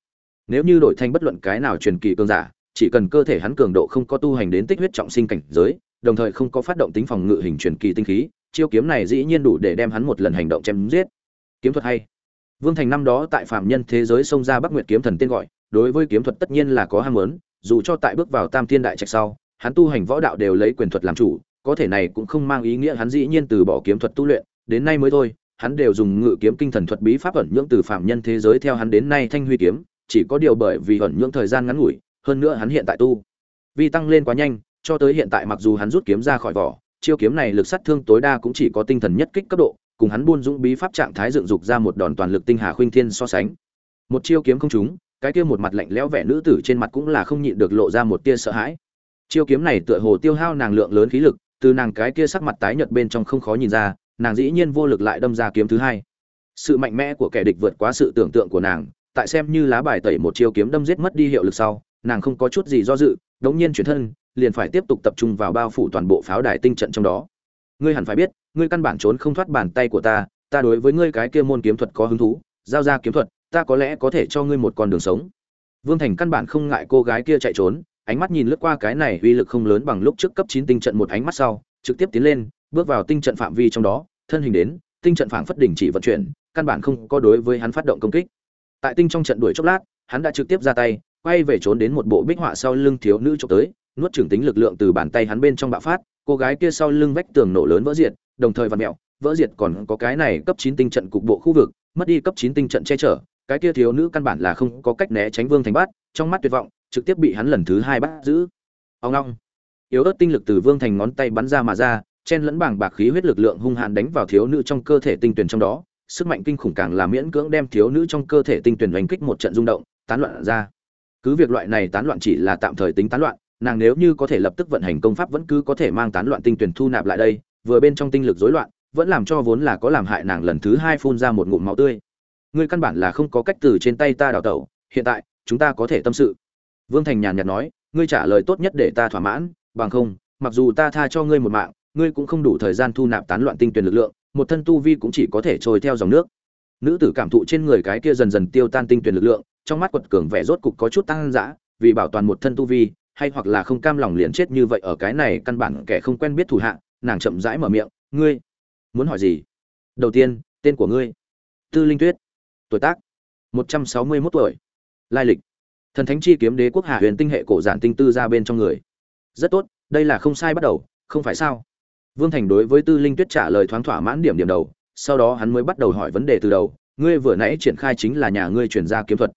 Nếu như đổi thành bất luận cái nào truyền kỳ cường giả, chỉ cần cơ thể hắn cường độ không có tu hành đến tích huyết trọng sinh cảnh giới, đồng thời không có phát động tính phòng ngự hình truyền kỳ tinh khí, chiêu kiếm này dĩ nhiên đủ để đem hắn một lần hành động chém giết. Kiếm thuật hay vương thành năm đó tại phạm nhân thế giới xông ra bắc nguyệt kiếm thần tên gọi, đối với kiếm thuật tất nhiên là có ham muốn, dù cho tại bước vào tam thiên đại trạch sau, hắn tu hành võ đạo đều lấy quyền thuật làm chủ, có thể này cũng không mang ý nghĩa hắn dĩ nhiên từ bỏ kiếm thuật tu luyện, đến nay mới thôi, hắn đều dùng ngự kiếm kinh thần thuật bí pháp ẩn nhưỡng từ phạm nhân thế giới theo hắn đến nay thanh huy kiếm, chỉ có điều bởi vì ẩn nhưỡng thời gian ngắn ngủi, hơn nữa hắn hiện tại tu vì tăng lên quá nhanh, cho tới hiện tại mặc dù hắn rút kiếm ra khỏi vỏ, chiêu kiếm này lực sát thương tối đa cũng chỉ có tinh thần nhất kích cấp độ cùng hắn buôn dũng bí pháp trạng thái dựng dục ra một đòn toàn lực tinh hà khuynh thiên so sánh. Một chiêu kiếm không trúng, cái kia một mặt lạnh lẽo vẻ nữ tử trên mặt cũng là không nhịn được lộ ra một tia sợ hãi. Chiêu kiếm này tựa hồ tiêu hao nàng lượng lớn khí lực, từ nàng cái kia sắc mặt tái nhợt bên trong không khó nhìn ra, nàng dĩ nhiên vô lực lại đâm ra kiếm thứ hai. Sự mạnh mẽ của kẻ địch vượt quá sự tưởng tượng của nàng, tại xem như lá bài tẩy một chiêu kiếm đâm giết mất đi hiệu lực sau, nàng không có chút gì do dự, đống nhiên chuyển thân, liền phải tiếp tục tập trung vào bao phủ toàn bộ pháo đài tinh trận trong đó ngươi hẳn phải biết, ngươi căn bản trốn không thoát bàn tay của ta ta đối với ngươi cái kia môn kiếm thuật có hứng thú, giao ra kiếm thuật, ta có lẽ có thể cho ngươi một con đường sống. Vương thành căn bản không ngại cô gái kia chạy trốn, ánh mắt nhìn lướt qua cái này uy lực không lớn bằng lúc trước cấp chín tinh trận một ánh mắt sau, trực tiếp tiến lên, bước vào tinh trận phạm vi trong đó, thân hình đến, tinh trận phảng phất đỉnh chỉ vận chuyển, căn bản không có đối với hắn phát động công kích. Tại tinh trong trận đuổi chốc lát, hắn đã trực tiếp ra tay quay về trốn đến một bộ bích họa sau lưng thiếu nữ chụp tới, nuốt trưởng tính lực lượng từ bàn tay hắn bên trong bạo phát, cô gái kia sau lưng vách tường nổ lớn vỡ diệt, đồng thời vặn mẹo, vỡ diệt còn có cái này cấp chín tinh trận cục bộ khu vực, mất đi cấp chín tinh trận che chở, cái kia thiếu nữ căn bản là không có cách né tránh vương thành bắt trong mắt tuyệt vọng, trực tiếp bị hắn lần thứ hai bắt giữ. Ông long, yếu ớt tinh lực từ vương thành ngón tay bắn ra mà ra, chen lẫn bảng bạc khí huyết lực lượng hung hãn đánh vào thiếu nữ trong cơ thể tinh tuyển trong đó, sức mạnh kinh khủng càng là miễn cưỡng đem thiếu nữ trong cơ thể tinh tuyển đánh kích một trận rung động, tán loạn ra cứ việc loại này tán loạn chỉ là tạm thời tính tán loạn, nàng nếu như có thể lập tức vận hành công pháp vẫn cứ có thể mang tán loạn tinh tuyển thu nạp lại đây, vừa bên trong tinh lực rối loạn, vẫn làm cho vốn là có làm hại nàng lần thứ hai phun ra một ngụm máu tươi. Ngươi căn bản là không có cách từ trên tay ta đào tẩu, hiện tại, chúng ta có thể tâm sự. Vương thành nhàn nhạt nói, ngươi trả lời tốt nhất để ta thỏa mãn, bằng không, mặc dù ta tha cho ngươi một mạng, ngươi cũng không đủ thời gian thu nạp tán loạn tinh tuyển lực lượng, một thân tu vi cũng chỉ có thể trôi theo dòng nước. Nữ tử cảm thụ trên người cái kia dần dần tiêu tan tinh tuyển lực lượng trong mắt quật cường vẻ rốt cục có chút tăng dã, vì bảo toàn một thân tu vi, hay hoặc là không cam lòng liền chết như vậy ở cái này căn bản kẻ không quen biết thủ hạ, nàng chậm rãi mở miệng, ngươi muốn hỏi gì? Đầu tiên, tên của ngươi. Tư linh tuyết. Tuổi tác? Một trăm sáu mươi 161 tuổi. Lai lịch? Thần thánh chi kiếm đế quốc hạ huyền tinh hệ cổ giản tinh tư ra bên trong người. Rất tốt, đây là không sai bắt đầu, không phải sao? Vương thành đối với tư linh tuyết trả lời thoáng thỏa mãn điểm điểm đầu, sau đó hắn mới bắt đầu hỏi vấn đề từ đầu, ngươi vừa nãy triển khai chính là nhà ngươi chuyển ra kiếm thuật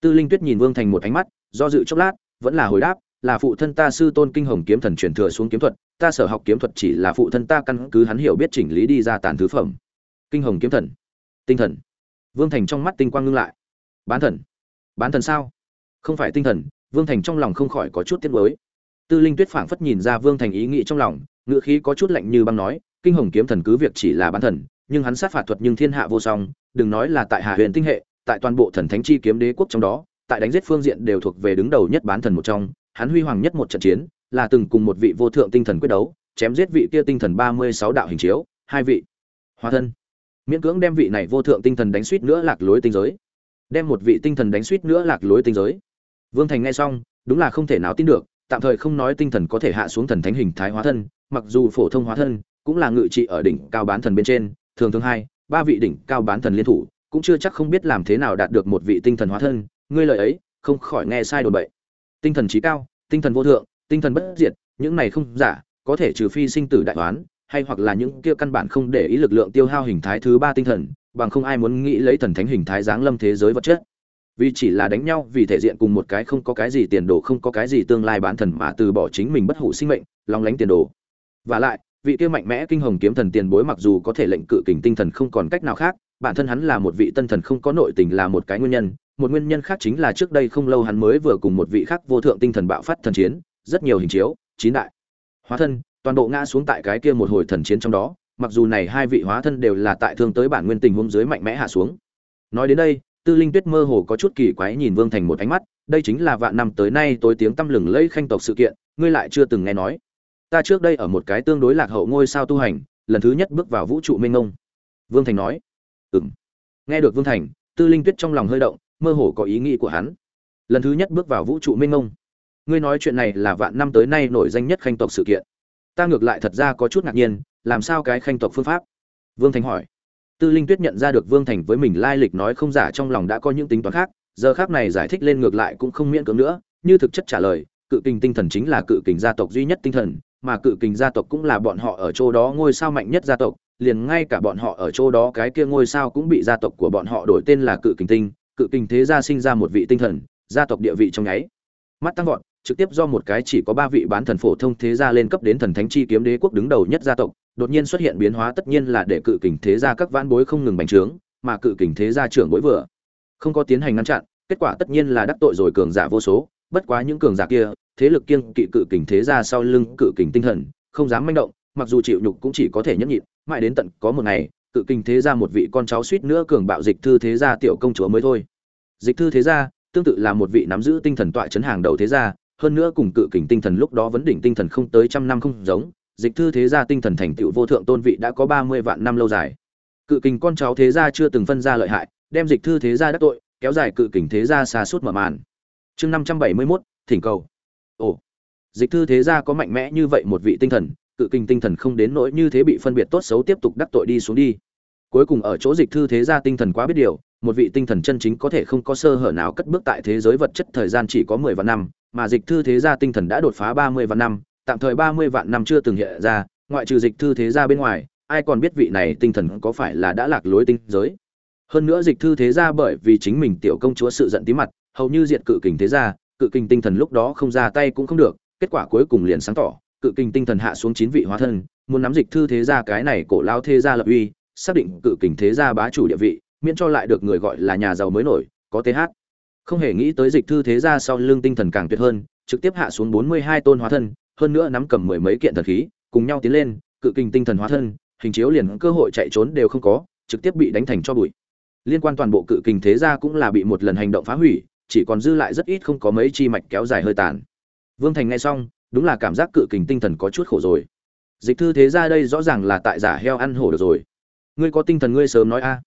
tư linh tuyết nhìn vương thành một ánh mắt, do dự chốc lát, vẫn là hồi đáp, là phụ thân ta sư tôn kinh hồng kiếm thần truyền thừa xuống kiếm thuật, ta sở học kiếm thuật chỉ là phụ thân ta căn cứ hắn hiểu biết chỉnh lý đi ra tàn thứ phẩm. Kinh hồng kiếm thần. Tinh thần. Vương thành trong mắt tinh quang ngưng lại. Bán thần. Bán thần sao? Không phải tinh thần. Vương thành trong lòng không khỏi có chút tiếc nuối. Tư linh tuyết phảng phất nhìn ra vương thành ý nghĩ trong lòng ngựa khí có chút lạnh như băng nói, kinh hồng kiếm thần cứ việc chỉ là bán thần, nhưng hắn sát phạt thuật nhưng thiên hạ vô song, đừng nói là tại hạ huyền tinh hệ tại toàn bộ thần thánh chi kiếm đế quốc trong đó, tại đánh giết phương diện đều thuộc về đứng đầu nhất bán thần một trong, hắn huy hoàng nhất một trận chiến, là từng cùng một vị vô thượng tinh thần quyết đấu, chém giết vị kia tinh thần ba mươi sáu đạo hình chiếu, hai vị. Hóa thân. Miễn cưỡng đem vị này vô thượng tinh thần đánh suýt nữa lạc lối tinh giới. Đem một vị tinh thần đánh suýt nữa lạc lối tinh giới. Vương thành nghe xong, đúng là không thể nào tin được, tạm thời không nói tinh thần có thể hạ xuống thần thánh hình thái hóa thân, mặc dù phổ thông hóa thân, cũng là ngự trị ở đỉnh cao bán thần bên trên, thường thường hai, ba vị đỉnh cao bán thần liên thủ cũng chưa chắc không biết làm thế nào đạt được một vị tinh thần hóa thân, ngươi lời ấy, không khỏi nghe sai đồn bậy. Tinh thần trí cao, tinh thần vô thượng, tinh thần bất diệt, những này không giả, có thể trừ phi sinh tử đại toán hay hoặc là những kia căn bản không để ý lực lượng tiêu hao hình thái thứ ba tinh thần, bằng không ai muốn nghĩ lấy thần thánh hình thái giáng lâm thế giới vật chất. Vì chỉ là đánh nhau, vì thể diện cùng một cái không có cái gì tiền đồ, không có cái gì tương lai bán thần mà từ bỏ chính mình bất hủ sinh mệnh lòng lánh tiền đồ. Và lại, vị kia mạnh mẽ kinh hồng kiếm thần tiền bối mặc dù có thể lệnh cự kình tinh thần không còn cách nào khác bản thân hắn là một vị tân thần không có nội tình là một cái nguyên nhân, một nguyên nhân khác chính là trước đây không lâu hắn mới vừa cùng một vị khác vô thượng tinh thần bạo phát thần chiến, rất nhiều hình chiếu, chín đại hóa thân, toàn bộ ngã xuống tại cái kia một hồi thần chiến trong đó, mặc dù này hai vị hóa thân đều là tại thương tới bản nguyên tình huống dưới mạnh mẽ hạ xuống. Nói đến đây, tư linh tuyết mơ hồ có chút kỳ quái nhìn vương thành một ánh mắt, đây chính là vạn năm tới nay tối tiếng tăm lừng lẫy khanh tộc sự kiện, ngươi lại chưa từng nghe nói. Ta trước đây ở một cái tương đối lạc hậu ngôi sao tu hành, lần thứ nhất bước vào vũ trụ mênh ngông. vương thành nói ừng nghe được vương thành, tư linh tuyết trong lòng hơi động, mơ hồ có ý nghĩ của hắn. Lần thứ nhất bước vào vũ trụ mênh mông. Ngươi nói chuyện này là vạn năm tới nay nổi danh nhất khanh tộc sự kiện. Ta ngược lại thật ra có chút ngạc nhiên, làm sao cái khanh tộc phương pháp? Vương thành hỏi. Tư linh tuyết nhận ra được vương thành với mình lai lịch nói không giả trong lòng đã có những tính toán khác, giờ khác này giải thích lên ngược lại cũng không miễn cưỡng nữa, như thực chất trả lời, cự kình tinh thần chính là cự kình gia tộc duy nhất tinh thần, mà cự kình gia tộc cũng là bọn họ ở chỗ đó ngôi sao mạnh nhất gia tộc liền ngay cả bọn họ ở chỗ đó cái kia ngôi sao cũng bị gia tộc của bọn họ đổi tên là cự kình tinh, cự kình thế gia sinh ra một vị tinh thần, gia tộc địa vị trong nháy. Mắt tăng vọt, trực tiếp do một cái chỉ có ba vị bán thần phổ thông thế gia lên cấp đến thần thánh chi kiếm đế quốc đứng đầu nhất gia tộc, đột nhiên xuất hiện biến hóa tất nhiên là để cự kình thế gia các vãn bối không ngừng bành trướng, mà cự kình thế gia trưởng bối vừa không có tiến hành ngăn chặn, kết quả tất nhiên là đắc tội rồi cường giả vô số, bất quá những cường giả kia, thế lực kiên kỵ cự kình thế gia sau lưng cự kình tinh thần, không dám manh động, mặc dù chịu nhục cũng chỉ có thể nhẫn nhịn mãi đến tận có một ngày, cự kình thế gia một vị con cháu suýt nữa cường bạo dịch thư thế gia tiểu công chúa mới thôi. Dịch thư thế gia tương tự là một vị nắm giữ tinh thần tọa chấn hàng đầu thế gia, hơn nữa cùng cự kình tinh thần lúc đó vấn đỉnh tinh thần không tới trăm năm không giống, dịch thư thế gia tinh thần thành tựu vô thượng tôn vị đã có ba mươi vạn năm lâu dài. Cự kình con cháu thế gia chưa từng phân ra lợi hại, đem dịch thư thế gia đắc tội, kéo dài cự kình thế gia xa suốt mở màn. Chương năm trăm bảy mươi mốt, thỉnh cầu. Ồ, dịch thư thế gia có mạnh mẽ như vậy một vị tinh thần cự kình tinh thần không đến nỗi như thế bị phân biệt tốt xấu tiếp tục đắc tội đi xuống đi. Cuối cùng ở chỗ dịch thư thế gia tinh thần quá biết điều, một vị tinh thần chân chính có thể không có sơ hở nào cất bước tại thế giới vật chất thời gian chỉ có mười vạn năm, mà dịch thư thế gia tinh thần đã đột phá ba mươi vạn năm, tạm thời ba mươi vạn năm chưa từng hiện ra, ngoại trừ dịch thư thế gia bên ngoài, ai còn biết vị này tinh thần có phải là đã lạc lối tinh giới. Hơn nữa dịch thư thế gia bởi vì chính mình tiểu công chúa sự giận tí mặt, hầu như diệt cự kình thế gia, cự kình tinh thần lúc đó không ra tay cũng không được, kết quả cuối cùng liền sáng tỏ cự kình tinh thần hạ xuống chín vị hóa thân, muốn nắm dịch thư thế gia cái này cổ lao thế gia lập uy, xác định cự kình thế gia bá chủ địa vị, miễn cho lại được người gọi là nhà giàu mới nổi, có th không hề nghĩ tới dịch thư thế gia sau lưng tinh thần càng tuyệt hơn, trực tiếp hạ xuống bốn mươi hai tôn hóa thân, hơn nữa nắm cầm mười mấy kiện thần khí, cùng nhau tiến lên, cự kình tinh thần hóa thân, hình chiếu liền cơ hội chạy trốn đều không có, trực tiếp bị đánh thành cho bụi. Liên quan toàn bộ cự kình thế gia cũng là bị một lần hành động phá hủy, chỉ còn dư lại rất ít không có mấy chi mạch kéo dài hơi tàn. Vương thành nghe xong đúng là cảm giác cự kình tinh thần có chút khổ rồi. Dịch thư thế gia đây rõ ràng là tại giả heo ăn hổ được rồi. Ngươi có tinh thần ngươi sớm nói a.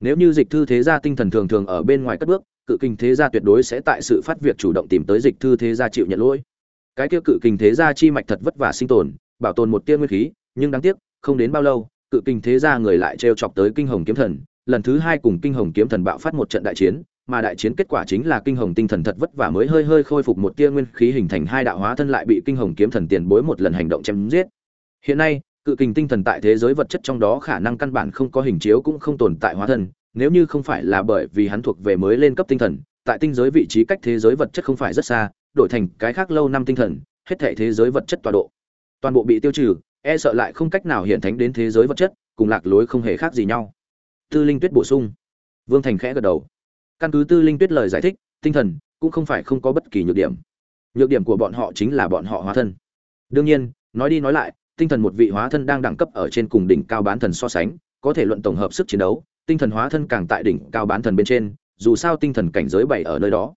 Nếu như dịch thư thế gia tinh thần thường thường ở bên ngoài cất bước, cự kình thế gia tuyệt đối sẽ tại sự phát việc chủ động tìm tới dịch thư thế gia chịu nhận lỗi. Cái kia cự kình thế gia chi mạch thật vất vả sinh tồn, bảo tồn một tia nguyên khí, nhưng đáng tiếc, không đến bao lâu, cự kình thế gia người lại trêu chọc tới kinh hồng kiếm thần, lần thứ hai cùng kinh hồng kiếm thần bạo phát một trận đại chiến mà đại chiến kết quả chính là kinh hồng tinh thần thật vất vả mới hơi hơi khôi phục một tia nguyên khí hình thành hai đạo hóa thân lại bị kinh hồng kiếm thần tiền bối một lần hành động chém giết. Hiện nay, cự kình tinh thần tại thế giới vật chất trong đó khả năng căn bản không có hình chiếu cũng không tồn tại hóa thân, nếu như không phải là bởi vì hắn thuộc về mới lên cấp tinh thần, tại tinh giới vị trí cách thế giới vật chất không phải rất xa, đổi thành cái khác lâu năm tinh thần, hết thảy thế giới vật chất tọa độ. Toàn bộ bị tiêu trừ e sợ lại không cách nào hiện thánh đến thế giới vật chất, cùng lạc lối không hề khác gì nhau. Tư linh tuyết bổ sung. Vương thành khẽ gật đầu căn cứ tư linh tuyết lời giải thích, tinh thần cũng không phải không có bất kỳ nhược điểm. Nhược điểm của bọn họ chính là bọn họ hóa thân. Đương nhiên, nói đi nói lại, tinh thần một vị hóa thân đang đẳng cấp ở trên cùng đỉnh cao bán thần so sánh, có thể luận tổng hợp sức chiến đấu, tinh thần hóa thân càng tại đỉnh cao bán thần bên trên, dù sao tinh thần cảnh giới bảy ở nơi đó.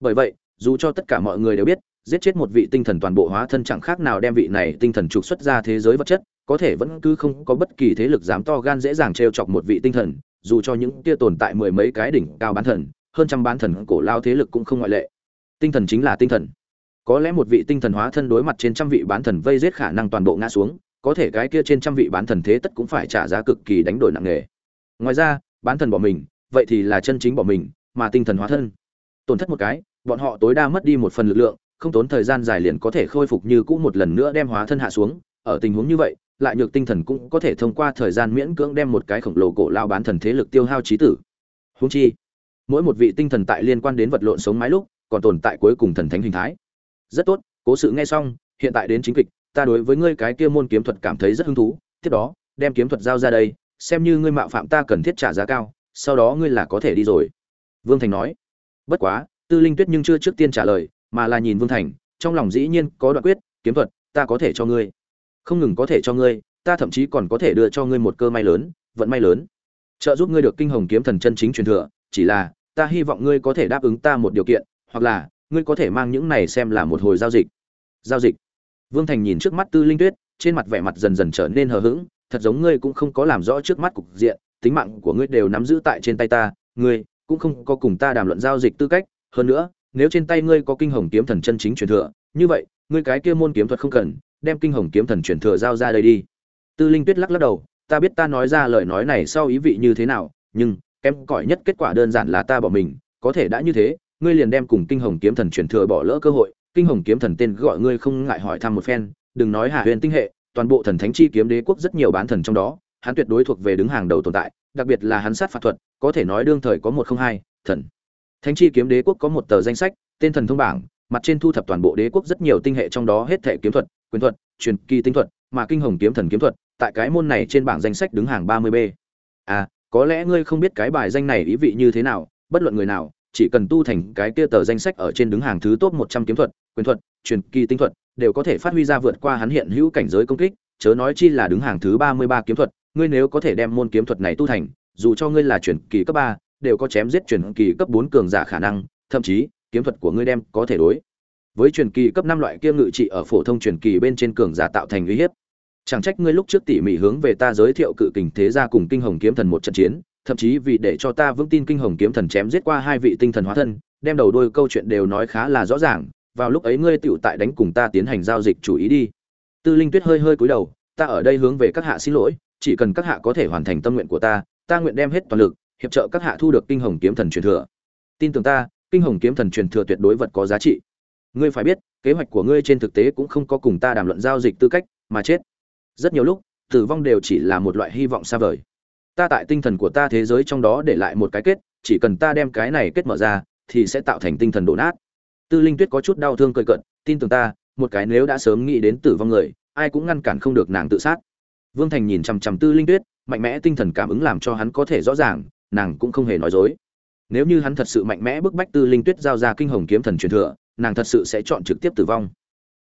Bởi vậy, dù cho tất cả mọi người đều biết, giết chết một vị tinh thần toàn bộ hóa thân chẳng khác nào đem vị này tinh thần trục xuất ra thế giới vật chất, có thể vẫn cứ không có bất kỳ thế lực dám to gan dễ dàng t chọc một vị tinh thần dù cho những kia tồn tại mười mấy cái đỉnh cao bán thần, hơn trăm bán thần cổ lao thế lực cũng không ngoại lệ. Tinh thần chính là tinh thần. Có lẽ một vị tinh thần hóa thân đối mặt trên trăm vị bán thần vây giết khả năng toàn bộ ngã xuống, có thể cái kia trên trăm vị bán thần thế tất cũng phải trả giá cực kỳ đánh đổi nặng nề. Ngoài ra, bán thần bỏ mình, vậy thì là chân chính bỏ mình, mà tinh thần hóa thân. Tổn thất một cái, bọn họ tối đa mất đi một phần lực lượng, không tốn thời gian dài liền có thể khôi phục như cũ một lần nữa đem hóa thân hạ xuống. Ở tình huống như vậy lại nhược tinh thần cũng có thể thông qua thời gian miễn cưỡng đem một cái khổng lồ cổ lao bán thần thế lực tiêu hao trí tử. Húng chi, mỗi một vị tinh thần tại liên quan đến vật lộn sống mái lúc, còn tồn tại cuối cùng thần thánh hình thái. Rất tốt, cố sự nghe xong, hiện tại đến chính kịch, ta đối với ngươi cái kia môn kiếm thuật cảm thấy rất hứng thú, tiếp đó, đem kiếm thuật giao ra đây, xem như ngươi mạo phạm ta cần thiết trả giá cao, sau đó ngươi là có thể đi rồi. Vương thành nói. Bất quá, tư linh tuyết nhưng chưa trước tiên trả lời, mà là nhìn vương thành, trong lòng dĩ nhiên có đoạn quyết, kiếm thuật, ta có thể cho ngươi không ngừng có thể cho ngươi, ta thậm chí còn có thể đưa cho ngươi một cơ may lớn, vận may lớn. Trợ giúp ngươi được kinh hồng kiếm thần chân chính truyền thừa, chỉ là, ta hy vọng ngươi có thể đáp ứng ta một điều kiện, hoặc là, ngươi có thể mang những này xem là một hồi giao dịch. Giao dịch. Vương thành nhìn trước mắt tư linh tuyết, trên mặt vẻ mặt dần dần trở nên hờ hững, thật giống ngươi cũng không có làm rõ trước mắt cục diện, tính mạng của ngươi đều nắm giữ tại trên tay ta, ngươi cũng không có cùng ta đàm luận giao dịch tư cách. Hơn nữa, nếu trên tay ngươi có kinh hồng kiếm thần chân chính truyền thừa, như vậy, ngươi cái kia môn kiếm thuật không cần đem kinh hồng kiếm thần truyền thừa giao ra đây đi. Tư linh tuyết lắc lắc đầu, ta biết ta nói ra lời nói này sau ý vị như thế nào, nhưng kém cỏi nhất kết quả đơn giản là ta bỏ mình, có thể đã như thế, ngươi liền đem cùng kinh hồng kiếm thần truyền thừa bỏ lỡ cơ hội. Kinh hồng kiếm thần tên gọi ngươi không ngại hỏi thăm một phen, đừng nói hạ huyền tinh hệ, toàn bộ thần thánh chi kiếm đế quốc rất nhiều bán thần trong đó, hắn tuyệt đối thuộc về đứng hàng đầu tồn tại, đặc biệt là hắn sát phạt thuật, có thể nói đương thời có một không hai, thần thánh chi kiếm đế quốc có một tờ danh sách, tên thần thông bảng mặt trên thu thập toàn bộ đế quốc rất nhiều tinh hệ trong đó hết thể kiếm thuật, quyền thuật, truyền kỳ tinh thuật, mà kinh hồng kiếm thần kiếm thuật, tại cái môn này trên bảng danh sách đứng hàng ba mươi b à có lẽ ngươi không biết cái bài danh này ý vị như thế nào, bất luận người nào, chỉ cần tu thành cái kia tờ danh sách ở trên đứng hàng thứ top một trăm kiếm thuật, quyền thuật, truyền kỳ tinh thuật, đều có thể phát huy ra vượt qua hắn hiện hữu cảnh giới công kích, chớ nói chi là đứng hàng thứ ba mươi ba kiếm thuật, ngươi nếu có thể đem môn kiếm thuật này tu thành, dù cho ngươi là truyền kỳ cấp ba, đều có chém giết truyền kỳ cấp bốn cường giả khả năng, thậm chí kiếm thuật của ngươi đem có thể đối. Với truyền kỳ cấp năm loại kia ngự trị ở phổ thông truyền kỳ bên trên cường giả tạo thành uy hiếp. Chẳng trách ngươi lúc trước tỉ mỉ hướng về ta giới thiệu cự kình thế gia cùng kinh hồng kiếm thần một trận chiến, thậm chí vì để cho ta vững tin kinh hồng kiếm thần chém giết qua hai vị tinh thần hóa thân, đem đầu đôi câu chuyện đều nói khá là rõ ràng, vào lúc ấy ngươi tựu tại đánh cùng ta tiến hành giao dịch chủ ý đi. Tư linh tuyết hơi hơi cúi đầu, ta ở đây hướng về các hạ xin lỗi, chỉ cần các hạ có thể hoàn thành tâm nguyện của ta ta nguyện đem hết toàn lực, hiệp trợ các hạ thu được kinh hồng kiếm thần truyền thừa. Tin tưởng ta kinh hồng kiếm thần truyền thừa tuyệt đối vật có giá trị. Ngươi phải biết, kế hoạch của ngươi trên thực tế cũng không có cùng ta đàm luận giao dịch tư cách, mà chết. Rất nhiều lúc, tử vong đều chỉ là một loại hy vọng xa vời. Ta tại tinh thần của ta thế giới trong đó để lại một cái kết, chỉ cần ta đem cái này kết mở ra, thì sẽ tạo thành tinh thần đổ nát. Tư linh tuyết có chút đau thương cười cận tin tưởng ta, một cái nếu đã sớm nghĩ đến tử vong người, ai cũng ngăn cản không được nàng tự sát. Vương thành nhìn chằm chằm tư linh tuyết, mạnh mẽ tinh thần cảm ứng làm cho hắn có thể rõ ràng, nàng cũng không hề nói dối nếu như hắn thật sự mạnh mẽ bức bách tư linh tuyết giao ra kinh hồng kiếm thần truyền thừa, nàng thật sự sẽ chọn trực tiếp tử vong.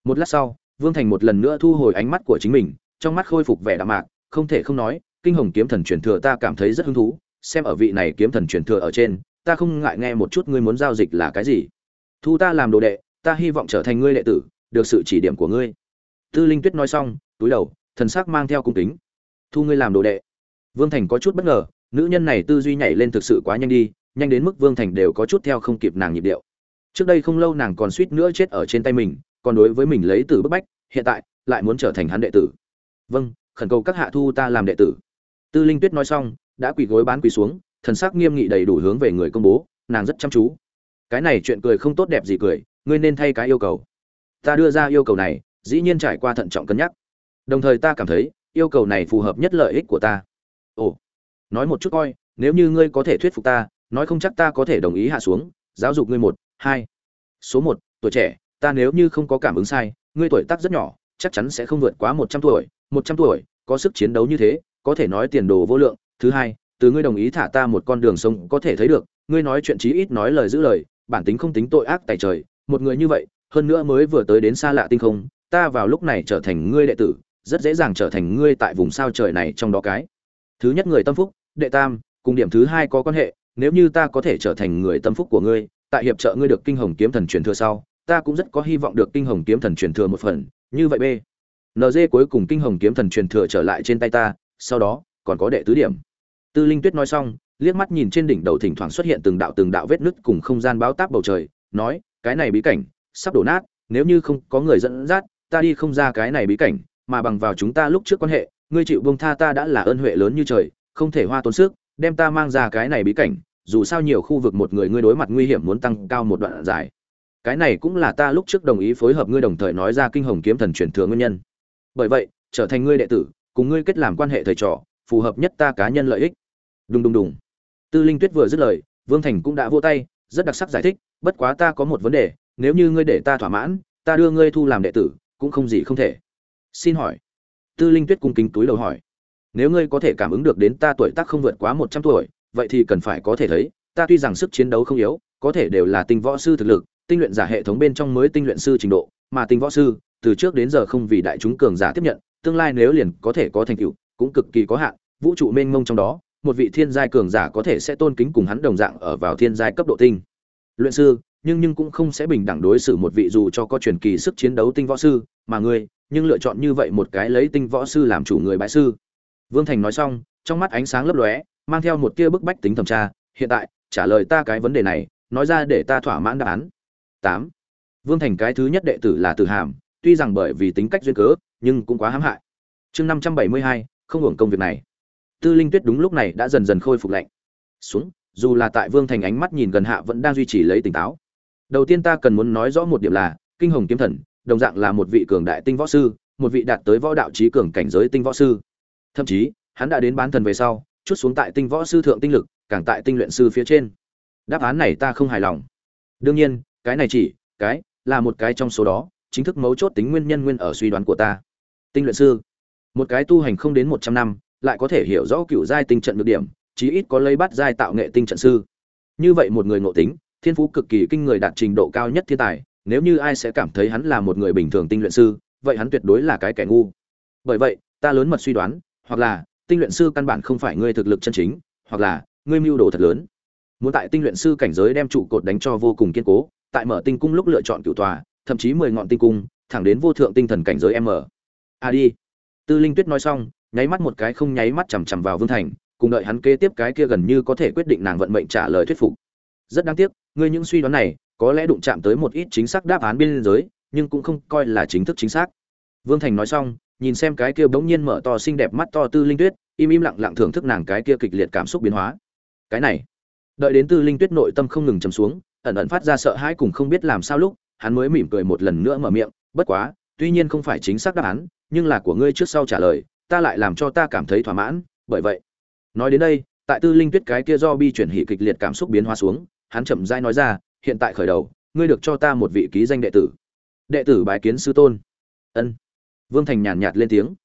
Một lát sau, vương thành một lần nữa thu hồi ánh mắt của chính mình, trong mắt khôi phục vẻ đạm mạc, không thể không nói, kinh hồng kiếm thần truyền thừa ta cảm thấy rất hứng thú, xem ở vị này kiếm thần truyền thừa ở trên, ta không ngại nghe một chút ngươi muốn giao dịch là cái gì. Thu ta làm đồ đệ, ta hy vọng trở thành ngươi đệ tử, được sự chỉ điểm của ngươi. Tư linh tuyết nói xong, túi đầu, thần sắc mang theo cung kính. Thu ngươi làm đồ đệ. Vương thành có chút bất ngờ, nữ nhân này tư duy nhảy lên thực sự quá nhanh đi nhanh đến mức vương thành đều có chút theo không kịp nàng nhịp điệu. Trước đây không lâu nàng còn suýt nữa chết ở trên tay mình, còn đối với mình lấy từ bức bách, hiện tại lại muốn trở thành hắn đệ tử. Vâng khẩn cầu các hạ thu ta làm đệ tử. Tư linh tuyết nói xong, đã quỳ gối bán quỳ xuống, thần sắc nghiêm nghị đầy đủ hướng về người công bố, nàng rất chăm chú. Cái này chuyện cười không tốt đẹp gì cười, ngươi nên thay cái yêu cầu. Ta đưa ra yêu cầu này, dĩ nhiên trải qua thận trọng cân nhắc. Đồng thời ta cảm thấy, yêu cầu này phù hợp nhất lợi ích của ta. Ồ, nói một chút coi, nếu như ngươi có thể thuyết phục ta nói không chắc ta có thể đồng ý hạ xuống, giáo dục ngươi một, hai. Số một, tuổi trẻ, ta nếu như không có cảm ứng sai, ngươi tuổi tác rất nhỏ, chắc chắn sẽ không vượt quá một trăm tuổi, một trăm tuổi, có sức chiến đấu như thế, có thể nói tiền đồ vô lượng. Thứ hai, từ ngươi đồng ý thả ta một con đường sông có thể thấy được, ngươi nói chuyện chí ít nói lời giữ lời, bản tính không tính tội ác tại trời, một người như vậy, hơn nữa mới vừa tới đến xa lạ tinh không, ta vào lúc này trở thành ngươi đệ tử, rất dễ dàng trở thành ngươi tại vùng sao trời này trong đó cái. Thứ nhất người tâm phúc, đệ tam, cùng điểm thứ hai có quan hệ nếu như ta có thể trở thành người tâm phúc của ngươi, tại hiệp trợ ngươi được kinh hồng kiếm thần truyền thừa sau, ta cũng rất có hy vọng được kinh hồng kiếm thần truyền thừa một phần. Như vậy b. NG cuối cùng kinh hồng kiếm thần truyền thừa trở lại trên tay ta, sau đó, còn có đệ tứ điểm. Tư linh tuyết nói xong, liếc mắt nhìn trên đỉnh đầu thỉnh thoảng xuất hiện từng đạo từng đạo vết nứt cùng không gian báo táp bầu trời, nói, cái này bí cảnh sắp đổ nát, nếu như không có người dẫn dắt, ta đi không ra cái này bí cảnh, mà bằng vào chúng ta lúc trước quan hệ, ngươi chịu buông tha ta đã là ơn huệ lớn như trời, không thể hoa tốn sức đem ta mang ra cái này bí cảnh, dù sao nhiều khu vực một người ngươi đối mặt nguy hiểm muốn tăng cao một đoạn dài. Cái này cũng là ta lúc trước đồng ý phối hợp ngươi đồng thời nói ra kinh hồng kiếm thần truyền thừa nguyên nhân. Bởi vậy, trở thành ngươi đệ tử, cùng ngươi kết làm quan hệ thầy trò, phù hợp nhất ta cá nhân lợi ích. Đùng đùng đùng. Tư linh tuyết vừa dứt lời, vương thành cũng đã vô tay, rất đặc sắc giải thích, bất quá ta có một vấn đề, nếu như ngươi để ta thỏa mãn, ta đưa ngươi thu làm đệ tử, cũng không gì không thể. Xin hỏi. Tư linh tuyết cung kính túi đầu hỏi nếu ngươi có thể cảm ứng được đến ta tuổi tác không vượt quá một trăm tuổi, vậy thì cần phải có thể thấy, ta tuy rằng sức chiến đấu không yếu, có thể đều là tinh võ sư thực lực, tinh luyện giả hệ thống bên trong mới tinh luyện sư trình độ, mà tinh võ sư, từ trước đến giờ không vì đại chúng cường giả tiếp nhận, tương lai nếu liền có thể có thành tựu, cũng cực kỳ có hạn, vũ trụ mênh mông trong đó, một vị thiên giai cường giả có thể sẽ tôn kính cùng hắn đồng dạng ở vào thiên giai cấp độ tinh. Luyện sư, nhưng nhưng cũng không sẽ bình đẳng đối xử một vị dù cho có truyền kỳ sức chiến đấu tinh võ sư, mà ngươi, nhưng lựa chọn như vậy một cái lấy tinh võ sư làm chủ người bãi sư vương thành nói xong, trong mắt ánh sáng lấp lóe, mang theo một tia bức bách tính thẩm tra. Hiện tại, trả lời ta cái vấn đề này, nói ra để ta thỏa mãn đáp án. Tám. Vương thành cái thứ nhất đệ tử là tử hàm, tuy rằng bởi vì tính cách duyên cớ, nhưng cũng quá hãm hại. Chương năm trăm bảy mươi hai, không hưởng công việc này. Tư linh tuyết đúng lúc này đã dần dần khôi phục lạnh. Xuống, dù là tại vương thành ánh mắt nhìn gần hạ vẫn đang duy trì lấy tỉnh táo. Đầu tiên ta cần muốn nói rõ một điểm là, kinh hồng kiếm thần, đồng dạng là một vị cường đại tinh võ sư, một vị đạt tới võ đạo trí cường cảnh giới tinh võ sư thậm chí, hắn đã đến bán thần về sau, chút xuống tại tinh võ sư thượng tinh lực, càng tại tinh luyện sư phía trên. Đáp án này ta không hài lòng. Đương nhiên, cái này chỉ, cái, là một cái trong số đó, chính thức mấu chốt tính nguyên nhân nguyên ở suy đoán của ta. Tinh luyện sư. Một cái tu hành không đến một trăm năm, lại có thể hiểu rõ cựu giai tinh trận được điểm, chí ít có lấy bắt giai tạo nghệ tinh trận sư. Như vậy một người ngộ tính, thiên phú cực kỳ kinh người đạt trình độ cao nhất thiên tài, nếu như ai sẽ cảm thấy hắn là một người bình thường tinh luyện sư, vậy hắn tuyệt đối là cái kẻ ngu. Bởi vậy, ta lớn mật suy đoán hoặc là, tinh luyện sư căn bản không phải ngươi thực lực chân chính, hoặc là, ngươi mưu đồ thật lớn. Muốn tại tinh luyện sư cảnh giới đem trụ cột đánh cho vô cùng kiên cố, tại mở tinh cung lúc lựa chọn cựu tòa, thậm chí mười ngọn tinh cung, thẳng đến vô thượng tinh thần cảnh giới m. A à đi. Tư linh tuyết nói xong, nháy mắt một cái không nháy mắt chằm chằm vào vương thành, cùng đợi hắn kế tiếp cái kia gần như có thể quyết định nàng vận mệnh trả lời thuyết phục. Rất đáng tiếc, ngươi những suy đoán này, có lẽ đụng chạm tới một ít chính xác đáp án biên giới nhưng cũng không coi là chính thức chính xác. Vương thành nói xong nhìn xem cái kia bỗng nhiên mở to xinh đẹp mắt to tư linh tuyết, im im lặng lặng thưởng thức nàng cái kia kịch liệt cảm xúc biến hóa. Cái này, đợi đến tư linh tuyết nội tâm không ngừng chấm xuống, ẩn ẩn phát ra sợ hãi cùng không biết làm sao lúc, hắn mới mỉm cười một lần nữa mở miệng, bất quá, tuy nhiên không phải chính xác đáp án, nhưng là của ngươi trước sau trả lời, ta lại làm cho ta cảm thấy thỏa mãn, bởi vậy. Nói đến đây, tại tư linh tuyết cái kia do bi chuyển hỉ kịch liệt cảm xúc biến hóa xuống, hắn chậm rãi nói ra, hiện tại khởi đầu, ngươi được cho ta một vị ký danh đệ tử. Đệ tử bái kiến sư tôn. Ân vương thành nhàn nhạt lên tiếng.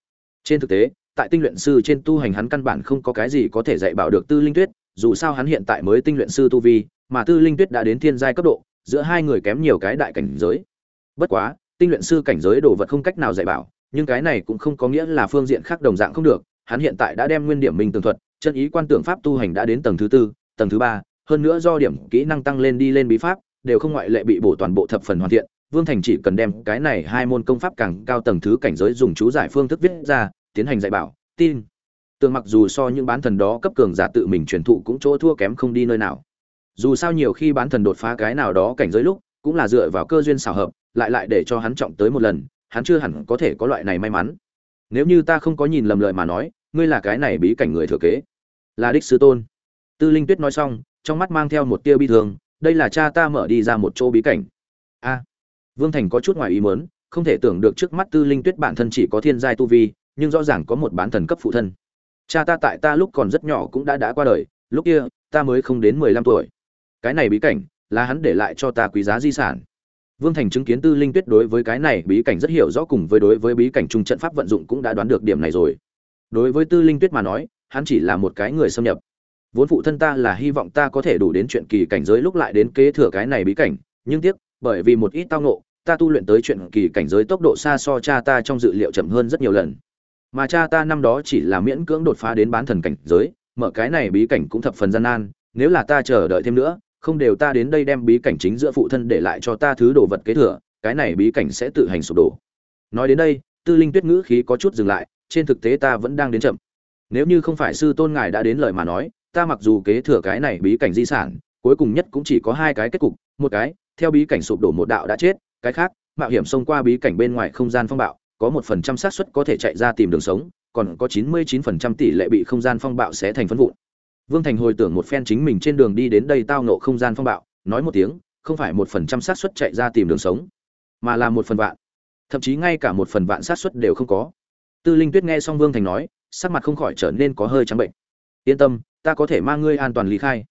Trên thực tế, tại tinh luyện sư trên tu hành hắn căn bản không có cái gì có thể dạy bảo được tư linh tuyết, dù sao hắn hiện tại mới tinh luyện sư tu vi, mà tư linh tuyết đã đến thiên giai cấp độ, giữa hai người kém nhiều cái đại cảnh giới. Bất quá, tinh luyện sư cảnh giới đồ vật không cách nào dạy bảo, nhưng cái này cũng không có nghĩa là phương diện khác đồng dạng không được, hắn hiện tại đã đem nguyên điểm minh tường thuật, chân ý quan tưởng pháp tu hành đã đến tầng thứ tư, tầng thứ ba, hơn nữa do điểm kỹ năng tăng lên đi lên bí pháp, đều không ngoại lệ bị bổ toàn bộ thập phần hoàn thiện vương thành chỉ cần đem cái này hai môn công pháp càng cao tầng thứ cảnh giới dùng chú giải phương thức viết ra, tiến hành dạy bảo, tin. Tường mặc dù so những bán thần đó cấp cường giả tự mình truyền thụ cũng chỗ thua kém không đi nơi nào. Dù sao nhiều khi bán thần đột phá cái nào đó cảnh giới lúc, cũng là dựa vào cơ duyên xảo hợp, lại lại để cho hắn trọng tới một lần, hắn chưa hẳn có thể có loại này may mắn. Nếu như ta không có nhìn lầm lời mà nói, ngươi là cái này bí cảnh người thừa kế. Là đích sư tôn. Tư linh tuyết nói xong, trong mắt mang theo một tia bi thương, đây là cha ta mở đi ra một chỗ bí cảnh. A vương thành có chút ngoài ý muốn, không thể tưởng được trước mắt tư linh tuyết bản thân chỉ có thiên giai tu vi nhưng rõ ràng có một bán thần cấp phụ thân. Cha ta tại ta lúc còn rất nhỏ cũng đã đã qua đời lúc kia ta mới không đến mười lăm tuổi. Cái này bí cảnh là hắn để lại cho ta quý giá di sản. Vương thành chứng kiến tư linh tuyết đối với cái này bí cảnh rất hiểu rõ cùng với đối với bí cảnh trung trận pháp vận dụng cũng đã đoán được điểm này rồi. Đối với tư linh tuyết mà nói hắn chỉ là một cái người xâm nhập. Vốn phụ thân ta là hy vọng ta có thể đủ đến chuyện kỳ cảnh giới lúc lại đến kế thừa cái này bí cảnh nhưng tiếc bởi vì một ít tao ngộ ta tu luyện tới chuyện kỳ cảnh giới tốc độ xa so cha ta trong dự liệu chậm hơn rất nhiều lần. Mà cha ta năm đó chỉ là miễn cưỡng đột phá đến bán thần cảnh giới, mở cái này bí cảnh cũng thập phần gian nan, nếu là ta chờ đợi thêm nữa, không đều ta đến đây đem bí cảnh chính giữa phụ thân để lại cho ta thứ đồ vật kế thừa, cái này bí cảnh sẽ tự hành sụp đổ. Nói đến đây, tư linh tuyết ngữ khí có chút dừng lại, trên thực tế ta vẫn đang đến chậm. Nếu như không phải sư tôn ngài đã đến lời mà nói, ta mặc dù kế thừa cái này bí cảnh di sản, cuối cùng nhất cũng chỉ có hai cái kết cục, một cái, theo bí cảnh sụp đổ một đạo đã chết cái khác, mạo hiểm xông qua bí cảnh bên ngoài không gian phong bạo, có một phần trăm xác suất có thể chạy ra tìm đường sống, còn có chín mươi chín phần trăm tỷ lệ bị không gian phong bạo sẽ thành phân vụn. Vương thành hồi tưởng một phen chính mình trên đường đi đến đây tao nộ không gian phong bạo, nói một tiếng, không phải một phần trăm xác suất chạy ra tìm đường sống, mà là một phần vạn. Thậm chí ngay cả một phần vạn xác suất đều không có. Tư linh tuyết nghe xong vương thành nói, sắc mặt không khỏi trở nên có hơi trắng bệnh. Yên tâm, ta có thể mang ngươi an toàn lý khai.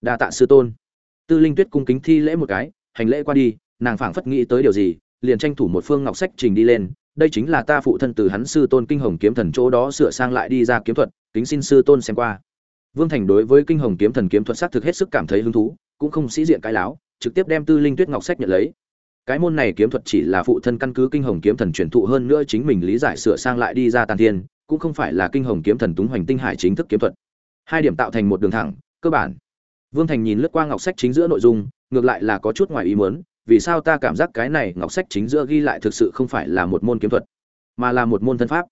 Đa tạ sư tôn. Tư linh tuyết cung kính thi lễ một cái, hành lễ qua đi nàng phảng phất nghĩ tới điều gì, liền tranh thủ một phương ngọc sách trình đi lên. Đây chính là ta phụ thân từ hắn sư tôn kinh hồng kiếm thần chỗ đó sửa sang lại đi ra kiếm thuật, kính xin sư tôn xem qua. Vương thành đối với kinh hồng kiếm thần kiếm thuật xác thực hết sức cảm thấy hứng thú, cũng không sĩ diện cái láo, trực tiếp đem tư linh tuyết ngọc sách nhận lấy. Cái môn này kiếm thuật chỉ là phụ thân căn cứ kinh hồng kiếm thần truyền thụ hơn nữa chính mình lý giải sửa sang lại đi ra tàn thiên, cũng không phải là kinh hồng kiếm thần túng hoành tinh hải chính thức kiếm thuật. Hai điểm tạo thành một đường thẳng, cơ bản. Vương thành nhìn lướt qua ngọc sách chính giữa nội dung, ngược lại là có chút ngoài ý muốn vì sao ta cảm giác cái này ngọc sách chính giữa ghi lại thực sự không phải là một môn kiếm thuật, mà là một môn thân pháp.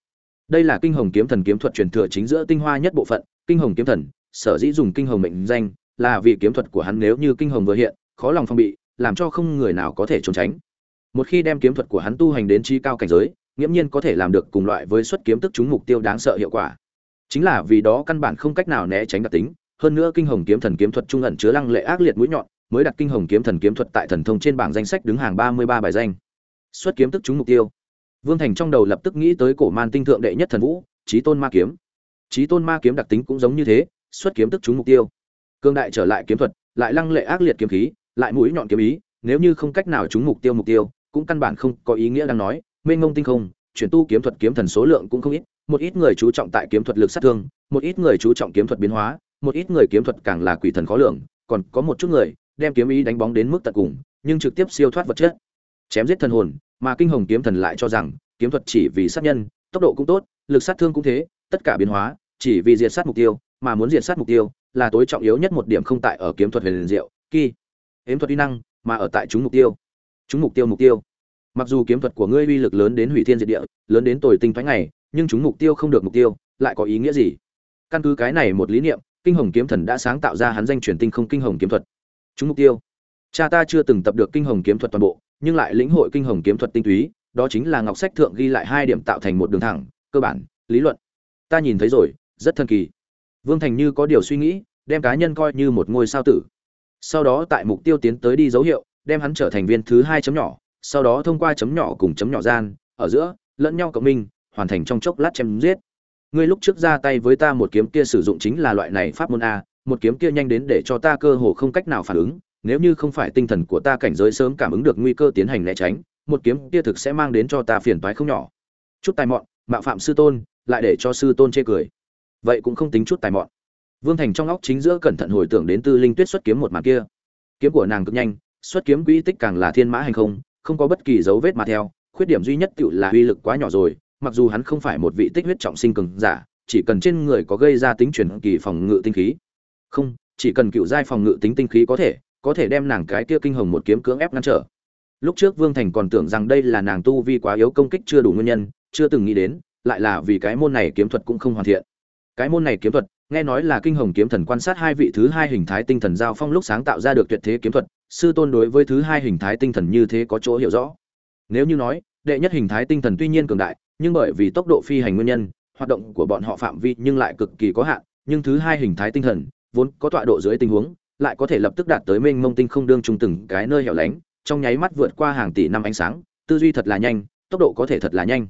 Đây là kinh hồng kiếm thần kiếm thuật truyền thừa chính giữa tinh hoa nhất bộ phận, kinh hồng kiếm thần, sở dĩ dùng kinh hồng mệnh danh, là vì kiếm thuật của hắn nếu như kinh hồng vừa hiện, khó lòng phong bị, làm cho không người nào có thể trốn tránh. Một khi đem kiếm thuật của hắn tu hành đến chi cao cảnh giới, nghiễm nhiên có thể làm được cùng loại với xuất kiếm tức chúng mục tiêu đáng sợ hiệu quả. Chính là vì đó căn bản không cách nào né tránh đặc tính, hơn nữa kinh hồng kiếm thần kiếm thuật trung ẩn chứa lăng lệ ác liệt mũi nhọn mới đặt kinh hồng kiếm thần kiếm thuật tại thần thông trên bảng danh sách đứng hàng ba mươi ba bài danh. Xuất kiếm tức trúng mục tiêu. Vương thành trong đầu lập tức nghĩ tới cổ man tinh thượng đệ nhất thần vũ trí tôn ma kiếm. Trí tôn ma kiếm đặc tính cũng giống như thế, xuất kiếm tức trúng mục tiêu. Cương đại trở lại kiếm thuật, lại lăng lệ ác liệt kiếm khí, lại mũi nhọn kiếm ý, nếu như không cách nào trúng mục tiêu mục tiêu, cũng căn bản không có ý nghĩa đang nói, mênh ngông tinh không, chuyển tu kiếm thuật kiếm thần số lượng cũng không ít, một ít người chú trọng tại kiếm thuật lực sát thương, một ít người chú trọng kiếm thuật biến hóa, một ít người kiếm thuật càng là quỷ thần khó lường, còn có một chút người đem kiếm ý đánh bóng đến mức tận cùng, nhưng trực tiếp siêu thoát vật chất. Chém giết thần hồn, mà kinh hồng kiếm thần lại cho rằng, kiếm thuật chỉ vì sát nhân, tốc độ cũng tốt, lực sát thương cũng thế, tất cả biến hóa, chỉ vì diệt sát mục tiêu, mà muốn diệt sát mục tiêu, là tối trọng yếu nhất một điểm không tại ở kiếm thuật huyền diệu, kỳ. Kiếm thuật uy năng, mà ở tại chúng mục tiêu. Chúng mục tiêu mục tiêu. Mặc dù kiếm thuật của ngươi uy lực lớn đến hủy thiên diệt địa, lớn đến tồi tinh thoái ngày, nhưng chúng mục tiêu không được mục tiêu, lại có ý nghĩa gì? Căn cứ cái này một lý niệm, kinh hồng kiếm thần đã sáng tạo ra hắn danh truyền tinh không kinh hồng kiếm thuật chúng mục tiêu. Cha ta chưa từng tập được kinh hồng kiếm thuật toàn bộ, nhưng lại lĩnh hội kinh hồng kiếm thuật tinh túy, đó chính là ngọc sách thượng ghi lại hai điểm tạo thành một đường thẳng, cơ bản, lý luận. Ta nhìn thấy rồi, rất thần kỳ. Vương thành như có điều suy nghĩ, đem cá nhân coi như một ngôi sao tử. Sau đó tại mục tiêu tiến tới đi dấu hiệu, đem hắn trở thành viên thứ hai chấm nhỏ, sau đó thông qua chấm nhỏ cùng chấm nhỏ gian, ở giữa, lẫn nhau cộng minh, hoàn thành trong chốc lát chém giết. Ngươi lúc trước ra tay với ta một kiếm kia sử dụng chính là loại này pháp môn a một kiếm kia nhanh đến để cho ta cơ hồ không cách nào phản ứng, nếu như không phải tinh thần của ta cảnh giới sớm cảm ứng được nguy cơ tiến hành né tránh, một kiếm kia thực sẽ mang đến cho ta phiền toái không nhỏ. Chút tài mọn, mạo phạm sư tôn, lại để cho sư tôn chê cười. Vậy cũng không tính chút tài mọn. Vương thành trong óc chính giữa cẩn thận hồi tưởng đến tư linh tuyết xuất kiếm một màn kia. Kiếm của nàng cực nhanh, xuất kiếm quỹ tích càng là thiên mã hành không không có bất kỳ dấu vết mà theo, khuyết điểm duy nhất tựu là uy lực quá nhỏ rồi, mặc dù hắn không phải một vị tích huyết trọng sinh cường giả, chỉ cần trên người có gây ra tính truyền kỳ phòng ngự tinh khí không, chỉ cần cựu giai phòng ngự tính tinh khí có thể có thể đem nàng cái kia kinh hồng một kiếm cưỡng ép ngăn trở. Lúc trước vương thành còn tưởng rằng đây là nàng tu vi quá yếu công kích chưa đủ nguyên nhân, chưa từng nghĩ đến, lại là vì cái môn này kiếm thuật cũng không hoàn thiện. Cái môn này kiếm thuật, nghe nói là kinh hồng kiếm thần quan sát hai vị thứ hai hình thái tinh thần giao phong lúc sáng tạo ra được tuyệt thế kiếm thuật, sư tôn đối với thứ hai hình thái tinh thần như thế có chỗ hiểu rõ. Nếu như nói, đệ nhất hình thái tinh thần tuy nhiên cường đại, nhưng bởi vì tốc độ phi hành nguyên nhân, hoạt động của bọn họ phạm vi nhưng lại cực kỳ có hạn, nhưng thứ hai hình thái tinh thần vốn có tọa độ dưới tình huống, lại có thể lập tức đạt tới mênh mông tinh không đương trung từng cái nơi hẻo lánh, trong nháy mắt vượt qua hàng tỷ năm ánh sáng, tư duy thật là nhanh, tốc độ có thể thật là nhanh.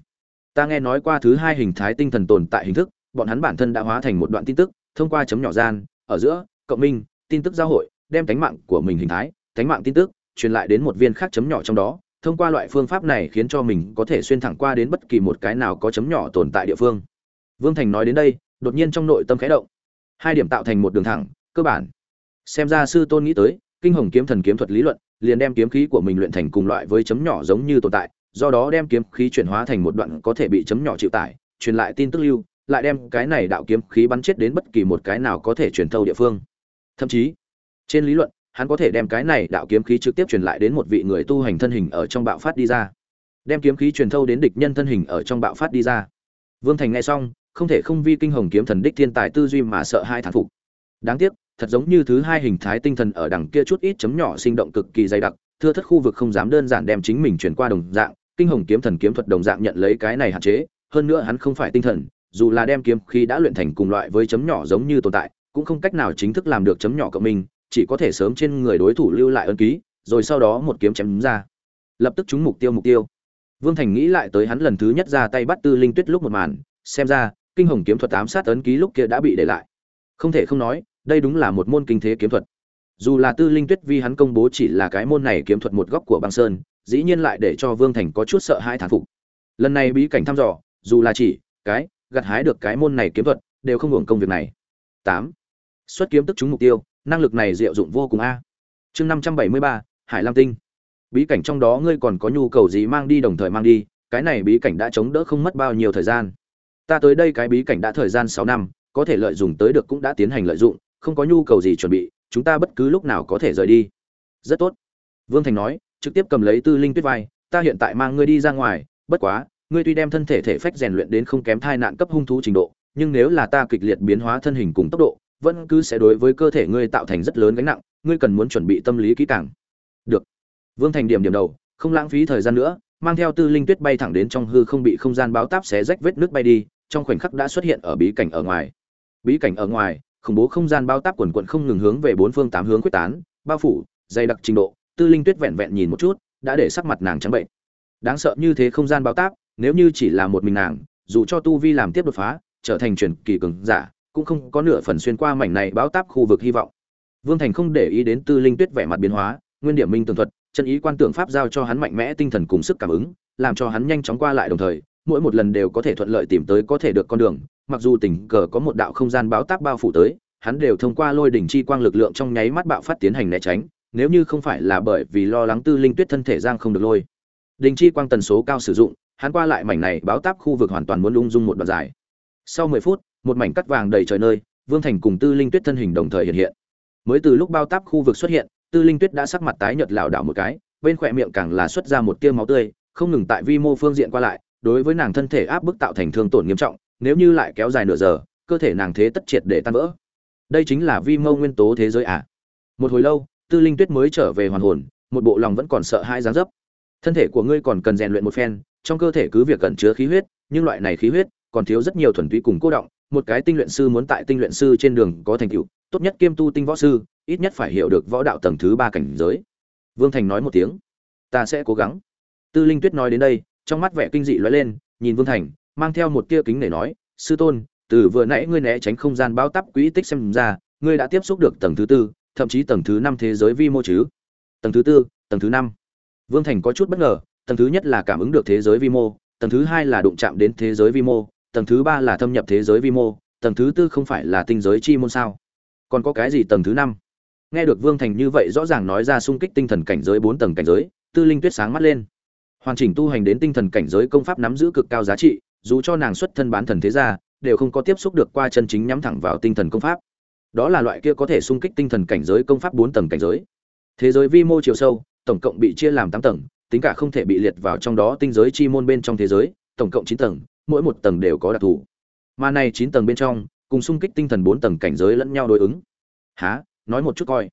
Ta nghe nói qua thứ hai hình thái tinh thần tồn tại hình thức, bọn hắn bản thân đã hóa thành một đoạn tin tức, thông qua chấm nhỏ gian, ở giữa, cộng minh, tin tức giao hội, đem cánh mạng của mình hình thái, cánh mạng tin tức, truyền lại đến một viên khác chấm nhỏ trong đó, thông qua loại phương pháp này khiến cho mình có thể xuyên thẳng qua đến bất kỳ một cái nào có chấm nhỏ tồn tại địa phương. Vương thành nói đến đây, đột nhiên trong nội tâm khẽ động hai điểm tạo thành một đường thẳng, cơ bản. Xem ra sư tôn nghĩ tới, kinh hồng kiếm thần kiếm thuật lý luận, liền đem kiếm khí của mình luyện thành cùng loại với chấm nhỏ giống như tồn tại, do đó đem kiếm khí chuyển hóa thành một đoạn có thể bị chấm nhỏ chịu tải, truyền lại tin tức lưu, lại đem cái này đạo kiếm khí bắn chết đến bất kỳ một cái nào có thể truyền thâu địa phương. Thậm chí, trên lý luận, hắn có thể đem cái này đạo kiếm khí trực tiếp truyền lại đến một vị người tu hành thân hình ở trong bạo phát đi ra. Đem kiếm khí truyền thâu đến địch nhân thân hình ở trong bạo phát đi ra. Vương thành nghe xong không thể không vi kinh hồng kiếm thần đích thiên tài tư duy mà sợ hai thản phục. Đáng tiếc, thật giống như thứ hai hình thái tinh thần ở đằng kia chút ít chấm nhỏ sinh động cực kỳ dày đặc, thưa thất khu vực không dám đơn giản đem chính mình chuyển qua đồng dạng, kinh hồng kiếm thần kiếm thuật đồng dạng nhận lấy cái này hạn chế, hơn nữa hắn không phải tinh thần, dù là đem kiếm khi đã luyện thành cùng loại với chấm nhỏ giống như tồn tại, cũng không cách nào chính thức làm được chấm nhỏ cộng minh, chỉ có thể sớm trên người đối thủ lưu lại ân ký, rồi sau đó một kiếm chém đúng ra. Lập tức trúng mục tiêu mục tiêu. Vương thành nghĩ lại tới hắn lần thứ nhất ra tay bắt tư linh tuyết lúc một màn, xem ra kinh hồng kiếm thuật ám sát ấn ký lúc kia đã bị để lại. Không thể không nói, đây đúng là một môn kinh thế kiếm thuật. Dù là tư linh tuyết vi hắn công bố chỉ là cái môn này kiếm thuật một góc của băng sơn, dĩ nhiên lại để cho vương thành có chút sợ hãi thán phục. Lần này bí cảnh thăm dò, dù là chỉ, cái, gặt hái được cái môn này kiếm thuật, đều không hưởng công việc này. Tám. Xuất kiếm tức trúng mục tiêu, năng lực này diệu dụng vô cùng a. Chương năm trăm bảy mươi ba, hải lam tinh. Bí cảnh trong đó ngươi còn có nhu cầu gì mang đi đồng thời mang đi, cái này bí cảnh đã chống đỡ không mất bao nhiêu thời gian ta tới đây cái bí cảnh đã thời gian sáu năm, có thể lợi dụng tới được cũng đã tiến hành lợi dụng, không có nhu cầu gì chuẩn bị, chúng ta bất cứ lúc nào có thể rời đi. Rất tốt. Vương thành nói, trực tiếp cầm lấy tư linh tuyết vai, ta hiện tại mang ngươi đi ra ngoài, bất quá, ngươi tuy đem thân thể thể phách rèn luyện đến không kém thai nạn cấp hung thú trình độ, nhưng nếu là ta kịch liệt biến hóa thân hình cùng tốc độ, vẫn cứ sẽ đối với cơ thể ngươi tạo thành rất lớn gánh nặng, ngươi cần muốn chuẩn bị tâm lý kỹ càng. Được. Vương thành điểm điểm đầu, không lãng phí thời gian nữa, mang theo tư linh tuyết bay thẳng đến trong hư không bị không gian báo táp xé rách vết nước bay đi trong khoảnh khắc đã xuất hiện ở bí cảnh ở ngoài. Bí cảnh ở ngoài, khủng bố không gian bao táp quần quần không ngừng hướng về bốn phương tám hướng quyết tán, bao phủ, dày đặc trình độ, tư linh tuyết vẹn vẹn nhìn một chút, đã để sắc mặt nàng trắng bệnh. Đáng sợ như thế không gian bao táp, nếu như chỉ là một mình nàng, dù cho tu vi làm tiếp đột phá, trở thành truyền kỳ cường giả, cũng không có nửa phần xuyên qua mảnh này báo táp khu vực hy vọng. Vương thành không để ý đến tư linh tuyết vẻ mặt biến hóa, nguyên điểm minh tường thuật, chân ý quan tưởng pháp giao cho hắn mạnh mẽ tinh thần cùng sức cảm ứng, làm cho hắn nhanh chóng qua lại đồng thời mỗi một lần đều có thể thuận lợi tìm tới có thể được con đường, mặc dù tình cờ có một đạo không gian báo táp bao phủ tới, hắn đều thông qua lôi đỉnh chi quang lực lượng trong nháy mắt bạo phát tiến hành né tránh, nếu như không phải là bởi vì lo lắng tư linh tuyết thân thể giang không được lôi. Đình chi quang tần số cao sử dụng, hắn qua lại mảnh này báo táp khu vực hoàn toàn muốn lung dung một đoạn dài. Sau mười phút, một mảnh cắt vàng đầy trời nơi, vương thành cùng tư linh tuyết thân hình đồng thời hiện hiện. Mới từ lúc bao táp khu vực xuất hiện, tư linh tuyết đã sắc mặt tái nhợt lảo đảo một cái, bên khỏe miệng càng là xuất ra một tia máu tươi, không ngừng tại vi mô phương diện qua lại đối với nàng thân thể áp bức tạo thành thương tổn nghiêm trọng, nếu như lại kéo dài nửa giờ, cơ thể nàng thế tất triệt để tan vỡ. Đây chính là vi mô nguyên tố thế giới à? Một hồi lâu, tư linh tuyết mới trở về hoàn hồn, một bộ lòng vẫn còn sợ hãi dáng dấp. Thân thể của ngươi còn cần rèn luyện một phen, trong cơ thể cứ việc cần chứa khí huyết, nhưng loại này khí huyết còn thiếu rất nhiều thuần túy cùng cô động, một cái tinh luyện sư muốn tại tinh luyện sư trên đường có thành tựu, tốt nhất kiêm tu tinh võ sư, ít nhất phải hiểu được võ đạo tầng thứ ba cảnh giới. Vương thành nói một tiếng. Ta sẽ cố gắng. Tư linh tuyết nói đến đây trong mắt vẻ kinh dị lóe lên, nhìn vương thành, mang theo một tia kính để nói, sư tôn, từ vừa nãy ngươi né tránh không gian bao tắp quỹ tích xem ra, ngươi đã tiếp xúc được tầng thứ tư, thậm chí tầng thứ năm thế giới vi mô chứ? Tầng thứ tư, tầng thứ năm. Vương thành có chút bất ngờ, tầng thứ nhất là cảm ứng được thế giới vi mô, tầng thứ hai là đụng chạm đến thế giới vi mô, tầng thứ ba là thâm nhập thế giới vi mô, tầng thứ tư không phải là tinh giới chi môn sao? Còn có cái gì tầng thứ năm? Nghe được vương thành như vậy rõ ràng nói ra sung kích tinh thần cảnh giới bốn tầng cảnh giới, tư linh tuyết sáng mắt lên hoàn chỉnh tu hành đến tinh thần cảnh giới công pháp nắm giữ cực cao giá trị, dù cho nàng xuất thân bán thần thế gia, đều không có tiếp xúc được qua chân chính nhắm thẳng vào tinh thần công pháp. Đó là loại kia có thể sung kích tinh thần cảnh giới công pháp bốn tầng cảnh giới. Thế giới vi mô chiều sâu, tổng cộng bị chia làm tám tầng, tính cả không thể bị liệt vào trong đó tinh giới chi môn bên trong thế giới, tổng cộng chín tầng, mỗi một tầng đều có đặc thù. Mà này chín tầng bên trong, cùng sung kích tinh thần bốn tầng cảnh giới lẫn nhau đối ứng. Há nói một chút coi.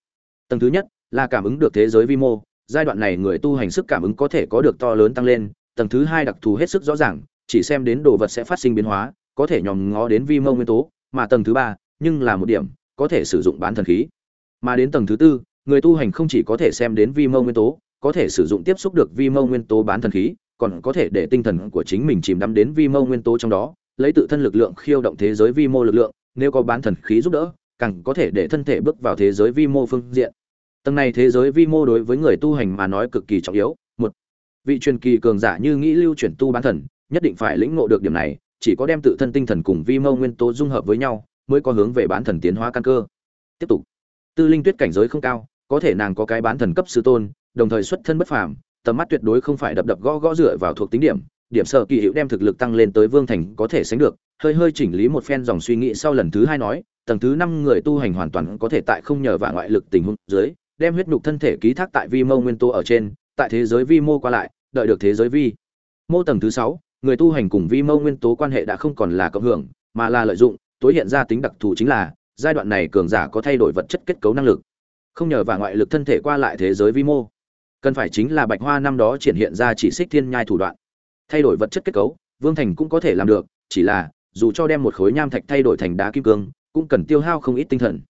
Tầng thứ nhất là cảm ứng được thế giới vi mô giai đoạn này người tu hành sức cảm ứng có thể có được to lớn tăng lên, tầng thứ hai đặc thù hết sức rõ ràng, chỉ xem đến đồ vật sẽ phát sinh biến hóa, có thể nhòm ngó đến vi mô nguyên tố, mà tầng thứ ba, nhưng là một điểm, có thể sử dụng bán thần khí. Mà đến tầng thứ tư, người tu hành không chỉ có thể xem đến vi mô nguyên tố, có thể sử dụng tiếp xúc được vi mô nguyên tố bán thần khí, còn có thể để tinh thần của chính mình chìm đắm đến vi mô nguyên tố trong đó, lấy tự thân lực lượng khiêu động thế giới vi mô lực lượng, nếu có bán thần khí giúp đỡ, càng có thể để thân thể bước vào thế giới vi mô phương diện tầng này thế giới vi mô đối với người tu hành mà nói cực kỳ trọng yếu. Một, vị truyền kỳ cường giả như nghĩ lưu chuyển tu bán thần, nhất định phải lĩnh ngộ được điểm này, chỉ có đem tự thân tinh thần cùng vi mô nguyên tố dung hợp với nhau, mới có hướng về bán thần tiến hóa căn cơ. Tiếp tục. Tư linh tuyết cảnh giới không cao, có thể nàng có cái bán thần cấp sư tôn, đồng thời xuất thân bất phàm, tầm mắt tuyệt đối không phải đập đập gõ gõ dựa vào thuộc tính điểm điểm sở kỳ hữu đem thực lực tăng lên tới vương thành có thể sánh được. Hơi hơi chỉnh lý một phen dòng suy nghĩ sau lần thứ hai nói, tầng thứ năm người tu hành hoàn toàn có thể tại không nhờ vả ngoại lực tình huống dưới đem huyết nhục thân thể ký thác tại vi mô nguyên tố ở trên, tại thế giới vi mô qua lại, đợi được thế giới vi mô tầng thứ sáu, người tu hành cùng vi mô nguyên tố quan hệ đã không còn là cộng hưởng, mà là lợi dụng, tối hiện ra tính đặc thù chính là, giai đoạn này cường giả có thay đổi vật chất kết cấu năng lực. Không nhờ vào ngoại lực thân thể qua lại thế giới vi mô. Cần phải chính là bạch hoa năm đó triển hiện ra chỉ xích thiên nhai thủ đoạn. Thay đổi vật chất kết cấu, vương thành cũng có thể làm được, chỉ là, dù cho đem một khối nham thạch thay đổi thành đá kim cương, cũng cần tiêu hao không ít tinh thần.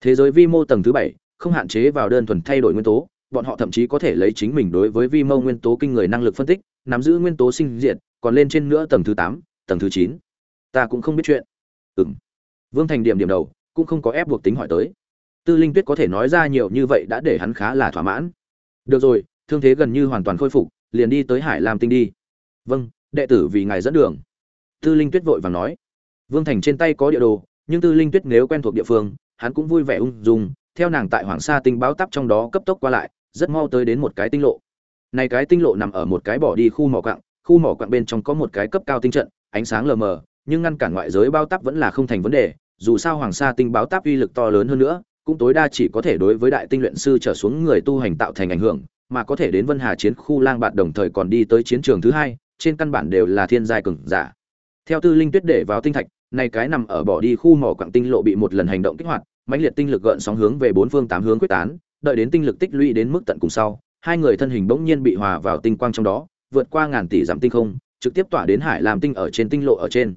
Thế giới vi mô tầng thứ bảy không hạn chế vào đơn thuần thay đổi nguyên tố, bọn họ thậm chí có thể lấy chính mình đối với vi mô nguyên tố kinh người năng lực phân tích, nắm giữ nguyên tố sinh diệt, còn lên trên nữa tầng thứ tám, tầng thứ chín. Ta cũng không biết chuyện. Ừng vương thành điểm điểm đầu, cũng không có ép buộc tính hỏi tới. Tư linh tuyết có thể nói ra nhiều như vậy đã để hắn khá là thỏa mãn. Được rồi, thương thế gần như hoàn toàn khôi phục, liền đi tới hải lam tinh đi. Vâng đệ tử vì ngài dẫn đường. Tư linh tuyết vội vàng nói. Vương thành trên tay có địa đồ, nhưng tư linh tuyết nếu quen thuộc địa phương, hắn cũng vui vẻ ung dung theo nàng tại hoàng sa tinh báo tắp trong đó cấp tốc qua lại, rất mau tới đến một cái tinh lộ. Này cái tinh lộ nằm ở một cái bỏ đi khu mỏ quặng, khu mỏ quặng bên trong có một cái cấp cao tinh trận, ánh sáng lờ mờ, nhưng ngăn cản ngoại giới bao tắp vẫn là không thành vấn đề, dù sao hoàng sa tinh báo táp uy lực to lớn hơn nữa, cũng tối đa chỉ có thể đối với đại tinh luyện sư trở xuống người tu hành tạo thành ảnh hưởng, mà có thể đến vân hà chiến khu lang bạt đồng thời còn đi tới chiến trường thứ hai, trên căn bản đều là thiên giai cường giả. Theo tư linh tuyết để vào tinh thạch, này cái nằm ở bỏ đi khu mỏ quặng tinh lộ bị một lần hành động kích hoạt mãnh liệt tinh lực gợn sóng hướng về bốn phương tám hướng quyết tán, đợi đến tinh lực tích lũy đến mức tận cùng sau, hai người thân hình bỗng nhiên bị hòa vào tinh quang trong đó, vượt qua ngàn tỷ giảm tinh không, trực tiếp tỏa đến hải làm tinh ở trên tinh lộ ở trên.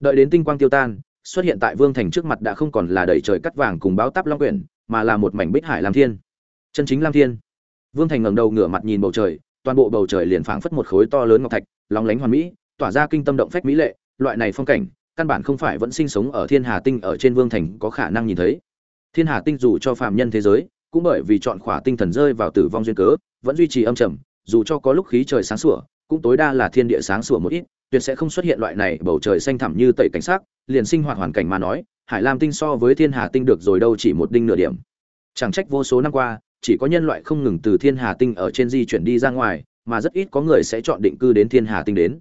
Đợi đến tinh quang tiêu tan, xuất hiện tại vương thành trước mặt đã không còn là đầy trời cắt vàng cùng báo táp long quyển, mà là một mảnh bích hải lam thiên. Chân chính lam thiên. Vương thành ngẩng đầu ngửa mặt nhìn bầu trời, toàn bộ bầu trời liền phảng phất một khối to lớn ngọc thạch, lóng lánh hoàn mỹ, tỏa ra kinh tâm động phách mỹ lệ, loại này phong cảnh căn bản không phải vẫn sinh sống ở thiên hà tinh ở trên vương thành có khả năng nhìn thấy. Thiên hà tinh dù cho phạm nhân thế giới, cũng bởi vì chọn khỏa tinh thần rơi vào tử vong duyên cớ, vẫn duy trì âm trầm, dù cho có lúc khí trời sáng sủa, cũng tối đa là thiên địa sáng sủa một ít, tuyệt sẽ không xuất hiện loại này bầu trời xanh thẳm như tẩy cảnh sắc, liền sinh hoạt hoàn cảnh mà nói, hải lam tinh so với thiên hà tinh được rồi đâu chỉ một đinh nửa điểm. Chẳng trách vô số năm qua, chỉ có nhân loại không ngừng từ thiên hà tinh ở trên di chuyển đi ra ngoài, mà rất ít có người sẽ chọn định cư đến thiên hà tinh đến.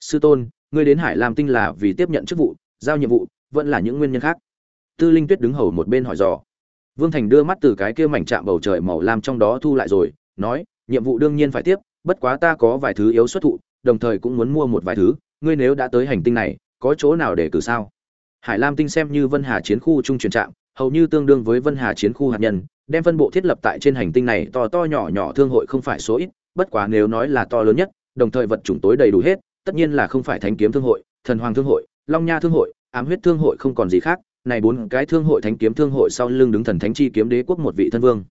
Sư tôn ngươi đến hải lam tinh là vì tiếp nhận chức vụ, giao nhiệm vụ, vẫn là những nguyên nhân khác. Tư linh tuyết đứng hầu một bên hỏi dò. Vương thành đưa mắt từ cái kia mảnh trạm bầu trời màu lam trong đó thu lại rồi, nói, nhiệm vụ đương nhiên phải tiếp, bất quá ta có vài thứ yếu xuất thụ, đồng thời cũng muốn mua một vài thứ, ngươi nếu đã tới hành tinh này, có chỗ nào để cử sao? Hải lam tinh xem như vân hà chiến khu trung truyền trạm, hầu như tương đương với vân hà chiến khu hạt nhân, đem phân bộ thiết lập tại trên hành tinh này to to nhỏ nhỏ thương hội không phải số ít, bất quá nếu nói là to lớn nhất, đồng thời vật chủng tối đầy đủ hết tất nhiên là không phải thánh kiếm thương hội, thần hoàng thương hội, long nha thương hội, ám huyết thương hội không còn gì khác, này bốn cái thương hội thánh kiếm thương hội sau lưng đứng thần thánh chi kiếm đế quốc một vị thân vương.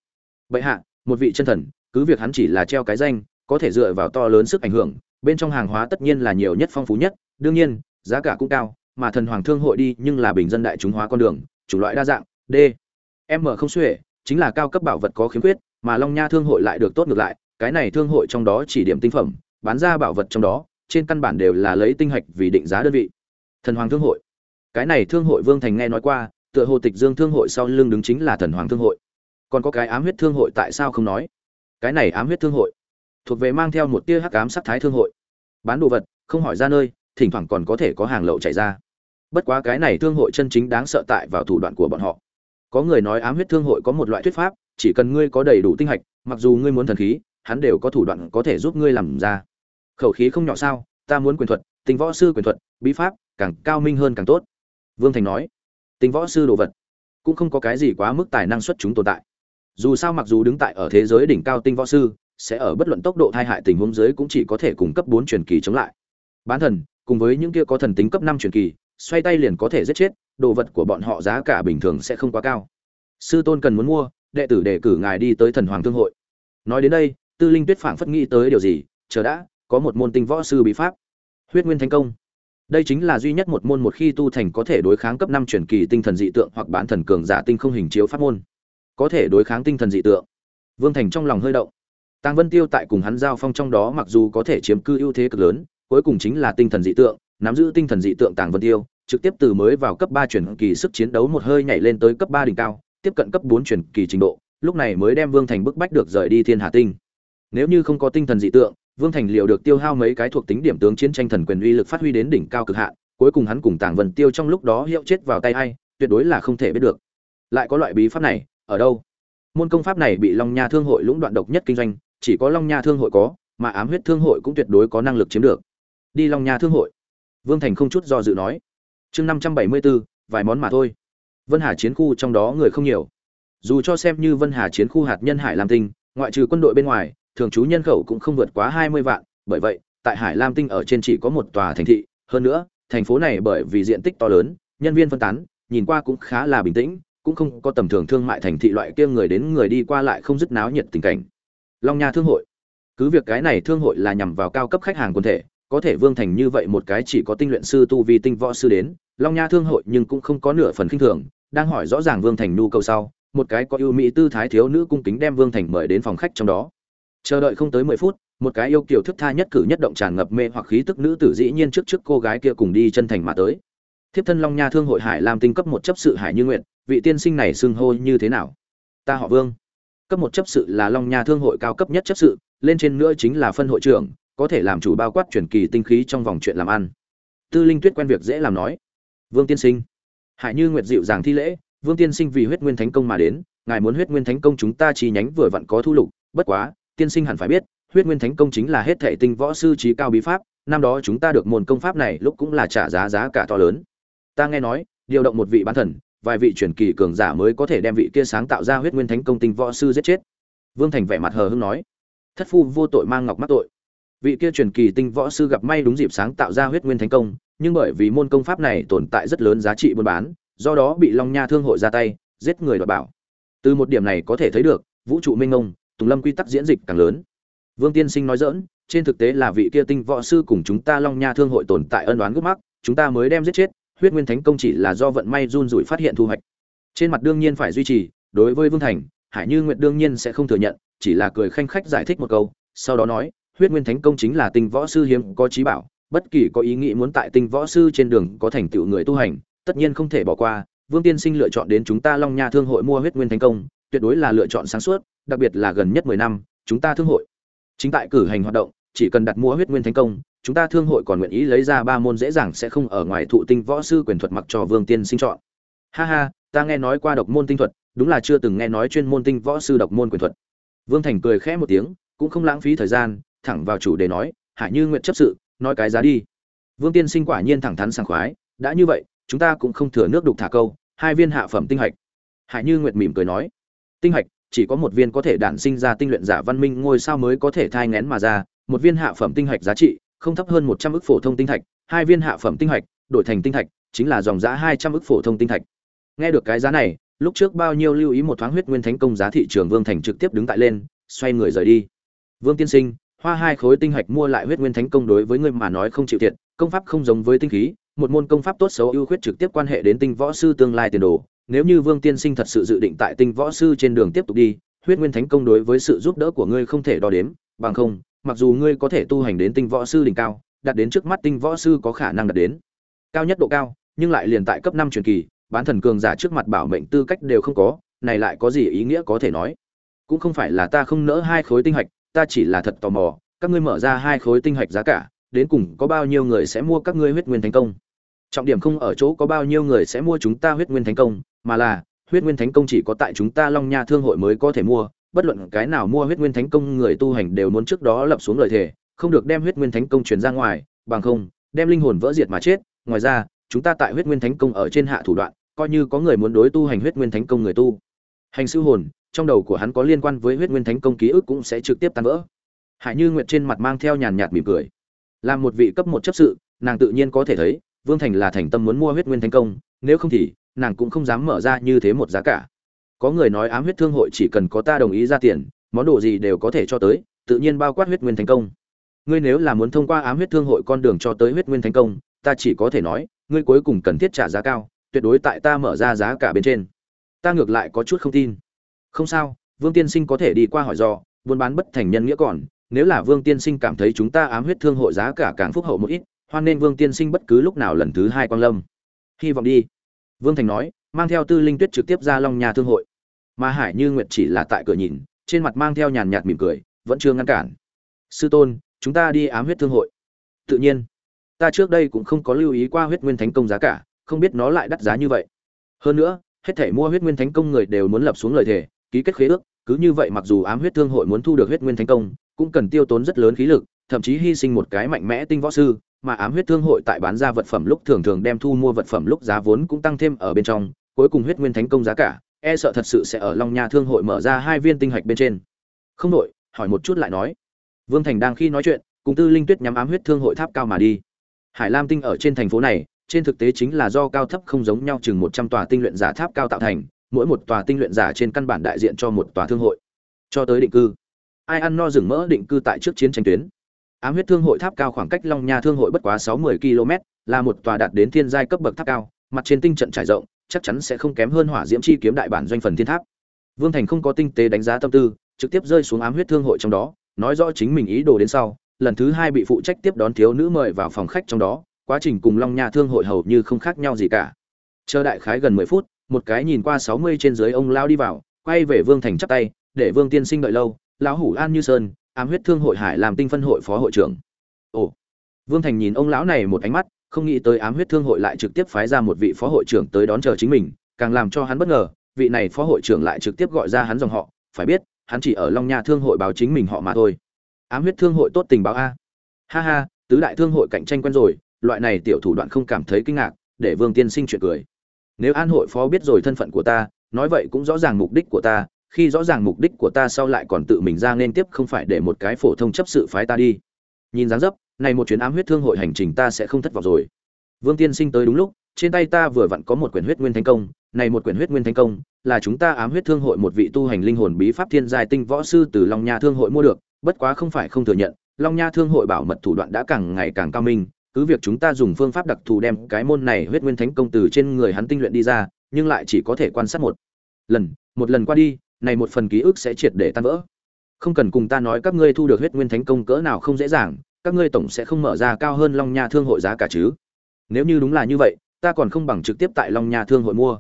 Bệ hạ, một vị chân thần, cứ việc hắn chỉ là treo cái danh, có thể dựa vào to lớn sức ảnh hưởng, bên trong hàng hóa tất nhiên là nhiều nhất phong phú nhất, đương nhiên, giá cả cũng cao, mà thần hoàng thương hội đi nhưng là bình dân đại chúng hóa con đường, chủ loại đa dạng, d. M không xuể, chính là cao cấp bảo vật có khiếm khuyết, mà long nha thương hội lại được tốt ngược lại, cái này thương hội trong đó chỉ điểm tinh phẩm, bán ra bảo vật trong đó trên căn bản đều là lấy tinh hạch vì định giá đơn vị. Thần hoàng thương hội. Cái này thương hội vương thành nghe nói qua, tựa hồ tịch dương thương hội sau lưng đứng chính là thần hoàng thương hội. Còn có cái ám huyết thương hội tại sao không nói? Cái này ám huyết thương hội thuộc về mang theo một tia hắc ám sắc thái thương hội. Bán đồ vật, không hỏi ra nơi, thỉnh thoảng còn có thể có hàng lậu chạy ra. Bất quá cái này thương hội chân chính đáng sợ tại vào thủ đoạn của bọn họ. Có người nói ám huyết thương hội có một loại thuyết pháp, chỉ cần ngươi có đầy đủ tinh hạch, mặc dù ngươi muốn thần khí, hắn đều có thủ đoạn có thể giúp ngươi làm ra khẩu khí không nhỏ sao, ta muốn quyền thuật tình võ sư quyền thuật, bí pháp càng cao minh hơn càng tốt. Vương thành nói. Tình võ sư đồ vật, cũng không có cái gì quá mức tài năng xuất chúng tồn tại. Dù sao mặc dù đứng tại ở thế giới đỉnh cao tinh võ sư, sẽ ở bất luận tốc độ thai hại tình huống dưới cũng chỉ có thể cung cấp bốn truyền kỳ chống lại. Bán thần, cùng với những kia có thần tính cấp năm truyền kỳ, xoay tay liền có thể giết chết, đồ vật của bọn họ giá cả bình thường sẽ không quá cao. Sư tôn cần muốn mua, đệ tử đề cử ngài đi tới thần hoàng thương hội. Nói đến đây, tư linh tuyết phảng phất nghĩ tới điều gì, chờ đã có một môn tinh võ sư bí pháp huyết nguyên thành công. Đây chính là duy nhất một môn một khi tu thành có thể đối kháng cấp năm truyền kỳ tinh thần dị tượng hoặc bán thần cường giả tinh không hình chiếu pháp môn. Có thể đối kháng tinh thần dị tượng. Vương thành trong lòng hơi động. Tàng Vân Tiêu tại cùng hắn giao phong trong đó mặc dù có thể chiếm cư ưu thế cực lớn, cuối cùng chính là tinh thần dị tượng, nắm giữ tinh thần dị tượng Tàng Vân Tiêu, trực tiếp từ mới vào cấp ba chuyển kỳ sức chiến đấu một hơi nhảy lên tới cấp ba đỉnh cao, tiếp cận cấp bốn chuyển kỳ trình độ, lúc này mới đem Vương Thành bức bách được rời đi Thiên Hà Tinh. Nếu như không có tinh thần dị tượng, Vương Thành liệu được tiêu hao mấy cái thuộc tính điểm tướng chiến tranh thần quyền uy lực phát huy đến đỉnh cao cực hạn, cuối cùng hắn cùng Tàng Vân Tiêu trong lúc đó hiệu chết vào tay ai, tuyệt đối là không thể biết được. Lại có loại bí pháp này, ở đâu? Môn công pháp này bị Long Nha Thương hội lũng đoạn độc nhất kinh doanh, chỉ có Long Nha Thương hội có, mà Ám Huyết Thương hội cũng tuyệt đối có năng lực chiếm được. Đi Long Nha Thương hội. Vương Thành không chút do dự nói. Chương năm trăm bảy mươi 574, vài món mà thôi. Vân Hà chiến khu trong đó người không nhiều. Dù cho xem như Vân Hà chiến khu hạt nhân Hải Lam Tinh, ngoại trừ quân đội bên ngoài, thường trú nhân khẩu cũng không vượt quá hai mươi vạn, bởi vậy, tại Hải Lam Tinh ở trên chỉ có một tòa thành thị, hơn nữa, thành phố này bởi vì diện tích to lớn, nhân viên phân tán, nhìn qua cũng khá là bình tĩnh, cũng không có tầm thường thương mại thành thị loại kia người đến người đi qua lại không dứt náo nhiệt tình cảnh. Long Nha thương hội. Cứ việc cái này thương hội là nhằm vào cao cấp khách hàng quần thể, có thể Vương Thành như vậy một cái chỉ có tinh luyện sư tu vi tinh võ sư đến, Long Nha thương hội nhưng cũng không có nửa phần khinh thường, đang hỏi rõ ràng Vương Thành nhu cầu sau, một cái có ưu mỹ tư thái thiếu nữ cung kính đem Vương Thành mời đến phòng khách trong đó. Chờ đợi không tới mười phút, một cái yêu kiều thức tha nhất cử nhất động tràn ngập mê hoặc khí tức nữ tử dĩ nhiên trước trước cô gái kia cùng đi chân thành mà tới. Thiếp thân Long Nha thương hội Hải làm tinh cấp một chấp sự Hải Như Nguyện, vị tiên sinh này xưng hô như thế nào? Ta họ Vương. Cấp một chấp sự là Long Nha thương hội cao cấp nhất chấp sự, lên trên nữa chính là phân hội trưởng, có thể làm chủ bao quát truyền kỳ tinh khí trong vòng chuyện làm ăn. Tư Linh Tuyết quen việc dễ làm nói. Vương tiên sinh. Hải Như Nguyệt dịu dàng thi lễ, Vương tiên sinh vì huyết nguyên thánh công mà đến, ngài muốn huyết nguyên thánh công chúng ta chi nhánh vừa vặn có thu lục, bất quá, tiên sinh hẳn phải biết, huyết nguyên thánh công chính là hết thệ tinh võ sư trí cao bí pháp, năm đó chúng ta được môn công pháp này lúc cũng là trả giá giá cả to lớn. Ta nghe nói, điều động một vị bán thần, vài vị truyền kỳ cường giả mới có thể đem vị kia sáng tạo ra huyết nguyên thánh công tinh võ sư giết chết. Vương Thành vẻ mặt hờ hững nói, thất phu vô tội mang ngọc mắc tội. Vị kia truyền kỳ tinh võ sư gặp may đúng dịp sáng tạo ra huyết nguyên thánh công, nhưng bởi vì môn công pháp này tồn tại rất lớn giá trị buôn bán, do đó bị Long Nha thương hội ra tay, giết người đoạt bảo. Từ một điểm này có thể thấy được, vũ trụ minh ngông, Tùng Lâm quy tắc diễn dịch càng lớn. Vương Tiên Sinh nói dỡn, trên thực tế là vị kia tinh võ sư cùng chúng ta Long Nha thương hội tồn tại ân oán gốc mắc, chúng ta mới đem giết chết, huyết nguyên thánh công chỉ là do vận may run rủi phát hiện thu hoạch. Trên mặt đương nhiên phải duy trì, đối với Vương Thành, Hải Như Nguyệt đương nhiên sẽ không thừa nhận, chỉ là cười khanh khách giải thích một câu, sau đó nói, huyết nguyên thánh công chính là tinh võ sư hiếm có trí bảo, bất kỳ có ý nghĩ muốn tại tinh võ sư trên đường có thành tựu người tu hành, tất nhiên không thể bỏ qua. Vương Tiên Sinh lựa chọn đến chúng ta Long Nha Thương hội mua huyết nguyên thánh công, tuyệt đối là lựa chọn sáng suốt, đặc biệt là gần nhất 10 năm, chúng ta thương hội chính tại cử hành hoạt động, chỉ cần đặt mua huyết nguyên thành công, chúng ta thương hội còn nguyện ý lấy ra ba môn dễ dàng sẽ không ở ngoài thụ tinh võ sư quyền thuật mặc cho Vương Tiên Sinh chọn. Ha ha, ta nghe nói qua độc môn tinh thuật, đúng là chưa từng nghe nói chuyên môn tinh võ sư độc môn quyền thuật. Vương Thành cười khẽ một tiếng, cũng không lãng phí thời gian, thẳng vào chủ đề nói, Hải Như nguyện chấp sự, nói cái giá đi. Vương Tiên Sinh quả nhiên thẳng thắn sảng khoái, đã như vậy, chúng ta cũng không thừa nước đục thả câu, hai viên hạ phẩm tinh hạch. Hải Như Nguyệt mỉm cười nói, tinh hạch chỉ có một viên có thể đản sinh ra tinh luyện giả văn minh ngôi sao mới có thể thai ngén mà ra, một viên hạ phẩm tinh hạch giá trị không thấp hơn một trăm ức phổ thông tinh thạch, hai viên hạ phẩm tinh hạch đổi thành tinh thạch chính là dòng giá hai trăm ức phổ thông tinh thạch. Nghe được cái giá này, lúc trước bao nhiêu lưu ý một thoáng huyết nguyên thánh công giá thị trường Vương Thành trực tiếp đứng tại lên, xoay người rời đi. Vương tiên sinh, hoa hai khối tinh hạch mua lại huyết nguyên thánh công đối với ngươi mà nói không chịu thiệt, công pháp không giống với tinh khí, một môn công pháp tốt xấu ưu khuyết trực tiếp quan hệ đến tinh võ sư tương lai tiền đồ. Nếu như Vương tiên sinh thật sự dự định tại tinh võ sư trên đường tiếp tục đi, huyết nguyên thánh công đối với sự giúp đỡ của ngươi không thể đo đếm, bằng không, mặc dù ngươi có thể tu hành đến tinh võ sư đỉnh cao, đạt đến trước mắt tinh võ sư có khả năng đạt đến cao nhất độ cao, nhưng lại liền tại cấp năm truyền kỳ, bán thần cường giả trước mặt bảo mệnh tư cách đều không có, này lại có gì ý nghĩa có thể nói? Cũng không phải là ta không nỡ hai khối tinh hạch, ta chỉ là thật tò mò, các ngươi mở ra hai khối tinh hạch giá cả, đến cùng có bao nhiêu người sẽ mua các ngươi huyết nguyên thánh công? Trọng điểm không ở chỗ có bao nhiêu người sẽ mua chúng ta huyết nguyên thánh công, mà là huyết nguyên thánh công chỉ có tại chúng ta Long Nha thương hội mới có thể mua, bất luận cái nào mua huyết nguyên thánh công người tu hành đều muốn trước đó lập xuống lời thề, không được đem huyết nguyên thánh công truyền ra ngoài, bằng không, đem linh hồn vỡ diệt mà chết. Ngoài ra, chúng ta tại huyết nguyên thánh công ở trên hạ thủ đoạn, coi như có người muốn đối tu hành huyết nguyên thánh công người tu, hành sư hồn, trong đầu của hắn có liên quan với huyết nguyên thánh công ký ức cũng sẽ trực tiếp tan vỡ. Hải Như Nguyệt trên mặt mang theo nhàn nhạt mỉm cười. Làm một vị cấp một chấp sự, nàng tự nhiên có thể thấy, Vương Thành là thành tâm muốn mua huyết nguyên thánh công, nếu không thì, nàng cũng không dám mở ra như thế một giá cả. Có người nói ám huyết thương hội chỉ cần có ta đồng ý ra tiền, món đồ gì đều có thể cho tới, tự nhiên bao quát huyết nguyên thành công. Ngươi nếu là muốn thông qua ám huyết thương hội con đường cho tới huyết nguyên thành công, ta chỉ có thể nói, ngươi cuối cùng cần thiết trả giá cao, tuyệt đối tại ta mở ra giá cả bên trên. Ta ngược lại có chút không tin. Không sao, vương tiên sinh có thể đi qua hỏi do, buôn bán bất thành nhân nghĩa còn, nếu là vương tiên sinh cảm thấy chúng ta ám huyết thương hội giá cả càng phúc hậu một ít, hoan nên vương tiên sinh bất cứ lúc nào lần thứ hai quang lâm. Hy vọng đi vương thành nói, mang theo tư linh tuyết trực tiếp ra long Nha thương hội. Mà hải như nguyệt chỉ là tại cửa nhìn, trên mặt mang theo nhàn nhạt mỉm cười, vẫn chưa ngăn cản. Sư tôn, chúng ta đi ám huyết thương hội. Tự nhiên. Ta trước đây cũng không có lưu ý qua huyết nguyên thánh công giá cả, không biết nó lại đắt giá như vậy. Hơn nữa, hết thể mua huyết nguyên thánh công người đều muốn lập xuống lời thề, ký kết khế ước, cứ như vậy mặc dù ám huyết thương hội muốn thu được huyết nguyên thánh công, cũng cần tiêu tốn rất lớn khí lực, thậm chí hy sinh một cái mạnh mẽ tinh võ sư mà ám huyết thương hội tại bán ra vật phẩm lúc thường thường đem thu mua vật phẩm lúc giá vốn cũng tăng thêm ở bên trong, cuối cùng huyết nguyên thánh công giá cả e sợ thật sự sẽ ở long nha thương hội mở ra hai viên tinh hạch bên trên. Không đội hỏi một chút lại nói. Vương thành đang khi nói chuyện, cùng tư linh tuyết nhắm ám huyết thương hội tháp cao mà đi. Hải lam tinh ở trên thành phố này, trên thực tế chính là do cao thấp không giống nhau chừng một trăm tòa tinh luyện giả tháp cao tạo thành, mỗi một tòa tinh luyện giả trên căn bản đại diện cho một tòa thương hội. Cho tới định cư. Ai ăn no rừng mỡ định cư tại trước chiến tranh tuyến ám huyết thương hội tháp cao khoảng cách long nha thương hội bất quá sáu mươi km, là một tòa đạt đến thiên giai cấp bậc tháp cao, mặt trên tinh trận trải rộng, chắc chắn sẽ không kém hơn hỏa diễm chi kiếm đại bản doanh phần thiên tháp. Vương thành không có tinh tế đánh giá tâm tư, trực tiếp rơi xuống ám huyết thương hội trong đó, nói rõ chính mình ý đồ đến sau, lần thứ hai bị phụ trách tiếp đón thiếu nữ mời vào phòng khách trong đó, quá trình cùng long nha thương hội hầu như không khác nhau gì cả. Chờ đại khái gần mười phút, một cái nhìn qua sáu mươi trên dưới ông lao đi vào, quay về vương thành chắp tay, để vương tiên sinh đợi lâu, lão hủ an như sơn ám huyết thương hội hải làm tinh phân hội phó hội trưởng. Ồ. Vương thành nhìn ông lão này một ánh mắt, không nghĩ tới ám huyết thương hội lại trực tiếp phái ra một vị phó hội trưởng tới đón chờ chính mình, càng làm cho hắn bất ngờ, vị này phó hội trưởng lại trực tiếp gọi ra hắn dòng họ, phải biết, hắn chỉ ở long nha thương hội báo chính mình họ mà thôi. Ám huyết thương hội tốt tình báo a. Ha ha, tứ đại thương hội cạnh tranh quen rồi, loại này tiểu thủ đoạn không cảm thấy kinh ngạc, để vương tiên sinh chuyện cười. Nếu an hội phó biết rồi thân phận của ta, nói vậy cũng rõ ràng mục đích của ta khi rõ ràng mục đích của ta sau lại còn tự mình ra nên tiếp không phải để một cái phổ thông chấp sự phái ta đi. Nhìn dáng dấp, này một chuyến ám huyết thương hội hành trình ta sẽ không thất vọng rồi. Vương tiên sinh tới đúng lúc, trên tay ta vừa vặn có một quyển huyết nguyên thành công, này một quyển huyết nguyên thành công là chúng ta ám huyết thương hội một vị tu hành linh hồn bí pháp thiên giai tinh võ sư từ long nha thương hội mua được, bất quá không phải không thừa nhận, long nha thương hội bảo mật thủ đoạn đã càng ngày càng cao minh, cứ việc chúng ta dùng phương pháp đặc thù đem cái môn này huyết nguyên thánh công từ trên người hắn tinh luyện đi ra, nhưng lại chỉ có thể quan sát một lần một lần qua đi này một phần ký ức sẽ triệt để tan vỡ. Không cần cùng ta nói các ngươi thu được huyết nguyên thánh công cỡ nào không dễ dàng, các ngươi tổng sẽ không mở ra cao hơn long nha thương hội giá cả chứ. Nếu như đúng là như vậy, ta còn không bằng trực tiếp tại long nha thương hội mua.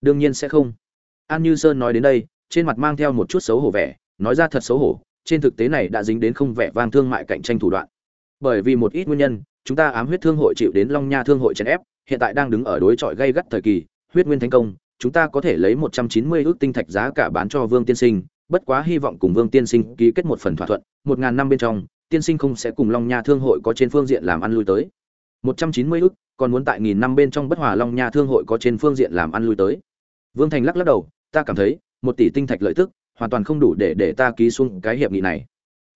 Đương nhiên sẽ không. An như sơn nói đến đây, trên mặt mang theo một chút xấu hổ vẻ, nói ra thật xấu hổ, trên thực tế này đã dính đến không vẻ vang thương mại cạnh tranh thủ đoạn. Bởi vì một ít nguyên nhân, chúng ta ám huyết thương hội chịu đến long nha thương hội chèn ép, hiện tại đang đứng ở đối chọi gây gắt thời kỳ, huyết nguyên thành công chúng ta có thể lấy một trăm chín mươi ước tinh thạch giá cả bán cho vương tiên sinh, bất quá hy vọng cùng vương tiên sinh ký kết một phần thỏa thuận, một ngàn năm bên trong, tiên sinh không sẽ cùng long nha thương hội có trên phương diện làm ăn lui tới. một trăm chín mươi ước, còn muốn tại nghìn năm bên trong bất hòa long nha thương hội có trên phương diện làm ăn lui tới. Vương thành lắc lắc đầu, ta cảm thấy, một tỷ tinh thạch lợi tức, hoàn toàn không đủ để để ta ký xuống cái hiệp nghị này.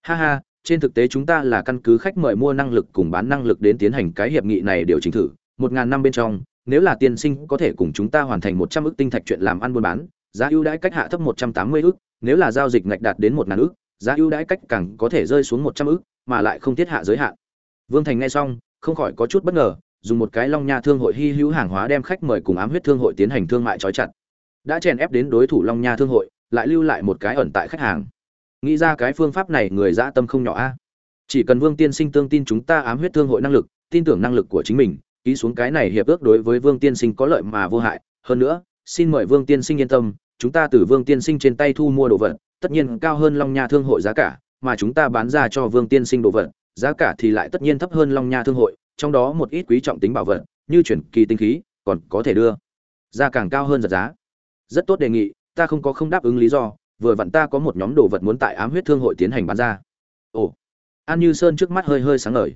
Ha ha, trên thực tế chúng ta là căn cứ khách mời mua năng lực cùng bán năng lực đến tiến hành cái hiệp nghị này điều chỉnh thử, một ngàn năm bên trong nếu là tiên sinh có thể cùng chúng ta hoàn thành một trăm ước tinh thạch chuyện làm ăn buôn bán, giá ưu đãi cách hạ thấp một trăm tám mươi ước, nếu là giao dịch ngạch đạt đến một ngàn ước, giá ưu đãi cách càng có thể rơi xuống một trăm ước, mà lại không thiết hạ giới hạn. Vương thành nghe xong, không khỏi có chút bất ngờ, dùng một cái long nha thương hội hy hữu hàng hóa đem khách mời cùng ám huyết thương hội tiến hành thương mại trói chặt. Đã chèn ép đến đối thủ long nha thương hội, lại lưu lại một cái ẩn tại khách hàng. Nghĩ ra cái phương pháp này người dã tâm không nhỏ a. Chỉ cần vương tiên sinh tương tin chúng ta ám huyết thương hội năng lực, tin tưởng năng lực của chính mình ký xuống cái này hiệp ước đối với vương tiên sinh có lợi mà vô hại. Hơn nữa, xin mời vương tiên sinh yên tâm, chúng ta từ vương tiên sinh trên tay thu mua đồ vật, tất nhiên cao hơn long nha thương hội giá cả, mà chúng ta bán ra cho vương tiên sinh đồ vật, giá cả thì lại tất nhiên thấp hơn long nha thương hội, trong đó một ít quý trọng tính bảo vật, như chuyển kỳ tinh khí, còn có thể đưa ra càng cao hơn giật giá. Rất tốt đề nghị, ta không có không đáp ứng lý do, vừa vặn ta có một nhóm đồ vật muốn tại ám huyết thương hội tiến hành bán ra. Ồ, an như sơn trước mắt hơi hơi sáng ngời.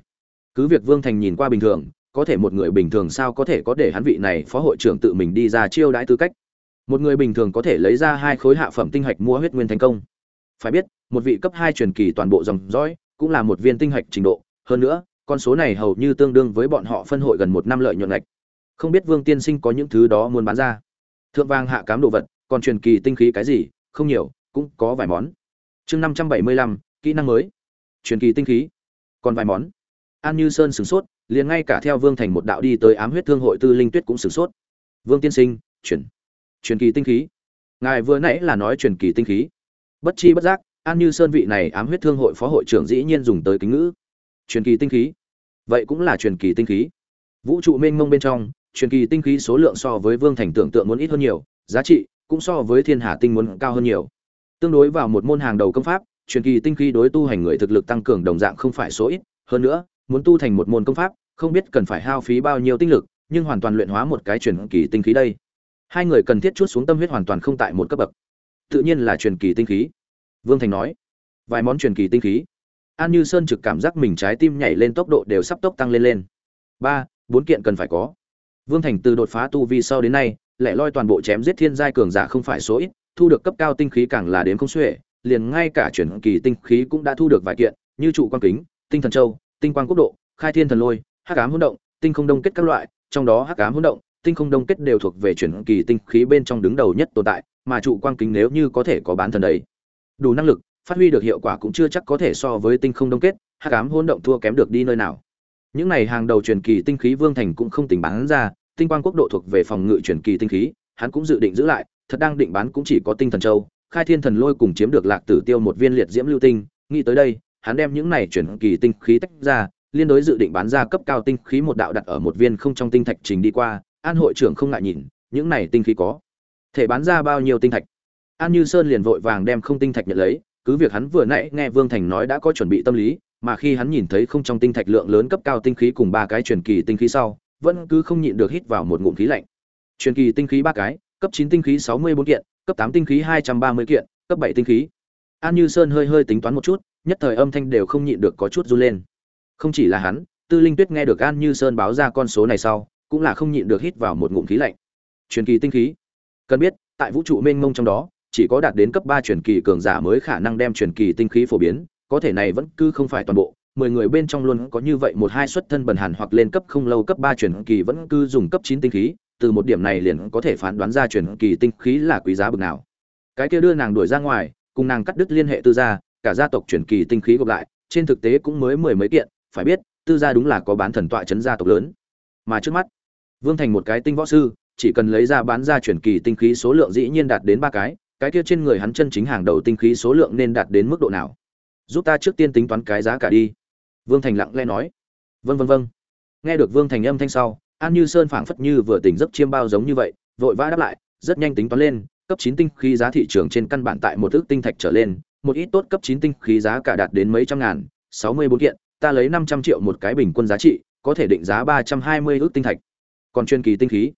Cứ việc vương thành nhìn qua bình thường có thể một người bình thường sao có thể có để hắn vị này phó hội trưởng tự mình đi ra chiêu đãi tư cách? Một người bình thường có thể lấy ra hai khối hạ phẩm tinh hạch mua huyết nguyên thành công. Phải biết, một vị cấp hai truyền kỳ toàn bộ dòng dõi cũng là một viên tinh hạch trình độ. Hơn nữa, con số này hầu như tương đương với bọn họ phân hội gần một năm lợi nhuận ngạch. Không biết vương tiên sinh có những thứ đó muốn bán ra? Thượng vàng hạ cám đồ vật, còn truyền kỳ tinh khí cái gì? Không nhiều, cũng có vài món. Chương năm trăm bảy mươi lăm, kỹ năng mới. Truyền kỳ tinh khí, còn vài món. An như sơn sửng sốt liền ngay cả theo vương thành một đạo đi tới ám huyết thương hội tư linh tuyết cũng sửng sốt. Vương tiên sinh truyền truyền kỳ tinh khí. Ngài vừa nãy là nói truyền kỳ tinh khí. Bất chi bất giác, an như sơn vị này ám huyết thương hội phó hội trưởng dĩ nhiên dùng tới kính ngữ. Truyền kỳ tinh khí. Vậy cũng là truyền kỳ tinh khí. Vũ trụ mênh mông bên trong, truyền kỳ tinh khí số lượng so với vương thành tưởng tượng muốn ít hơn nhiều, giá trị cũng so với thiên hà tinh muốn cao hơn nhiều. Tương đối vào một môn hàng đầu công pháp, truyền kỳ tinh khí đối tu hành người thực lực tăng cường đồng dạng không phải số ít, hơn nữa, muốn tu thành một môn công pháp không biết cần phải hao phí bao nhiêu tinh lực, nhưng hoàn toàn luyện hóa một cái truyền kỳ tinh khí đây. Hai người cần thiết chút xuống tâm huyết hoàn toàn không tại một cấp bậc. Tự nhiên là truyền kỳ tinh khí. Vương thành nói, vài món truyền kỳ tinh khí. An như sơn trực cảm giác mình trái tim nhảy lên tốc độ đều sắp tốc tăng lên lên. Ba, bốn kiện cần phải có. Vương thành từ đột phá tu vi sau đến nay, lẻ loi toàn bộ chém giết thiên giai cường giả không phải số ít, thu được cấp cao tinh khí càng là đến không xuể, liền ngay cả chuyển kỳ tinh khí cũng đã thu được vài kiện, như trụ quan kính, tinh thần châu, tinh quang quốc độ, khai thiên thần lôi hắc ám hỗn động, tinh không đông kết các loại, trong đó hắc ám hỗn động, tinh không đông kết đều thuộc về chuyển kỳ tinh khí bên trong đứng đầu nhất tồn tại, mà trụ quang kính nếu như có thể có bán thần đấy. Đủ năng lực, phát huy được hiệu quả cũng chưa chắc có thể so với tinh không đông kết, hắc ám hỗn động thua kém được đi nơi nào. Những này hàng đầu truyền kỳ tinh khí vương thành cũng không tính bán ra, tinh quang quốc độ thuộc về phòng ngự truyền kỳ tinh khí, hắn cũng dự định giữ lại, thật đang định bán cũng chỉ có tinh thần châu, khai thiên thần lôi cùng chiếm được lạc tử tiêu một viên liệt diễm lưu tinh, nghĩ tới đây, hắn đem những này chuyển kỳ tinh khí tách ra liên đối dự định bán ra cấp cao tinh khí một đạo đặt ở một viên không trong tinh thạch trình đi qua, an hội trưởng không ngại nhìn, những này tinh khí có thể bán ra bao nhiêu tinh thạch? An như sơn liền vội vàng đem không tinh thạch nhận lấy, cứ việc hắn vừa nãy nghe vương thành nói đã có chuẩn bị tâm lý, mà khi hắn nhìn thấy không trong tinh thạch lượng lớn cấp cao tinh khí cùng ba cái truyền kỳ tinh khí sau, vẫn cứ không nhịn được hít vào một ngụm khí lạnh. Truyền kỳ tinh khí ba cái, cấp chín tinh khí sáu mươi bốn kiện, cấp tám tinh khí hai trăm ba mươi kiện, cấp bảy tinh khí. An như sơn hơi hơi tính toán một chút, nhất thời âm thanh đều không nhịn được có chút run lên không chỉ là hắn, tư linh tuyết nghe được an như sơn báo ra con số này sau, cũng là không nhịn được hít vào một ngụm khí lạnh. Truyền kỳ tinh khí. Cần biết, tại vũ trụ mênh mông trong đó, chỉ có đạt đến cấp ba truyền kỳ cường giả mới khả năng đem truyền kỳ tinh khí phổ biến, có thể này vẫn cứ không phải toàn bộ. Mười người bên trong luôn có như vậy một hai xuất thân bần hàn hoặc lên cấp không lâu cấp ba truyền kỳ vẫn cứ dùng cấp chín tinh khí, từ một điểm này liền có thể phán đoán ra truyền kỳ tinh khí là quý giá bực nào. Cái kia đưa nàng đuổi ra ngoài, cùng nàng cắt đứt liên hệ tư gia, cả gia tộc truyền kỳ tinh khí gộp lại, trên thực tế cũng mới mười mấy kiện phải biết, tư gia đúng là có bán thần tọa chấn gia tộc lớn. Mà trước mắt, vương thành một cái tinh võ sư, chỉ cần lấy ra bán ra chuyển kỳ tinh khí số lượng dĩ nhiên đạt đến ba cái cái kia trên người hắn chân chính hàng đầu tinh khí số lượng nên đạt đến mức độ nào? Giúp ta trước tiên tính toán cái giá cả đi. Vương thành lặng lẽ nói. Vân vân vân nghe được vương thành âm thanh sau, an như sơn phảng phất như vừa tỉnh giấc chiêm bao giống như vậy, vội vã đáp lại, rất nhanh tính toán lên, cấp chín tinh khí giá thị trường trên căn bản tại một ước tinh thạch trở lên, một ít tốt cấp chín tinh khí giá cả đạt đến mấy trăm ngàn, sáu mươi bốn kiện ta lấy năm trăm triệu một cái bình quân giá trị, có thể định giá ba trăm hai mươi ước tinh thạch. Còn chuyên kỳ tinh khí.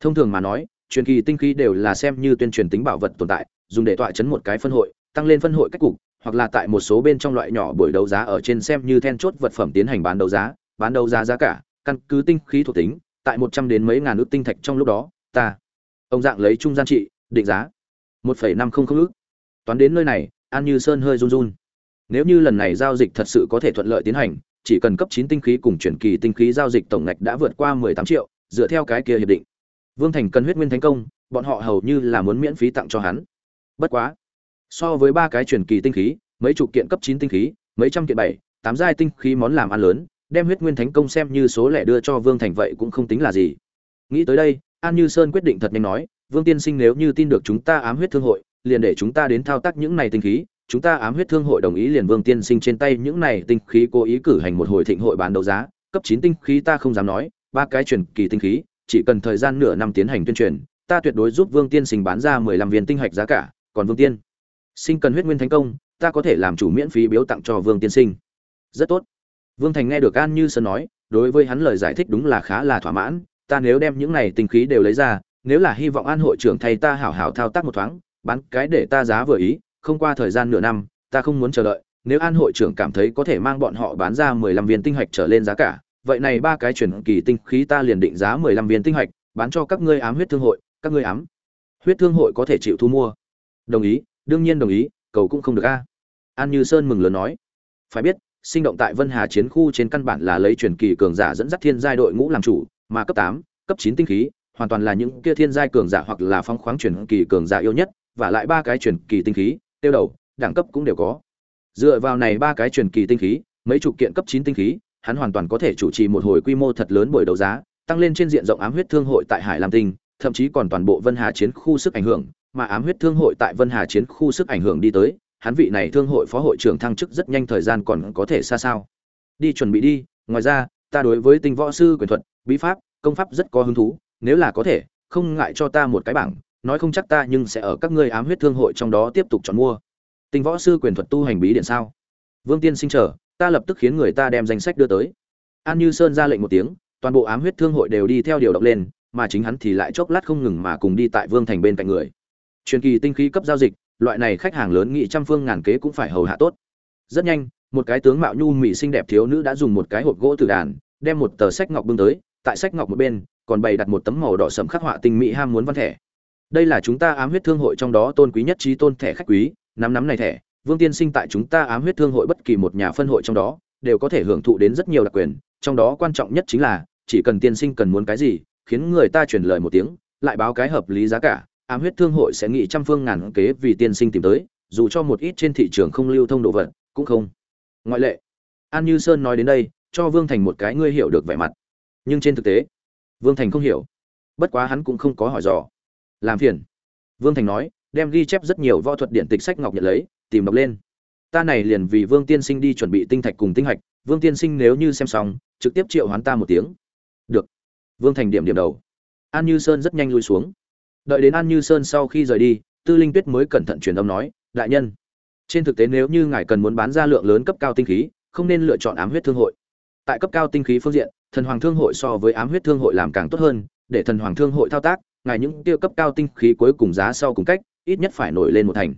Thông thường mà nói, truyền kỳ tinh khí đều là xem như tuyên truyền tính bảo vật tồn tại, dùng để tọa chấn một cái phân hội, tăng lên phân hội cách cục, hoặc là tại một số bên trong loại nhỏ buổi đấu giá ở trên xem như then chốt vật phẩm tiến hành bán đấu giá, bán đấu giá giá cả, căn cứ tinh khí thuộc tính, tại một trăm đến mấy ngàn ước tinh thạch trong lúc đó, ta, ông dạng lấy trung gian trị, định giá một phẩy năm không không ước. Toán đến nơi này, an như sơn hơi run run nếu như lần này giao dịch thật sự có thể thuận lợi tiến hành, chỉ cần cấp chín tinh khí cùng chuyển kỳ tinh khí giao dịch tổng ngạch đã vượt qua mười tám triệu, dựa theo cái kia hiệp định. Vương thành cần huyết nguyên thành công, bọn họ hầu như là muốn miễn phí tặng cho hắn. Bất quá, so với ba cái chuyển kỳ tinh khí, mấy chục kiện cấp chín tinh khí, mấy trăm kiện bảy, tám giai tinh khí món làm ăn lớn, đem huyết nguyên thánh công xem như số lẻ đưa cho vương thành vậy cũng không tính là gì. Nghĩ tới đây, an như sơn quyết định thật nhanh nói, vương tiên sinh nếu như tin được chúng ta ám huyết thương hội, liền để chúng ta đến thao tác những này tinh khí chúng ta ám huyết thương hội đồng ý liền vương tiên sinh trên tay những này tinh khí cố ý cử hành một hồi thịnh hội bán đấu giá, cấp chín tinh khí ta không dám nói, ba cái truyền kỳ tinh khí, chỉ cần thời gian nửa năm tiến hành tuyên truyền, ta tuyệt đối giúp vương tiên sinh bán ra mười lăm viên tinh hạch giá cả, còn vương tiên sinh cần huyết nguyên thành công, ta có thể làm chủ miễn phí biếu tặng cho vương tiên sinh. Rất tốt. Vương thành nghe được an như sơn nói, đối với hắn lời giải thích đúng là khá là thỏa mãn, ta nếu đem những này tinh khí đều lấy ra, nếu là hy vọng an hội trưởng thay ta hảo hảo thao tác một thoáng, bán cái để ta giá vừa ý không qua thời gian nửa năm, ta không muốn chờ đợi, nếu an hội trưởng cảm thấy có thể mang bọn họ bán ra mười lăm viên tinh hạch trở lên giá cả, vậy này ba cái chuyển kỳ tinh khí ta liền định giá mười lăm viên tinh hạch, bán cho các ngươi ám huyết thương hội, các ngươi ám huyết thương hội có thể chịu thu mua. Đồng ý, đương nhiên đồng ý, cầu cũng không được a. An như sơn mừng lớn nói. Phải biết, sinh động tại vân hà chiến khu trên căn bản là lấy truyền kỳ cường giả dẫn dắt thiên giai đội ngũ làm chủ, mà cấp tám, cấp chín tinh khí, hoàn toàn là những kia thiên giai cường giả hoặc là phong khoáng truyền kỳ cường giả yêu nhất, và lại ba cái truyền kỳ tinh khí tiêu đầu, đẳng cấp cũng đều có. Dựa vào này ba cái truyền kỳ tinh khí, mấy chục kiện cấp chín tinh khí, hắn hoàn toàn có thể chủ trì một hồi quy mô thật lớn buổi đấu giá, tăng lên trên diện rộng ám huyết thương hội tại hải lam tinh, thậm chí còn toàn bộ vân hà chiến khu sức ảnh hưởng, mà ám huyết thương hội tại vân hà chiến khu sức ảnh hưởng đi tới, hắn vị này thương hội phó hội trưởng thăng chức rất nhanh thời gian còn có thể xa sao. Đi chuẩn bị đi, ngoài ra, ta đối với tinh võ sư quyền thuật, bí pháp, công pháp rất có hứng thú, nếu là có thể, không ngại cho ta một cái bảng nói không chắc ta nhưng sẽ ở các ngươi ám huyết thương hội trong đó tiếp tục chọn mua. Tinh võ sư quyền thuật tu hành bí điện sao? Vương tiên sinh chờ, ta lập tức khiến người ta đem danh sách đưa tới. An như sơn ra lệnh một tiếng, toàn bộ ám huyết thương hội đều đi theo điều động lên, mà chính hắn thì lại chốc lát không ngừng mà cùng đi tại vương thành bên cạnh người. Truyền kỳ tinh khí cấp giao dịch, loại này khách hàng lớn nghị trăm phương ngàn kế cũng phải hầu hạ tốt. Rất nhanh, một cái tướng mạo nhu mỹ xinh đẹp thiếu nữ đã dùng một cái hộp gỗ từ đàn, đem một tờ sách ngọc bưng tới, tại sách ngọc một bên, còn bày đặt một tấm màu đỏ sẫm khắc họa tinh mỹ ham muốn văn thẻ đây là chúng ta ám huyết thương hội trong đó tôn quý nhất trí tôn thẻ khách quý nắm nắm này thẻ, vương tiên sinh tại chúng ta ám huyết thương hội bất kỳ một nhà phân hội trong đó, đều có thể hưởng thụ đến rất nhiều đặc quyền, trong đó quan trọng nhất chính là, chỉ cần tiên sinh cần muốn cái gì, khiến người ta truyền lời một tiếng, lại báo cái hợp lý giá cả, ám huyết thương hội sẽ nghĩ trăm phương ngàn kế vì tiên sinh tìm tới, dù cho một ít trên thị trường không lưu thông đồ vật, cũng không. Ngoại lệ. An như sơn nói đến đây, cho vương thành một cái ngươi hiểu được vẻ mặt. Nhưng trên thực tế, vương thành không hiểu. Bất quá hắn cũng không có hỏi dò làm phiền. Vương thành nói, đem ghi chép rất nhiều võ thuật điện tịch sách ngọc nhận lấy, tìm đọc lên. Ta này liền vì vương tiên sinh đi chuẩn bị tinh thạch cùng tinh hạch, vương tiên sinh nếu như xem xong, trực tiếp triệu hoán ta một tiếng. Được. Vương thành điểm điểm đầu. An như sơn rất nhanh lui xuống. Đợi đến an như sơn sau khi rời đi, tư linh tuyết mới cẩn thận truyền âm nói, đại nhân, trên thực tế nếu như ngài cần muốn bán ra lượng lớn cấp cao tinh khí, không nên lựa chọn ám huyết thương hội. Tại cấp cao tinh khí phương diện, thần hoàng thương hội so với ám huyết thương hội làm càng tốt hơn, để thần hoàng thương hội thao tác ngài những tiêu cấp cao tinh khí cuối cùng giá sau cùng cách, ít nhất phải nổi lên một thành.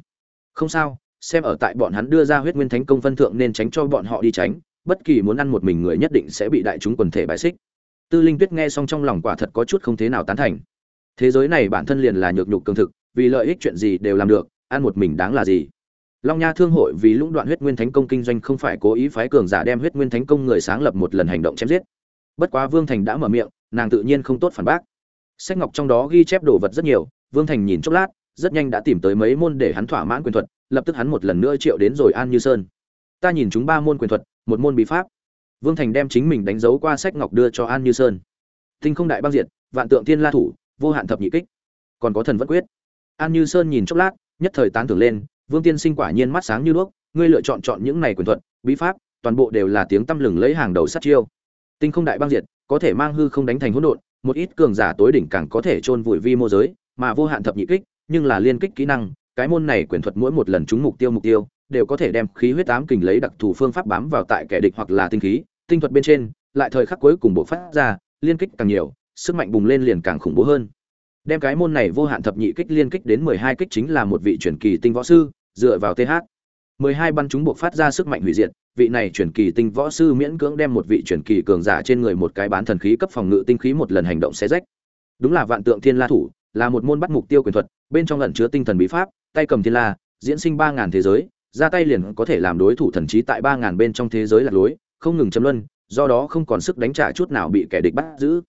Không sao, xem ở tại bọn hắn đưa ra huyết nguyên thánh công phân thượng nên tránh cho bọn họ đi tránh, bất kỳ muốn ăn một mình người nhất định sẽ bị đại chúng quần thể bài xích. Tư linh tuyết nghe xong trong lòng quả thật có chút không thế nào tán thành. Thế giới này bản thân liền là nhược nhục cường thực, vì lợi ích chuyện gì đều làm được, ăn một mình đáng là gì? Long nha thương hội vì lũng đoạn huyết nguyên thánh công kinh doanh không phải cố ý phái cường giả đem huyết nguyên thánh công người sáng lập một lần hành động chém giết. Bất quá vương thành đã mở miệng, nàng tự nhiên không tốt phản bác sách ngọc trong đó ghi chép đồ vật rất nhiều, vương thành nhìn chốc lát, rất nhanh đã tìm tới mấy môn để hắn thỏa mãn quyền thuật, lập tức hắn một lần nữa triệu đến rồi an như sơn. Ta nhìn chúng ba môn quyền thuật, một môn bí pháp. Vương thành đem chính mình đánh dấu qua sách ngọc đưa cho an như sơn. Tinh không đại băng diệt, vạn tượng thiên la thủ, vô hạn thập nhị kích. Còn có thần vẫn quyết. An như sơn nhìn chốc lát, nhất thời tán thưởng lên, vương tiên sinh quả nhiên mắt sáng như đuốc, ngươi lựa chọn chọn những này quyền thuật, bí pháp, toàn bộ đều là tiếng tăm lừng lấy hàng đầu sát chiêu. Tinh không đại băng diệt, có thể mang hư không đánh thành hỗn độn một ít cường giả tối đỉnh càng có thể chôn vùi vi mô giới, mà vô hạn thập nhị kích, nhưng là liên kích kỹ năng, cái môn này quyền thuật mỗi một lần trúng mục tiêu mục tiêu, đều có thể đem khí huyết ám kình lấy đặc thù phương pháp bám vào tại kẻ địch hoặc là tinh khí, tinh thuật bên trên, lại thời khắc cuối cùng bộ phát ra, liên kích càng nhiều, sức mạnh bùng lên liền càng khủng bố hơn. Đem cái môn này vô hạn thập nhị kích liên kích đến mười hai kích chính là một vị truyền kỳ tinh võ sư, dựa vào th mười hai bắn chúng buộc phát ra sức mạnh hủy diệt, vị này truyền kỳ tinh võ sư miễn cưỡng đem một vị truyền kỳ cường giả trên người một cái bán thần khí cấp phòng ngự tinh khí một lần hành động xé rách. Đúng là vạn tượng thiên la thủ, là một môn bắt mục tiêu quyền thuật, bên trong ẩn chứa tinh thần bí pháp, tay cầm thiên la, diễn sinh ba ngàn thế giới, ra tay liền có thể làm đối thủ thần trí tại ba ngàn bên trong thế giới lạc lối, không ngừng chấm luân, do đó không còn sức đánh trả chút nào bị kẻ địch bắt giữ.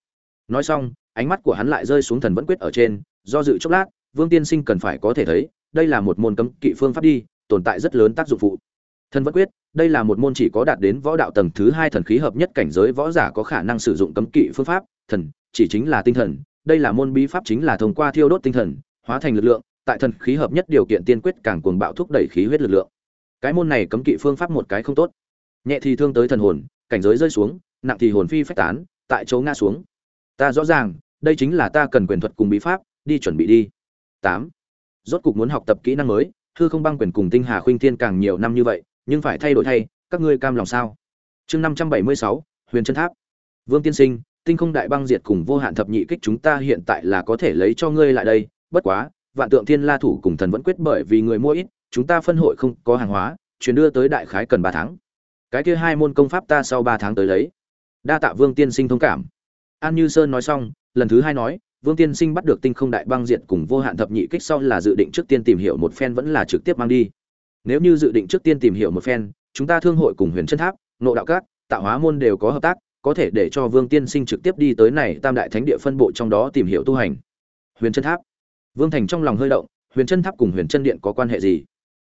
Nói xong, ánh mắt của hắn lại rơi xuống thần vẫn quyết ở trên, do dự chốc lát, vương tiên sinh cần phải có thể thấy, đây là một môn cấm kỵ phương pháp đi tồn tại rất lớn tác dụng phụ. Thần vẫn quyết, đây là một môn chỉ có đạt đến võ đạo tầng thứ hai thần khí hợp nhất cảnh giới võ giả có khả năng sử dụng cấm kỵ phương pháp, thần, chỉ chính là tinh thần, đây là môn bí pháp chính là thông qua thiêu đốt tinh thần, hóa thành lực lượng, tại thần khí hợp nhất điều kiện tiên quyết càng cuồng bạo thúc đẩy khí huyết lực lượng. Cái môn này cấm kỵ phương pháp một cái không tốt. Nhẹ thì thương tới thần hồn, cảnh giới rơi xuống, nặng thì hồn phi phách tán, tại chỗ ngã xuống. Ta rõ ràng, đây chính là ta cần quyền thuật cùng bí pháp, đi chuẩn bị đi. Tám. Rốt cục muốn học tập kỹ năng mới hư không băng quyền cùng tinh hà khuynh thiên càng nhiều năm như vậy, nhưng phải thay đổi thay, các ngươi cam lòng sao? Chương năm trăm bảy mươi sáu, huyền chân tháp. Vương tiên sinh, tinh không đại băng diệt cùng vô hạn thập nhị kích chúng ta hiện tại là có thể lấy cho ngươi lại đây, bất quá, vạn tượng thiên la thủ cùng thần vẫn quyết bởi vì người mua ít, chúng ta phân hội không có hàng hóa, chuyển đưa tới đại khái cần ba tháng. Cái kia hai môn công pháp ta sau ba tháng tới lấy. Đa tạ vương tiên sinh thông cảm. An như sơn nói xong, lần thứ hai nói vương tiên sinh bắt được tinh không đại băng diệt cùng vô hạn thập nhị kích sau là dự định trước tiên tìm hiểu một phen vẫn là trực tiếp mang đi. Nếu như dự định trước tiên tìm hiểu một phen, chúng ta thương hội cùng huyền chân tháp, nộ đạo các, tạo hóa môn đều có hợp tác, có thể để cho vương tiên sinh trực tiếp đi tới này tam đại thánh địa phân bộ trong đó tìm hiểu tu hành. Huyền chân tháp. Vương thành trong lòng hơi động, huyền chân tháp cùng huyền chân điện có quan hệ gì?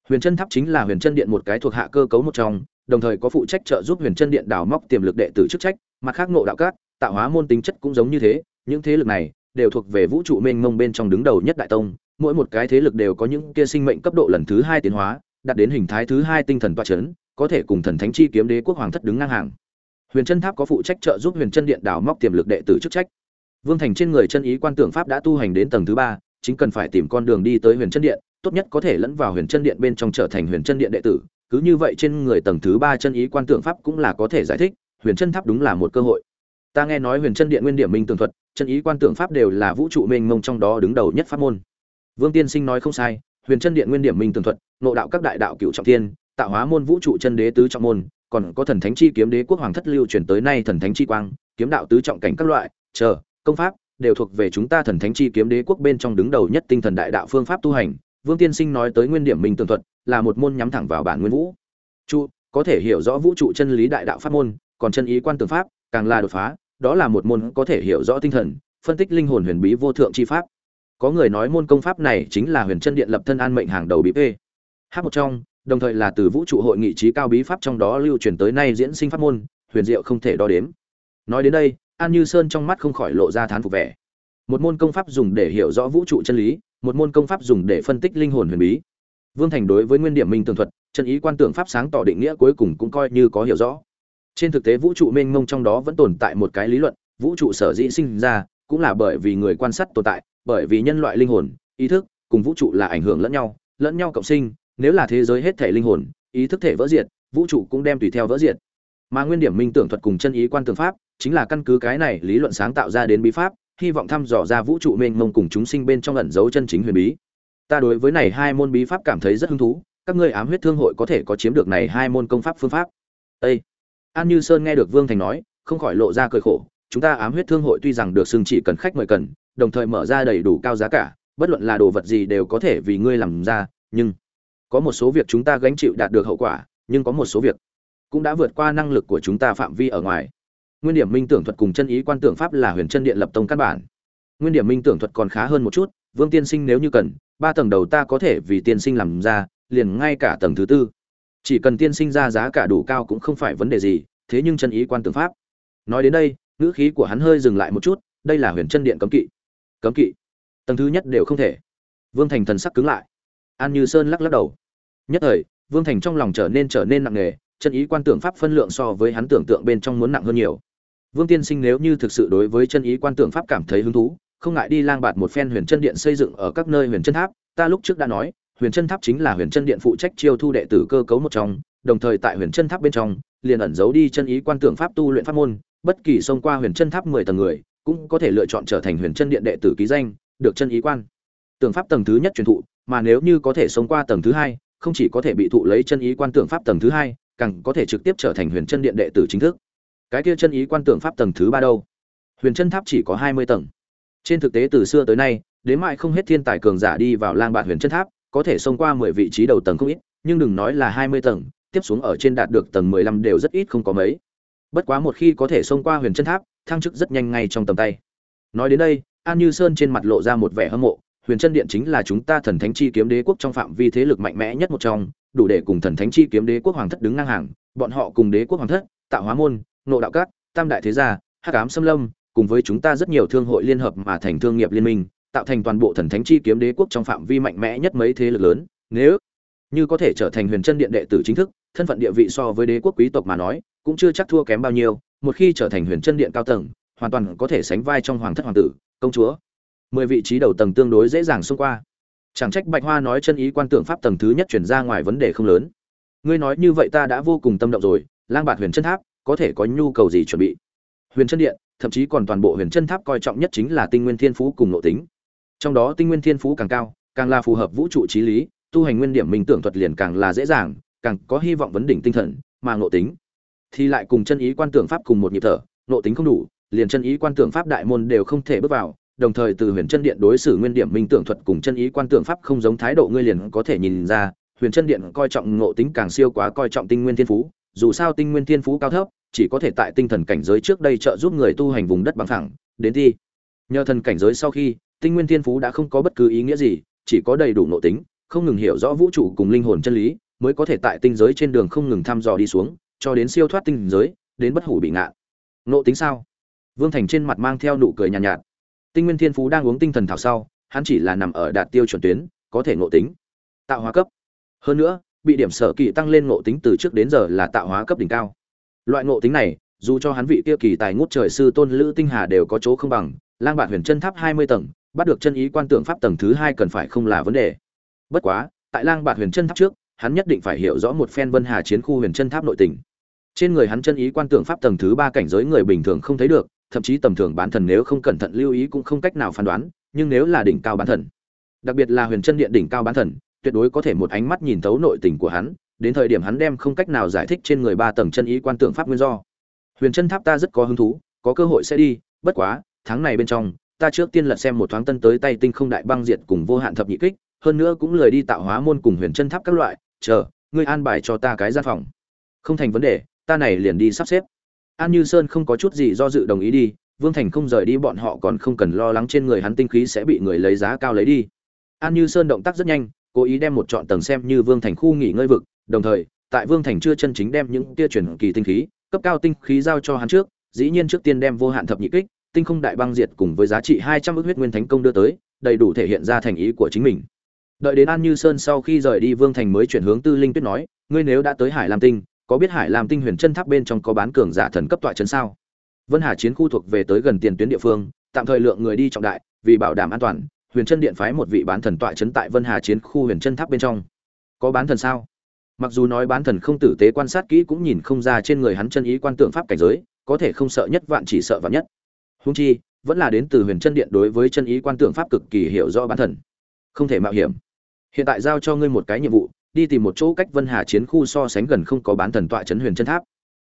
Huyền chân tháp chính là huyền chân điện một cái thuộc hạ cơ cấu một trong, đồng thời có phụ trách trợ giúp huyền chân điện đào móc tiềm lực đệ tử chức trách, mặt khác ngộ đạo các, tạo hóa môn tính chất cũng giống như thế, những thế lực này đều thuộc về vũ trụ mênh mông bên trong đứng đầu nhất đại tông, mỗi một cái thế lực đều có những kia sinh mệnh cấp độ lần thứ hai tiến hóa, đạt đến hình thái thứ hai tinh thần toa chấn, có thể cùng thần thánh chi kiếm đế quốc hoàng thất đứng ngang hàng. Huyền chân tháp có phụ trách trợ giúp huyền chân điện đào móc tiềm lực đệ tử chức trách. Vương thành trên người chân ý quan tưởng pháp đã tu hành đến tầng thứ ba, chính cần phải tìm con đường đi tới huyền chân điện, tốt nhất có thể lẫn vào huyền chân điện bên trong trở thành huyền chân điện đệ tử, cứ như vậy trên người tầng thứ ba chân ý quan tượng pháp cũng là có thể giải thích, huyền chân tháp đúng là một cơ hội. Ta nghe nói huyền chân điện nguyên điểm minh tường thuật chân ý quan tượng pháp đều là vũ trụ mênh mông trong đó đứng đầu nhất pháp môn. Vương tiên sinh nói không sai, huyền chân điện nguyên điểm minh tường thuật nội đạo các đại đạo cựu trọng thiên, tạo hóa môn vũ trụ chân đế tứ trọng môn, còn có thần thánh chi kiếm đế quốc hoàng thất lưu truyền tới nay thần thánh chi quang, kiếm đạo tứ trọng cảnh các loại, chờ, công pháp, đều thuộc về chúng ta thần thánh chi kiếm đế quốc bên trong đứng đầu nhất tinh thần đại đạo phương pháp tu hành. Vương tiên sinh nói tới nguyên điểm minh tường thuật, là một môn nhắm thẳng vào bản nguyên vũ. Trụ có thể hiểu rõ vũ trụ chân lý đại đạo pháp môn, còn chân ý quan tường pháp, càng là đột phá đó là một môn có thể hiểu rõ tinh thần, phân tích linh hồn huyền bí vô thượng chi pháp. Có người nói môn công pháp này chính là huyền chân điện lập thân an mệnh hàng đầu bí p Hát một trong, đồng thời là từ vũ trụ hội nghị trí cao bí pháp trong đó lưu truyền tới nay diễn sinh pháp môn, huyền diệu không thể đo đếm. Nói đến đây, an như sơn trong mắt không khỏi lộ ra thán phục vẻ. Một môn công pháp dùng để hiểu rõ vũ trụ chân lý, một môn công pháp dùng để phân tích linh hồn huyền bí. Vương thành đối với nguyên điểm minh tường thuật, chân ý quan tưởng pháp sáng tỏ định nghĩa cuối cùng cũng coi như có hiểu rõ trên thực tế vũ trụ mênh mông trong đó vẫn tồn tại một cái lý luận, vũ trụ sở dĩ sinh ra cũng là bởi vì người quan sát tồn tại, bởi vì nhân loại linh hồn, ý thức cùng vũ trụ là ảnh hưởng lẫn nhau lẫn nhau cộng sinh, nếu là thế giới hết thể linh hồn, ý thức thể vỡ diệt, vũ trụ cũng đem tùy theo vỡ diệt. Mà nguyên điểm minh tưởng thuật cùng chân ý quan tưởng pháp chính là căn cứ cái này lý luận sáng tạo ra đến bí pháp, hy vọng thăm dò ra vũ trụ mênh mông cùng chúng sinh bên trong ẩn dấu chân chính huyền bí. Ta đối với này hai môn bí pháp cảm thấy rất hứng thú, các ngươi ám huyết thương hội có thể có chiếm được này hai môn công pháp phương pháp. Ê! An như sơn nghe được vương thành nói, không khỏi lộ ra cười khổ, chúng ta ám huyết thương hội tuy rằng được xưng chỉ cần khách mời cần, đồng thời mở ra đầy đủ cao giá cả, bất luận là đồ vật gì đều có thể vì ngươi làm ra, nhưng có một số việc chúng ta gánh chịu đạt được hậu quả, nhưng có một số việc cũng đã vượt qua năng lực của chúng ta phạm vi ở ngoài. Nguyên điểm minh tưởng thuật cùng chân ý quan tưởng pháp là huyền chân điện lập tông căn bản. Nguyên điểm minh tưởng thuật còn khá hơn một chút, vương tiên sinh nếu như cần, ba tầng đầu ta có thể vì tiên sinh làm ra, liền ngay cả tầng thứ tư chỉ cần tiên sinh ra giá cả đủ cao cũng không phải vấn đề gì, thế nhưng chân ý quan tưởng pháp. Nói đến đây, ngữ khí của hắn hơi dừng lại một chút, đây là huyền chân điện cấm kỵ. Cấm kỵ? Tầng thứ nhất đều không thể. Vương thành thần sắc cứng lại. An như sơn lắc lắc đầu. Nhất thời, vương thành trong lòng trở nên trở nên nặng nề, chân ý quan tưởng pháp phân lượng so với hắn tưởng tượng bên trong muốn nặng hơn nhiều. Vương tiên sinh nếu như thực sự đối với chân ý quan tưởng pháp cảm thấy hứng thú, không ngại đi lang bạt một phen huyền chân điện xây dựng ở các nơi huyền chân tháp, ta lúc trước đã nói huyền chân tháp chính là huyền chân điện phụ trách chiêu thu đệ tử cơ cấu một trong, đồng thời tại huyền chân tháp bên trong, liền ẩn giấu đi chân ý quan tưởng pháp tu luyện pháp môn, bất kỳ xông qua huyền chân tháp mười tầng người, cũng có thể lựa chọn trở thành huyền chân điện đệ tử ký danh, được chân ý quan. Tưởng pháp tầng thứ nhất truyền thụ, mà nếu như có thể xông qua tầng thứ hai, không chỉ có thể bị thụ lấy chân ý quan tưởng pháp tầng thứ hai, càng có thể trực tiếp trở thành huyền chân điện đệ tử chính thức. Cái kia chân ý quan tưởng pháp tầng thứ ba đâu? Huyền chân tháp chỉ có hai mươi tầng. Trên thực tế từ xưa tới nay, đến mãi không hết thiên tài cường giả đi vào lang bạn huyền chân tháp có thể xông qua mười vị trí đầu tầng không ít, nhưng đừng nói là hai mươi tầng, tiếp xuống ở trên đạt được tầng mười lăm đều rất ít không có mấy. Bất quá một khi có thể xông qua huyền chân tháp, thăng chức rất nhanh ngay trong tầm tay. Nói đến đây, an như sơn trên mặt lộ ra một vẻ hâm mộ, huyền chân điện chính là chúng ta thần thánh chi kiếm đế quốc trong phạm vi thế lực mạnh mẽ nhất một trong, đủ để cùng thần thánh chi kiếm đế quốc hoàng thất đứng ngang hàng, bọn họ cùng đế quốc hoàng thất, tạo hóa môn, nộ đạo cát tam đại thế gia, hắc ám xâm lâm, cùng với chúng ta rất nhiều thương hội liên hợp mà thành thương nghiệp liên minh tạo thành toàn bộ thần thánh chi kiếm đế quốc trong phạm vi mạnh mẽ nhất mấy thế lực lớn. Nếu như có thể trở thành huyền chân điện đệ tử chính thức, thân phận địa vị so với đế quốc quý tộc mà nói, cũng chưa chắc thua kém bao nhiêu. Một khi trở thành huyền chân điện cao tầng, hoàn toàn có thể sánh vai trong hoàng thất hoàng tử, công chúa. Mười vị trí đầu tầng tương đối dễ dàng xông qua. Chẳng trách bạch hoa nói chân ý quan tưởng pháp tầng thứ nhất chuyển ra ngoài vấn đề không lớn. Ngươi nói như vậy ta đã vô cùng tâm động rồi, lang bạt huyền chân tháp, có thể có nhu cầu gì chuẩn bị? Huyền chân điện, thậm chí còn toàn bộ huyền chân tháp coi trọng nhất chính là tinh nguyên thiên phú cùng nội tính trong đó tinh nguyên thiên phú càng cao, càng là phù hợp vũ trụ trí lý, tu hành nguyên điểm minh tưởng thuật liền càng là dễ dàng, càng có hy vọng vấn đỉnh tinh thần, mà nội tính. Thì lại cùng chân ý quan tưởng pháp cùng một nhịp thở nội tính không đủ, liền chân ý quan tưởng pháp đại môn đều không thể bước vào, đồng thời từ huyền chân điện đối xử nguyên điểm minh tưởng thuật cùng chân ý quan tưởng pháp không giống thái độ ngươi liền có thể nhìn ra, huyền chân điện coi trọng ngộ tính càng siêu quá coi trọng tinh nguyên thiên phú, dù sao tinh nguyên thiên phú cao thấp, chỉ có thể tại tinh thần cảnh giới trước đây trợ giúp người tu hành vùng đất bằng thẳng đến thi. Nhờ thần cảnh giới sau khi tinh nguyên thiên phú đã không có bất cứ ý nghĩa gì chỉ có đầy đủ nội tính không ngừng hiểu rõ vũ trụ cùng linh hồn chân lý mới có thể tại tinh giới trên đường không ngừng thăm dò đi xuống cho đến siêu thoát tinh giới đến bất hủ bị ngạn. Nộ tính sao? Vương thành trên mặt mang theo nụ cười nhàn nhạt, nhạt. Tinh nguyên thiên phú đang uống tinh thần thảo sau hắn chỉ là nằm ở đạt tiêu chuẩn tuyến có thể nội tính. Tạo hóa cấp. Hơn nữa bị điểm sở kỳ tăng lên ngộ tính từ trước đến giờ là tạo hóa cấp đỉnh cao. Loại ngộ tính này dù cho hắn vị kia kỳ tài ngút trời sư tôn lữ tinh hà đều có chỗ không bằng lang bản huyền chân tháp hai mươi tầng bắt được chân ý quan tượng pháp tầng thứ hai cần phải không là vấn đề. Bất quá, tại lang bạt huyền chân tháp trước, hắn nhất định phải hiểu rõ một phen vân hà chiến khu huyền chân tháp nội tình. Trên người hắn chân ý quan tượng pháp tầng thứ ba cảnh giới người bình thường không thấy được, thậm chí tầm thường bán thần nếu không cẩn thận lưu ý cũng không cách nào phán đoán, nhưng nếu là đỉnh cao bán thần, đặc biệt là huyền chân điện đỉnh cao bán thần, tuyệt đối có thể một ánh mắt nhìn thấu nội tình của hắn, đến thời điểm hắn đem không cách nào giải thích trên người ba tầng chân ý quan tượng pháp nguyên do. Huyền chân tháp ta rất có hứng thú, có cơ hội sẽ đi, bất quá, tháng này bên trong ta trước tiên lật xem một thoáng tân tới tay tinh không đại băng diệt cùng vô hạn thập nhị kích, hơn nữa cũng lười đi tạo hóa môn cùng huyền chân tháp các loại, chờ, ngươi an bài cho ta cái gian phòng. Không thành vấn đề, ta này liền đi sắp xếp. An như sơn không có chút gì do dự đồng ý đi, vương thành không rời đi bọn họ còn không cần lo lắng trên người hắn tinh khí sẽ bị người lấy giá cao lấy đi. An như sơn động tác rất nhanh, cố ý đem một chọn tầng xem như vương thành khu nghỉ ngơi vực, đồng thời, tại vương thành chưa chân chính đem những tia chuyển kỳ tinh khí, cấp cao tinh khí giao cho hắn trước, dĩ nhiên trước tiên đem vô hạn thập nhị kích tinh không đại băng diệt cùng với giá trị hai trăm ước huyết nguyên thánh công đưa tới, đầy đủ thể hiện ra thành ý của chính mình. Đợi đến an như sơn sau khi rời đi vương thành mới chuyển hướng tư linh tuyết nói, ngươi nếu đã tới hải lam tinh, có biết hải lam tinh huyền chân tháp bên trong có bán cường giả thần cấp tọa chân sao? Vân hà chiến khu thuộc về tới gần tiền tuyến địa phương, tạm thời lượng người đi trọng đại, vì bảo đảm an toàn, huyền chân điện phái một vị bán thần tọa trấn tại vân hà chiến khu huyền chân tháp bên trong. Có bán thần sao? Mặc dù nói bán thần không tử tế quan sát kỹ cũng nhìn không ra trên người hắn chân ý quan tượng pháp cảnh giới, có thể không sợ nhất vạn chỉ sợ vạn nhất húng chi, vẫn là đến từ huyền chân điện đối với chân ý quan tượng pháp cực kỳ hiểu rõ bán thần không thể mạo hiểm. Hiện tại giao cho ngươi một cái nhiệm vụ, đi tìm một chỗ cách vân hà chiến khu so sánh gần không có bán thần tọa chấn huyền chân tháp.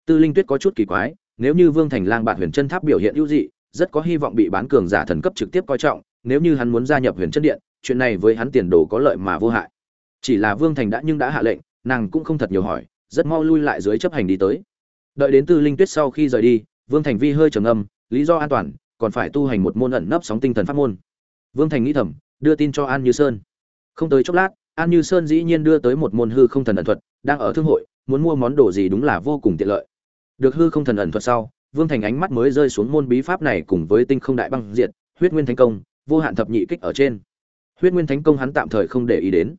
Tư linh tuyết có chút kỳ quái, nếu như vương thành lang bạn huyền chân tháp biểu hiện ưu dị, rất có hy vọng bị bán cường giả thần cấp trực tiếp coi trọng, nếu như hắn muốn gia nhập huyền chân điện, chuyện này với hắn tiền đồ có lợi mà vô hại. Chỉ là vương thành đã nhưng đã hạ lệnh, nàng cũng không thật nhiều hỏi, rất mau lui lại dưới chấp hành đi tới. Đợi đến tư linh tuyết sau khi rời đi, vương thành vi hơi trầm âm lý do an toàn, còn phải tu hành một môn ẩn nấp sóng tinh thần pháp môn. Vương thành nghĩ thầm, đưa tin cho an như sơn. Không tới chốc lát, an như sơn dĩ nhiên đưa tới một môn hư không thần ẩn thuật, đang ở thương hội, muốn mua món đồ gì đúng là vô cùng tiện lợi. Được hư không thần ẩn thuật sau, vương thành ánh mắt mới rơi xuống môn bí pháp này cùng với tinh không đại băng diệt, huyết nguyên thánh công, vô hạn thập nhị kích ở trên. Huyết nguyên thánh công hắn tạm thời không để ý đến.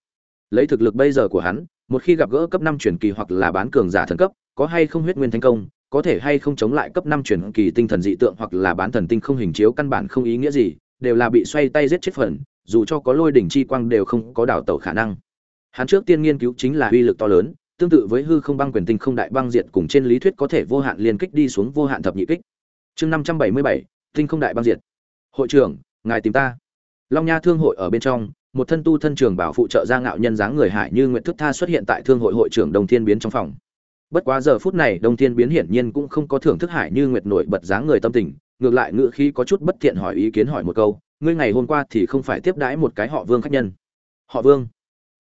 Lấy thực lực bây giờ của hắn, một khi gặp gỡ cấp năm truyền kỳ hoặc là bán cường giả thần cấp, có hay không huyết nguyên thánh công có thể hay không chống lại cấp năm truyền kỳ tinh thần dị tượng hoặc là bán thần tinh không hình chiếu căn bản không ý nghĩa gì, đều là bị xoay tay giết chết phần, dù cho có lôi đỉnh chi quang đều không có đảo tẩu khả năng. Hắn trước tiên nghiên cứu chính là uy lực to lớn, tương tự với hư không băng quyền tinh không đại băng diệt cùng trên lý thuyết có thể vô hạn liên kích đi xuống vô hạn thập nhị kích. Chương năm trăm bảy mươi bảy, tinh không đại băng diệt. Hội trưởng, ngài tìm ta. Long nha thương hội ở bên trong, một thân tu thân trường bảo phụ trợ ra ngạo nhân dáng người hải như nguyện thức tha xuất hiện tại thương hội hội trưởng đồng thiên biến trong phòng bất quá giờ phút này Đông thiên biến hiển nhiên cũng không có thưởng thức hải như nguyệt nổi bật dáng người tâm tình, ngược lại ngựa khi có chút bất thiện hỏi ý kiến hỏi một câu, ngươi ngày hôm qua thì không phải tiếp đãi một cái họ vương khách nhân? Họ vương?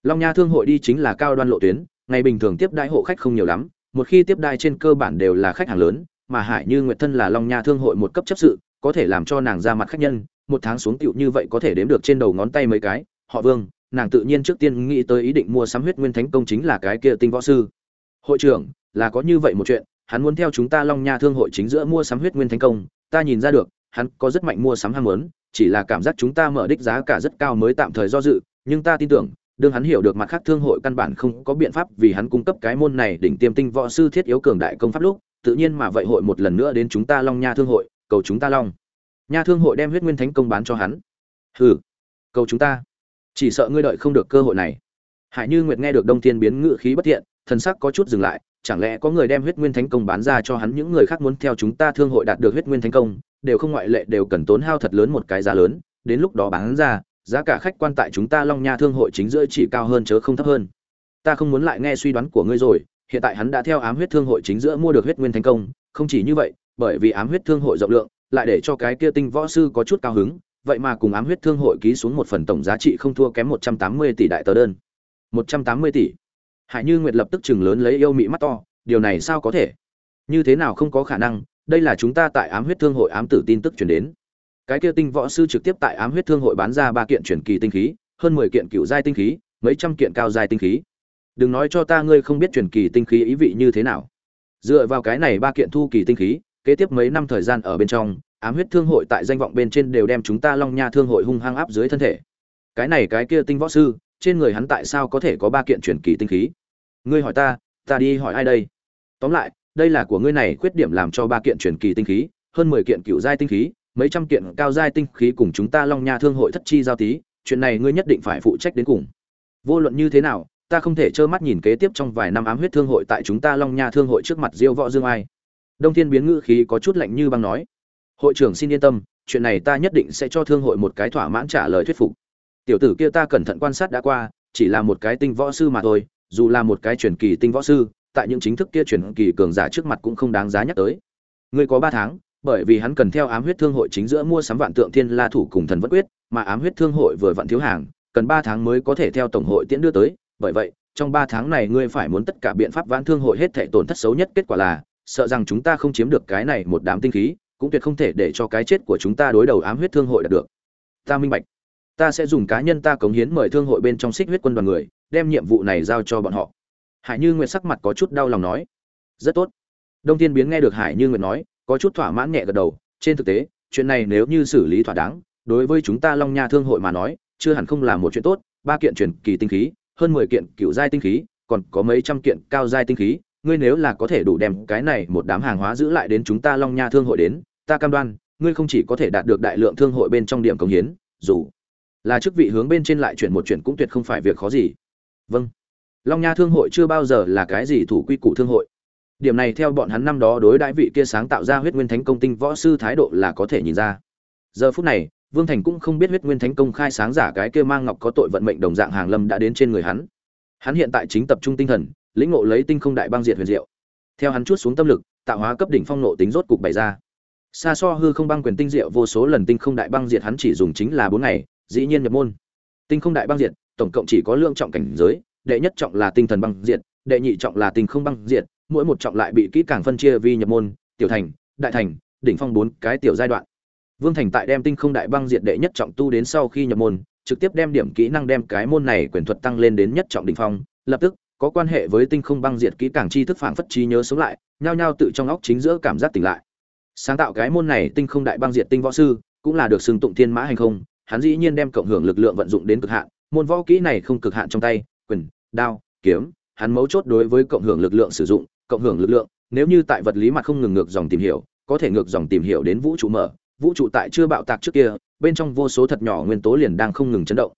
Long nha thương hội đi chính là cao đoan lộ tuyến, ngày bình thường tiếp đãi hộ khách không nhiều lắm, một khi tiếp đãi trên cơ bản đều là khách hàng lớn, mà hải như nguyệt thân là long nha thương hội một cấp chấp sự, có thể làm cho nàng ra mặt khách nhân, một tháng xuống tiệu như vậy có thể đếm được trên đầu ngón tay mấy cái, họ vương, nàng tự nhiên trước tiên nghĩ tới ý định mua sắm huyết nguyên thánh công chính là cái kia tinh võ sư. Hội trưởng là có như vậy một chuyện, hắn muốn theo chúng ta long nha thương hội chính giữa mua sắm huyết nguyên thánh công, ta nhìn ra được, hắn có rất mạnh mua sắm ham muốn, chỉ là cảm giác chúng ta mở đích giá cả rất cao mới tạm thời do dự, nhưng ta tin tưởng, đương hắn hiểu được mặt khác thương hội căn bản không có biện pháp vì hắn cung cấp cái môn này đỉnh tiêm tinh võ sư thiết yếu cường đại công pháp lúc, tự nhiên mà vậy hội một lần nữa đến chúng ta long nha thương hội, cầu chúng ta long nha thương hội đem huyết nguyên thánh công bán cho hắn. Hừ, cầu chúng ta. Chỉ sợ ngươi đợi không được cơ hội này. Hải như nguyệt nghe được đông thiên biến ngữ khí bất thiện, thần sắc có chút dừng lại chẳng lẽ có người đem huyết nguyên thánh công bán ra cho hắn? Những người khác muốn theo chúng ta thương hội đạt được huyết nguyên thánh công, đều không ngoại lệ, đều cần tốn hao thật lớn một cái giá lớn. Đến lúc đó bán ra, giá cả khách quan tại chúng ta long nha thương hội chính giữa chỉ cao hơn chớ không thấp hơn. Ta không muốn lại nghe suy đoán của ngươi rồi. Hiện tại hắn đã theo ám huyết thương hội chính giữa mua được huyết nguyên thành công. Không chỉ như vậy, bởi vì ám huyết thương hội rộng lượng, lại để cho cái kia tinh võ sư có chút cao hứng. Vậy mà cùng ám huyết thương hội ký xuống một phần tổng giá trị không thua kém một trăm tám mươi tỷ đại tờ đơn. Một trăm tám mươi tỷ hải như nguyệt lập tức chừng lớn lấy yêu mị mắt to, điều này sao có thể? Như thế nào không có khả năng? Đây là chúng ta tại ám huyết thương hội ám tử tin tức chuyển đến. Cái kia tinh võ sư trực tiếp tại ám huyết thương hội bán ra ba kiện truyền kỳ tinh khí, hơn mười kiện cựu giai tinh khí, mấy trăm kiện cao giai tinh khí. Đừng nói cho ta ngươi không biết truyền kỳ tinh khí ý vị như thế nào. Dựa vào cái này ba kiện thu kỳ tinh khí, kế tiếp mấy năm thời gian ở bên trong, ám huyết thương hội tại danh vọng bên trên đều đem chúng ta long nha thương hội hung hăng áp dưới thân thể. Cái này cái kia tinh võ sư trên người hắn tại sao có thể có ba kiện truyền kỳ tinh khí ngươi hỏi ta ta đi hỏi ai đây tóm lại đây là của ngươi này khuyết điểm làm cho ba kiện truyền kỳ tinh khí hơn mười kiện cựu giai tinh khí mấy trăm kiện cao giai tinh khí cùng chúng ta Long Nha Thương hội thất chi giao tí, chuyện này ngươi nhất định phải phụ trách đến cùng. Vô luận như thế nào, ta không thể trơ mắt nhìn kế tiếp trong vài năm ám huyết thương hội tại chúng ta Long Nha Thương hội trước mặt Diêu Võ Dương ai. Đông Thiên biến ngữ khí có chút lạnh như băng nói: "Hội trưởng xin yên tâm, chuyện này ta nhất định sẽ cho thương hội một cái thỏa mãn trả lời thuyết phục. Tiểu tử kia ta cẩn thận quan sát đã qua, chỉ là một cái tinh võ sư mà thôi, dù là một cái truyền kỳ tinh võ sư, tại những chính thức kia truyền kỳ cường giả trước mặt cũng không đáng giá nhắc tới. Ngươi có ba tháng, bởi vì hắn cần theo ám huyết thương hội chính giữa mua sắm vạn tượng thiên la thủ cùng thần bất quyết mà ám huyết thương hội vừa vặn thiếu hàng cần ba tháng mới có thể theo tổng hội tiễn đưa tới. Bởi vậy trong ba tháng này ngươi phải muốn tất cả biện pháp vãn thương hội hết thảy tổn thất xấu nhất kết quả là sợ rằng chúng ta không chiếm được cái này một đám tinh khí cũng tuyệt không thể để cho cái chết của chúng ta đối đầu ám huyết thương hội đạt được. Ta minh bạch ta sẽ dùng cá nhân ta cống hiến mời thương hội bên trong xích huyết quân đoàn người, đem nhiệm vụ này giao cho bọn họ. Hải như nguyệt sắc mặt có chút đau lòng nói. Rất tốt. Đông thiên biến nghe được hải như nguyệt nói, có chút thỏa mãn nhẹ gật đầu. Trên thực tế, chuyện này nếu như xử lý thỏa đáng, đối với chúng ta long nha thương hội mà nói, chưa hẳn không là một chuyện tốt. Ba kiện truyền kỳ tinh khí, hơn mười kiện cựu giai tinh khí, còn có mấy trăm kiện cao giai tinh khí. Ngươi nếu là có thể đủ đem cái này một đám hàng hóa giữ lại đến chúng ta long nha thương hội đến, ta cam đoan, ngươi không chỉ có thể đạt được đại lượng thương hội bên trong điểm cống hiến, dù là chức vị hướng bên trên lại chuyển một chuyện cũng tuyệt không phải việc khó gì. Vâng. Long nha thương hội chưa bao giờ là cái gì thủ quy củ thương hội. Điểm này theo bọn hắn năm đó đối đãi vị kia sáng tạo ra huyết nguyên thánh công tinh võ sư thái độ là có thể nhìn ra. Giờ phút này, vương thành cũng không biết huyết nguyên thánh công khai sáng giả cái kia mang ngọc có tội vận mệnh đồng dạng hàng lâm đã đến trên người hắn. Hắn hiện tại chính tập trung tinh thần, lĩnh ngộ lấy tinh không đại băng diệt huyền diệu. Theo hắn chút xuống tâm lực, tạo hóa cấp đỉnh phong nộ tính rốt cục bày ra. Xa so hư không băng quyền tinh diệu vô số lần tinh không đại băng diệt hắn chỉ dùng chính là bốn ngày dĩ nhiên nhập môn. Tinh không đại băng diệt, tổng cộng chỉ có lượng trọng cảnh giới, đệ nhất trọng là tinh thần băng diệt, đệ nhị trọng là tinh không băng diệt, mỗi một trọng lại bị kỹ càng phân chia vi nhập môn, tiểu thành, đại thành, đỉnh phong bốn cái tiểu giai đoạn. Vương thành tại đem tinh không đại băng diệt đệ nhất trọng tu đến sau khi nhập môn, trực tiếp đem điểm kỹ năng đem cái môn này quyền thuật tăng lên đến nhất trọng đỉnh phong, lập tức có quan hệ với tinh không băng diệt kỹ càng chi thức phảng phất trí nhớ sống lại, nhao nhao tự trong óc chính giữa cảm giác tỉnh lại. Sáng tạo cái môn này tinh không đại băng diệt tinh võ sư, cũng là được xưng tụng thiên mã hành không hắn dĩ nhiên đem cộng hưởng lực lượng vận dụng đến cực hạn, môn võ kỹ này không cực hạn trong tay, quyền, đao, kiếm, hắn mấu chốt đối với cộng hưởng lực lượng sử dụng, cộng hưởng lực lượng, nếu như tại vật lý mặt không ngừng ngược dòng tìm hiểu, có thể ngược dòng tìm hiểu đến vũ trụ mở, vũ trụ tại chưa bạo tạc trước kia, bên trong vô số thật nhỏ nguyên tố liền đang không ngừng chấn động.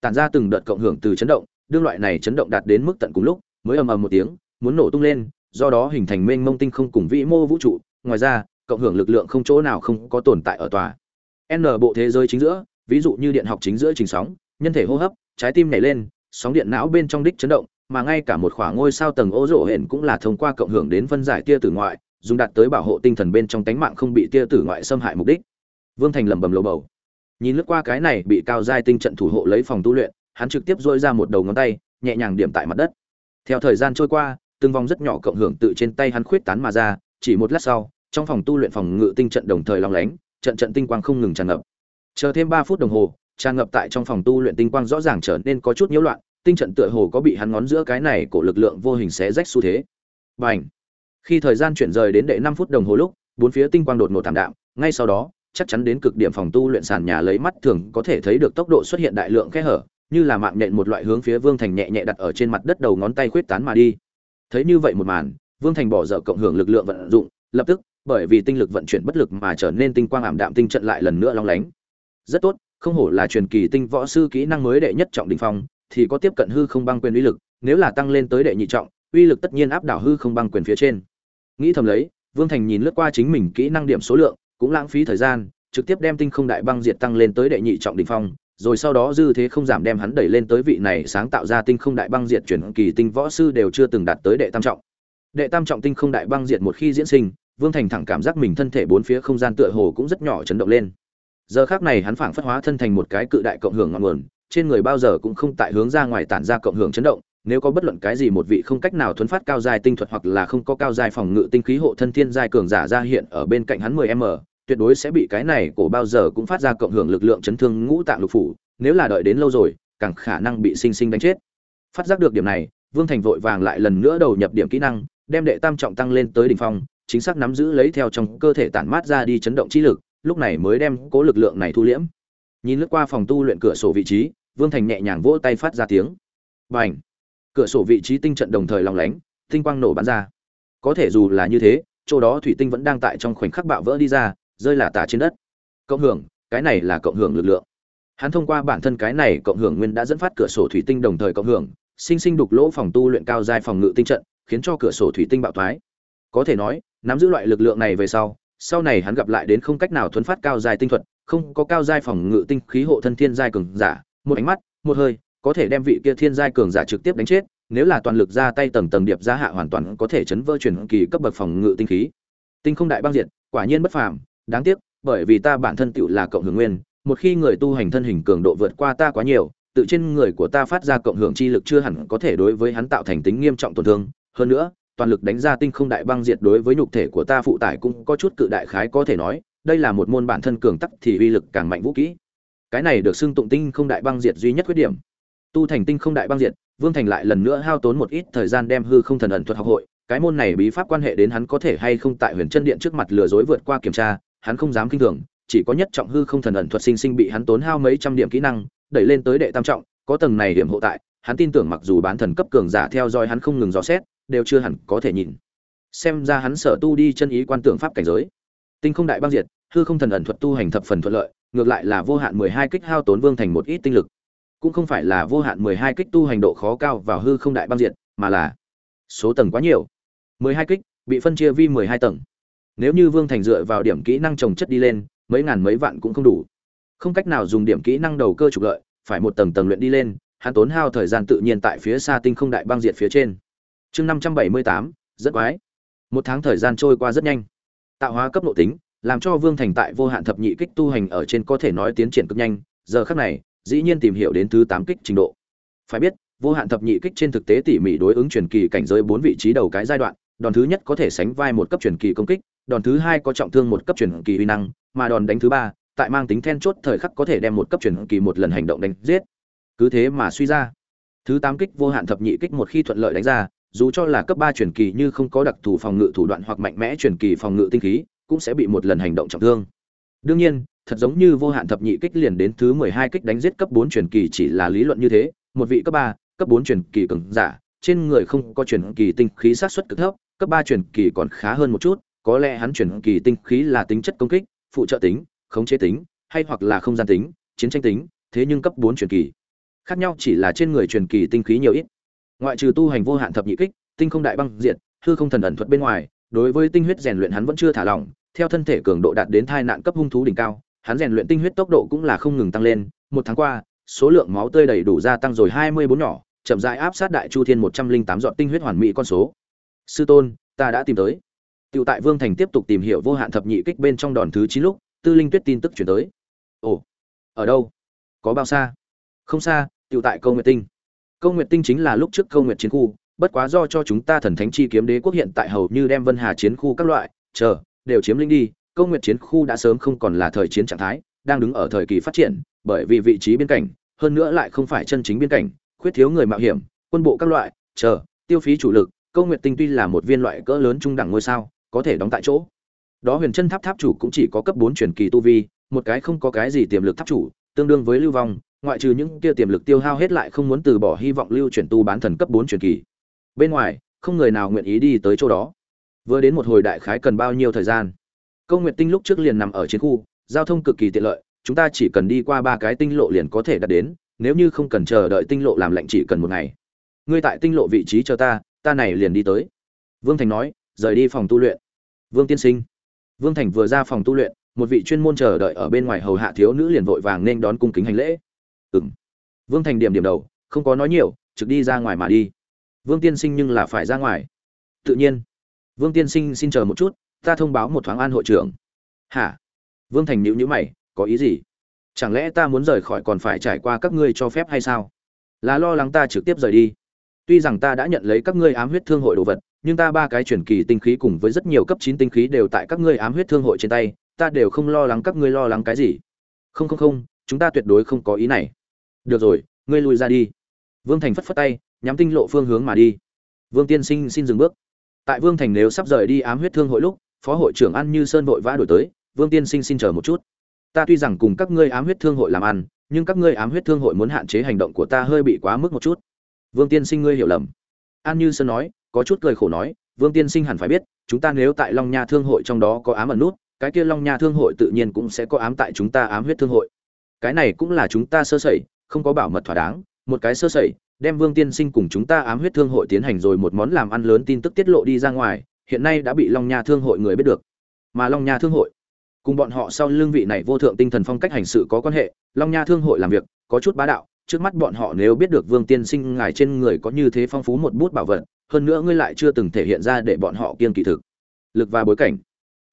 Tản ra từng đợt cộng hưởng từ chấn động, đương loại này chấn động đạt đến mức tận cùng lúc, mới ầm ầm một tiếng, muốn nổ tung lên, do đó hình thành mênh mông tinh không cùng vĩ mô vũ trụ. Ngoài ra, cộng hưởng lực lượng không chỗ nào không có tồn tại ở tòa. N bộ thế giới chính giữa ví dụ như điện học chính giữa trình sóng, nhân thể hô hấp, trái tim nhảy lên, sóng điện não bên trong đích chấn động, mà ngay cả một khoảng ngôi sao tầng ô rộ hển cũng là thông qua cộng hưởng đến phân giải tia tử ngoại, dùng đạt tới bảo hộ tinh thần bên trong tánh mạng không bị tia tử ngoại xâm hại mục đích. Vương thành lẩm bẩm lầu bầu. Nhìn lướt qua cái này bị cao giai tinh trận thủ hộ lấy phòng tu luyện, hắn trực tiếp dôi ra một đầu ngón tay, nhẹ nhàng điểm tại mặt đất. Theo thời gian trôi qua, từng vòng rất nhỏ cộng hưởng tự trên tay hắn khuyết tán mà ra, chỉ một lát sau, trong phòng tu luyện phòng ngự tinh trận đồng thời long lánh, trận trận tinh quang không ngừng tràn ngập chờ thêm ba phút đồng hồ, tràn ngập tại trong phòng tu luyện tinh quang rõ ràng trở nên có chút nhiễu loạn, tinh trận tựa hồ có bị hắn ngón giữa cái này của lực lượng vô hình xé rách xu thế. Bành. khi thời gian chuyển rời đến đệ năm phút đồng hồ lúc, bốn phía tinh quang đột ngột thảm đạm, ngay sau đó, chắc chắn đến cực điểm phòng tu luyện sàn nhà lấy mắt thường có thể thấy được tốc độ xuất hiện đại lượng khe hở, như là mạng nhện một loại hướng phía vương thành nhẹ nhẹ đặt ở trên mặt đất đầu ngón tay khuyết tán mà đi. Thấy như vậy một màn, vương thành bỏ dở cộng hưởng lực lượng vận dụng, lập tức, bởi vì tinh lực vận chuyển bất lực mà trở nên tinh quang ảm đạm, tinh trận lại lần nữa long lánh rất tốt, không hổ là truyền kỳ tinh võ sư kỹ năng mới đệ nhất trọng đỉnh phong, thì có tiếp cận hư không băng quyền uy lực, nếu là tăng lên tới đệ nhị trọng, uy lực tất nhiên áp đảo hư không băng quyền phía trên. Nghĩ thầm lấy, vương thành nhìn lướt qua chính mình kỹ năng điểm số lượng, cũng lãng phí thời gian, trực tiếp đem tinh không đại băng diệt tăng lên tới đệ nhị trọng đỉnh phong, rồi sau đó dư thế không giảm đem hắn đẩy lên tới vị này sáng tạo ra tinh không đại băng diệt chuyển kỳ tinh võ sư đều chưa từng đạt tới đệ tam trọng. Đệ tam trọng tinh không đại băng diệt một khi diễn sinh, vương thành thẳng cảm giác mình thân thể bốn phía không gian tựa hồ cũng rất nhỏ chấn động lên giờ khác này hắn phảng phất hóa thân thành một cái cự đại cộng hưởng ngọn nguồn, trên người bao giờ cũng không tại hướng ra ngoài tản ra cộng hưởng chấn động, nếu có bất luận cái gì một vị không cách nào thuấn phát cao dài tinh thuật hoặc là không có cao dài phòng ngự tinh khí hộ thân thiên giai cường giả ra hiện ở bên cạnh hắn 10 m, tuyệt đối sẽ bị cái này cổ bao giờ cũng phát ra cộng hưởng lực lượng chấn thương ngũ tạng lục phủ, nếu là đợi đến lâu rồi, càng khả năng bị sinh sinh đánh chết. Phát giác được điểm này, vương thành vội vàng lại lần nữa đầu nhập điểm kỹ năng, đem đệ tam trọng tăng lên tới đỉnh phong, chính xác nắm giữ lấy theo trong cơ thể tản mát ra đi chấn động chi lực lúc này mới đem cố lực lượng này thu liễm. Nhìn lướt qua phòng tu luyện cửa sổ vị trí vương thành nhẹ nhàng vỗ tay phát ra tiếng. Bành, cửa sổ vị trí tinh trận đồng thời long lánh tinh quang nổ bắn ra. Có thể dù là như thế chỗ đó thủy tinh vẫn đang tại trong khoảnh khắc bạo vỡ đi ra rơi là tả trên đất. Cộng hưởng cái này là cộng hưởng lực lượng. Hắn thông qua bản thân cái này cộng hưởng nguyên đã dẫn phát cửa sổ thủy tinh đồng thời cộng hưởng sinh sinh đục lỗ phòng tu luyện cao giai phòng ngự tinh trận khiến cho cửa sổ thủy tinh bạo thoái. Có thể nói nắm giữ loại lực lượng này về sau sau này hắn gặp lại đến không cách nào thuấn phát cao dài tinh thuật không có cao giai phòng ngự tinh khí hộ thân thiên giai cường giả một ánh mắt một hơi có thể đem vị kia thiên giai cường giả trực tiếp đánh chết nếu là toàn lực ra tay tầng tầng điệp ra hạ hoàn toàn có thể chấn vỡ chuyển kỳ cấp bậc phòng ngự tinh khí. Tinh không đại băng diện, quả nhiên bất phàm đáng tiếc bởi vì ta bản thân tựu là cộng hưởng nguyên một khi người tu hành thân hình cường độ vượt qua ta quá nhiều tự trên người của ta phát ra cộng hưởng chi lực chưa hẳn có thể đối với hắn tạo thành tính nghiêm trọng tổn thương. Hơn nữa toàn lực đánh ra tinh không đại băng diệt đối với nhục thể của ta phụ tải cũng có chút cự đại khái có thể nói, đây là một môn bản thân cường tắc thì uy lực càng mạnh vũ kỹ. Cái này được xưng tụng tinh không đại băng diệt duy nhất khuyết điểm. Tu thành tinh không đại băng diệt, vương thành lại lần nữa hao tốn một ít thời gian đem hư không thần ẩn thuật học hội, cái môn này bí pháp quan hệ đến hắn có thể hay không tại huyền chân điện trước mặt lừa dối vượt qua kiểm tra, hắn không dám kinh thường, chỉ có nhất trọng hư không thần ẩn thuật sinh sinh bị hắn tốn hao mấy trăm điểm kỹ năng, đẩy lên tới đệ tam trọng, có tầng này điểm hộ tại, hắn tin tưởng mặc dù bán thần cấp cường giả theo dõi hắn không ngừng dò xét đều chưa hẳn có thể nhìn. Xem ra hắn sở tu đi chân ý quan tưởng pháp cảnh giới. Tinh không đại băng diệt, hư không thần ẩn thuật tu hành thập phần thuận lợi, ngược lại là vô hạn mười hai kích hao tốn vương thành một ít tinh lực. Cũng không phải là vô hạn mười hai kích tu hành độ khó cao vào hư không đại băng diệt, mà là số tầng quá nhiều. Mười hai kích, bị phân chia vi mười hai tầng. Nếu như vương thành dựa vào điểm kỹ năng trồng chất đi lên, mấy ngàn mấy vạn cũng không đủ. Không cách nào dùng điểm kỹ năng đầu cơ trục lợi, phải một tầng tầng luyện đi lên, hắn tốn hao thời gian tự nhiên tại phía xa tinh không đại băng diệt phía trên chương năm trăm bảy mươi tám, rất quái. Một tháng thời gian trôi qua rất nhanh. Tạo hóa cấp độ tính, làm cho vương thành tại vô hạn thập nhị kích tu hành ở trên có thể nói tiến triển cực nhanh. Giờ khác này, dĩ nhiên tìm hiểu đến thứ tám kích trình độ. Phải biết, vô hạn thập nhị kích trên thực tế tỉ mỉ đối ứng truyền kỳ cảnh giới bốn vị trí đầu cái giai đoạn. Đòn thứ nhất có thể sánh vai một cấp truyền kỳ công kích, đòn thứ hai có trọng thương một cấp truyền kỳ uy năng, mà đòn đánh thứ ba, tại mang tính then chốt thời khắc có thể đem một cấp truyền kỳ một lần hành động đánh giết. Cứ thế mà suy ra. Thứ tám kích vô hạn thập nhị kích một khi thuận lợi đánh ra dù cho là cấp ba truyền kỳ như không có đặc thù phòng ngự thủ đoạn hoặc mạnh mẽ truyền kỳ phòng ngự tinh khí, cũng sẽ bị một lần hành động trọng thương. Đương nhiên, thật giống như vô hạn thập nhị kích liền đến thứ mười hai kích đánh giết cấp bốn truyền kỳ chỉ là lý luận như thế, một vị cấp ba, cấp bốn truyền kỳ cường giả, trên người không có truyền kỳ tinh khí sát suất cực thấp, cấp ba truyền kỳ còn khá hơn một chút, có lẽ hắn truyền kỳ tinh khí là tính chất công kích, phụ trợ tính, khống chế tính, hay hoặc là không gian tính, chiến tranh tính, thế nhưng cấp bốn truyền kỳ. Khác nhau chỉ là trên người truyền kỳ tinh khí nhiều ít ngoại trừ tu hành vô hạn thập nhị kích tinh không đại băng diệt hư không thần ẩn thuật bên ngoài đối với tinh huyết rèn luyện hắn vẫn chưa thả lỏng theo thân thể cường độ đạt đến thai nạn cấp hung thú đỉnh cao hắn rèn luyện tinh huyết tốc độ cũng là không ngừng tăng lên một tháng qua số lượng máu tươi đầy đủ gia tăng rồi hai mươi bốn nhỏ chậm rãi áp sát đại chu thiên một trăm linh tám dọn tinh huyết hoàn mỹ con số sư tôn ta đã tìm tới Tiểu tại Vương Thành tiếp tục tìm hiểu vô hạn thập nhị kích bên trong đòn thứ chín lúc, Tư Linh Tuyết tin tức chuyển tới. Ồ, ở đâu? Có bao xa? Không xa, tiểu tại Câu Nguyệt Tinh. Câu Nguyệt Tinh chính là lúc trước Câu Nguyệt chiến khu, bất quá do cho chúng ta thần thánh chi kiếm đế quốc hiện tại hầu như đem Vân Hà chiến khu các loại, chờ, đều chiếm lĩnh đi, Câu Nguyệt chiến khu đã sớm không còn là thời chiến trạng thái, đang đứng ở thời kỳ phát triển, bởi vì vị trí biên cảnh, hơn nữa lại không phải chân chính biên cảnh, khuyết thiếu người mạo hiểm, quân bộ các loại, chờ, tiêu phí chủ lực, Câu Nguyệt Tinh tuy là một viên loại cỡ lớn trung đẳng ngôi sao, có thể đóng tại chỗ. Đó huyền chân tháp tháp chủ cũng chỉ có cấp bốn truyền kỳ tu vi một cái không có cái gì tiềm lực tháp chủ tương đương với lưu vong ngoại trừ những kia tiềm lực tiêu hao hết lại không muốn từ bỏ hy vọng lưu chuyển tu bán thần cấp bốn truyền kỳ. Bên ngoài, không người nào nguyện ý đi tới chỗ đó. Vừa đến một hồi đại khái cần bao nhiêu thời gian? Câu nguyện tinh lúc trước liền nằm ở chiến khu, giao thông cực kỳ tiện lợi, chúng ta chỉ cần đi qua ba cái tinh lộ liền có thể đạt đến, nếu như không cần chờ đợi tinh lộ làm lệnh chỉ cần một ngày. Ngươi tại tinh lộ vị trí cho ta ta này liền đi tới. Vương thành nói, rời đi phòng tu luyện. Vương tiên sinh. Vương thành vừa ra phòng tu luyện, một vị chuyên môn chờ đợi ở bên ngoài hầu hạ thiếu nữ liền vội vàng nên đón cung kính hành lễ ừng vương thành điểm điểm đầu không có nói nhiều trực đi ra ngoài mà đi. Vương tiên sinh nhưng là phải ra ngoài. Tự nhiên. Vương tiên sinh xin chờ một chút ta thông báo một thoáng an hội trưởng. Hả? Vương thành nhịu nhữ mày có ý gì? Chẳng lẽ ta muốn rời khỏi còn phải trải qua các ngươi cho phép hay sao? Là lo lắng ta trực tiếp rời đi. Tuy rằng ta đã nhận lấy các ngươi ám huyết thương hội đồ vật nhưng ta ba cái chuyển kỳ tinh khí cùng với rất nhiều cấp chín tinh khí đều tại các ngươi ám huyết thương hội trên tay, ta đều không lo lắng các ngươi lo lắng cái gì. Không không không, chúng ta tuyệt đối không có ý này. Được rồi, ngươi lùi ra đi. Vương Thành phất phất tay, nhắm tinh lộ phương hướng mà đi. Vương Tiên Sinh xin dừng bước. Tại Vương Thành nếu sắp rời đi ám huyết thương hội lúc, phó hội trưởng An Như Sơn vội vã đổi tới, Vương Tiên Sinh xin chờ một chút. Ta tuy rằng cùng các ngươi ám huyết thương hội làm ăn, nhưng các ngươi ám huyết thương hội muốn hạn chế hành động của ta hơi bị quá mức một chút. Vương Tiên Sinh ngươi hiểu lầm. An Như Sơn nói, có chút cười khổ nói vương tiên sinh hẳn phải biết chúng ta nếu tại long nha thương hội trong đó có ám ẩn nút cái kia long nha thương hội tự nhiên cũng sẽ có ám tại chúng ta ám huyết thương hội cái này cũng là chúng ta sơ sẩy không có bảo mật thỏa đáng, một cái sơ sẩy, đem vương tiên sinh cùng chúng ta ám huyết thương hội tiến hành rồi một món làm ăn lớn tin tức tiết lộ đi ra ngoài, hiện nay đã bị long nha thương hội người biết được. Mà long nha thương hội, cùng bọn họ sau lương vị này vô thượng tinh thần phong cách hành sự có quan hệ, long nha thương hội làm việc, có chút bá đạo, trước mắt bọn họ nếu biết được vương tiên sinh ngài trên người có như thế phong phú một bút bảo vật, hơn nữa ngươi lại chưa từng thể hiện ra để bọn họ kiên kỳ thực, lực và bối cảnh.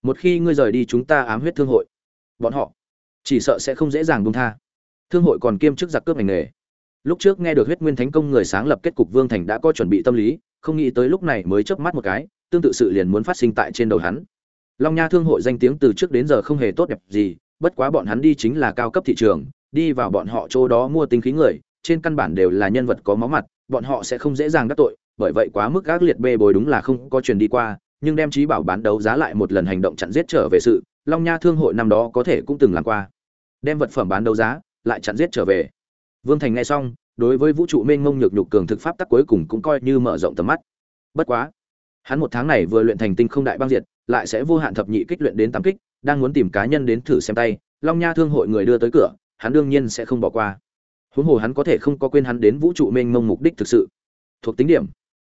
Một khi ngươi rời đi chúng ta ám huyết thương hội, bọn họ chỉ sợ sẽ không dễ dàng buông tha thương hội còn kiêm chức giặc cướp ngành nghề. Lúc trước nghe được huyết nguyên thánh công người sáng lập kết cục vương thành đã có chuẩn bị tâm lý, không nghĩ tới lúc này mới chớp mắt một cái, tương tự sự liền muốn phát sinh tại trên đầu hắn. Long nha thương hội danh tiếng từ trước đến giờ không hề tốt đẹp gì, bất quá bọn hắn đi chính là cao cấp thị trường, đi vào bọn họ chỗ đó mua tinh khí người, trên căn bản đều là nhân vật có máu mặt, bọn họ sẽ không dễ dàng đắc tội, bởi vậy quá mức gác liệt bê bối đúng là không có truyền đi qua, nhưng đem trí bảo bán đấu giá lại một lần hành động chặn giết trở về sự, long nha thương hội năm đó có thể cũng từng làm qua. Đem vật phẩm bán đấu giá lại chặn giết trở về. Vương thành nghe xong, đối với vũ trụ mênh mông nhược nhục cường thực pháp tắc cuối cùng cũng coi như mở rộng tầm mắt. Bất quá, hắn một tháng này vừa luyện thành tinh không đại băng diệt, lại sẽ vô hạn thập nhị kích luyện đến tám kích, đang muốn tìm cá nhân đến thử xem tay, long nha thương hội người đưa tới cửa, hắn đương nhiên sẽ không bỏ qua. Huống hồ hắn có thể không có quên hắn đến vũ trụ mênh mông mục đích thực sự. Thuộc tính điểm.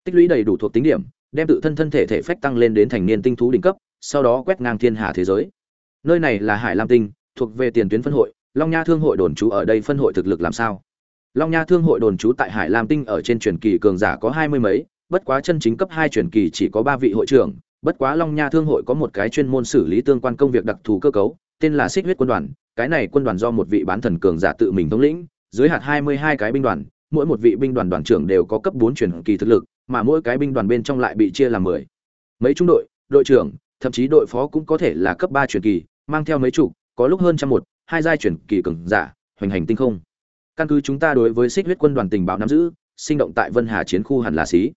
Tích lũy đầy đủ thuộc tính điểm, đem tự thân thân thể thể phách tăng lên đến thành niên tinh thú đỉnh cấp, sau đó quét ngang thiên hà thế giới. Nơi này là hải lam tinh, thuộc về tiền tuyến phân hội long nha thương hội đồn trú ở đây phân hội thực lực làm sao? Long nha thương hội đồn trú tại hải lam tinh ở trên truyền kỳ cường giả có hai mươi mấy, bất quá chân chính cấp hai truyền kỳ chỉ có ba vị hội trưởng, bất quá long nha thương hội có một cái chuyên môn xử lý tương quan công việc đặc thù cơ cấu, tên là xích huyết quân đoàn, cái này quân đoàn do một vị bán thần cường giả tự mình thống lĩnh, dưới hạt hai mươi hai cái binh đoàn, mỗi một vị binh đoàn đoàn trưởng đều có cấp bốn truyền kỳ thực lực, mà mỗi cái binh đoàn bên trong lại bị chia làm mười. Mấy trung đội đội trưởng, thậm chí đội phó cũng có thể là cấp ba truyền kỳ, mang theo mấy chục, có lúc hơn trăm một hai giai chuyển kỳ cường giả, hoành hành tinh không. Căn cứ chúng ta đối với xích huyết quân đoàn tình báo nắm giữ, sinh động tại vân hà chiến khu hẳn là xí.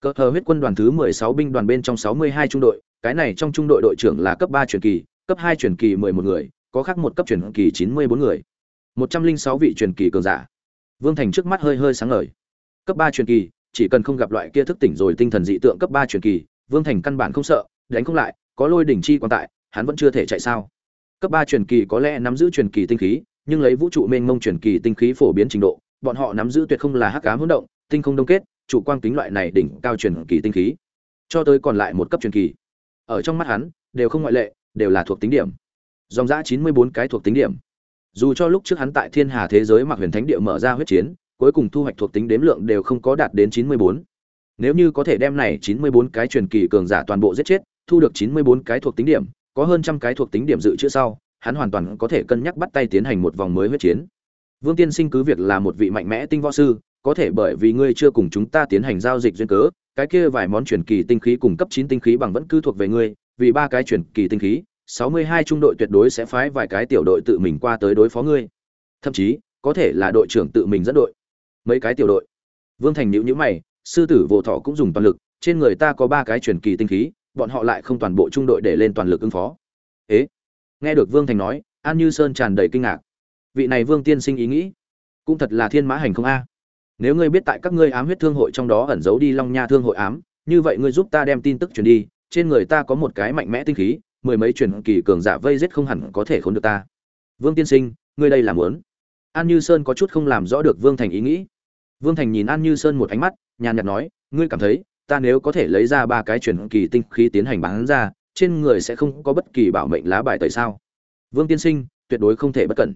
Cỡ hờ huyết quân đoàn thứ mười sáu binh đoàn bên trong sáu mươi hai trung đội, cái này trong trung đội đội trưởng là cấp ba truyền kỳ, cấp hai truyền kỳ mười một người, có khác một cấp truyền kỳ chín mươi bốn người. một trăm linh sáu vị truyền kỳ cường giả. Vương thành trước mắt hơi hơi sáng ngời. Cấp ba truyền kỳ, chỉ cần không gặp loại kia thức tỉnh rồi tinh thần dị tượng cấp ba truyền kỳ, vương thành căn bản không sợ, đánh không lại, có lôi đỉnh chi quan tại, hắn vẫn chưa thể chạy sao cấp ba truyền kỳ có lẽ nắm giữ truyền kỳ tinh khí, nhưng lấy vũ trụ mênh mông truyền kỳ tinh khí phổ biến trình độ, bọn họ nắm giữ tuyệt không là hắc ám hỗn động, tinh không đông kết, chủ quang kính loại này đỉnh cao truyền kỳ tinh khí. Cho tới còn lại một cấp truyền kỳ. Ở trong mắt hắn, đều không ngoại lệ, đều là thuộc tính điểm. Dòng giã chín mươi bốn cái thuộc tính điểm. Dù cho lúc trước hắn tại thiên hà thế giới mặc huyền thánh địa mở ra huyết chiến, cuối cùng thu hoạch thuộc tính đếm lượng đều không có đạt đến chín mươi bốn. Nếu như có thể đem này chín mươi bốn cái truyền kỳ cường giả toàn bộ giết chết, thu được chín mươi bốn cái thuộc tính điểm có hơn trăm cái thuộc tính điểm dự trữ sau, hắn hoàn toàn có thể cân nhắc bắt tay tiến hành một vòng mới huyết chiến. Vương tiên sinh cứ việc là một vị mạnh mẽ tinh võ sư, có thể bởi vì ngươi chưa cùng chúng ta tiến hành giao dịch duyên cớ, cái kia vài món truyền kỳ tinh khí cùng cấp chín tinh khí bằng vẫn cứ thuộc về ngươi, vì ba cái truyền kỳ tinh khí, sáu mươi hai trung đội tuyệt đối sẽ phái vài cái tiểu đội tự mình qua tới đối phó ngươi. Thậm chí, có thể là đội trưởng tự mình dẫn đội. Mấy cái tiểu đội. Vương thành nhữ nhữ mày, sư tử vô thọ cũng dùng toàn lực, trên người ta có ba cái truyền kỳ tinh khí bọn họ lại không toàn bộ trung đội để lên toàn lực ứng phó. Ế, nghe được vương thành nói, an như sơn tràn đầy kinh ngạc. Vị này vương tiên sinh ý nghĩ, cũng thật là thiên mã hành không a. Nếu ngươi biết tại các ngươi ám huyết thương hội trong đó ẩn giấu đi long nha thương hội ám, như vậy ngươi giúp ta đem tin tức truyền đi, trên người ta có một cái mạnh mẽ tinh khí, mười mấy truyền kỳ cường giả vây giết không hẳn có thể khốn được ta. Vương tiên sinh, ngươi đây làm muốn. An như sơn có chút không làm rõ được vương thành ý nghĩ. Vương thành nhìn an như sơn một ánh mắt, nhàn nhạt nói, ngươi cảm thấy ta nếu có thể lấy ra ba cái truyền kỳ tinh khí tiến hành bán ra, trên người sẽ không có bất kỳ bảo mệnh lá bài tại sao? Vương tiên sinh, tuyệt đối không thể bất cẩn.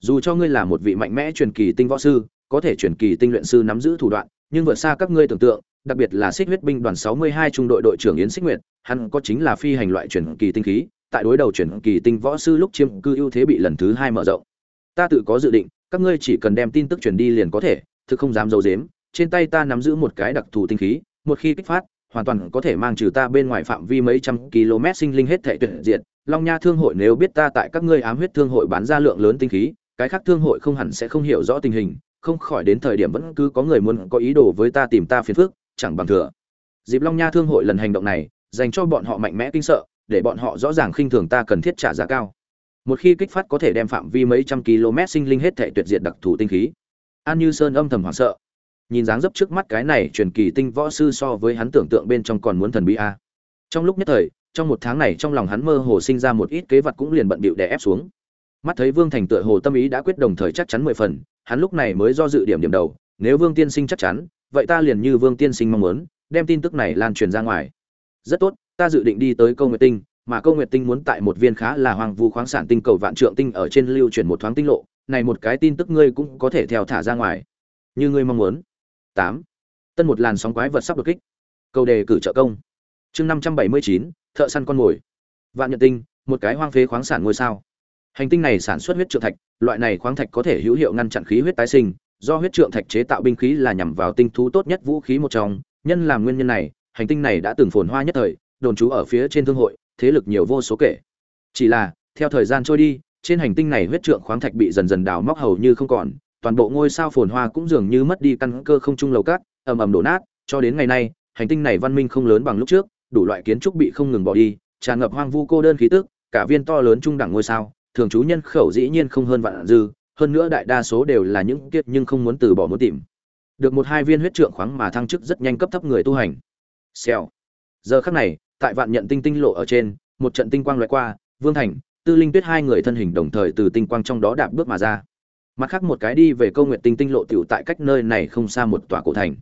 Dù cho ngươi là một vị mạnh mẽ truyền kỳ tinh võ sư, có thể truyền kỳ tinh luyện sư nắm giữ thủ đoạn, nhưng vượt xa các ngươi tưởng tượng, đặc biệt là xích huyết binh đoàn 62 trung đội đội trưởng yến xích nguyệt, hắn có chính là phi hành loại truyền kỳ tinh khí, tại đối đầu truyền kỳ tinh võ sư lúc chiếm cư ưu thế bị lần thứ hai mở rộng. Ta tự có dự định, các ngươi chỉ cần đem tin tức truyền đi liền có thể, thực không dám giấu giếm, trên tay ta nắm giữ một cái đặc thù tinh khí một khi kích phát, hoàn toàn có thể mang trừ ta bên ngoài phạm vi mấy trăm km sinh linh hết thể tuyệt diệt. Long nha thương hội nếu biết ta tại các ngươi ám huyết thương hội bán ra lượng lớn tinh khí, cái khác thương hội không hẳn sẽ không hiểu rõ tình hình, không khỏi đến thời điểm vẫn cứ có người muốn có ý đồ với ta tìm ta phiền phức, chẳng bằng thừa. Dịp long nha thương hội lần hành động này, dành cho bọn họ mạnh mẽ kinh sợ, để bọn họ rõ ràng khinh thường ta cần thiết trả giá cao. Một khi kích phát có thể đem phạm vi mấy trăm km sinh linh hết thể tuyệt diệt đặc thù tinh khí. An như sơn âm thầm hoảng sợ nhìn dáng dấp trước mắt cái này truyền kỳ tinh võ sư so với hắn tưởng tượng bên trong còn muốn thần bí a. Trong lúc nhất thời, trong một tháng này trong lòng hắn mơ hồ sinh ra một ít kế vật cũng liền bận bịu đè ép xuống. Mắt thấy vương thành tựa hồ tâm ý đã quyết đồng thời chắc chắn mười phần, hắn lúc này mới do dự điểm điểm đầu, nếu vương tiên sinh chắc chắn, vậy ta liền như vương tiên sinh mong muốn, đem tin tức này lan truyền ra ngoài. Rất tốt, ta dự định đi tới câu nguyệt tinh, mà câu nguyệt tinh muốn tại một viên khá là hoàng vu khoáng sản tinh cầu vạn trượng tinh ở trên lưu truyền một thoáng tinh lộ, này một cái tin tức ngươi cũng có thể theo thả ra ngoài. Như ngươi mong muốn tám. Tân một làn sóng quái vật sắp đột kích. Câu đề cử trợ công. Chương năm trăm bảy mươi chín, thợ săn con mồi. Vạn nhật tinh, một cái hoang phế khoáng sản ngôi sao. Hành tinh này sản xuất huyết trượng thạch, loại này khoáng thạch có thể hữu hiệu ngăn chặn khí huyết tái sinh, do huyết trượng thạch chế tạo binh khí là nhằm vào tinh thú tốt nhất vũ khí một trong. Nhân làm nguyên nhân này, hành tinh này đã từng phồn hoa nhất thời, đồn trú ở phía trên thương hội, thế lực nhiều vô số kể. Chỉ là, theo thời gian trôi đi, trên hành tinh này huyết trượng khoáng thạch bị dần dần đào móc hầu như không còn toàn bộ ngôi sao phồn hoa cũng dường như mất đi căn cơ không trung lầu cát, ầm ầm đổ nát, cho đến ngày nay, hành tinh này văn minh không lớn bằng lúc trước, đủ loại kiến trúc bị không ngừng bỏ đi, tràn ngập hoang vu cô đơn khí tức, cả viên to lớn trung đẳng ngôi sao, thường trú nhân khẩu dĩ nhiên không hơn vạn dư, hơn nữa đại đa số đều là những kiệt nhưng không muốn từ bỏ muốn tìm. Được một hai viên huyết trượng khoáng mà thăng chức rất nhanh cấp thấp người tu hành. Xèo. Giờ khắc này, tại vạn nhận tinh tinh lộ ở trên, một trận tinh quang loại qua, vương thành, tư linh tuyết hai người thân hình đồng thời từ tinh quang trong đó đạp bước mà ra mặt khác một cái đi về câu nguyện tinh tinh lộ tiểu tại cách nơi này không xa một tòa cổ thành.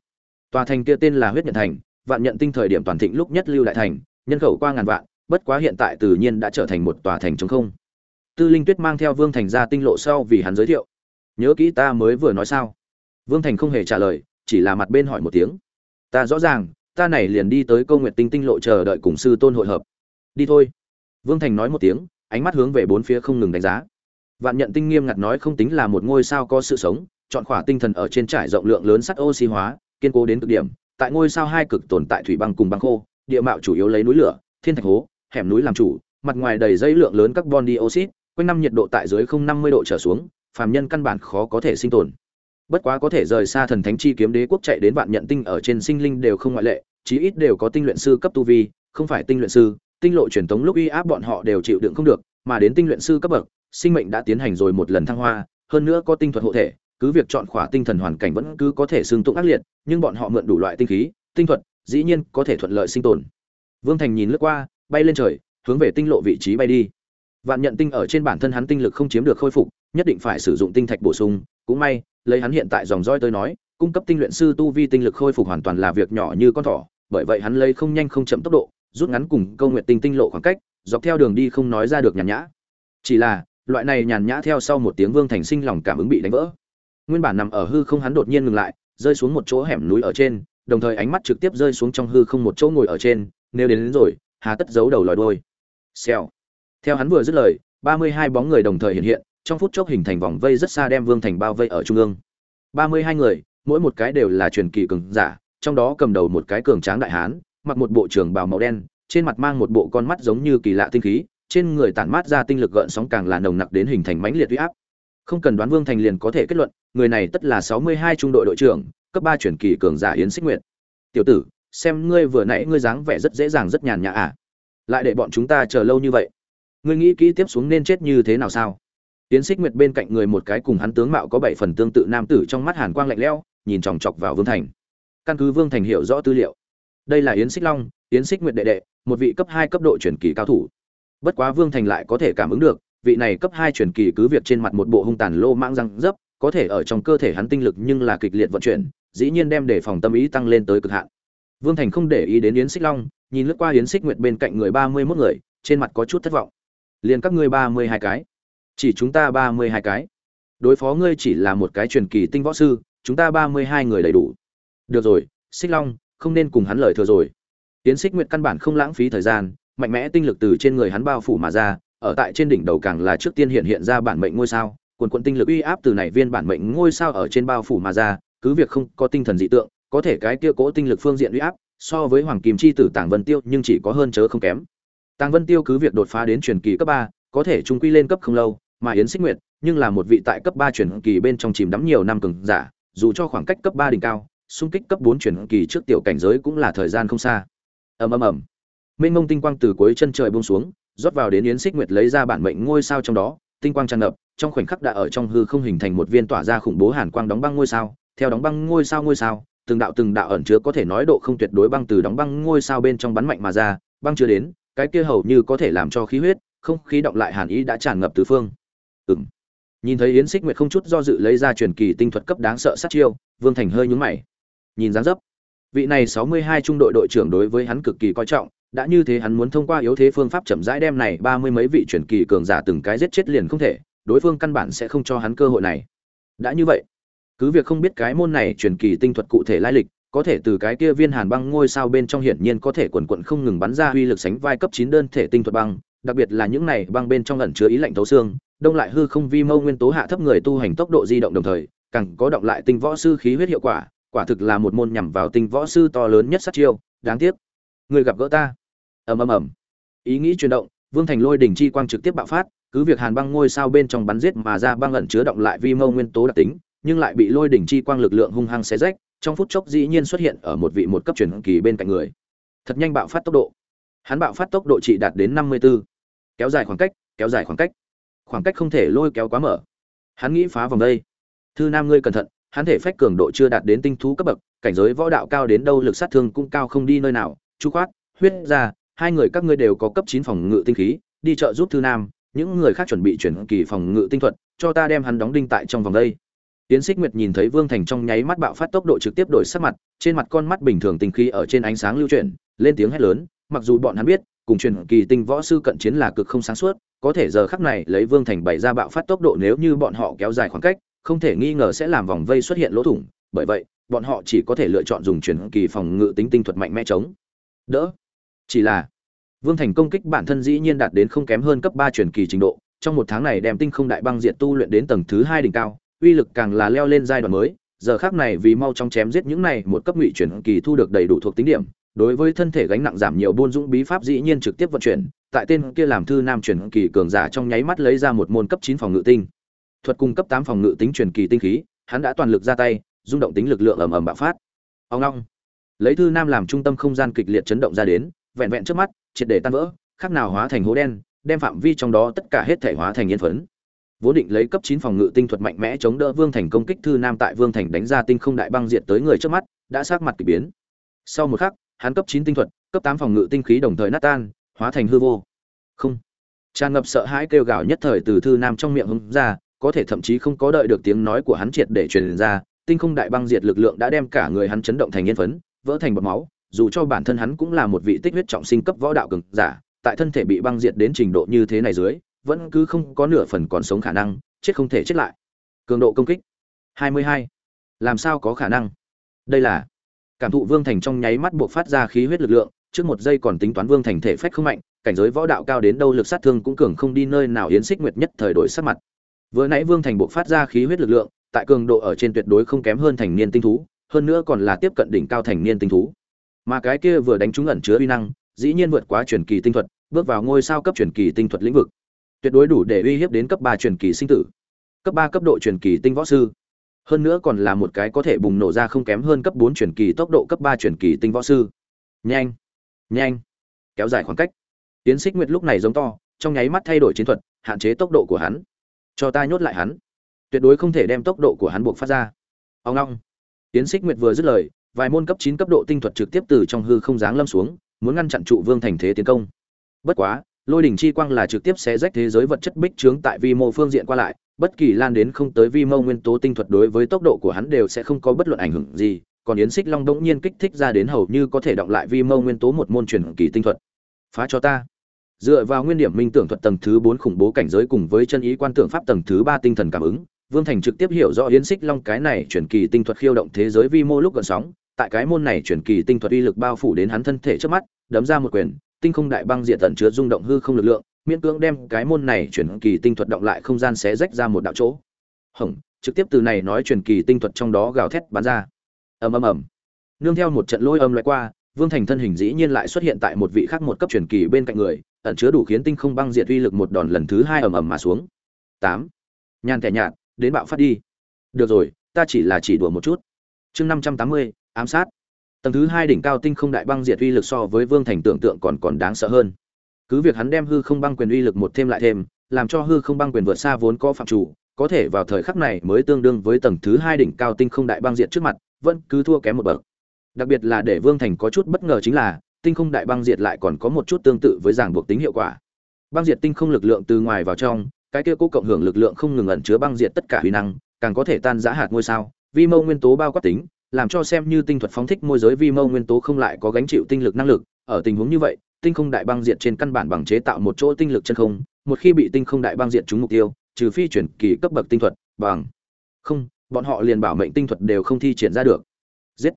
Tòa thành kia tên là huyết nhận thành, vạn nhận tinh thời điểm toàn thịnh lúc nhất lưu đại thành, nhân khẩu qua ngàn vạn, bất quá hiện tại tự nhiên đã trở thành một tòa thành trống không. Tư linh tuyết mang theo vương thành ra tinh lộ sau vì hắn giới thiệu. Nhớ kỹ ta mới vừa nói sao? Vương thành không hề trả lời, chỉ là mặt bên hỏi một tiếng. Ta rõ ràng, ta này liền đi tới câu nguyện tinh tinh lộ chờ đợi cùng sư tôn hội hợp. Đi thôi. Vương thành nói một tiếng, ánh mắt hướng về bốn phía không ngừng đánh giá vạn nhận tinh nghiêm ngặt nói không tính là một ngôi sao có sự sống, chọn khỏa tinh thần ở trên trải rộng lượng lớn sắt oxy hóa, kiên cố đến cực điểm, tại ngôi sao hai cực tồn tại thủy băng cùng băng khô, địa mạo chủ yếu lấy núi lửa, thiên thạch hố, hẻm núi làm chủ, mặt ngoài đầy dây lượng lớn carbon dioxide, quanh năm nhiệt độ tại dưới không năm mươi độ trở xuống, phàm nhân căn bản khó có thể sinh tồn. Bất quá có thể rời xa thần thánh chi kiếm đế quốc chạy đến vạn nhận tinh ở trên sinh linh đều không ngoại lệ, chí ít đều có tinh luyện sư cấp tu vi, không phải tinh luyện sư, tinh lộ truyền thống lúc uy áp bọn họ đều chịu đựng không được, mà đến tinh luyện sư cấp bậc sinh mệnh đã tiến hành rồi một lần thăng hoa, hơn nữa có tinh thuật hộ thể, cứ việc chọn khỏa tinh thần hoàn cảnh vẫn cứ có thể xương tụng ác liệt, nhưng bọn họ mượn đủ loại tinh khí, tinh thuật, dĩ nhiên có thể thuận lợi sinh tồn. Vương thành nhìn lướt qua, bay lên trời, hướng về tinh lộ vị trí bay đi. Vạn nhận tinh ở trên bản thân hắn tinh lực không chiếm được khôi phục, nhất định phải sử dụng tinh thạch bổ sung. Cũng may, lấy hắn hiện tại dòng roi tới nói, cung cấp tinh luyện sư tu vi tinh lực khôi phục hoàn toàn là việc nhỏ như con thỏ, bởi vậy hắn lấy không nhanh không chậm tốc độ, rút ngắn cùng câu nguyện tinh tinh lộ khoảng cách, dọc theo đường đi không nói ra được nhàn nhã. Chỉ là loại này nhàn nhã theo sau một tiếng vương thành sinh lòng cảm ứng bị đánh vỡ. Nguyên bản nằm ở hư không hắn đột nhiên ngừng lại rơi xuống một chỗ hẻm núi ở trên đồng thời ánh mắt trực tiếp rơi xuống trong hư không một chỗ ngồi ở trên nếu đến, đến rồi hà tất giấu đầu lòi đôi xèo. Theo hắn vừa dứt lời ba mươi hai bóng người đồng thời hiện hiện trong phút chốc hình thành vòng vây rất xa đem vương thành bao vây ở trung ương. ba mươi hai người mỗi một cái đều là truyền kỳ cường giả trong đó cầm đầu một cái cường tráng đại hán mặc một bộ trưởng bào màu đen trên mặt mang một bộ con mắt giống như kỳ lạ tinh khí trên người tản mát ra tinh lực gợn sóng càng là nồng nặc đến hình thành mãnh liệt uy áp. Không cần đoán vương thành liền có thể kết luận, người này tất là sáu mươi hai trung đội đội trưởng, cấp ba chuyển kỳ cường giả yến xích nguyệt. Tiểu tử, xem ngươi vừa nãy ngươi dáng vẻ rất dễ dàng rất nhàn nhã à? Lại để bọn chúng ta chờ lâu như vậy. Ngươi nghĩ kỹ tiếp xuống nên chết như thế nào sao? Yến xích nguyệt bên cạnh người một cái cùng hắn tướng mạo có bảy phần tương tự nam tử trong mắt hàn quang lạnh lẽo, nhìn chòng chọc vào vương thành. Căn cứ vương thành hiểu rõ tư liệu. Đây là yến xích long, yến xích nguyệt đệ đệ, một vị cấp hai cấp độ chuyển kỳ cao thủ bất quá vương thành lại có thể cảm ứng được, vị này cấp hai truyền kỳ cứ việc trên mặt một bộ hung tàn lô mang răng dấp, có thể ở trong cơ thể hắn tinh lực nhưng là kịch liệt vận chuyển, dĩ nhiên đem đề phòng tâm ý tăng lên tới cực hạn. Vương thành không để ý đến yến xích long, nhìn lướt qua yến xích nguyệt bên cạnh người ba mươi mốt người, trên mặt có chút thất vọng. Liền các ngươi ba mươi hai cái. Chỉ chúng ta ba mươi hai cái. Đối phó ngươi chỉ là một cái truyền kỳ tinh võ sư, chúng ta ba mươi hai người đầy đủ. Được rồi, xích long, không nên cùng hắn lời thừa rồi. Yến xích nguyệt căn bản không lãng phí thời gian mạnh mẽ tinh lực từ trên người hắn bao phủ mà ra, ở tại trên đỉnh đầu càng là trước tiên hiện hiện ra bản mệnh ngôi sao, quần cuộn tinh lực uy áp từ này viên bản mệnh ngôi sao ở trên bao phủ mà ra, cứ việc không có tinh thần dị tượng, có thể cái kia cố tinh lực phương diện uy áp, so với hoàng kim chi tử tàng vân tiêu nhưng chỉ có hơn chớ không kém. Tàng vân tiêu cứ việc đột phá đến truyền kỳ cấp ba, có thể trung quy lên cấp không lâu, mà yến xích nguyệt, nhưng là một vị tại cấp ba truyền kỳ bên trong chìm đắm nhiều năm cường giả, dù cho khoảng cách cấp ba đỉnh cao, xung kích cấp bốn truyền kỳ trước tiểu cảnh giới cũng là thời gian không xa. Ầm ầm ầm mênh mông tinh quang từ cuối chân trời buông xuống, rót vào đến yến xích nguyệt lấy ra bản mệnh ngôi sao trong đó, tinh quang tràn ngập, trong khoảnh khắc đã ở trong hư không hình thành một viên tỏa ra khủng bố hàn quang đóng băng ngôi sao. Theo đóng băng ngôi sao ngôi sao, từng đạo từng đạo ẩn chứa có thể nói độ không tuyệt đối băng từ đóng băng ngôi sao bên trong bắn mạnh mà ra, băng chưa đến, cái kia hầu như có thể làm cho khí huyết, không khí động lại hàn ý đã tràn ngập tứ phương. Ừng nhìn thấy yến xích nguyệt không chút do dự lấy ra truyền kỳ tinh thuật cấp đáng sợ sát chiêu, vương thành hơi nhúng mày. Nhìn dáng dấp, vị này sáu mươi hai trung đội đội trưởng đối với hắn cực kỳ coi trọng đã như thế hắn muốn thông qua yếu thế phương pháp chậm rãi đem này ba mươi mấy vị truyền kỳ cường giả từng cái giết chết liền không thể, đối phương căn bản sẽ không cho hắn cơ hội này. Đã như vậy, cứ việc không biết cái môn này truyền kỳ tinh thuật cụ thể lai lịch, có thể từ cái kia viên hàn băng ngôi sao bên trong hiển nhiên có thể quần quận không ngừng bắn ra uy lực sánh vai cấp chín đơn thể tinh thuật băng, đặc biệt là những này băng bên trong ẩn chứa ý lạnh thấu xương, đông lại hư không vi mâu nguyên tố hạ thấp người tu hành tốc độ di động đồng thời, càng có động lại tinh võ sư khí huyết hiệu quả quả thực là một môn nhằm vào tinh võ sư to lớn nhất sát chiêu, đáng tiếc người gặp gỡ ta. Ầm ầm ầm. Ý nghĩ chuyển động, vương thành lôi đỉnh chi quang trực tiếp bạo phát, cứ việc hàn băng ngôi sao bên trong bắn giết mà ra băng ẩn chứa động lại vi mâu nguyên tố đặc tính, nhưng lại bị lôi đỉnh chi quang lực lượng hung hăng xé rách, trong phút chốc dĩ nhiên xuất hiện ở một vị một cấp truyền kỳ bên cạnh người. Thật nhanh bạo phát tốc độ. Hắn bạo phát tốc độ chỉ đạt đến năm mươi 54. kéo dài khoảng cách, kéo dài khoảng cách. Khoảng cách không thể lôi kéo quá mở. Hắn nghĩ phá vòng đây. Thư nam ngươi cẩn thận, hắn thể phách cường độ chưa đạt đến tinh thú cấp bậc, cảnh giới võ đạo cao đến đâu lực sát thương cũng cao không đi nơi nào chu khoát huyết ra hai người các ngươi đều có cấp chín phòng ngự tinh khí, đi chợ giúp thư nam, những người khác chuẩn bị chuyển kỳ phòng ngự tinh thuật, cho ta đem hắn đóng đinh tại trong vòng đây. Tiến xích nguyệt nhìn thấy vương thành trong nháy mắt bạo phát tốc độ trực tiếp đổi sắc mặt, trên mặt con mắt bình thường tinh khí ở trên ánh sáng lưu chuyển, lên tiếng hét lớn, mặc dù bọn hắn biết, cùng truyền kỳ tinh võ sư cận chiến là cực không sáng suốt, có thể giờ khắc này lấy vương thành bày ra bạo phát tốc độ nếu như bọn họ kéo dài khoảng cách, không thể nghi ngờ sẽ làm vòng vây xuất hiện lỗ thủng, bởi vậy, bọn họ chỉ có thể lựa chọn dùng truyền kỳ phòng ngự tính tinh thuật mạnh mẽ chống đỡ. Chỉ là, vương thành công kích bản thân dĩ nhiên đạt đến không kém hơn cấp ba truyền kỳ trình độ, trong một tháng này đem tinh không đại băng diệt tu luyện đến tầng thứ hai đỉnh cao, uy lực càng là leo lên giai đoạn mới, giờ khác này vì mau chóng chém giết những này một cấp ngụy truyền kỳ thu được đầy đủ thuộc tính điểm, đối với thân thể gánh nặng giảm nhiều buôn dũng bí pháp dĩ nhiên trực tiếp vận chuyển, tại tên kia làm thư nam truyền kỳ cường giả trong nháy mắt lấy ra một môn cấp chín phòng ngự tinh. Thuật cung cấp tám phòng ngự tính truyền kỳ tinh khí, hắn đã toàn lực ra tay, rung động tính lực lượng ầm ầm bạo phát. Ông long lấy thư nam làm trung tâm không gian kịch liệt chấn động ra đến, vẹn vẹn trước mắt, triệt để tan vỡ, khác nào hóa thành hố đen, đem phạm vi trong đó tất cả hết thể hóa thành yên phấn. Vốn định lấy cấp chín phòng ngự tinh thuật mạnh mẽ chống đỡ vương thành công kích thư nam tại vương thành đánh ra tinh không đại băng diệt tới người trước mắt, đã sát mặt kỳ biến. Sau một khắc, hắn cấp chín tinh thuật, cấp tám phòng ngự tinh khí đồng thời nát tan, hóa thành hư vô. Không. Tràn ngập sợ hãi kêu gào nhất thời từ thư nam trong miệng hứng ra, có thể thậm chí không có đợi được tiếng nói của hắn triệt để truyền ra, tinh không đại băng diệt lực lượng đã đem cả người hắn chấn động thành yên phấn vỡ thành bọt máu, dù cho bản thân hắn cũng là một vị tích huyết trọng sinh cấp võ đạo cường giả, tại thân thể bị băng diệt đến trình độ như thế này dưới, vẫn cứ không có nửa phần còn sống khả năng, chết không thể chết lại. Cường độ công kích 22. làm sao có khả năng? Đây là cảm thụ vương thành trong nháy mắt buộc phát ra khí huyết lực lượng, trước một giây còn tính toán vương thành thể phách không mạnh, cảnh giới võ đạo cao đến đâu lực sát thương cũng cường không đi nơi nào yến xích nguyệt nhất thời đổi sắc mặt. Vừa nãy vương thành buộc phát ra khí huyết lực lượng, tại cường độ ở trên tuyệt đối không kém hơn thành niên tinh thú hơn nữa còn là tiếp cận đỉnh cao thành niên tinh thú. Mà cái kia vừa đánh trúng ẩn chứa uy năng, dĩ nhiên vượt quá truyền kỳ tinh thuật, bước vào ngôi sao cấp truyền kỳ tinh thuật lĩnh vực. Tuyệt đối đủ để uy hiếp đến cấp ba truyền kỳ sinh tử. Cấp ba cấp độ truyền kỳ tinh võ sư. Hơn nữa còn là một cái có thể bùng nổ ra không kém hơn cấp bốn truyền kỳ tốc độ cấp ba truyền kỳ tinh võ sư. Nhanh nhanh, kéo dài khoảng cách. Tiến xích nguyệt lúc này giống to, trong nháy mắt thay đổi chiến thuật, hạn chế tốc độ của hắn. Cho ta nhốt lại hắn. Tuyệt đối không thể đem tốc độ của hắn buộc phát ra. Ông long tiến Sích nguyệt vừa dứt lời, vài môn cấp chín cấp độ tinh thuật trực tiếp từ trong hư không giáng lâm xuống, muốn ngăn chặn trụ vương thành thế tiến công. Bất quá, lôi đỉnh chi quang là trực tiếp xé rách thế giới vật chất bích trướng tại vi mô phương diện qua lại, bất kỳ lan đến không tới vi mô nguyên tố tinh thuật đối với tốc độ của hắn đều sẽ không có bất luận ảnh hưởng gì, còn yến xích long đống nhiên kích thích ra đến hầu như có thể động lại vi mô nguyên tố một môn truyền kỳ tinh thuật. Phá cho ta. Dựa vào nguyên điểm minh tưởng thuật tầng thứ bốn khủng bố cảnh giới cùng với chân ý quan tưởng pháp tầng thứ ba tinh thần cảm ứng vương thành trực tiếp hiểu rõ yến xích long cái này chuyển kỳ tinh thuật khiêu động thế giới vi mô lúc gần sóng tại cái môn này chuyển kỳ tinh thuật uy lực bao phủ đến hắn thân thể trước mắt đấm ra một quyền tinh không đại băng diện tận chứa rung động hư không lực lượng miễn cưỡng đem cái môn này chuyển kỳ tinh thuật động lại không gian xé rách ra một đạo chỗ. Hửng, trực tiếp từ này nói chuyển kỳ tinh thuật trong đó gào thét bắn ra. Ầm ầm ầm. Nương theo một trận lôi âm lướt qua vương thành thân hình dĩ nhiên lại xuất hiện tại một vị khác một cấp truyền kỳ bên cạnh người ẩn chứa đủ khiến tinh không băng diệt uy lực một đòn lần thứ hai ầm ầm mà xuống. Tám. Nhàn kẻ nhạt đến bạo phát đi. Được rồi, ta chỉ là chỉ đùa một chút. Chương năm trăm tám mươi, ám sát. Tầng thứ hai đỉnh cao tinh không đại băng diệt uy lực so với vương thành tưởng tượng còn còn đáng sợ hơn. Cứ việc hắn đem hư không băng quyền uy lực một thêm lại thêm, làm cho hư không băng quyền vượt xa vốn có phạm chủ, có thể vào thời khắc này mới tương đương với tầng thứ hai đỉnh cao tinh không đại băng diệt trước mặt, vẫn cứ thua kém một bậc. Đặc biệt là để vương thành có chút bất ngờ chính là, tinh không đại băng diệt lại còn có một chút tương tự với giảng buộc tính hiệu quả. Băng diệt tinh không lực lượng từ ngoài vào trong cái kia cố cộng hưởng lực lượng không ngừng ẩn chứa băng diệt tất cả huy năng, càng có thể tan giã hạt ngôi sao. Vi mâu nguyên tố bao quát tính, làm cho xem như tinh thuật phóng thích môi giới vi mâu nguyên tố không lại có gánh chịu tinh lực năng lực. Ở tình huống như vậy, tinh không đại băng diệt trên căn bản bằng chế tạo một chỗ tinh lực chân không, một khi bị tinh không đại băng diệt trúng mục tiêu, trừ phi chuyển kỳ cấp bậc tinh thuật, bằng không, bọn họ liền bảo mệnh tinh thuật đều không thi triển ra được. Giết.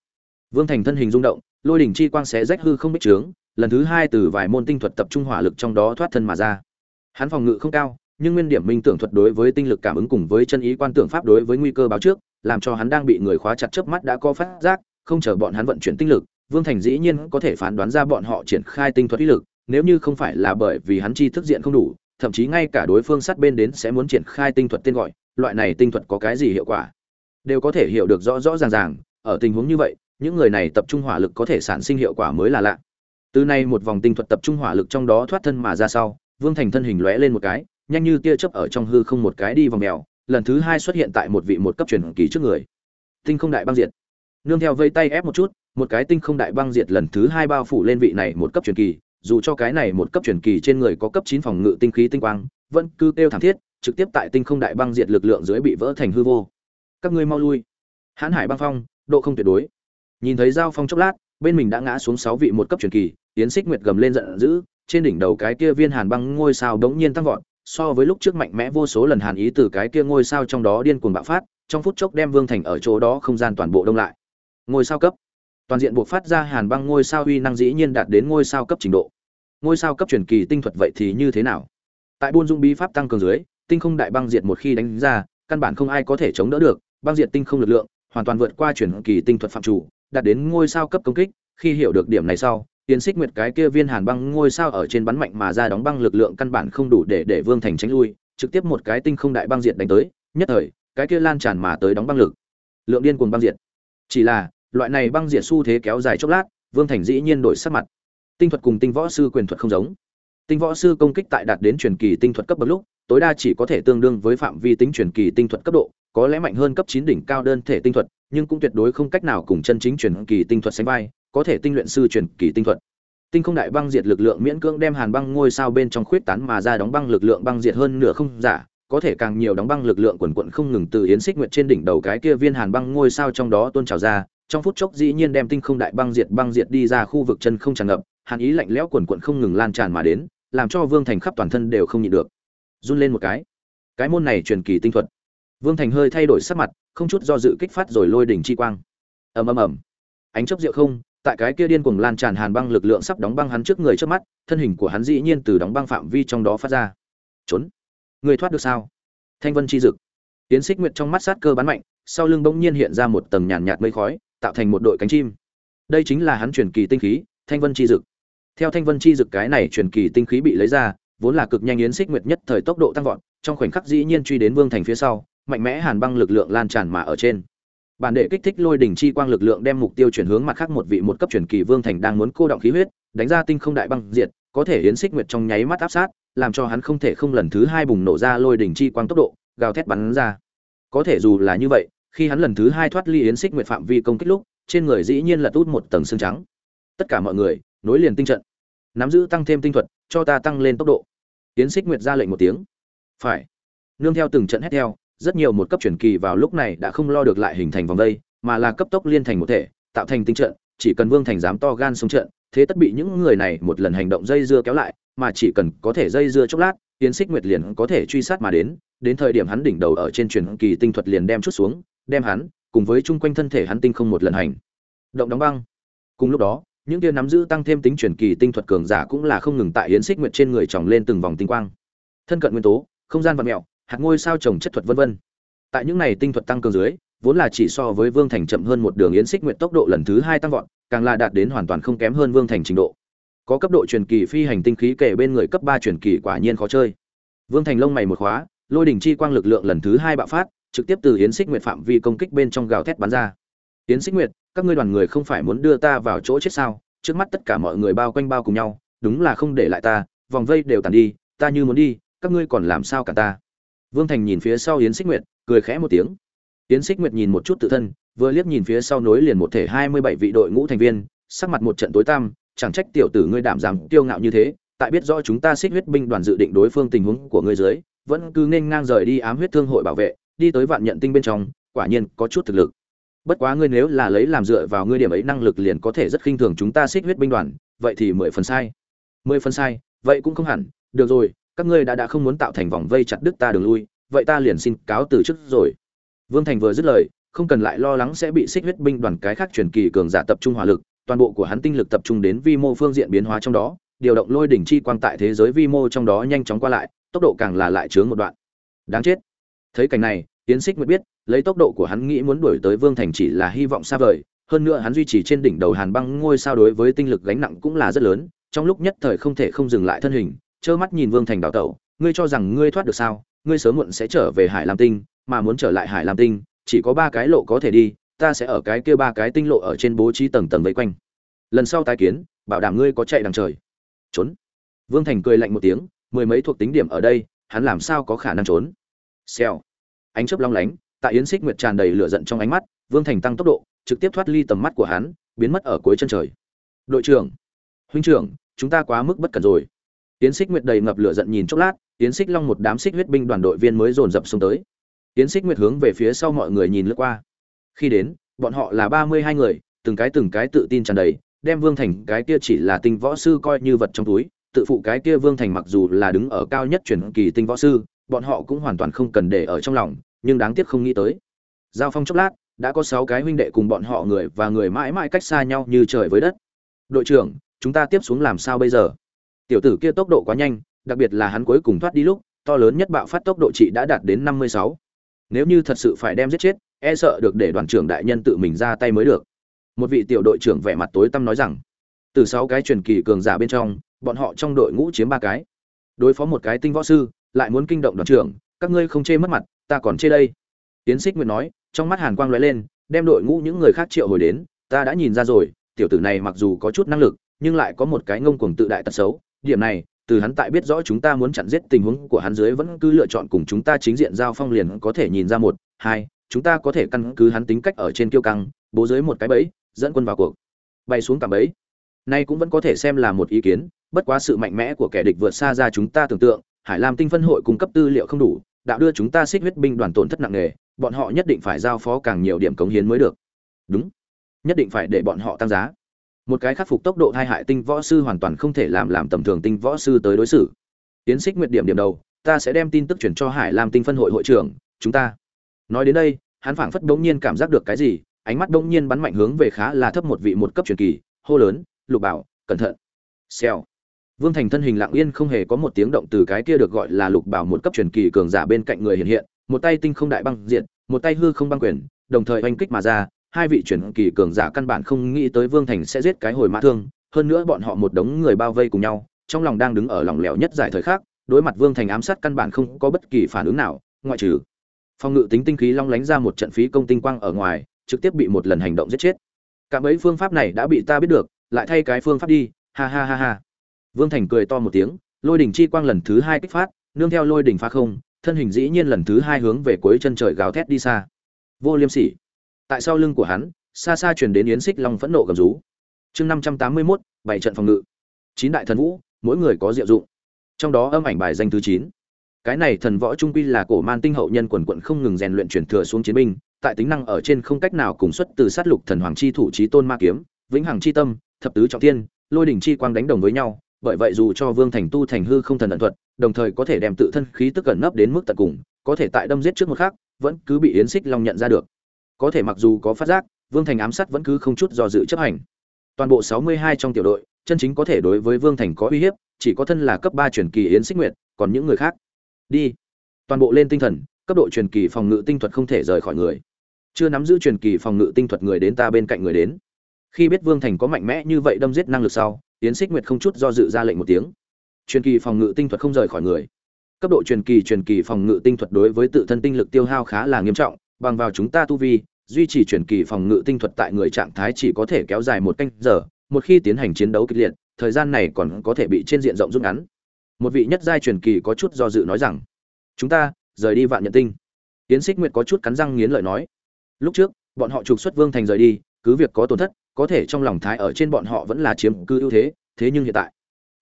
Vương thành thân hình rung động, lôi đỉnh chi quang xé rách hư không bích trướng, lần thứ hai từ vài môn tinh thuật tập trung hỏa lực trong đó thoát thân mà ra. Hắn phòng ngự không cao nhưng nguyên điểm minh tưởng thuật đối với tinh lực cảm ứng cùng với chân ý quan tưởng pháp đối với nguy cơ báo trước, làm cho hắn đang bị người khóa chặt chớp mắt đã có phát giác, không chờ bọn hắn vận chuyển tinh lực, vương thành dĩ nhiên có thể phán đoán ra bọn họ triển khai tinh thuật ý lực, nếu như không phải là bởi vì hắn chi thức diện không đủ, thậm chí ngay cả đối phương sát bên đến sẽ muốn triển khai tinh thuật tên gọi, loại này tinh thuật có cái gì hiệu quả? Đều có thể hiểu được rõ rõ ràng ràng, ở tình huống như vậy, những người này tập trung hỏa lực có thể sản sinh hiệu quả mới là lạ. Từ nay một vòng tinh thuật tập trung hỏa lực trong đó thoát thân mà ra sau, vương thành thân hình lóe lên một cái nhanh như tia chớp ở trong hư không một cái đi vòng mèo, lần thứ hai xuất hiện tại một vị một cấp truyền kỳ trước người. Tinh không đại băng diệt. Nương theo vây tay ép một chút, một cái tinh không đại băng diệt lần thứ hai bao phủ lên vị này một cấp truyền kỳ, dù cho cái này một cấp truyền kỳ trên người có cấp chín phòng ngự tinh khí tinh quang, vẫn cứ kêu thảm thiết, trực tiếp tại tinh không đại băng diệt lực lượng dưới bị vỡ thành hư vô. Các ngươi mau lui. Hãn hải băng phong, độ không tuyệt đối. Nhìn thấy giao phong chốc lát, bên mình đã ngã xuống sáu vị một cấp truyền kỳ, yến xích nguyệt gầm lên giận dữ, trên đỉnh đầu cái kia viên hàn băng ngôi sao đống nhiên tăng vọt so với lúc trước mạnh mẽ vô số lần hàn ý từ cái kia ngôi sao trong đó điên cuồng bạo phát, trong phút chốc đem vương thành ở chỗ đó không gian toàn bộ đông lại. Ngôi sao cấp. Toàn diện buộc phát ra hàn băng ngôi sao uy năng dĩ nhiên đạt đến ngôi sao cấp trình độ. Ngôi sao cấp truyền kỳ tinh thuật vậy thì như thế nào? Tại buôn dung bí pháp tăng cường dưới, tinh không đại băng diệt một khi đánh ra, căn bản không ai có thể chống đỡ được, băng diệt tinh không lực lượng, hoàn toàn vượt qua truyền kỳ tinh thuật phạm chủ, đạt đến ngôi sao cấp công kích, khi hiểu được điểm này sau Tiên xích nguyệt cái kia viên hàn băng ngôi sao ở trên bắn mạnh mà ra đóng băng lực lượng căn bản không đủ để để vương thành tránh lui, trực tiếp một cái tinh không đại băng diệt đánh tới, nhất thời, cái kia lan tràn mà tới đóng băng lực. Lượng điên cuồng băng diệt. Chỉ là, loại này băng diệt xu thế kéo dài chốc lát, vương thành dĩ nhiên đổi sắc mặt. Tinh thuật cùng tinh võ sư quyền thuật không giống. Tinh võ sư công kích tại đạt đến truyền kỳ tinh thuật cấp bậc lúc, tối đa chỉ có thể tương đương với phạm vi tính truyền kỳ tinh thuật cấp độ, có lẽ mạnh hơn cấp chín đỉnh cao đơn thể tinh thuật, nhưng cũng tuyệt đối không cách nào cùng chân chính truyền kỳ tinh thuật sánh vai có thể tinh luyện sư truyền kỳ tinh thuật. Tinh không đại băng diệt lực lượng miễn cưỡng đem hàn băng ngôi sao bên trong khuyết tán mà ra đóng băng lực lượng băng diệt hơn nửa không giả, có thể càng nhiều đóng băng lực lượng quần quận không ngừng từ yến xích nguyệt trên đỉnh đầu cái kia viên hàn băng ngôi sao trong đó tôn trào ra, trong phút chốc dĩ nhiên đem tinh không đại băng diệt băng diệt đi ra khu vực chân không tràn ngập, hàn ý lạnh lẽo quần quận không ngừng lan tràn mà đến, làm cho vương thành khắp toàn thân đều không nhịn được. Run lên một cái. Cái môn này truyền kỳ tinh thuật. Vương thành hơi thay đổi sắc mặt, không chút do dự kích phát rồi lôi đỉnh chi quang. Ầm ầm ầm. Ánh chớp rượu không tại cái kia điên cuồng lan tràn hàn băng lực lượng sắp đóng băng hắn trước người trước mắt, thân hình của hắn dĩ nhiên từ đóng băng phạm vi trong đó phát ra. Trốn. Người thoát được sao? Thanh vân chi dực. Tiến xích nguyệt trong mắt sát cơ bắn mạnh, sau lưng bỗng nhiên hiện ra một tầng nhàn nhạt mây khói, tạo thành một đội cánh chim. Đây chính là hắn truyền kỳ tinh khí, thanh vân chi dực. Theo thanh vân chi dực cái này truyền kỳ tinh khí bị lấy ra, vốn là cực nhanh yến xích nguyệt nhất thời tốc độ tăng vọt, trong khoảnh khắc dĩ nhiên truy đến vương thành phía sau, mạnh mẽ hàn băng lực lượng lan tràn mà ở trên bản đệ kích thích lôi đỉnh chi quang lực lượng đem mục tiêu chuyển hướng mặt khác một vị một cấp truyền kỳ vương thành đang muốn cô động khí huyết, đánh ra tinh không đại băng diệt, có thể yến xích nguyệt trong nháy mắt áp sát, làm cho hắn không thể không lần thứ hai bùng nổ ra lôi đỉnh chi quang tốc độ, gào thét bắn ra. Có thể dù là như vậy, khi hắn lần thứ hai thoát ly yến xích nguyệt phạm vi công kích lúc, trên người dĩ nhiên là tút một tầng xương trắng. Tất cả mọi người, nối liền tinh trận. Nắm giữ tăng thêm tinh thuật, cho ta tăng lên tốc độ. Yến xích nguyệt ra lệnh một tiếng. Phải. Nương theo từng trận hét theo rất nhiều một cấp truyền kỳ vào lúc này đã không lo được lại hình thành vòng đây, mà là cấp tốc liên thành một thể, tạo thành tinh trận, chỉ cần vương thành dám to gan xung trận, thế tất bị những người này một lần hành động dây dưa kéo lại, mà chỉ cần có thể dây dưa chốc lát, yến xích nguyệt liền có thể truy sát mà đến đến thời điểm hắn đỉnh đầu ở trên truyền kỳ tinh thuật liền đem chút xuống, đem hắn cùng với chung quanh thân thể hắn tinh không một lần hành. Động đóng băng. Cùng lúc đó, những kia nắm giữ tăng thêm tính truyền kỳ tinh thuật cường giả cũng là không ngừng tại yến xích nguyệt trên người tròng lên từng vòng tinh quang. Thân cận nguyên tố, không gian vật mẹo hạt ngôi sao trồng chất thuật vân vân. Tại những này tinh thuật tăng cường dưới, vốn là chỉ so với vương thành chậm hơn một đường yến xích nguyệt tốc độ lần thứ hai tăng vọt, càng là đạt đến hoàn toàn không kém hơn vương thành trình độ. Có cấp độ truyền kỳ phi hành tinh khí kể bên người cấp ba truyền kỳ quả nhiên khó chơi. Vương thành lông mày một khóa, lôi đỉnh chi quang lực lượng lần thứ hai bạo phát, trực tiếp từ yến xích nguyệt phạm vi công kích bên trong gào thét bắn ra. Yến xích nguyệt, các ngươi đoàn người không phải muốn đưa ta vào chỗ chết sao? Trước mắt tất cả mọi người bao quanh bao cùng nhau, đúng là không để lại ta, vòng vây đều tàn đi, ta như muốn đi, các ngươi còn làm sao cả ta? Vương thành nhìn phía sau yến xích nguyệt, cười khẽ một tiếng. Yến xích nguyệt nhìn một chút tự thân, vừa liếc nhìn phía sau nối liền một thể hai mươi bảy vị đội ngũ thành viên, sắc mặt một trận tối tăm, chẳng trách tiểu tử ngươi đảm dám kiêu ngạo như thế, tại biết rõ chúng ta xích huyết binh đoàn dự định đối phương tình huống của ngươi dưới, vẫn cứ nên ngang rời đi ám huyết thương hội bảo vệ, đi tới vạn nhận tinh bên trong, quả nhiên có chút thực lực. Bất quá ngươi nếu là lấy làm dựa vào ngươi điểm ấy năng lực liền có thể rất khinh thường chúng ta xích huyết binh đoàn, vậy thì mười phần sai. Mười phần sai, vậy cũng không hẳn, được rồi các ngươi đã đã không muốn tạo thành vòng vây chặt đứt ta đường lui vậy ta liền xin cáo từ chức rồi. Vương thành vừa dứt lời không cần lại lo lắng sẽ bị xích huyết binh đoàn cái khác truyền kỳ cường giả tập trung hỏa lực toàn bộ của hắn tinh lực tập trung đến vi mô phương diện biến hóa trong đó điều động lôi đỉnh chi quang tại thế giới vi mô trong đó nhanh chóng qua lại tốc độ càng là lại chướng một đoạn. Đáng chết. Thấy cảnh này Yến Xích mới biết, lấy tốc độ của hắn nghĩ muốn đuổi tới Vương Thành chỉ là hy vọng xa vời, hơn nữa hắn duy trì trên đỉnh đầu Hàn Băng ngôi sao đối với tinh lực gánh nặng cũng là rất lớn, trong lúc nhất thời không thể không dừng lại thân hình, trơ mắt nhìn Vương Thành đảo tẩu, ngươi cho rằng ngươi thoát được sao? Ngươi sớm muộn sẽ trở về Hải Lam Tinh, mà muốn trở lại Hải Lam Tinh, chỉ có ba cái lộ có thể đi, ta sẽ ở cái kia ba cái tinh lộ ở trên bố trí tầng tầng vây quanh. Lần sau tái kiến, bảo đảm ngươi có chạy đằng trời. Trốn. Vương Thành cười lạnh một tiếng, mười mấy thuộc tính điểm ở đây, hắn làm sao có khả năng trốn? Xèo. Ánh chớp long lánh, tại Yến Xích Nguyệt tràn đầy lửa giận trong ánh mắt, Vương Thành tăng tốc độ, trực tiếp thoát ly tầm mắt của hắn, biến mất ở cuối chân trời. "Đội trưởng, huynh trưởng, chúng ta quá mức bất cẩn rồi." Yến Xích Nguyệt đầy ngập lửa giận nhìn chốc lát, Yến Xích Long một đám xích huyết binh đoàn đội viên mới dồn dập xông tới. Yến Xích Nguyệt hướng về phía sau mọi người nhìn lướt qua. Khi đến, bọn họ là ba mươi hai người, từng cái từng cái tự tin tràn đầy, đem Vương Thành cái kia chỉ là tinh võ sư coi như vật trong túi, tự phụ cái kia Vương Thành mặc dù là đứng ở cao nhất truyền kỳ tinh võ sư, bọn họ cũng hoàn toàn không cần để ở trong lòng, nhưng đáng tiếc không nghĩ tới. Giao phong chốc lát, đã có sáu cái huynh đệ cùng bọn họ người và người mãi mãi cách xa nhau như trời với đất. Đội trưởng, chúng ta tiếp xuống làm sao bây giờ? Tiểu tử kia tốc độ quá nhanh, đặc biệt là hắn cuối cùng thoát đi lúc, to lớn nhất bạo phát tốc độ trị đã đạt đến năm mươi sáu. Nếu như thật sự phải đem giết chết, e sợ được để đoàn trưởng đại nhân tự mình ra tay mới được. Một vị tiểu đội trưởng vẻ mặt tối tăm nói rằng, từ sáu cái truyền kỳ cường giả bên trong, bọn họ trong đội ngũ chiếm ba cái. Đối phó một cái tinh võ sư, lại muốn kinh động đoàn trưởng, các ngươi không chê mất mặt, ta còn chê đây. Tiến Xích Nguyệt nói, trong mắt hàn quang lóe lên, đem đội ngũ những người khác triệu hồi đến, ta đã nhìn ra rồi, tiểu tử này mặc dù có chút năng lực, nhưng lại có một cái ngông cuồng tự đại tật xấu, điểm này, từ hắn tại biết rõ chúng ta muốn chặn giết tình huống của hắn dưới vẫn cứ lựa chọn cùng chúng ta chính diện giao phong liền có thể nhìn ra một, hai, chúng ta có thể căn cứ hắn tính cách ở trên kiêu căng, bố dưới một cái bẫy, dẫn quân vào cuộc. Bay xuống cả bẫy. Nay cũng vẫn có thể xem là một ý kiến, bất quá sự mạnh mẽ của kẻ địch vượt xa ra chúng ta tưởng tượng, Hải Lam Tinh phân hội cung cấp tư liệu không đủ, đạo đưa chúng ta xích huyết binh đoàn tổn thất nặng nề, bọn họ nhất định phải giao phó càng nhiều điểm cống hiến mới được. Đúng, nhất định phải để bọn họ tăng giá. Một cái khắc phục tốc độ thai hại tinh võ sư hoàn toàn không thể làm làm tầm thường tinh võ sư tới đối xử. Tiến xích nguyệt điểm điểm đầu, ta sẽ đem tin tức chuyển cho Hải Lam Tinh phân hội hội trưởng, chúng ta. Nói đến đây, hắn phảng phất đống nhiên cảm giác được cái gì, ánh mắt đống nhiên bắn mạnh hướng về khá là thấp một vị một cấp truyền kỳ, hô lớn, "Lục Bảo, cẩn thận." Xèo. Vương Thành thân hình lặng yên không hề có một tiếng động từ cái kia được gọi là Lục Bảo một cấp truyền kỳ cường giả bên cạnh người hiện hiện, một tay tinh không đại băng diện, một tay hư không băng quyền, đồng thời oanh kích mà ra, hai vị truyền kỳ cường giả căn bản không nghĩ tới Vương Thành sẽ giết cái hồi mã thương, hơn nữa bọn họ một đống người bao vây cùng nhau, trong lòng đang đứng ở lòng lẻo nhất giải thời khắc, đối mặt Vương Thành ám sát căn bản không có bất kỳ phản ứng nào, ngoại trừ phong ngự tính tinh khí long lánh ra một trận phí công tinh quang ở ngoài, trực tiếp bị một lần hành động giết chết. Cả mấy phương pháp này đã bị ta biết được, lại thay cái phương pháp đi, ha ha ha ha. Vương Thành cười to một tiếng, lôi đỉnh chi quang lần thứ hai kích phát, nương theo lôi đỉnh phá không, thân hình dĩ nhiên lần thứ hai hướng về cuối chân trời gào thét đi xa. Vô Liêm Sỉ. Tại sau lưng của hắn, xa xa truyền đến yến xích long phẫn nộ gầm rú. Chương năm trăm tám mươi mốt bảy trận phòng ngự. Chín đại thần vũ, mỗi người có diệu dụng. Trong đó âm ảnh bài danh thứ chín cái này thần võ trung quy là cổ man tinh hậu nhân quần quận không ngừng rèn luyện truyền thừa xuống chiến binh tại tính năng ở trên không cách nào cùng xuất từ sát lục thần hoàng chi thủ trí tôn ma kiếm vĩnh hằng chi tâm thập tứ trọng thiên lôi đỉnh chi quang đánh đồng với nhau bởi vậy dù cho vương thành tu thành hư không thần ẩn thuật đồng thời có thể đem tự thân khí tức cẩn nấp đến mức tận cùng có thể tại đâm giết trước một khác vẫn cứ bị yến xích long nhận ra được có thể mặc dù có phát giác, vương thành ám sát vẫn cứ không chút do dự chấp hành. Toàn bộ sáu mươi hai trong tiểu đội, chân chính có thể đối với vương thành có uy hiếp, chỉ có thân là cấp ba truyền kỳ yến xích nguyệt, còn những người khác. Đi. Toàn bộ lên tinh thần, cấp độ truyền kỳ phòng ngự tinh thuật không thể rời khỏi người. Chưa nắm giữ truyền kỳ phòng ngự tinh thuật người đến ta bên cạnh người đến. Khi biết vương thành có mạnh mẽ như vậy đâm giết năng lực sau, Yến xích nguyệt không chút do dự ra lệnh một tiếng. Truyền kỳ phòng ngự tinh thuật không rời khỏi người. Cấp độ truyền kỳ truyền kỳ phòng ngự tinh thuật đối với tự thân tinh lực tiêu hao khá là nghiêm trọng, bằng vào chúng ta tu vi duy trì truyền kỳ phòng ngự tinh thuật tại người trạng thái chỉ có thể kéo dài một canh giờ, một khi tiến hành chiến đấu kịch liệt, thời gian này còn có thể bị trên diện rộng rút ngắn. Một vị nhất giai truyền kỳ có chút do dự nói rằng, chúng ta, rời đi vạn nhận tinh. Tiến xích nguyệt có chút cắn răng nghiến lợi nói, lúc trước, bọn họ trục xuất vương thành rời đi, cứ việc có tổn thất, có thể trong lòng thái ở trên bọn họ vẫn là chiếm cư ưu thế thế nhưng hiện tại,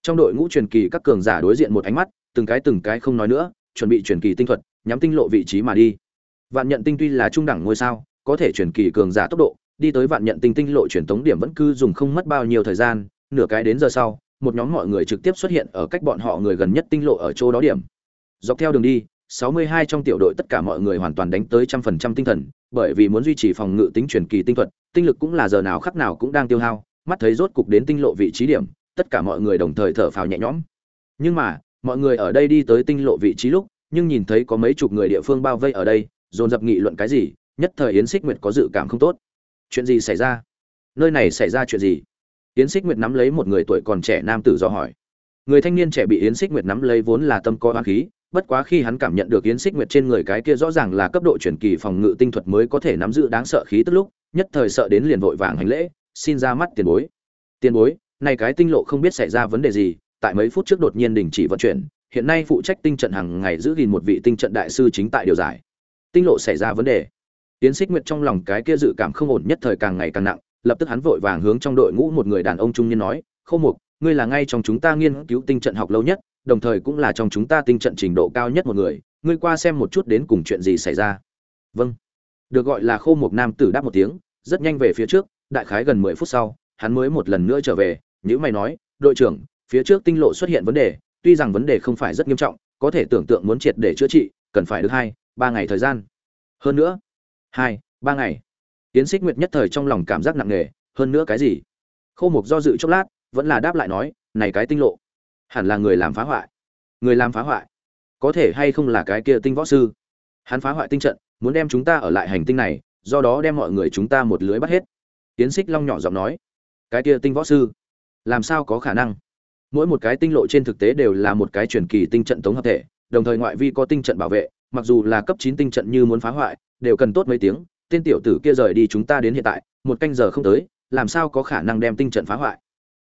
trong đội ngũ truyền kỳ các cường giả đối diện một ánh mắt, từng cái từng cái không nói nữa, chuẩn bị truyền kỳ tinh thuật, nhắm tinh lộ vị trí mà đi. Vạn nhận tinh tuy là trung đẳng ngôi sao có thể chuyển kỳ cường giả tốc độ đi tới vạn nhận tinh tinh lộ truyền tống điểm vẫn cứ dùng không mất bao nhiêu thời gian nửa cái đến giờ sau một nhóm mọi người trực tiếp xuất hiện ở cách bọn họ người gần nhất tinh lộ ở chỗ đó điểm. Dọc theo đường đi, 62 trong tiểu đội tất cả mọi người hoàn toàn đánh tới trăm phần trăm tinh thần, bởi vì muốn duy trì phòng ngự tính truyền kỳ tinh thuật, tinh lực cũng là giờ nào khắc nào cũng đang tiêu hao, mắt thấy rốt cục đến tinh lộ vị trí điểm, tất cả mọi người đồng thời thở phào nhẹ nhõm. Nhưng mà, mọi người ở đây đi tới tinh lộ vị trí lúc, nhưng nhìn thấy có mấy chục người địa phương bao vây ở đây, dồn dập nghị luận cái gì nhất thời yến xích nguyệt có dự cảm không tốt. Chuyện gì xảy ra? Nơi này xảy ra chuyện gì? Yến xích nguyệt nắm lấy một người tuổi còn trẻ nam tử do hỏi. Người thanh niên trẻ bị yến xích nguyệt nắm lấy vốn là tâm có oán khí, bất quá khi hắn cảm nhận được yến xích nguyệt trên người cái kia rõ ràng là cấp độ chuyển kỳ phòng ngự tinh thuật mới có thể nắm giữ đáng sợ khí tức lúc, nhất thời sợ đến liền vội vàng hành lễ, xin ra mắt tiền bối. Tiền bối, này cái tinh lộ không biết xảy ra vấn đề gì, tại mấy phút trước đột nhiên đình chỉ vận chuyển, hiện nay phụ trách tinh trận hàng ngày giữ gìn một vị tinh trận đại sư chính tại điều giải. Tinh lộ xảy ra vấn đề? Tiến xích nguyệt trong lòng cái kia dự cảm không ổn nhất thời càng ngày càng nặng, lập tức hắn vội vàng hướng trong đội ngũ một người đàn ông trung niên nói khâu mục, ngươi là ngay trong chúng ta nghiên cứu tinh trận học lâu nhất, đồng thời cũng là trong chúng ta tinh trận trình độ cao nhất một người, ngươi qua xem một chút đến cùng chuyện gì xảy ra. Vâng. Được gọi là khô mục nam tử đáp một tiếng, rất nhanh về phía trước, đại khái gần mười phút sau, hắn mới một lần nữa trở về nhữ mày nói, đội trưởng, phía trước tinh lộ xuất hiện vấn đề, tuy rằng vấn đề không phải rất nghiêm trọng, có thể tưởng tượng muốn triệt để chữa trị, cần phải được hai, ba ngày thời gian. Hơn nữa hai, ba ngày. Tiến xích nguyệt nhất thời trong lòng cảm giác nặng nề, hơn nữa cái gì? Khô mục do dự chốc lát, vẫn là đáp lại nói, này cái tinh lộ, hẳn là người làm phá hoại. Người làm phá hoại? Có thể hay không là cái kia tinh võ sư? Hắn phá hoại tinh trận, muốn đem chúng ta ở lại hành tinh này, do đó đem mọi người chúng ta một lưới bắt hết. Tiến xích long nhỏ giọng nói, cái kia tinh võ sư, làm sao có khả năng? Mỗi một cái tinh lộ trên thực tế đều là một cái truyền kỳ tinh trận tống hợp thể, đồng thời ngoại vi có tinh trận bảo vệ mặc dù là cấp chín tinh trận như muốn phá hoại, đều cần tốt mấy tiếng, tên tiểu tử kia rời đi chúng ta đến hiện tại, một canh giờ không tới, làm sao có khả năng đem tinh trận phá hoại?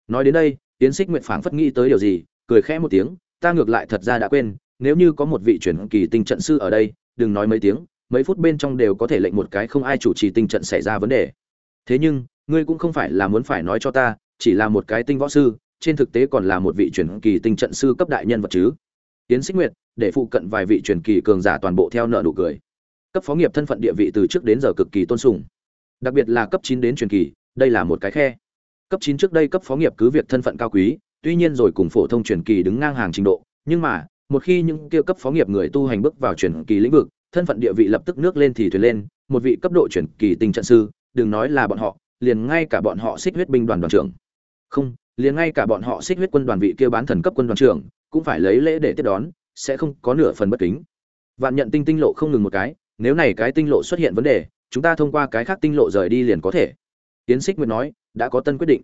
Nói đến đây tiến Sích nguyệt phảng phất nghĩ tới điều gì, cười khẽ một tiếng, ta ngược lại thật ra đã quên, nếu như có một vị truyền kỳ tinh trận sư ở đây, đừng nói mấy tiếng, mấy phút bên trong đều có thể lệnh một cái không ai chủ trì tinh trận xảy ra vấn đề. Thế nhưng, ngươi cũng không phải là muốn phải nói cho ta, chỉ là một cái tinh võ sư, trên thực tế còn là một vị truyền kỳ tinh trận sư cấp đại nhân vật chứ? Tiến Sích nguyệt để phụ cận vài vị truyền kỳ cường giả toàn bộ theo nợ nụ cười. Cấp phó nghiệp thân phận địa vị từ trước đến giờ cực kỳ tôn sùng. Đặc biệt là cấp chín đến truyền kỳ, đây là một cái khe. Cấp chín trước đây cấp phó nghiệp cứ việc thân phận cao quý, tuy nhiên rồi cùng phổ thông truyền kỳ đứng ngang hàng trình độ, nhưng mà, một khi những kia cấp phó nghiệp người tu hành bước vào truyền kỳ lĩnh vực, thân phận địa vị lập tức nước lên thì thuyền lên, một vị cấp độ truyền kỳ tinh trận sư, đừng nói là bọn họ, liền ngay cả bọn họ xích huyết binh đoàn đoàn trưởng. Không, liền ngay cả bọn họ xích huyết quân đoàn vị kia bán thần cấp quân đoàn trưởng, cũng phải lấy lễ để tiếp đón sẽ không có nửa phần bất kính. Vạn nhận tinh tinh lộ không ngừng một cái, nếu này cái tinh lộ xuất hiện vấn đề, chúng ta thông qua cái khác tinh lộ rời đi liền có thể. Tiến xích nguyệt nói, đã có tân quyết định.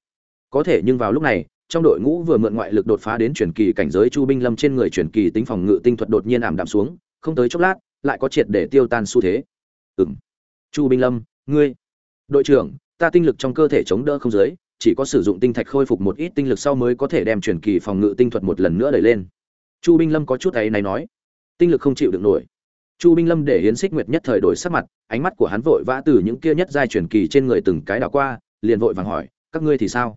Có thể nhưng vào lúc này, trong đội ngũ vừa mượn ngoại lực đột phá đến chuyển kỳ cảnh giới chu binh lâm trên người chuyển kỳ tính phòng ngự tinh thuật đột nhiên ảm đạm xuống, không tới chốc lát, lại có triệt để tiêu tan xu thế. Ừm. Chu binh lâm, ngươi, đội trưởng, ta tinh lực trong cơ thể chống đỡ không giới chỉ có sử dụng tinh thạch khôi phục một ít tinh lực sau mới có thể đem chuyển kỳ phòng ngự tinh thuật một lần nữa đẩy lên chu binh lâm có chút ấy này nói. Tinh lực không chịu được nổi. Chu binh lâm để hiến xích nguyệt nhất thời đổi sắc mặt, ánh mắt của hắn vội vã từ những kia nhất giai truyền kỳ trên người từng cái đảo qua, liền vội vàng hỏi, các ngươi thì sao?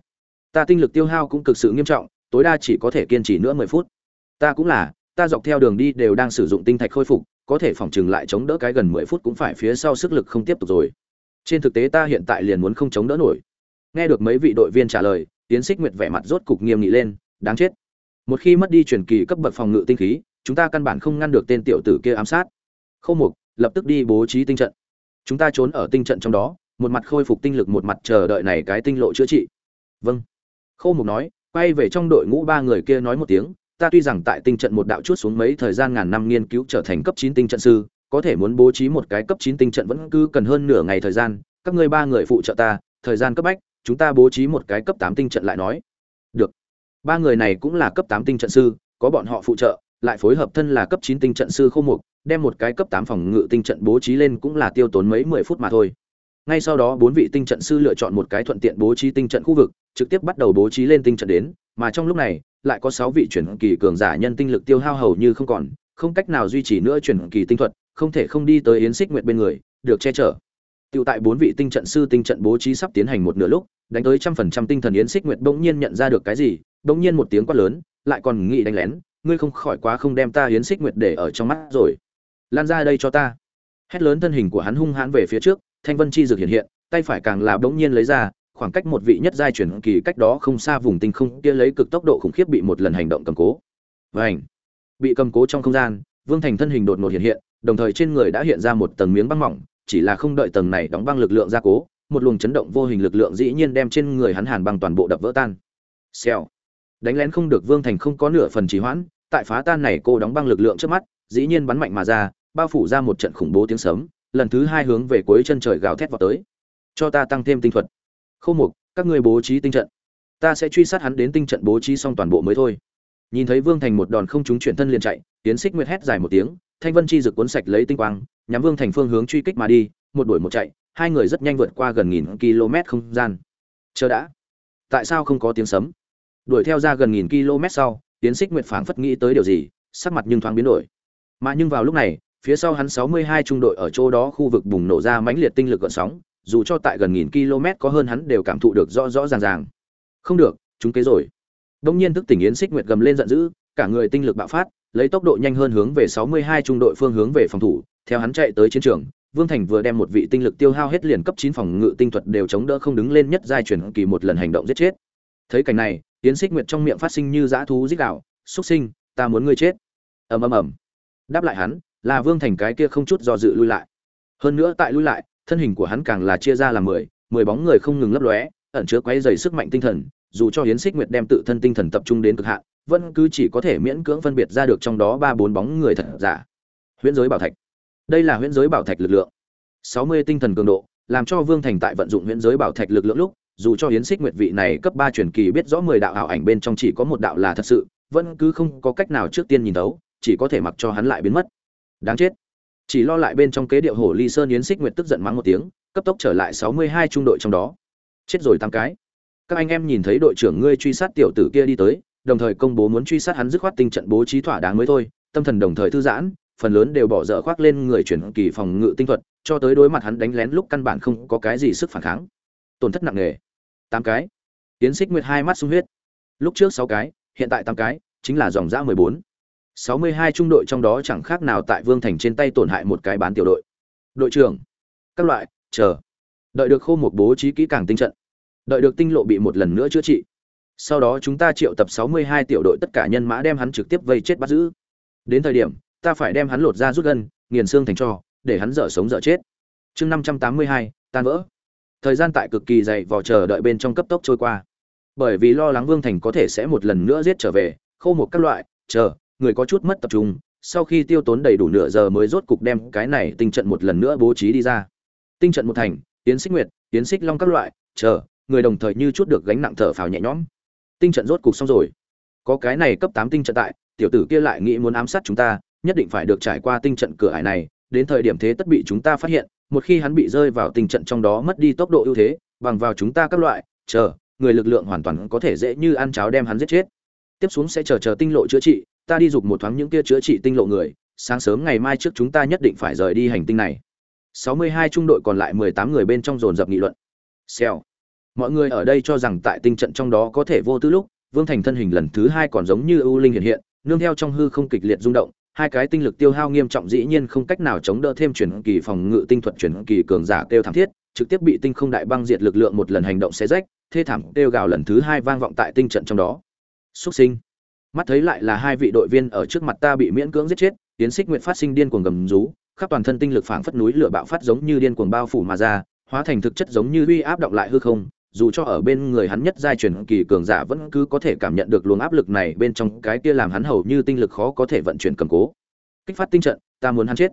Ta tinh lực tiêu hao cũng cực sự nghiêm trọng, tối đa chỉ có thể kiên trì nữa mười phút. Ta cũng là, ta dọc theo đường đi đều đang sử dụng tinh thạch khôi phục, có thể phòng chừng lại chống đỡ cái gần mười phút cũng phải phía sau sức lực không tiếp tục rồi. Trên thực tế ta hiện tại liền muốn không chống đỡ nổi. Nghe được mấy vị đội viên trả lời tiến xích nguyệt vẻ mặt rốt cục nghiêm nghị lên, đáng chết một khi mất đi truyền kỳ cấp bậc phòng ngự tinh khí, chúng ta căn bản không ngăn được tên tiểu tử kia ám sát. Khâu mục, lập tức đi bố trí tinh trận. Chúng ta trốn ở tinh trận trong đó, một mặt khôi phục tinh lực, một mặt chờ đợi này cái tinh lộ chữa trị. Vâng. Khâu mục nói, quay về trong đội ngũ ba người kia nói một tiếng, ta tuy rằng tại tinh trận một đạo chút xuống mấy thời gian ngàn năm nghiên cứu trở thành cấp chín tinh trận sư, có thể muốn bố trí một cái cấp chín tinh trận vẫn cứ cần hơn nửa ngày thời gian, các ngươi ba người phụ trợ ta, thời gian cấp bách, chúng ta bố trí một cái cấp tám tinh trận lại nói ba người này cũng là cấp tám tinh trận sư có bọn họ phụ trợ lại phối hợp thân là cấp chín tinh trận sư khô mục đem một cái cấp tám phòng ngự tinh trận bố trí lên cũng là tiêu tốn mấy mười phút mà thôi. Ngay sau đó bốn vị tinh trận sư lựa chọn một cái thuận tiện bố trí tinh trận khu vực trực tiếp bắt đầu bố trí lên tinh trận đến mà trong lúc này lại có sáu vị chuyển kỳ cường giả nhân tinh lực tiêu hao hầu như không còn không cách nào duy trì nữa chuyển kỳ tinh thuật không thể không đi tới yến xích nguyệt bên người được che chở. Tiêu tại bốn vị tinh trận sư tinh trận bố trí sắp tiến hành một nửa lúc, đánh tới trăm phần trăm tinh thần yến xích nguyệt bỗng nhiên nhận ra được cái gì, bỗng nhiên một tiếng quát lớn, lại còn nghĩ đánh lén, ngươi không khỏi quá không đem ta yến xích nguyệt để ở trong mắt rồi. Lan ra đây cho ta. Hét lớn thân hình của hắn hung hãn về phía trước, thanh vân chi dược hiện hiện, tay phải càng là bỗng nhiên lấy ra, khoảng cách một vị nhất giai chuyển kỳ cách đó không xa vùng tinh không kia lấy cực tốc độ khủng khiếp bị một lần hành động cầm cố. Vành. Bị cầm cố trong không gian, Vương Thành thân hình đột ngột hiện hiện, đồng thời trên người đã hiện ra một tầng miếng băng mỏng, chỉ là không đợi tầng này đóng băng lực lượng gia cố, một luồng chấn động vô hình lực lượng dĩ nhiên đem trên người hắn hàn băng toàn bộ đập vỡ tan. Xèo. Đánh lén không được Vương Thành không có nửa phần trì hoãn, tại phá tan này cô đóng băng lực lượng trước mắt, dĩ nhiên bắn mạnh mà ra, bao phủ ra một trận khủng bố tiếng sấm, lần thứ hai hướng về cuối chân trời gào thét vào tới cho ta tăng thêm tinh thuật khâu mục các ngươi bố trí tinh trận ta sẽ truy sát hắn đến tinh trận bố trí xong toàn bộ mới thôi nhìn thấy vương thành một đòn không trúng chuyển thân liền chạy tiến xích nguyệt hét dài một tiếng thanh vân chi rực cuốn sạch lấy tinh quang nhắm vương thành phương hướng truy kích mà đi một đuổi một chạy hai người rất nhanh vượt qua gần nghìn km không gian. Chờ đã. Tại sao không có tiếng sấm? Đuổi theo ra gần nghìn km sau tiến xích nguyệt phảng phất nghĩ tới điều gì, sắc mặt nhưng thoáng biến đổi. Mà nhưng vào lúc này, phía sau hắn 62 trung đội ở chỗ đó khu vực bùng nổ ra mãnh liệt tinh lực gợn sóng, dù cho tại gần nghìn km có hơn hắn đều cảm thụ được rõ rõ ràng ràng. Không được, chúng kế rồi. Đông nhiên thức tỉnh yến xích nguyệt gầm lên giận dữ, cả người tinh lực bạo phát, lấy tốc độ nhanh hơn hướng về 62 trung đội phương hướng về phòng thủ, theo hắn chạy tới chiến trường vương thành vừa đem một vị tinh lực tiêu hao hết liền cấp 9 phòng ngự tinh thuật đều chống đỡ không đứng lên nhất giai chuyển kỳ một lần hành động giết chết. Thấy cảnh này, yến xích nguyệt trong miệng phát sinh như dã thú rít gào xuất sinh, ta muốn ngươi chết. Ầm ầm ầm. Đáp lại hắn, là vương thành cái kia không chút do dự lui lại. Hơn nữa tại lui lại, thân hình của hắn càng là chia ra làm mười mười bóng người không ngừng lấp lóe, ẩn chứa quấy dày sức mạnh tinh thần, dù cho Yến xích nguyệt đem tự thân tinh thần tập trung đến cực hạn, vẫn cứ chỉ có thể miễn cưỡng phân biệt ra được trong đó ba bốn bóng người thật giả. Huyễn giới bảo thạch đây là huyễn giới bảo thạch lực lượng. Sáu mươi tinh thần cường độ, làm cho vương thành tại vận dụng huyễn giới bảo thạch lực lượng lúc, dù cho hiến xích nguyệt vị này cấp ba truyền kỳ biết rõ mười đạo ảo ảnh bên trong chỉ có một đạo là thật sự, vẫn cứ không có cách nào trước tiên nhìn thấu, chỉ có thể mặc cho hắn lại biến mất. Đáng chết. Chỉ lo lại bên trong kế điệu hổ ly sơn yến xích nguyệt tức giận mắng một tiếng, cấp tốc trở lại sáu mươi hai trung đội trong đó. Chết rồi tám cái. Các anh em nhìn thấy đội trưởng ngươi truy sát tiểu tử kia đi tới, đồng thời công bố muốn truy sát hắn dứt khoát tinh trận bố trí thỏa đáng mới thôi, tâm thần đồng thời thư giãn phần lớn đều bỏ dở khoác lên người chuyển kỳ phòng ngự tinh thuật cho tới đối mặt hắn đánh lén lúc căn bản không có cái gì sức phản kháng tổn thất nặng nề tám cái tiến xích nguyệt hai mắt sung huyết lúc trước sáu cái hiện tại tám cái chính là dòng dã mười bốn 62 trung đội trong đó chẳng khác nào tại Vương Thành trên tay tổn hại một cái bán tiểu đội. Đội trưởng, các loại, chờ. Đợi được khô một bố trí kỹ càng tinh trận. Đợi được tinh lộ bị một lần nữa chữa trị. Sau đó chúng ta triệu tập 62 tiểu đội tất cả nhân mã đem hắn trực tiếp vây chết bắt giữ. Đến thời điểm, ta phải đem hắn lột ra rút gân, nghiền xương thành cho, để hắn dở sống dở chết. Chương 582, tan vỡ. Thời gian tại cực kỳ dày vò chờ đợi bên trong cấp tốc trôi qua. Bởi vì lo lắng Vương Thành có thể sẽ một lần nữa giết trở về, khâu một các loại, chờ, người có chút mất tập trung sau khi tiêu tốn đầy đủ nửa giờ mới rốt cục đem cái này tinh trận một lần nữa bố trí đi ra tinh trận một thành tiến xích nguyệt tiến xích long các loại chờ người đồng thời như chút được gánh nặng thở phào nhẹ nhõm tinh trận rốt cục xong rồi có cái này cấp tám tinh trận tại tiểu tử kia lại nghĩ muốn ám sát chúng ta nhất định phải được trải qua tinh trận cửa ải này đến thời điểm thế tất bị chúng ta phát hiện một khi hắn bị rơi vào tình trận trong đó mất đi tốc độ ưu thế bằng vào chúng ta các loại chờ người lực lượng hoàn toàn có thể dễ như ăn cháo đem hắn giết chết tiếp xuống sẽ chờ chờ tinh lộ chữa trị ta đi dục một thoáng những kia chữa trị tinh lộ người, sáng sớm ngày mai trước chúng ta nhất định phải rời đi hành tinh này. 62 trung đội còn lại 18 người bên trong dồn dập nghị luận. Xèo. Mọi người ở đây cho rằng tại tinh trận trong đó có thể vô tư lúc, Vương Thành thân hình lần thứ hai còn giống như ưu linh hiện hiện, nương theo trong hư không kịch liệt rung động, hai cái tinh lực tiêu hao nghiêm trọng dĩ nhiên không cách nào chống đỡ thêm chuyển kỳ phòng ngự tinh thuật chuyển kỳ cường giả kêu thảm thiết, trực tiếp bị tinh không đại băng diệt lực lượng một lần hành động xé rách, thê thảm kêu gào lần thứ hai vang vọng tại tinh trận trong đó. Súc sinh mắt thấy lại là hai vị đội viên ở trước mặt ta bị miễn cưỡng giết chết tiến xích nguyện phát sinh điên cuồng gầm rú khắp toàn thân tinh lực phảng phất núi lửa bạo phát giống như điên cuồng bao phủ mà ra hóa thành thực chất giống như uy áp động lại hư không dù cho ở bên người hắn nhất giai truyền kỳ cường giả vẫn cứ có thể cảm nhận được luồng áp lực này, bên trong cái kia làm hắn hầu như tinh lực khó có thể vận chuyển cầm cố. Kích phát tinh trận, ta muốn hắn chết.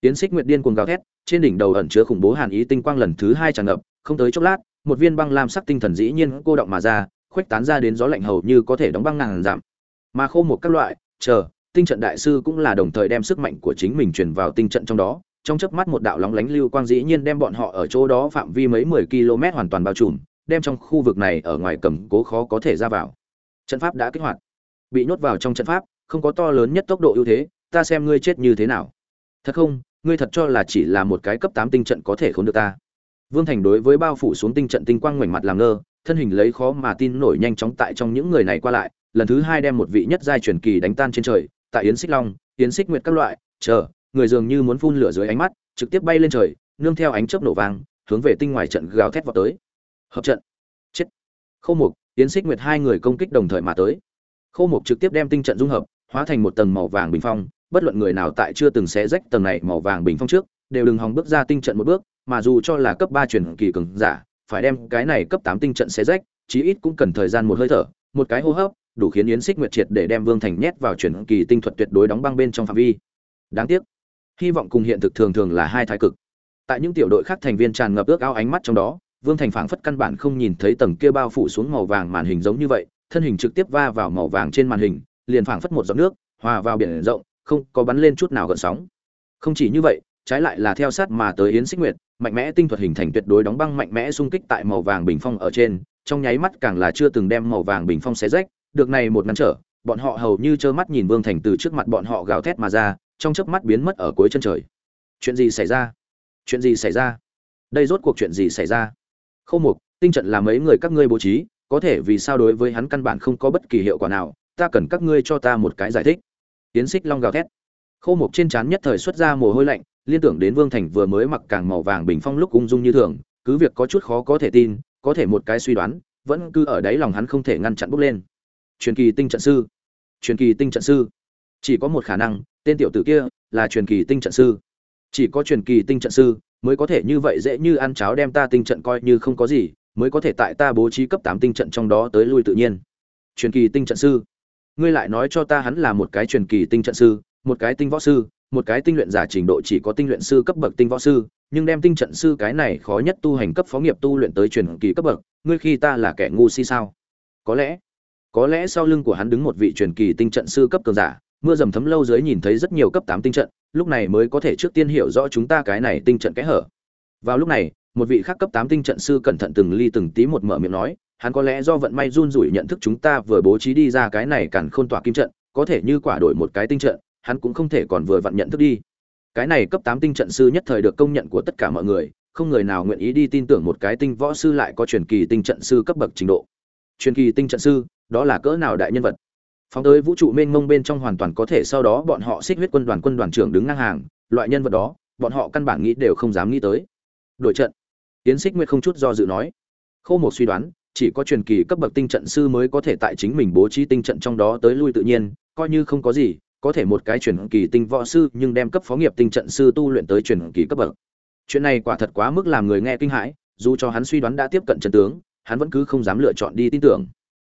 Tiến xích nguyệt điên cuồng gào thét, trên đỉnh đầu ẩn chứa khủng bố hàn ý tinh quang lần thứ hai tràn ngập, không tới chốc lát, một viên băng lam sắc tinh thần dĩ nhiên cô động mà ra, khuếch tán ra đến gió lạnh hầu như có thể đóng băng ngàn giảm mà khô một các loại, chờ, tinh trận đại sư cũng là đồng thời đem sức mạnh của chính mình truyền vào tinh trận trong đó, trong chớp mắt một đạo lóng lánh lưu quang dĩ nhiên đem bọn họ ở chỗ đó phạm vi mấy mười km hoàn toàn bao trùm đem trong khu vực này ở ngoài cầm cố khó có thể ra vào. Trận pháp đã kích hoạt. Bị nhốt vào trong trận pháp, không có to lớn nhất tốc độ ưu thế, ta xem ngươi chết như thế nào. Thật không, ngươi thật cho là chỉ là một cái cấp tám tinh trận có thể khốn được ta. Vương thành đối với bao phủ xuống tinh trận tinh quang ngoảnh mặt làm ngơ, thân hình lấy khó mà tin nổi nhanh chóng tại trong những người này qua lại, lần thứ hai đem một vị nhất giai truyền kỳ đánh tan trên trời, tại yến xích long, yến xích nguyệt các loại, chờ, người dường như muốn phun lửa dưới ánh mắt, trực tiếp bay lên trời, nương theo ánh chớp nổ vang, hướng về tinh ngoài trận gào thét vào tới hợp trận. Chết. Khâu mục, yến xích nguyệt hai người công kích đồng thời mà tới. Khâu mục trực tiếp đem tinh trận dung hợp, hóa thành một tầng màu vàng bình phong, bất luận người nào tại chưa từng xé rách tầng này màu vàng bình phong trước, đều đừng hòng bước ra tinh trận một bước, mà dù cho là cấp ba truyền kỳ cường giả, phải đem cái này cấp tám tinh trận xé rách, chí ít cũng cần thời gian một hơi thở, một cái hô hấp, đủ khiến yến xích nguyệt triệt để đem vương thành nhét vào chuyển kỳ tinh thuật tuyệt đối đóng băng bên trong phạm vi. Đáng tiếc, hy vọng cùng hiện thực thường thường là hai thái cực. Tại những tiểu đội khác thành viên tràn ngập ước ao ánh mắt trong đó vương thành phảng phất căn bản không nhìn thấy tầng kia bao phủ xuống màu vàng màn hình giống như vậy, thân hình trực tiếp va vào màu vàng trên màn hình, liền phảng phất một giọt nước, hòa vào biển rộng, không có bắn lên chút nào gợn sóng. Không chỉ như vậy, trái lại là theo sát mà tới yến xích nguyệt, mạnh mẽ tinh thuật hình thành tuyệt đối đóng băng mạnh mẽ xung kích tại màu vàng bình phong ở trên, trong nháy mắt càng là chưa từng đem màu vàng bình phong xé rách, được này một ngăn trở, bọn họ hầu như trơ mắt nhìn vương thành từ trước mặt bọn họ gào thét mà ra, trong chớp mắt biến mất ở cuối chân trời. Chuyện gì xảy ra? Chuyện gì xảy ra? Đây rốt cuộc chuyện gì xảy ra? Khâu mục, tinh trận là mấy người các ngươi bố trí, có thể vì sao đối với hắn căn bản không có bất kỳ hiệu quả nào, ta cần các ngươi cho ta một cái giải thích. Tiến xích long gào thét. Khâu mục trên trán nhất thời xuất ra mồ hôi lạnh, liên tưởng đến vương thành vừa mới mặc càng màu vàng bình phong lúc ung dung như thường, cứ việc có chút khó có thể tin, có thể một cái suy đoán, vẫn cứ ở đáy lòng hắn không thể ngăn chặn bốc lên. Truyền kỳ tinh trận sư. Truyền kỳ tinh trận sư. Chỉ có một khả năng, tên tiểu tử kia là truyền kỳ tinh trận sư. Chỉ có truyền kỳ tinh trận sư mới có thể như vậy dễ như ăn cháo đem ta tinh trận coi như không có gì, mới có thể tại ta bố trí cấp tám tinh trận trong đó tới lui tự nhiên. Truyền kỳ tinh trận sư. Ngươi lại nói cho ta hắn là một cái truyền kỳ tinh trận sư, một cái tinh võ sư, một cái tinh luyện giả trình độ chỉ có tinh luyện sư cấp bậc tinh võ sư, nhưng đem tinh trận sư cái này khó nhất tu hành cấp phó nghiệp tu luyện tới truyền kỳ cấp bậc, ngươi khi ta là kẻ ngu si sao? Có lẽ có lẽ sau lưng của hắn đứng một vị truyền kỳ tinh trận sư cấp cường giả mưa dầm thấm lâu dưới nhìn thấy rất nhiều cấp tám tinh trận, lúc này mới có thể trước tiên hiểu rõ chúng ta cái này tinh trận kẽ hở. Vào lúc này, một vị khác cấp tám tinh trận sư cẩn thận từng ly từng tí một mở miệng nói, hắn có lẽ do vận may run rủi nhận thức chúng ta vừa bố trí đi ra cái này càn khôn tỏa kim trận, có thể như quả đổi một cái tinh trận, hắn cũng không thể còn vừa vận nhận thức đi. Cái này cấp tám tinh trận sư nhất thời được công nhận của tất cả mọi người, không người nào nguyện ý đi tin tưởng một cái tinh võ sư lại có truyền kỳ tinh trận sư cấp bậc trình độ. Truyền kỳ tinh trận sư, đó là cỡ nào đại nhân vật? Phóng tới vũ trụ mênh mông bên trong hoàn toàn có thể sau đó bọn họ xích huyết quân đoàn quân đoàn trưởng đứng ngang hàng, loại nhân vật đó, bọn họ căn bản nghĩ đều không dám nghĩ tới. Đội trận. Tiến xích nguyệt không chút do dự nói. Khâu một suy đoán, chỉ có truyền kỳ cấp bậc tinh trận sư mới có thể tại chính mình bố trí tinh trận trong đó tới lui tự nhiên, coi như không có gì, có thể một cái truyền kỳ tinh võ sư nhưng đem cấp phó nghiệp tinh trận sư tu luyện tới truyền kỳ cấp bậc. Chuyện này quả thật quá mức làm người nghe kinh hãi, dù cho hắn suy đoán đã tiếp cận trận tướng, hắn vẫn cứ không dám lựa chọn đi tin tưởng.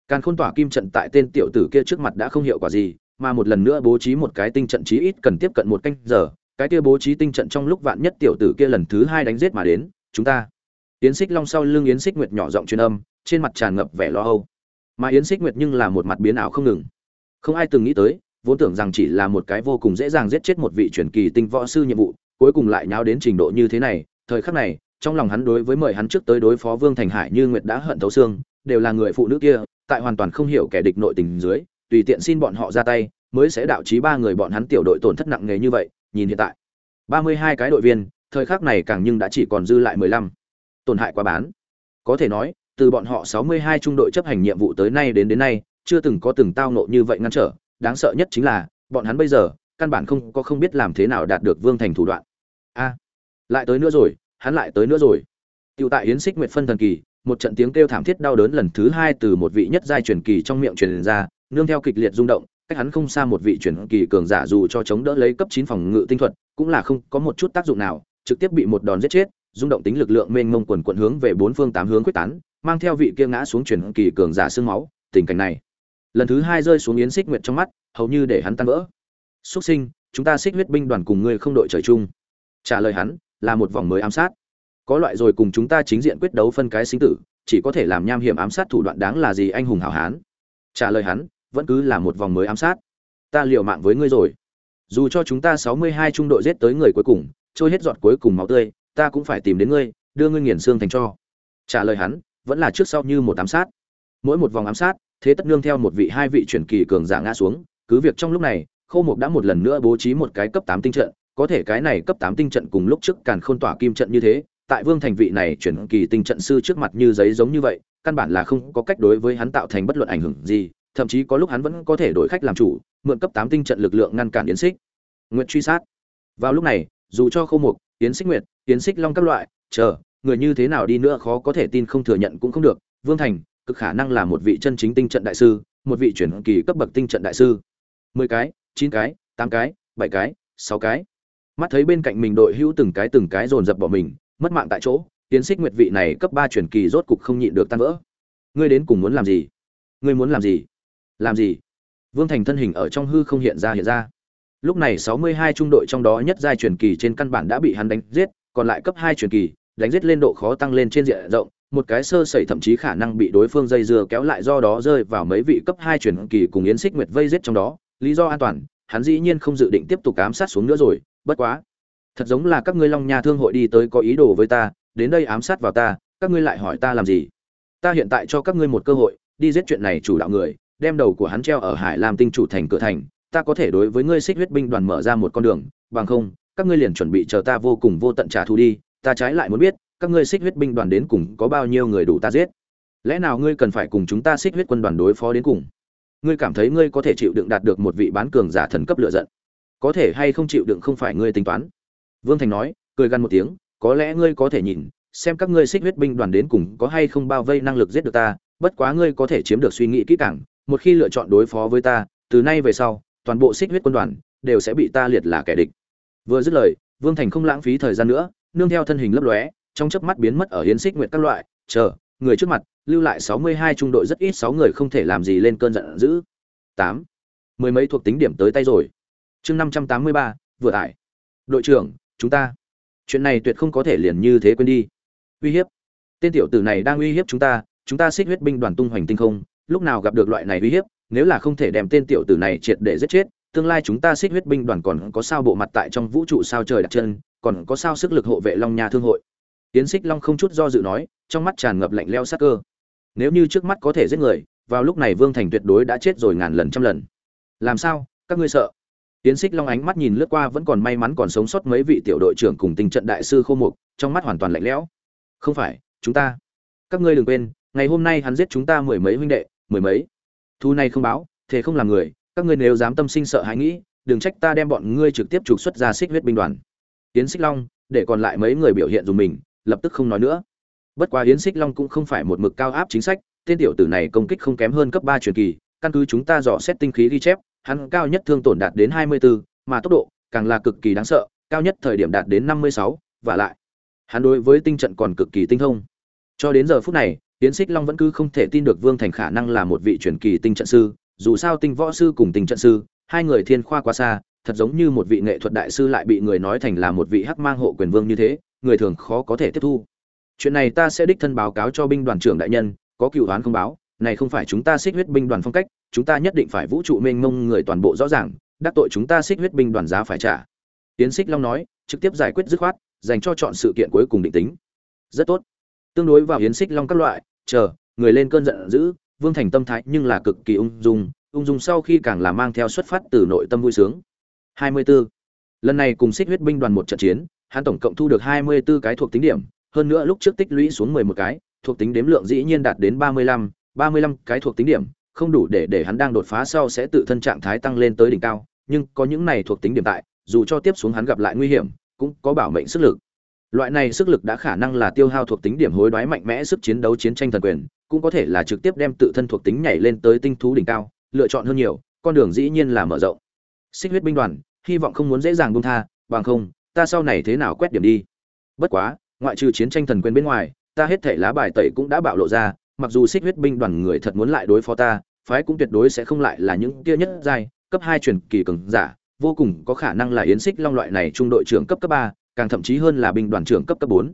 Càn Khôn Tỏa Kim trận tại tên tiểu tử kia trước mặt đã không hiệu quả gì, mà một lần nữa bố trí một cái tinh trận chí ít cần tiếp cận một canh giờ, cái kia bố trí tinh trận trong lúc vạn nhất tiểu tử kia lần thứ hai đánh giết mà đến, chúng ta. Yến Xích Long sau lưng Yến Xích Nguyệt nhỏ giọng truyền âm, trên mặt tràn ngập vẻ lo âu. Mà Yến Xích Nguyệt nhưng là một mặt biến ảo không ngừng. Không ai từng nghĩ tới, vốn tưởng rằng chỉ là một cái vô cùng dễ dàng giết chết một vị truyền kỳ tinh võ sư nhiệm vụ, cuối cùng lại nháo đến trình độ như thế này, thời khắc này, trong lòng hắn đối với mời hắn trước tới đối phó Vương Thành Hải Như Nguyệt đã hận thấu xương, đều là người phụ nữ kia, tại hoàn toàn không hiểu kẻ địch nội tình dưới, tùy tiện xin bọn họ ra tay, mới sẽ đạo chí ba người bọn hắn tiểu đội tổn thất nặng nề như vậy, nhìn hiện tại. 32 cái đội viên, thời khắc này càng nhưng đã chỉ còn dư lại 15. Tổn hại quá bán. Có thể nói, từ bọn họ 62 trung đội chấp hành nhiệm vụ tới nay đến đến nay, chưa từng có từng tao nộ như vậy ngăn trở, đáng sợ nhất chính là, bọn hắn bây giờ, căn bản không có không biết làm thế nào đạt được Vương Thành thủ đoạn. A, lại tới nữa rồi, hắn lại tới nữa rồi. Tiểu tại Yến Xích Nguyệt phân thần kỳ, một trận tiếng kêu thảm thiết đau đớn lần thứ hai từ một vị nhất giai truyền kỳ trong miệng truyền ra, nương theo kịch liệt rung động, cách hắn không xa một vị truyền kỳ cường giả dù cho chống đỡ lấy cấp 9 phòng ngự tinh thuật, cũng là không có một chút tác dụng nào, trực tiếp bị một đòn giết chết, rung động tính lực lượng mênh mông quần quần hướng về bốn phương tám hướng quyết tán, mang theo vị kia ngã xuống truyền kỳ cường giả xương máu, tình cảnh này, lần thứ hai rơi xuống yến xích nguyệt trong mắt, hầu như để hắn tan vỡ. Súc sinh, chúng ta xích huyết binh đoàn cùng ngươi không đội trời chung. Trả lời hắn, là một vòng mới ám sát có loại rồi cùng chúng ta chính diện quyết đấu phân cái sinh tử, chỉ có thể làm nham hiểm ám sát thủ đoạn đáng là gì anh hùng hảo hán? Trả lời hắn, vẫn cứ là một vòng mới ám sát. Ta liều mạng với ngươi rồi. Dù cho chúng ta sáu mươi hai trung đội giết tới người cuối cùng, trôi hết giọt cuối cùng máu tươi, ta cũng phải tìm đến ngươi, đưa ngươi nghiền xương thành cho. Trả lời hắn, vẫn là trước sau như một ám sát. Mỗi một vòng ám sát, thế tất nương theo một vị hai vị truyền kỳ cường giả ngã xuống, cứ việc trong lúc này khâu mục đã một lần nữa bố trí một cái cấp tám tinh trận, có thể cái này cấp tám tinh trận cùng lúc trước càn khôn tỏa kim trận như thế tại Vương Thành vị này chuyển kỳ tinh trận sư trước mặt như giấy giống như vậy, căn bản là không có cách đối với hắn tạo thành bất luận ảnh hưởng gì, thậm chí có lúc hắn vẫn có thể đổi khách làm chủ, mượn cấp tám tinh trận lực lượng ngăn cản Yến Xích. Nguyệt truy sát. Vào lúc này, dù cho Khâu Mục, Yến Xích Nguyệt, Yến Xích Long các loại, chờ, người như thế nào đi nữa khó có thể tin không thừa nhận cũng không được, Vương Thành cực khả năng là một vị chân chính tinh trận đại sư, một vị chuyển kỳ cấp bậc tinh trận đại sư. mười cái, chín cái, tám cái, bảy cái, sáu cái. Mắt thấy bên cạnh mình đội hữu từng cái từng cái dồn dập bỏ mình, mất mạng tại chỗ tiến xích nguyệt vị này cấp ba truyền kỳ rốt cục không nhịn được tan vỡ. Ngươi đến cùng muốn làm gì? Ngươi muốn làm gì? Làm gì? Vương thành thân hình ở trong hư không hiện ra hiện ra. Lúc này sáu mươi hai trung đội trong đó nhất giai truyền kỳ trên căn bản đã bị hắn đánh giết, còn lại cấp hai truyền kỳ, đánh giết lên độ khó tăng lên trên diện rộng, một cái sơ sẩy thậm chí khả năng bị đối phương dây dưa kéo lại do đó rơi vào mấy vị cấp hai truyền kỳ cùng yến xích nguyệt vây giết trong đó. Lý do an toàn, hắn dĩ nhiên không dự định tiếp tục ám sát xuống nữa rồi, bất quá thật giống là các ngươi long nha thương hội đi tới có ý đồ với ta, đến đây ám sát vào ta, các ngươi lại hỏi ta làm gì? Ta hiện tại cho các ngươi một cơ hội, đi giết chuyện này chủ đạo người, đem đầu của hắn treo ở hải lam tinh chủ thành cửa thành, ta có thể đối với ngươi xích huyết binh đoàn mở ra một con đường, bằng không, các ngươi liền chuẩn bị chờ ta vô cùng vô tận trả thù đi, ta trái lại muốn biết, các ngươi xích huyết binh đoàn đến cùng có bao nhiêu người đủ ta giết? Lẽ nào ngươi cần phải cùng chúng ta xích huyết quân đoàn đối phó đến cùng? Ngươi cảm thấy ngươi có thể chịu đựng đạt được một vị bán cường giả thần cấp lựa giận? Có thể hay không chịu đựng không phải ngươi tính toán? Vương thành nói, cười gần một tiếng, có lẽ ngươi có thể nhìn, xem các ngươi xích huyết binh đoàn đến cùng có hay không bao vây năng lực giết được ta, bất quá ngươi có thể chiếm được suy nghĩ kỹ càng, một khi lựa chọn đối phó với ta, từ nay về sau, toàn bộ xích huyết quân đoàn đều sẽ bị ta liệt là kẻ địch. Vừa dứt lời, vương thành không lãng phí thời gian nữa, nương theo thân hình lấp lóe, trong chớp mắt biến mất ở hiến xích nguyệt các loại, chờ, người trước mặt, lưu lại sáu mươi hai trung đội rất ít sáu người không thể làm gì lên cơn giận dữ. Tám, mười mấy thuộc tính điểm tới tay rồi. Chương năm trăm tám mươi ba, vừa tải. Đội trưởng chúng ta. Chuyện này tuyệt không có thể liền như thế quên đi. Uy hiếp. Tên tiểu tử này đang uy hiếp chúng ta chúng ta xích huyết binh đoàn tung hoành tinh không, lúc nào gặp được loại này uy hiếp, nếu là không thể đem tên tiểu tử này triệt để giết chết, tương lai chúng ta xích huyết binh đoàn còn có sao bộ mặt tại trong vũ trụ sao trời đặt chân, còn có sao sức lực hộ vệ long nha thương hội. Tiến xích long không chút do dự nói, trong mắt tràn ngập lạnh leo sắc cơ. Nếu như trước mắt có thể giết người, vào lúc này vương thành tuyệt đối đã chết rồi ngàn lần trăm lần. Làm sao? Các ngươi sợ tiến xích long ánh mắt nhìn lướt qua vẫn còn may mắn còn sống sót mấy vị tiểu đội trưởng cùng tình trận đại sư khô mục, trong mắt hoàn toàn lạnh lẽo. Không phải, chúng ta. Các ngươi đừng quên, ngày hôm nay hắn giết chúng ta mười mấy huynh đệ, mười mấy. Thu này không báo thế không làm người, các ngươi nếu dám tâm sinh sợ hãi nghĩ, đừng trách ta đem bọn ngươi trực tiếp trục xuất ra xích huyết binh đoàn. Tiến xích long, để còn lại mấy người biểu hiện dùng mình, lập tức không nói nữa. Bất quá yến xích long cũng không phải một mực cao áp chính sách, tên tiểu tử này công kích không kém hơn cấp ba truyền kỳ, căn cứ chúng ta dò xét tinh khí ghi chép hắn cao nhất thương tổn đạt đến 24, mà tốc độ càng là cực kỳ đáng sợ cao nhất thời điểm đạt đến 56, và lại hắn đối với tinh trận còn cực kỳ tinh thông. Cho đến giờ phút này yến xích long vẫn cứ không thể tin được vương thành khả năng là một vị truyền kỳ tinh trận sư dù sao tinh võ sư cùng tinh trận sư hai người thiên khoa quá xa thật giống như một vị nghệ thuật đại sư lại bị người nói thành là một vị hắc mang hộ quyền vương như thế người thường khó có thể tiếp thu. Chuyện này ta sẽ đích thân báo cáo cho binh đoàn trưởng đại nhân có cựu đoán không báo này không phải chúng ta xích huyết binh đoàn phong cách chúng ta nhất định phải vũ trụ mênh mông người toàn bộ rõ ràng đắc tội chúng ta xích huyết binh đoàn giá phải trả. Tiến xích long nói trực tiếp giải quyết dứt khoát dành cho chọn sự kiện cuối cùng định tính. Rất tốt. Tương đối vào yến xích long các loại chờ người lên cơn giận dữ vương thành tâm thái nhưng là cực kỳ ung dung ung dung sau khi càng là mang theo xuất phát từ nội tâm vui sướng. 24. lần này cùng xích huyết binh đoàn một trận chiến hắn tổng cộng thu được 24 cái thuộc tính điểm hơn nữa lúc trước tích lũy xuống 11 cái thuộc tính đếm lượng dĩ nhiên đạt đến 35, 35 cái thuộc tính điểm không đủ để để hắn đang đột phá sau sẽ tự thân trạng thái tăng lên tới đỉnh cao, nhưng có những này thuộc tính điểm tại, dù cho tiếp xuống hắn gặp lại nguy hiểm, cũng có bảo mệnh sức lực. Loại này sức lực đã khả năng là tiêu hao thuộc tính điểm hối đoái mạnh mẽ sức chiến đấu chiến tranh thần quyền, cũng có thể là trực tiếp đem tự thân thuộc tính nhảy lên tới tinh thú đỉnh cao, lựa chọn hơn nhiều, con đường dĩ nhiên là mở rộng. Xích huyết binh đoàn, hy vọng không muốn dễ dàng buông tha, bằng không, ta sau này thế nào quét điểm đi. Bất quá, ngoại trừ chiến tranh thần quyền bên ngoài, ta hết thảy lá bài tẩy cũng đã bạo lộ ra mặc dù xích huyết binh đoàn người thật muốn lại đối phó ta, phái cũng tuyệt đối sẽ không lại là những kia nhất giai, cấp hai truyền kỳ cường giả, vô cùng có khả năng là yến xích long loại này trung đội trưởng cấp cấp ba, càng thậm chí hơn là binh đoàn trưởng cấp cấp bốn.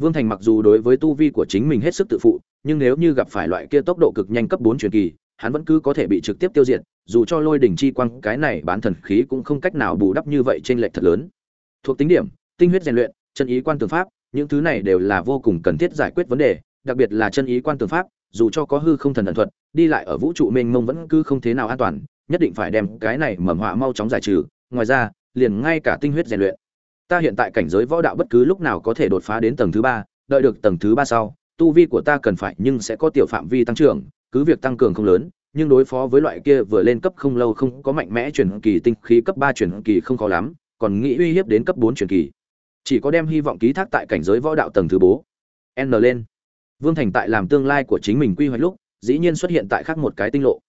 Vương thành mặc dù đối với tu vi của chính mình hết sức tự phụ, nhưng nếu như gặp phải loại kia tốc độ cực nhanh cấp bốn truyền kỳ, hắn vẫn cứ có thể bị trực tiếp tiêu diệt, dù cho lôi đỉnh chi quang, cái này bán thần khí cũng không cách nào bù đắp như vậy trên lệch thật lớn. Thuộc tính điểm, tinh huyết rèn luyện, chân ý quan tường pháp, những thứ này đều là vô cùng cần thiết giải quyết vấn đề đặc biệt là chân ý quan tường pháp, dù cho có hư không thần ẩn thuật, đi lại ở vũ trụ mênh mông vẫn cứ không thế nào an toàn, nhất định phải đem cái này mầm họa mau chóng giải trừ. Ngoài ra, liền ngay cả tinh huyết rèn luyện. Ta hiện tại cảnh giới võ đạo bất cứ lúc nào có thể đột phá đến tầng thứ ba, đợi được tầng thứ ba sau, tu vi của ta cần phải nhưng sẽ có tiểu phạm vi tăng trưởng, cứ việc tăng cường không lớn, nhưng đối phó với loại kia vừa lên cấp không lâu không có mạnh mẽ chuyển kỳ tinh khí cấp ba chuyển kỳ không khó lắm, còn nghĩ uy hiếp đến cấp bốn chuyển kỳ. Chỉ có đem hy vọng ký thác tại cảnh giới võ đạo tầng thứ bố. N lên vương thành tại làm tương lai của chính mình quy hoạch lúc, dĩ nhiên xuất hiện tại khác một cái tinh lộ.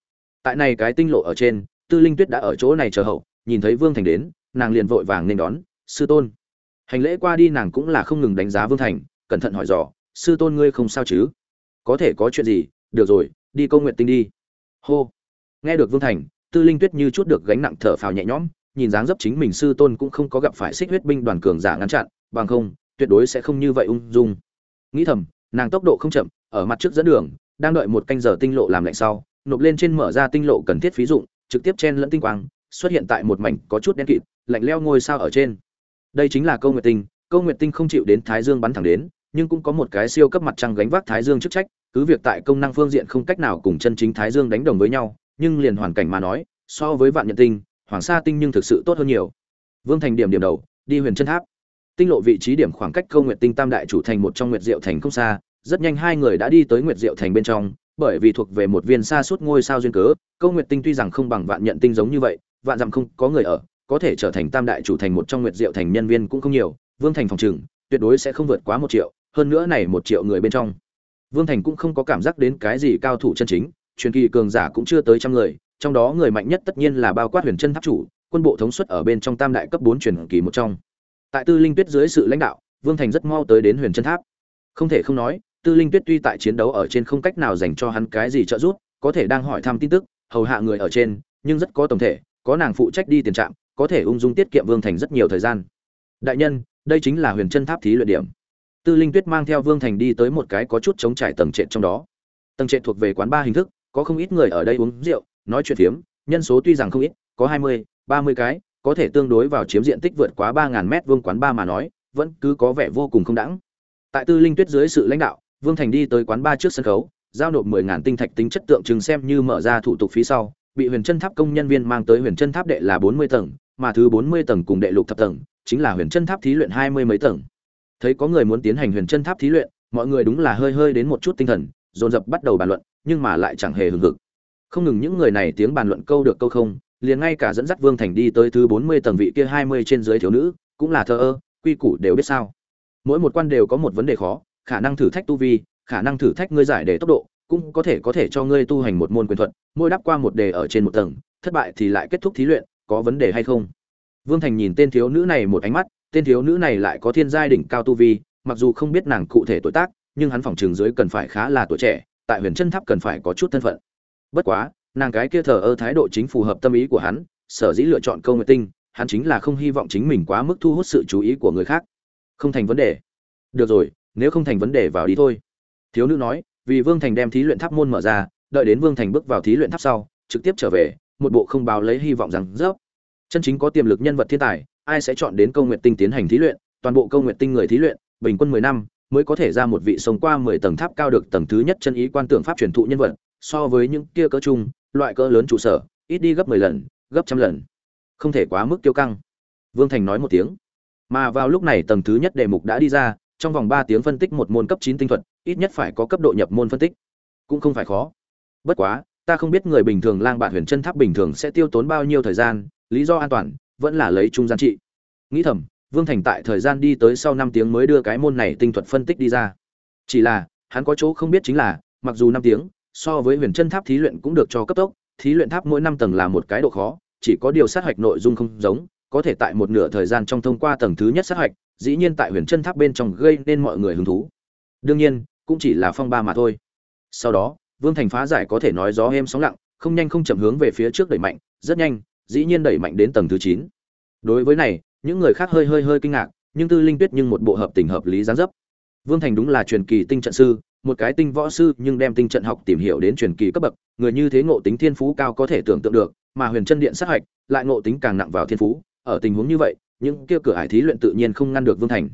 Tại này cái tinh lộ ở trên, tư linh tuyết đã ở chỗ này chờ hậu, nhìn thấy vương thành đến, nàng liền vội vàng nên đón, sư tôn. Hành lễ qua đi nàng cũng là không ngừng đánh giá vương thành, cẩn thận hỏi dò, sư tôn ngươi không sao chứ? Có thể có chuyện gì? Được rồi, đi công nguyện tinh đi. Hô. Nghe được vương thành, tư linh tuyết như chút được gánh nặng thở phào nhẹ nhõm, nhìn dáng dấp chính mình sư tôn cũng không có gặp phải xích huyết binh đoàn cường giả ngăn chặn, bằng không, tuyệt đối sẽ không như vậy ung dung. Nghĩ thầm nàng tốc độ không chậm, ở mặt trước dẫn đường, đang đợi một canh giờ tinh lộ làm lạnh sau, nộp lên trên mở ra tinh lộ cần thiết phí dụng, trực tiếp chen lẫn tinh quang, xuất hiện tại một mảnh có chút đen kịt, lạnh leo ngôi sao ở trên. Đây chính là câu nguyệt tinh. Câu nguyệt tinh không chịu đến thái dương bắn thẳng đến, nhưng cũng có một cái siêu cấp mặt trăng gánh vác thái dương chức trách, cứ việc tại công năng phương diện không cách nào cùng chân chính thái dương đánh đồng với nhau, nhưng liền hoàn cảnh mà nói, so với vạn nhận tinh, hoàng sa tinh nhưng thực sự tốt hơn nhiều. Vương thành điểm điểm đầu, đi huyền chân tháp tinh lộ vị trí điểm khoảng cách câu nguyệt tinh tam đại chủ thành một trong nguyệt diệu thành không xa, rất nhanh hai người đã đi tới nguyệt diệu thành bên trong, bởi vì thuộc về một viên xa suốt ngôi sao duyên cớ, câu nguyệt tinh tuy rằng không bằng vạn nhận tinh giống như vậy, vạn dặm không có người ở, có thể trở thành tam đại chủ thành một trong nguyệt diệu thành nhân viên cũng không nhiều, vương thành phòng trừng, tuyệt đối sẽ không vượt quá một triệu, hơn nữa này một triệu người bên trong. Vương thành cũng không có cảm giác đến cái gì cao thủ chân chính, truyền kỳ cường giả cũng chưa tới trăm người, trong đó người mạnh nhất tất nhiên là bao quát huyền chân tháp chủ, quân bộ thống suất ở bên trong tam đại cấp bốn truyền kỳ một trong tại tư linh tuyết dưới sự lãnh đạo, vương thành rất mau tới đến huyền chân tháp. Không thể không nói, tư linh tuyết tuy tại chiến đấu ở trên không cách nào dành cho hắn cái gì trợ giúp, có thể đang hỏi thăm tin tức, hầu hạ người ở trên, nhưng rất có tổng thể, có nàng phụ trách đi tiền trạm, có thể ung dung tiết kiệm vương thành rất nhiều thời gian. Đại nhân, đây chính là huyền chân tháp thí luyện điểm. Tư linh tuyết mang theo vương thành đi tới một cái có chút chống trải tầng trệt trong đó. Tầng trệt thuộc về quán ba hình thức, có không ít người ở đây uống rượu, nói chuyện phiếm, nhân số tuy rằng không ít, có hai mươi, ba mươi cái có thể tương đối vào chiếm diện tích vượt quá ba ngàn mét vuông quán ba mà nói, vẫn cứ có vẻ vô cùng không đãng tại tư linh tuyết dưới sự lãnh đạo, vương thành đi tới quán ba trước sân khấu, giao nộp mười ngàn tinh thạch tính chất tượng trưng xem như mở ra thủ tục phí sau, bị huyền chân tháp công nhân viên mang tới huyền chân tháp đệ là bốn mươi tầng, mà thứ bốn mươi tầng cùng đệ lục thập tầng, chính là huyền chân tháp thí luyện hai mươi mấy tầng. Thấy có người muốn tiến hành huyền chân tháp thí luyện, mọi người đúng là hơi hơi đến một chút tinh thần, dồn dập bắt đầu bàn luận, nhưng mà lại chẳng hề hừng hực. Không ngừng những người này tiếng bàn luận câu được câu không liền ngay cả dẫn dắt vương thành đi tới thứ bốn mươi tầng vị kia hai mươi trên dưới thiếu nữ, cũng là thơ ơ, quy củ đều biết sao. Mỗi một quan đều có một vấn đề khó, khả năng thử thách tu vi, khả năng thử thách ngươi giải đề tốc độ, cũng có thể có thể cho ngươi tu hành một môn quyền thuật, mỗi đáp qua một đề ở trên một tầng, thất bại thì lại kết thúc thí luyện, có vấn đề hay không? Vương thành nhìn tên thiếu nữ này một ánh mắt, tên thiếu nữ này lại có thiên giai đỉnh cao tu vi, mặc dù không biết nàng cụ thể tuổi tác, nhưng hắn phỏng trường dưới cần phải khá là tuổi trẻ, tại huyền chân tháp cần phải có chút thân phận. Bất quá nàng cái kia thờ ơ thái độ chính phù hợp tâm ý của hắn, sở dĩ lựa chọn câu nguyện tinh, hắn chính là không hy vọng chính mình quá mức thu hút sự chú ý của người khác. Không thành vấn đề. Được rồi, nếu không thành vấn đề vào đi thôi. Thiếu nữ nói, vì vương thành đem thí luyện tháp môn mở ra, đợi đến vương thành bước vào thí luyện tháp sau, trực tiếp trở về, một bộ không báo lấy hy vọng rằng, dốc, chân chính có tiềm lực nhân vật thiên tài, ai sẽ chọn đến câu nguyện tinh tiến hành thí luyện, toàn bộ câu nguyện tinh người thí luyện, bình quân mười năm, mới có thể ra một vị sống qua mười tầng tháp cao được tầng thứ nhất chân ý quan tưởng pháp truyền thụ nhân vật, so với những kia cỡ chung loại cỡ lớn trụ sở, ít đi gấp mười lần, gấp trăm lần. Không thể quá mức tiêu căng. Vương thành nói một tiếng. Mà vào lúc này tầng thứ nhất đề mục đã đi ra, trong vòng ba tiếng phân tích một môn cấp chín tinh thuật, ít nhất phải có cấp độ nhập môn phân tích. Cũng không phải khó. Bất quá, ta không biết người bình thường lang bạn huyền chân tháp bình thường sẽ tiêu tốn bao nhiêu thời gian, lý do an toàn, vẫn là lấy trung gian trị. Nghĩ thầm, vương thành tại thời gian đi tới sau năm tiếng mới đưa cái môn này tinh thuật phân tích đi ra. Chỉ là, hắn có chỗ không biết chính là, mặc dù năm tiếng so với huyền chân tháp thí luyện cũng được cho cấp tốc, thí luyện tháp mỗi năm tầng là một cái độ khó, chỉ có điều sát hạch nội dung không giống, có thể tại một nửa thời gian trong thông qua tầng thứ nhất sát hạch, dĩ nhiên tại huyền chân tháp bên trong gây nên mọi người hứng thú. Đương nhiên, cũng chỉ là phong ba mà thôi. Sau đó, vương thành phá giải có thể nói gió êm sóng lặng, không nhanh không chậm hướng về phía trước đẩy mạnh, rất nhanh, dĩ nhiên đẩy mạnh đến tầng thứ chín. Đối với này, những người khác hơi hơi hơi kinh ngạc, nhưng tư linh tuyết nhưng một bộ hợp tình hợp lý gián dấp. Vương thành đúng là truyền kỳ tinh trận sư một cái tinh võ sư nhưng đem tinh trận học tìm hiểu đến truyền kỳ cấp bậc, người như thế ngộ tính thiên phú cao có thể tưởng tượng được, mà huyền chân điện sát hạch lại ngộ tính càng nặng vào thiên phú, ở tình huống như vậy, những kia cửa hải thí luyện tự nhiên không ngăn được vương thành.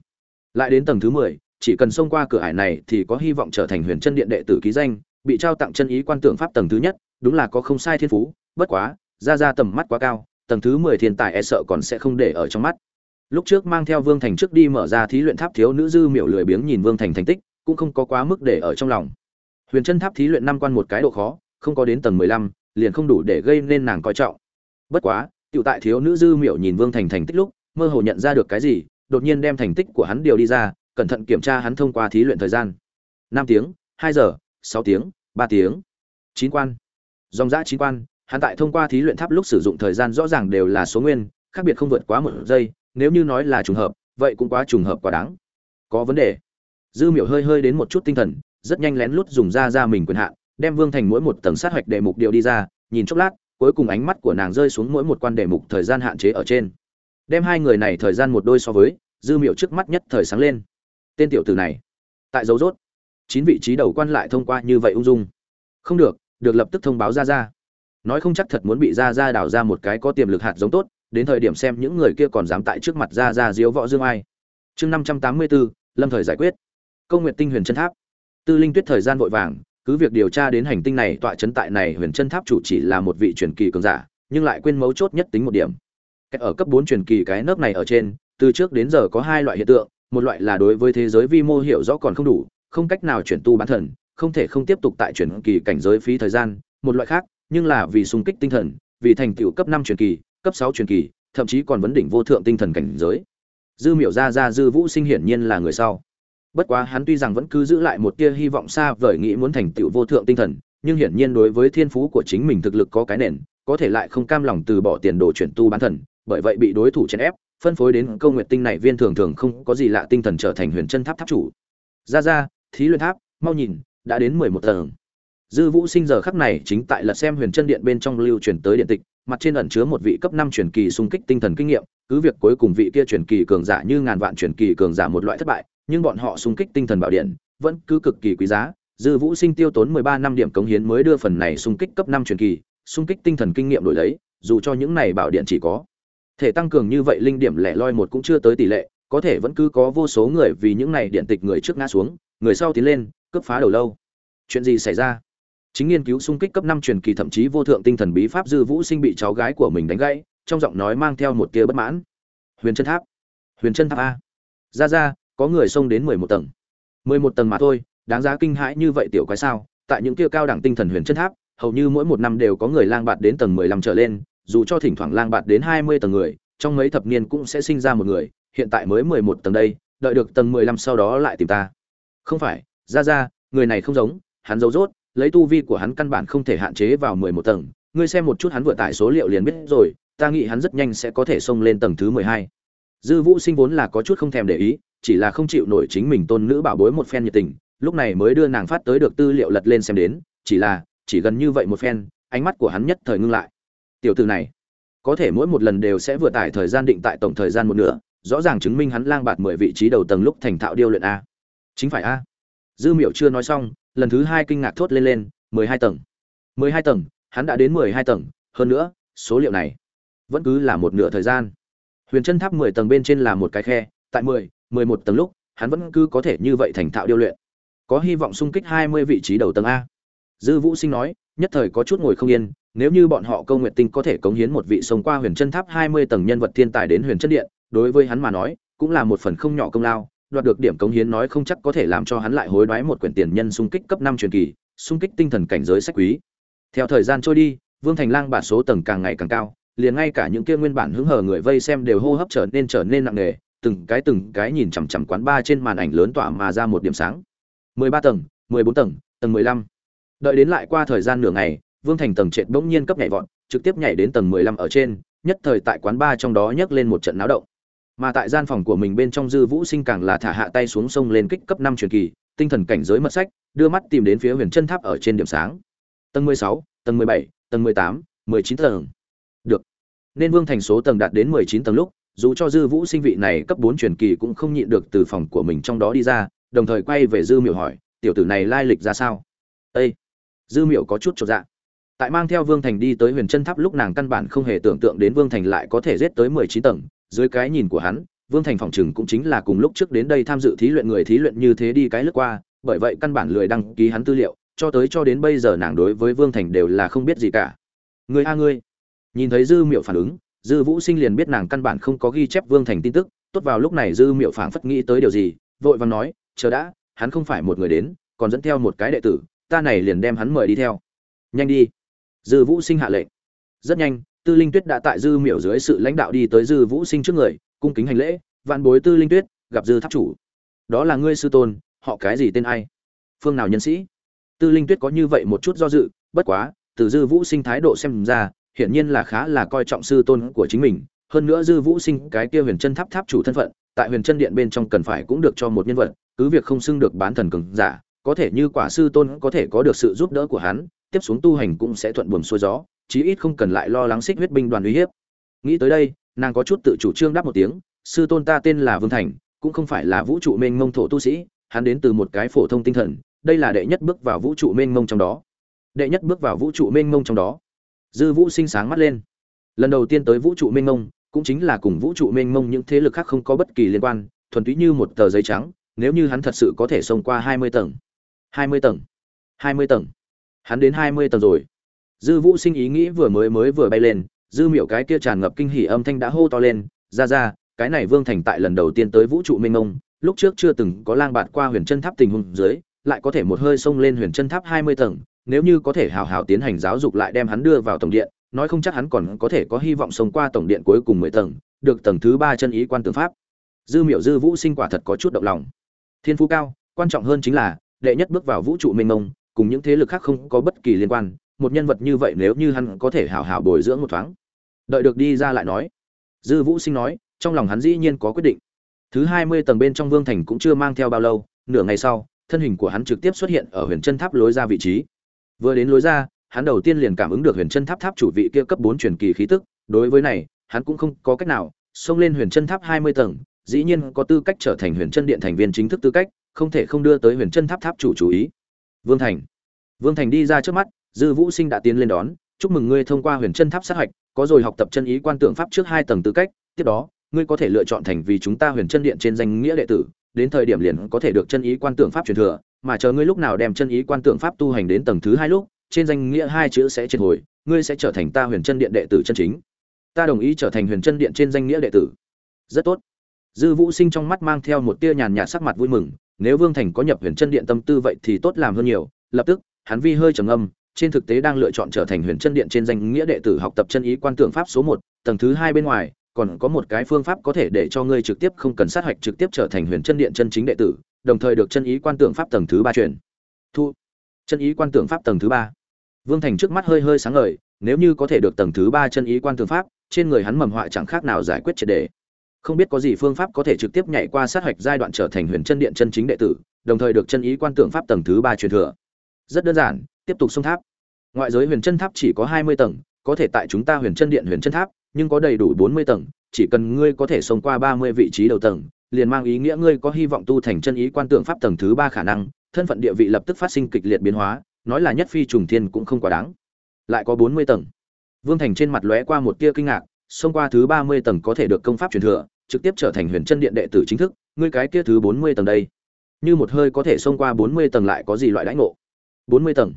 Lại đến tầng thứ mười, chỉ cần xông qua cửa hải này thì có hy vọng trở thành huyền chân điện đệ tử ký danh, bị trao tặng chân ý quan tưởng pháp tầng thứ nhất, đúng là có không sai thiên phú, bất quá, ra ra tầm mắt quá cao, tầng thứ mười thiên tài e sợ còn sẽ không để ở trong mắt. Lúc trước mang theo vương thành trước đi mở ra thí luyện tháp thiếu nữ dư miểu lười biếng nhìn vương thành thành tích cũng không có quá mức để ở trong lòng. Huyền chân tháp thí luyện năm quan một cái độ khó, không có đến tầng mười lăm, liền không đủ để gây nên nàng coi trọng. Bất quá, tiểu tại thiếu nữ dư miểu nhìn vương thành thành tích lúc, mơ hồ nhận ra được cái gì, đột nhiên đem thành tích của hắn điều đi ra, cẩn thận kiểm tra hắn thông qua thí luyện thời gian. Năm tiếng, hai giờ, sáu tiếng, ba tiếng. Chín quan. Dòng giã chín quan, hắn tại thông qua thí luyện tháp lúc sử dụng thời gian rõ ràng đều là số nguyên, khác biệt không vượt quá một giây, nếu như nói là trùng hợp, vậy cũng quá trùng hợp quá đáng. Có vấn đề dư miểu hơi hơi đến một chút tinh thần, rất nhanh lén lút dùng ra ra mình quyền hạn, đem vương thành mỗi một tầng sát hoạch đề mục điệu đi ra, nhìn chốc lát, cuối cùng ánh mắt của nàng rơi xuống mỗi một quan đề mục thời gian hạn chế ở trên. Đem hai người này thời gian một đôi so với, dư miểu trước mắt nhất thời sáng lên. Tên tiểu tử này, tại dấu rốt. Chín vị trí đầu quan lại thông qua như vậy ung dung. Không được được lập tức thông báo ra ra. Nói không chắc thật muốn bị ra ra đào ra một cái có tiềm lực hạt giống tốt, đến thời điểm xem những người kia còn dám tại trước mặt ra ra diếu võ dương ai. Chương năm trăm tám mươi bốn lâm thời giải quyết. Công nguyện tinh huyền chân tháp. Tư linh tuyết thời gian vội vàng, cứ việc điều tra đến hành tinh này, tọa chấn tại này huyền chân tháp chủ chỉ là một vị truyền kỳ cường giả, nhưng lại quên mấu chốt nhất tính một điểm. Ở cấp bốn truyền kỳ cái nấc này ở trên, từ trước đến giờ có hai loại hiện tượng, một loại là đối với thế giới vi mô hiểu rõ còn không đủ, không cách nào chuyển tu bán thần, không thể không tiếp tục tại truyền kỳ cảnh giới phí thời gian, một loại khác, nhưng là vì sung kích tinh thần, vì thành tựu cấp năm truyền kỳ, cấp sáu truyền kỳ, thậm chí còn vấn đỉnh vô thượng tinh thần cảnh giới. Dư miểu ra ra dư vũ sinh hiển nhiên là người sau bất quá hắn tuy rằng vẫn cứ giữ lại một tia hy vọng xa vời nghĩ muốn thành tựu vô thượng tinh thần, nhưng hiển nhiên đối với thiên phú của chính mình thực lực có cái nền, có thể lại không cam lòng từ bỏ tiền đồ chuyển tu bán thần, bởi vậy bị đối thủ chèn ép, phân phối đến câu nguyệt tinh này viên thường thường không có gì lạ tinh thần trở thành huyền chân tháp tháp chủ. Ra ra, thí luyện tháp, mau nhìn, đã đến mười một tầng dư vũ sinh giờ khắc này chính tại lật xem huyền chân điện bên trong lưu truyền tới điện tịch, mặt trên ẩn chứa một vị cấp năm truyền kỳ xung kích tinh thần kinh nghiệm, cứ việc cuối cùng vị kia truyền kỳ cường giả như ngàn vạn truyền kỳ cường giả một loại thất bại nhưng bọn họ xung kích tinh thần bảo điện, vẫn cứ cực kỳ quý giá. Dư vũ sinh tiêu tốn mười ba năm điểm cống hiến mới đưa phần này xung kích cấp năm truyền kỳ, xung kích tinh thần kinh nghiệm đổi lấy, dù cho những này bảo điện chỉ có thể tăng cường như vậy linh điểm lẻ loi một cũng chưa tới tỷ lệ, có thể vẫn cứ có vô số người vì những này điện tịch người trước ngã xuống, người sau tiến lên, cướp phá đầu lâu. Chuyện gì xảy ra? Chính nghiên cứu xung kích cấp năm truyền kỳ thậm chí vô thượng tinh thần bí pháp dư vũ sinh bị cháu gái của mình đánh gãy, trong giọng nói mang theo một tia bất mãn. Huyền chân tháp. Huyền chân tháp a. Ra ra có người xông đến mười một tầng. Mười một tầng mà thôi, đáng giá kinh hãi như vậy tiểu quái sao? Tại những kia cao đẳng tinh thần huyền chân tháp, hầu như mỗi một năm đều có người lang bạt đến tầng mười lăm trở lên, dù cho thỉnh thoảng lang bạt đến hai mươi tầng người, trong mấy thập niên cũng sẽ sinh ra một người, hiện tại mới mười một tầng đây, đợi được tầng mười lăm sau đó lại tìm ta. Không phải, ra ra, người này không giống, hắn giấu rốt, lấy tu vi của hắn căn bản không thể hạn chế vào mười một tầng. Ngươi xem một chút hắn vừa tải số liệu liền biết rồi, ta nghĩ hắn rất nhanh sẽ có thể xông lên tầng thứ mười hai. Dư vũ sinh vốn là có chút không thèm để ý chỉ là không chịu nổi chính mình tôn nữ bảo bối một phen nhiệt tình, lúc này mới đưa nàng phát tới được tư liệu lật lên xem đến, chỉ là, chỉ gần như vậy một phen, ánh mắt của hắn nhất thời ngưng lại. Tiểu từ này, có thể mỗi một lần đều sẽ vừa tải thời gian định tại tổng thời gian một nửa, rõ ràng chứng minh hắn lang bạt mười vị trí đầu tầng lúc thành thạo điêu luyện a. Chính phải a. Dư miệu chưa nói xong, lần thứ hai kinh ngạc thốt lên lên, mười hai tầng. Mười hai tầng, hắn đã đến mười hai tầng, hơn nữa, số liệu này vẫn cứ là một nửa thời gian. Huyền chân tháp mười tầng bên trên là một cái khe, tại mười mười một tầng lúc, hắn vẫn cứ có thể như vậy thành thạo điêu luyện. Có hy vọng xung kích hai mươi vị trí đầu tầng a. Dư vũ sinh nói, nhất thời có chút ngồi không yên, nếu như bọn họ câu nguyện tinh có thể cống hiến một vị sống qua huyền chân tháp hai mươi tầng nhân vật thiên tài đến huyền chân điện, đối với hắn mà nói, cũng là một phần không nhỏ công lao, đoạt được điểm cống hiến nói không chắc có thể làm cho hắn lại hối đoái một quyển tiền nhân xung kích cấp năm truyền kỳ, xung kích tinh thần cảnh giới sách quý. Theo thời gian trôi đi, vương thành lang bản số tầng càng ngày càng cao, liền ngay cả những kia nguyên bản hứng hờ người vây xem đều hô hấp trở nên trở nên nặng nề từng cái từng cái nhìn chằm chằm quán ba trên màn ảnh lớn tỏa mà ra một điểm sáng. mười ba tầng, mười bốn tầng tầng mười lăm. Đợi đến lại qua thời gian nửa ngày, vương thành tầng trệt bỗng nhiên cấp nhảy vọt, trực tiếp nhảy đến tầng mười lăm ở trên, nhất thời tại quán ba trong đó nhấc lên một trận náo động. Mà tại gian phòng của mình bên trong dư vũ sinh càng là thả hạ tay xuống sông lên kích cấp năm truyền kỳ, tinh thần cảnh giới mật sách, đưa mắt tìm đến phía huyền chân tháp ở trên điểm sáng. Tầng mười sáu, tầng mười bảy, tầng mười tám, mười chín tầng. Được. Nên vương thành số tầng đạt đến mười chín tầng lúc dù cho dư vũ sinh vị này cấp bốn truyền kỳ cũng không nhịn được từ phòng của mình trong đó đi ra, đồng thời quay về dư miểu hỏi, tiểu tử này lai lịch ra sao? Ây dư miểu có chút chột dạ. Tại mang theo vương thành đi tới huyền chân tháp lúc nàng căn bản không hề tưởng tượng đến vương thành lại có thể giết tới mười chín tầng. Dưới cái nhìn của hắn, vương thành phòng chừng cũng chính là cùng lúc trước đến đây tham dự thí luyện người thí luyện như thế đi cái lướt qua, bởi vậy căn bản lười đăng ký hắn tư liệu, cho tới cho đến bây giờ nàng đối với vương thành đều là không biết gì cả. Người a ngươi. Nhìn thấy dư miệu phản ứng dư vũ sinh liền biết nàng căn bản không có ghi chép vương thành tin tức, tốt vào lúc này dư miệu phảng phất nghĩ tới điều gì, vội vàng nói, chờ đã, hắn không phải một người đến, còn dẫn theo một cái đệ tử, ta này liền đem hắn mời đi theo. Nhanh đi. Dư vũ sinh hạ lệnh. Rất nhanh, tư linh tuyết đã tại dư miểu dưới sự lãnh đạo đi tới dư vũ sinh trước người, cung kính hành lễ, vạn bối tư linh tuyết, gặp dư tháp chủ. Đó là ngươi sư tôn, họ cái gì tên ai? Phương nào nhân sĩ? Tư linh tuyết có như vậy một chút do dự, bất quá, từ dư vũ sinh thái độ xem ra hiển nhiên là khá là coi trọng sư tôn của chính mình. Hơn nữa dư vũ sinh, cái kia huyền chân tháp tháp chủ thân phận, tại huyền chân điện bên trong cần phải cũng được cho một nhân vật, cứ việc không xưng được bán thần cường giả, có thể như quả sư tôn có thể có được sự giúp đỡ của hắn, tiếp xuống tu hành cũng sẽ thuận buồm xuôi gió, chí ít không cần lại lo lắng xích huyết binh đoàn uy hiếp. Nghĩ tới đây, nàng có chút tự chủ trương đáp một tiếng, sư tôn ta tên là vương thành, cũng không phải là vũ trụ mênh mông thổ tu sĩ, hắn đến từ một cái phổ thông tinh thần, đây là đệ nhất bước vào vũ trụ mênh mông trong đó. Đệ nhất bước vào vũ trụ mênh mông trong đó dư vũ sinh sáng mắt lên. Lần đầu tiên tới vũ trụ mênh mông, cũng chính là cùng vũ trụ mênh mông những thế lực khác không có bất kỳ liên quan, thuần túy như một tờ giấy trắng, nếu như hắn thật sự có thể xông qua hai mươi tầng. Hai mươi tầng. Hai mươi tầng. Hắn đến hai mươi tầng rồi. Dư vũ sinh ý nghĩ vừa mới mới vừa bay lên, dư miểu cái kia tràn ngập kinh hỉ âm thanh đã hô to lên, ra ra, cái này vương thành tại lần đầu tiên tới vũ trụ mênh mông, lúc trước chưa từng có lang bạt qua huyền chân tháp tình huống dưới, lại có thể một hơi xông lên huyền chân tháp hai mươi tầng nếu như có thể hào hào tiến hành giáo dục lại đem hắn đưa vào tổng điện, nói không chắc hắn còn có thể có hy vọng sống qua tổng điện cuối cùng mười tầng, được tầng thứ ba chân ý quan tướng pháp. Dư miểu dư vũ sinh quả thật có chút động lòng. Thiên phú cao, quan trọng hơn chính là, đệ nhất bước vào vũ trụ mênh mông, cùng những thế lực khác không có bất kỳ liên quan, một nhân vật như vậy nếu như hắn có thể hào hào bồi dưỡng một thoáng. Đợi được đi ra lại nói. Dư vũ sinh nói, trong lòng hắn dĩ nhiên có quyết định. Thứ hai mươi tầng bên trong vương thành cũng chưa mang theo bao lâu, nửa ngày sau, thân hình của hắn trực tiếp xuất hiện ở huyền chân tháp lối ra vị trí vừa đến lối ra, hắn đầu tiên liền cảm ứng được huyền chân tháp tháp chủ vị kia cấp bốn truyền kỳ khí tức. Đối với này, hắn cũng không có cách nào, xông lên huyền chân tháp hai mươi tầng, dĩ nhiên có tư cách trở thành huyền chân điện thành viên chính thức tư cách, không thể không đưa tới huyền chân tháp tháp chủ chú ý. Vương thành. Vương thành đi ra trước mắt, dư vũ sinh đã tiến lên đón, chúc mừng ngươi thông qua huyền chân tháp sát hạch, có rồi học tập chân ý quan tượng pháp trước hai tầng tư cách, tiếp đó, ngươi có thể lựa chọn thành vì chúng ta huyền chân điện trên danh nghĩa đệ tử, đến thời điểm liền có thể được chân ý quan tượng pháp truyền thừa mà chờ ngươi lúc nào đem chân ý quan tượng pháp tu hành đến tầng thứ hai lúc, trên danh nghĩa hai chữ sẽ triệt hồi, ngươi sẽ trở thành ta huyền chân điện đệ tử chân chính. Ta đồng ý trở thành huyền chân điện trên danh nghĩa đệ tử. Rất tốt. Dư vũ sinh trong mắt mang theo một tia nhàn nhạt sắc mặt vui mừng, nếu vương thành có nhập huyền chân điện tâm tư vậy thì tốt làm hơn nhiều. Lập tức, hắn vi hơi trầm âm trên thực tế đang lựa chọn trở thành huyền chân điện trên danh nghĩa đệ tử học tập chân ý quan tượng pháp số một, tầng thứ hai bên ngoài, còn có một cái phương pháp có thể để cho ngươi trực tiếp không cần sát hạch trực tiếp trở thành huyền chân điện chân chính đệ tử đồng thời được chân ý quan tưởng pháp tầng thứ ba truyền. Thu. Chân ý quan tưởng pháp tầng thứ ba. Vương thành trước mắt hơi hơi sáng ngời, nếu như có thể được tầng thứ ba chân ý quan tưởng pháp, trên người hắn mầm họa chẳng khác nào giải quyết triệt đề. Không biết có gì phương pháp có thể trực tiếp nhảy qua sát hạch giai đoạn trở thành huyền chân điện chân chính đệ tử, đồng thời được chân ý quan tưởng pháp tầng thứ ba truyền thừa. Rất đơn giản, tiếp tục xông tháp. Ngoại giới huyền chân tháp chỉ có hai mươi tầng, có thể tại chúng ta huyền chân điện huyền chân tháp, nhưng có đầy đủ bốn mươi tầng, chỉ cần ngươi có thể xông qua ba mươi vị trí đầu tầng liền mang ý nghĩa ngươi có hy vọng tu thành chân ý quan tượng pháp tầng thứ ba khả năng, thân phận địa vị lập tức phát sinh kịch liệt biến hóa, nói là nhất phi trùng thiên cũng không quá đáng. Lại có bốn mươi tầng. Vương thành trên mặt lóe qua một tia kinh ngạc, xông qua thứ ba mươi tầng có thể được công pháp truyền thừa, trực tiếp trở thành huyền chân điện đệ tử chính thức, ngươi cái kia thứ bốn mươi tầng đây, như một hơi có thể xông qua bốn mươi tầng lại có gì loại đãi ngộ? Bốn mươi tầng.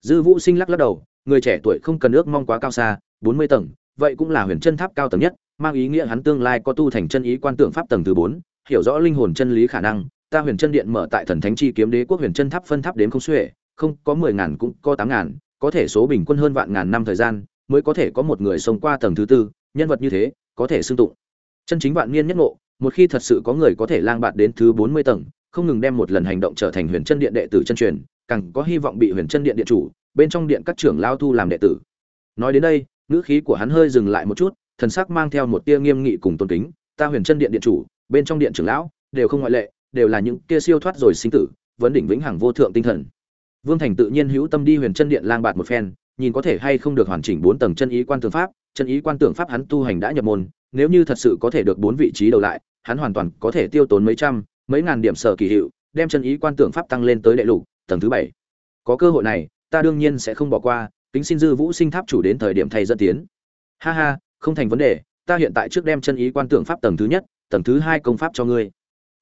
Dư vũ sinh lắc lắc đầu, người trẻ tuổi không cần ước mong quá cao xa, bốn mươi tầng, vậy cũng là huyền chân tháp cao tầng nhất, mang ý nghĩa hắn tương lai có tu thành chân ý quan tượng pháp tầng thứ bốn hiểu rõ linh hồn chân lý khả năng, ta huyền chân điện mở tại thần thánh chi kiếm đế quốc huyền chân tháp phân tháp đến không xuể, không, có mười ngàn cũng có tám ngàn, có thể số bình quân hơn vạn ngàn năm thời gian, mới có thể có một người sống qua tầng thứ tư, nhân vật như thế, có thể xưng tụng. Chân chính vạn niên nhất ngộ, một khi thật sự có người có thể lang bạt đến thứ bốn mươi tầng, không ngừng đem một lần hành động trở thành huyền chân điện đệ tử chân truyền, càng có hy vọng bị huyền chân điện điện chủ, bên trong điện các trưởng lao thu làm đệ tử. Nói đến đây, ngữ khí của hắn hơi dừng lại một chút, thần sắc mang theo một tia nghiêm nghị cùng tôn kính, ta huyền chân điện điện chủ bên trong điện trưởng lão, đều không ngoại lệ, đều là những kia siêu thoát rồi sinh tử, vấn đỉnh vĩnh hằng vô thượng tinh thần. Vương thành tự nhiên hữu tâm đi huyền chân điện lang bạt một phen, nhìn có thể hay không được hoàn chỉnh bốn tầng chân ý quan tưởng pháp, chân ý quan tưởng pháp hắn tu hành đã nhập môn, nếu như thật sự có thể được bốn vị trí đầu lại, hắn hoàn toàn có thể tiêu tốn mấy trăm, mấy ngàn điểm sở kỳ hiệu, đem chân ý quan tưởng pháp tăng lên tới đệ lục, tầng thứ bảy. Có cơ hội này, ta đương nhiên sẽ không bỏ qua, kính xin dư vũ sinh tháp chủ đến thời điểm thay dẫn tiến. Ha ha, không thành vấn đề, ta hiện tại trước đem chân ý quan tưởng pháp tầng thứ nhất tầng thứ hai công pháp cho ngươi.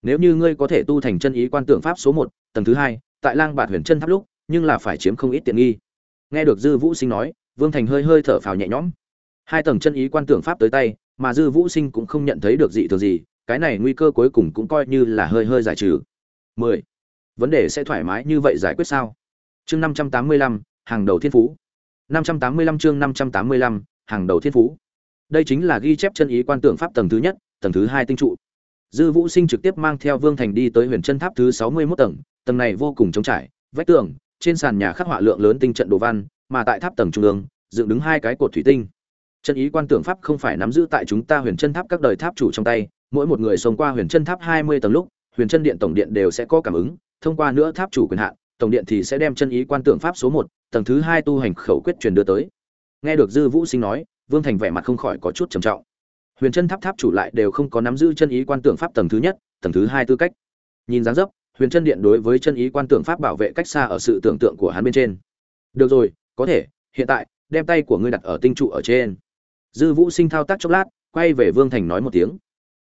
Nếu như ngươi có thể tu thành chân ý quan tưởng pháp số một, tầng thứ hai, tại lang bạt huyền chân tháp lúc, nhưng là phải chiếm không ít tiện nghi. Nghe được dư vũ sinh nói, vương thành hơi hơi thở phào nhẹ nhõm. Hai tầng chân ý quan tưởng pháp tới tay, mà dư vũ sinh cũng không nhận thấy được gì thường gì, cái này nguy cơ cuối cùng cũng coi như là hơi hơi giải trừ. Mười. Vấn đề sẽ thoải mái như vậy giải quyết sao? Chương năm trăm tám mươi lăm, hàng đầu thiên phú. Năm trăm tám mươi lăm chương năm trăm tám mươi lăm, hàng đầu thiên phú đây chính là ghi chép chân ý quan tưởng pháp tầng thứ nhất, tầng thứ hai tinh trụ. Dư vũ sinh trực tiếp mang theo vương thành đi tới huyền chân tháp thứ sáu mươi mốt tầng tầng này vô cùng trống trải, vách tường, trên sàn nhà khắc họa lượng lớn tinh trận đồ văn, mà tại tháp tầng trung ương, dựng đứng hai cái cột thủy tinh. Chân ý quan tưởng pháp không phải nắm giữ tại chúng ta huyền chân tháp các đời tháp chủ trong tay, mỗi một người xông qua huyền chân tháp hai mươi tầng lúc, huyền chân điện tổng điện đều sẽ có cảm ứng, thông qua nữa tháp chủ quyền hạn, tổng điện thì sẽ đem chân ý quan tưởng pháp số một, tầng thứ hai tu hành khẩu quyết truyền đưa tới. Nghe được dư vũ sinh nói vương thành vẻ mặt không khỏi có chút trầm trọng. Huyền chân tháp tháp chủ lại đều không có nắm giữ chân ý quan tưởng pháp tầng thứ nhất, tầng thứ hai tư cách. Nhìn dáng dấp, huyền chân điện đối với chân ý quan tưởng pháp bảo vệ cách xa ở sự tưởng tượng của hắn bên trên. Được rồi, có thể, hiện tại, đem tay của ngươi đặt ở tinh trụ ở trên. Dư vũ sinh thao tác chốc lát, quay về vương thành nói một tiếng.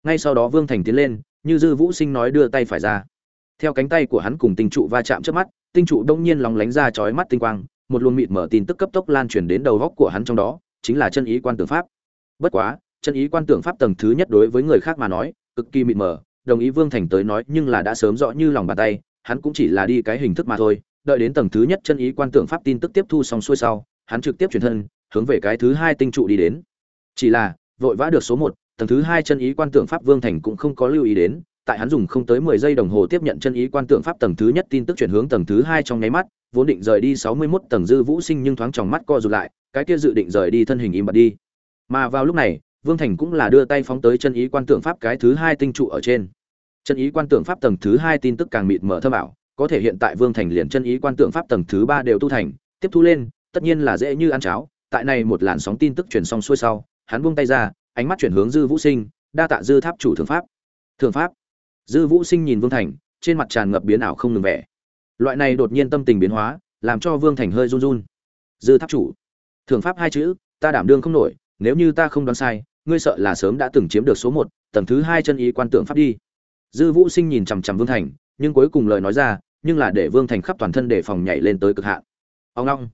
Ngay sau đó vương thành tiến lên, như dư vũ sinh nói đưa tay phải ra. Theo cánh tay của hắn cùng tinh trụ va chạm trước mắt, tinh trụ đông nhiên lóng lánh ra chói mắt tinh quang, một luồng mịt mở tin tức cấp tốc lan truyền đến đầu góc của hắn trong đó chính là chân ý quan tưởng pháp. Bất quá, chân ý quan tưởng pháp tầng thứ nhất đối với người khác mà nói, cực kỳ mịt mờ, đồng ý vương thành tới nói nhưng là đã sớm rõ như lòng bàn tay, hắn cũng chỉ là đi cái hình thức mà thôi. Đợi đến tầng thứ nhất chân ý quan tưởng pháp tin tức tiếp thu xong xuôi sau, hắn trực tiếp chuyển thân, hướng về cái thứ hai tinh trụ đi đến. Chỉ là, vội vã được số một, tầng thứ hai chân ý quan tưởng pháp vương thành cũng không có lưu ý đến tại hắn dùng không tới mười giây đồng hồ tiếp nhận chân ý quan tượng pháp tầng thứ nhất tin tức chuyển hướng tầng thứ hai trong nháy mắt, vốn định rời đi sáu mươi 61 tầng dư vũ sinh nhưng thoáng trong mắt co rụt lại, cái kia dự định rời đi thân hình im bặt đi. Mà vào lúc này, vương thành cũng là đưa tay phóng tới chân ý quan tượng pháp cái thứ hai tinh trụ ở trên. Chân ý quan tượng pháp tầng thứ hai tin tức càng mịt mở thâm bảo có thể hiện tại vương thành liền chân ý quan tượng pháp tầng thứ ba đều tu thành, tiếp thu lên, tất nhiên là dễ như ăn cháo. Tại này một làn sóng tin tức truyền xong xuôi sau, hắn buông tay ra, ánh mắt chuyển hướng dư vũ sinh, đa tạ dư tháp chủ thượng pháp. Thượng pháp dư vũ sinh nhìn vương thành, trên mặt tràn ngập biến ảo không ngừng vẻ. Loại này đột nhiên tâm tình biến hóa, làm cho vương thành hơi run run. Dư tháp chủ thường pháp hai chữ, ta đảm đương không nổi, nếu như ta không đoán sai, ngươi sợ là sớm đã từng chiếm được số một, tầng thứ hai chân ý quan tượng pháp đi. Dư vũ sinh nhìn chằm chằm vương thành, nhưng cuối cùng lời nói ra, nhưng là để vương thành khắp toàn thân để phòng nhảy lên tới cực hạn. Ông long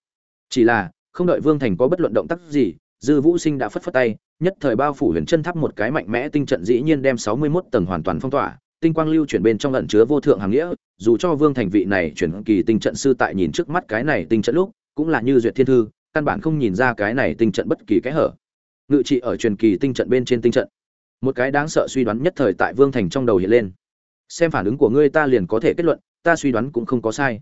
chỉ là, không đợi vương thành có bất luận động tác gì, dư vũ sinh đã phất phất tay, nhất thời bao phủ huyền chân tháp một cái mạnh mẽ tinh trận dĩ nhiên đem sáu mươi mốt tầng hoàn toàn phong tỏa tinh quang lưu chuyển bên trong ẩn chứa vô thượng hàng nghĩa, dù cho vương thành vị này chuyển kỳ tinh trận sư tại nhìn trước mắt cái này tinh trận lúc, cũng là như duyệt thiên thư, căn bản không nhìn ra cái này tinh trận bất kỳ cái hở. Ngự trị ở truyền kỳ tinh trận bên trên tinh trận. Một cái đáng sợ suy đoán nhất thời tại vương thành trong đầu hiện lên. Xem phản ứng của ngươi ta liền có thể kết luận, ta suy đoán cũng không có sai.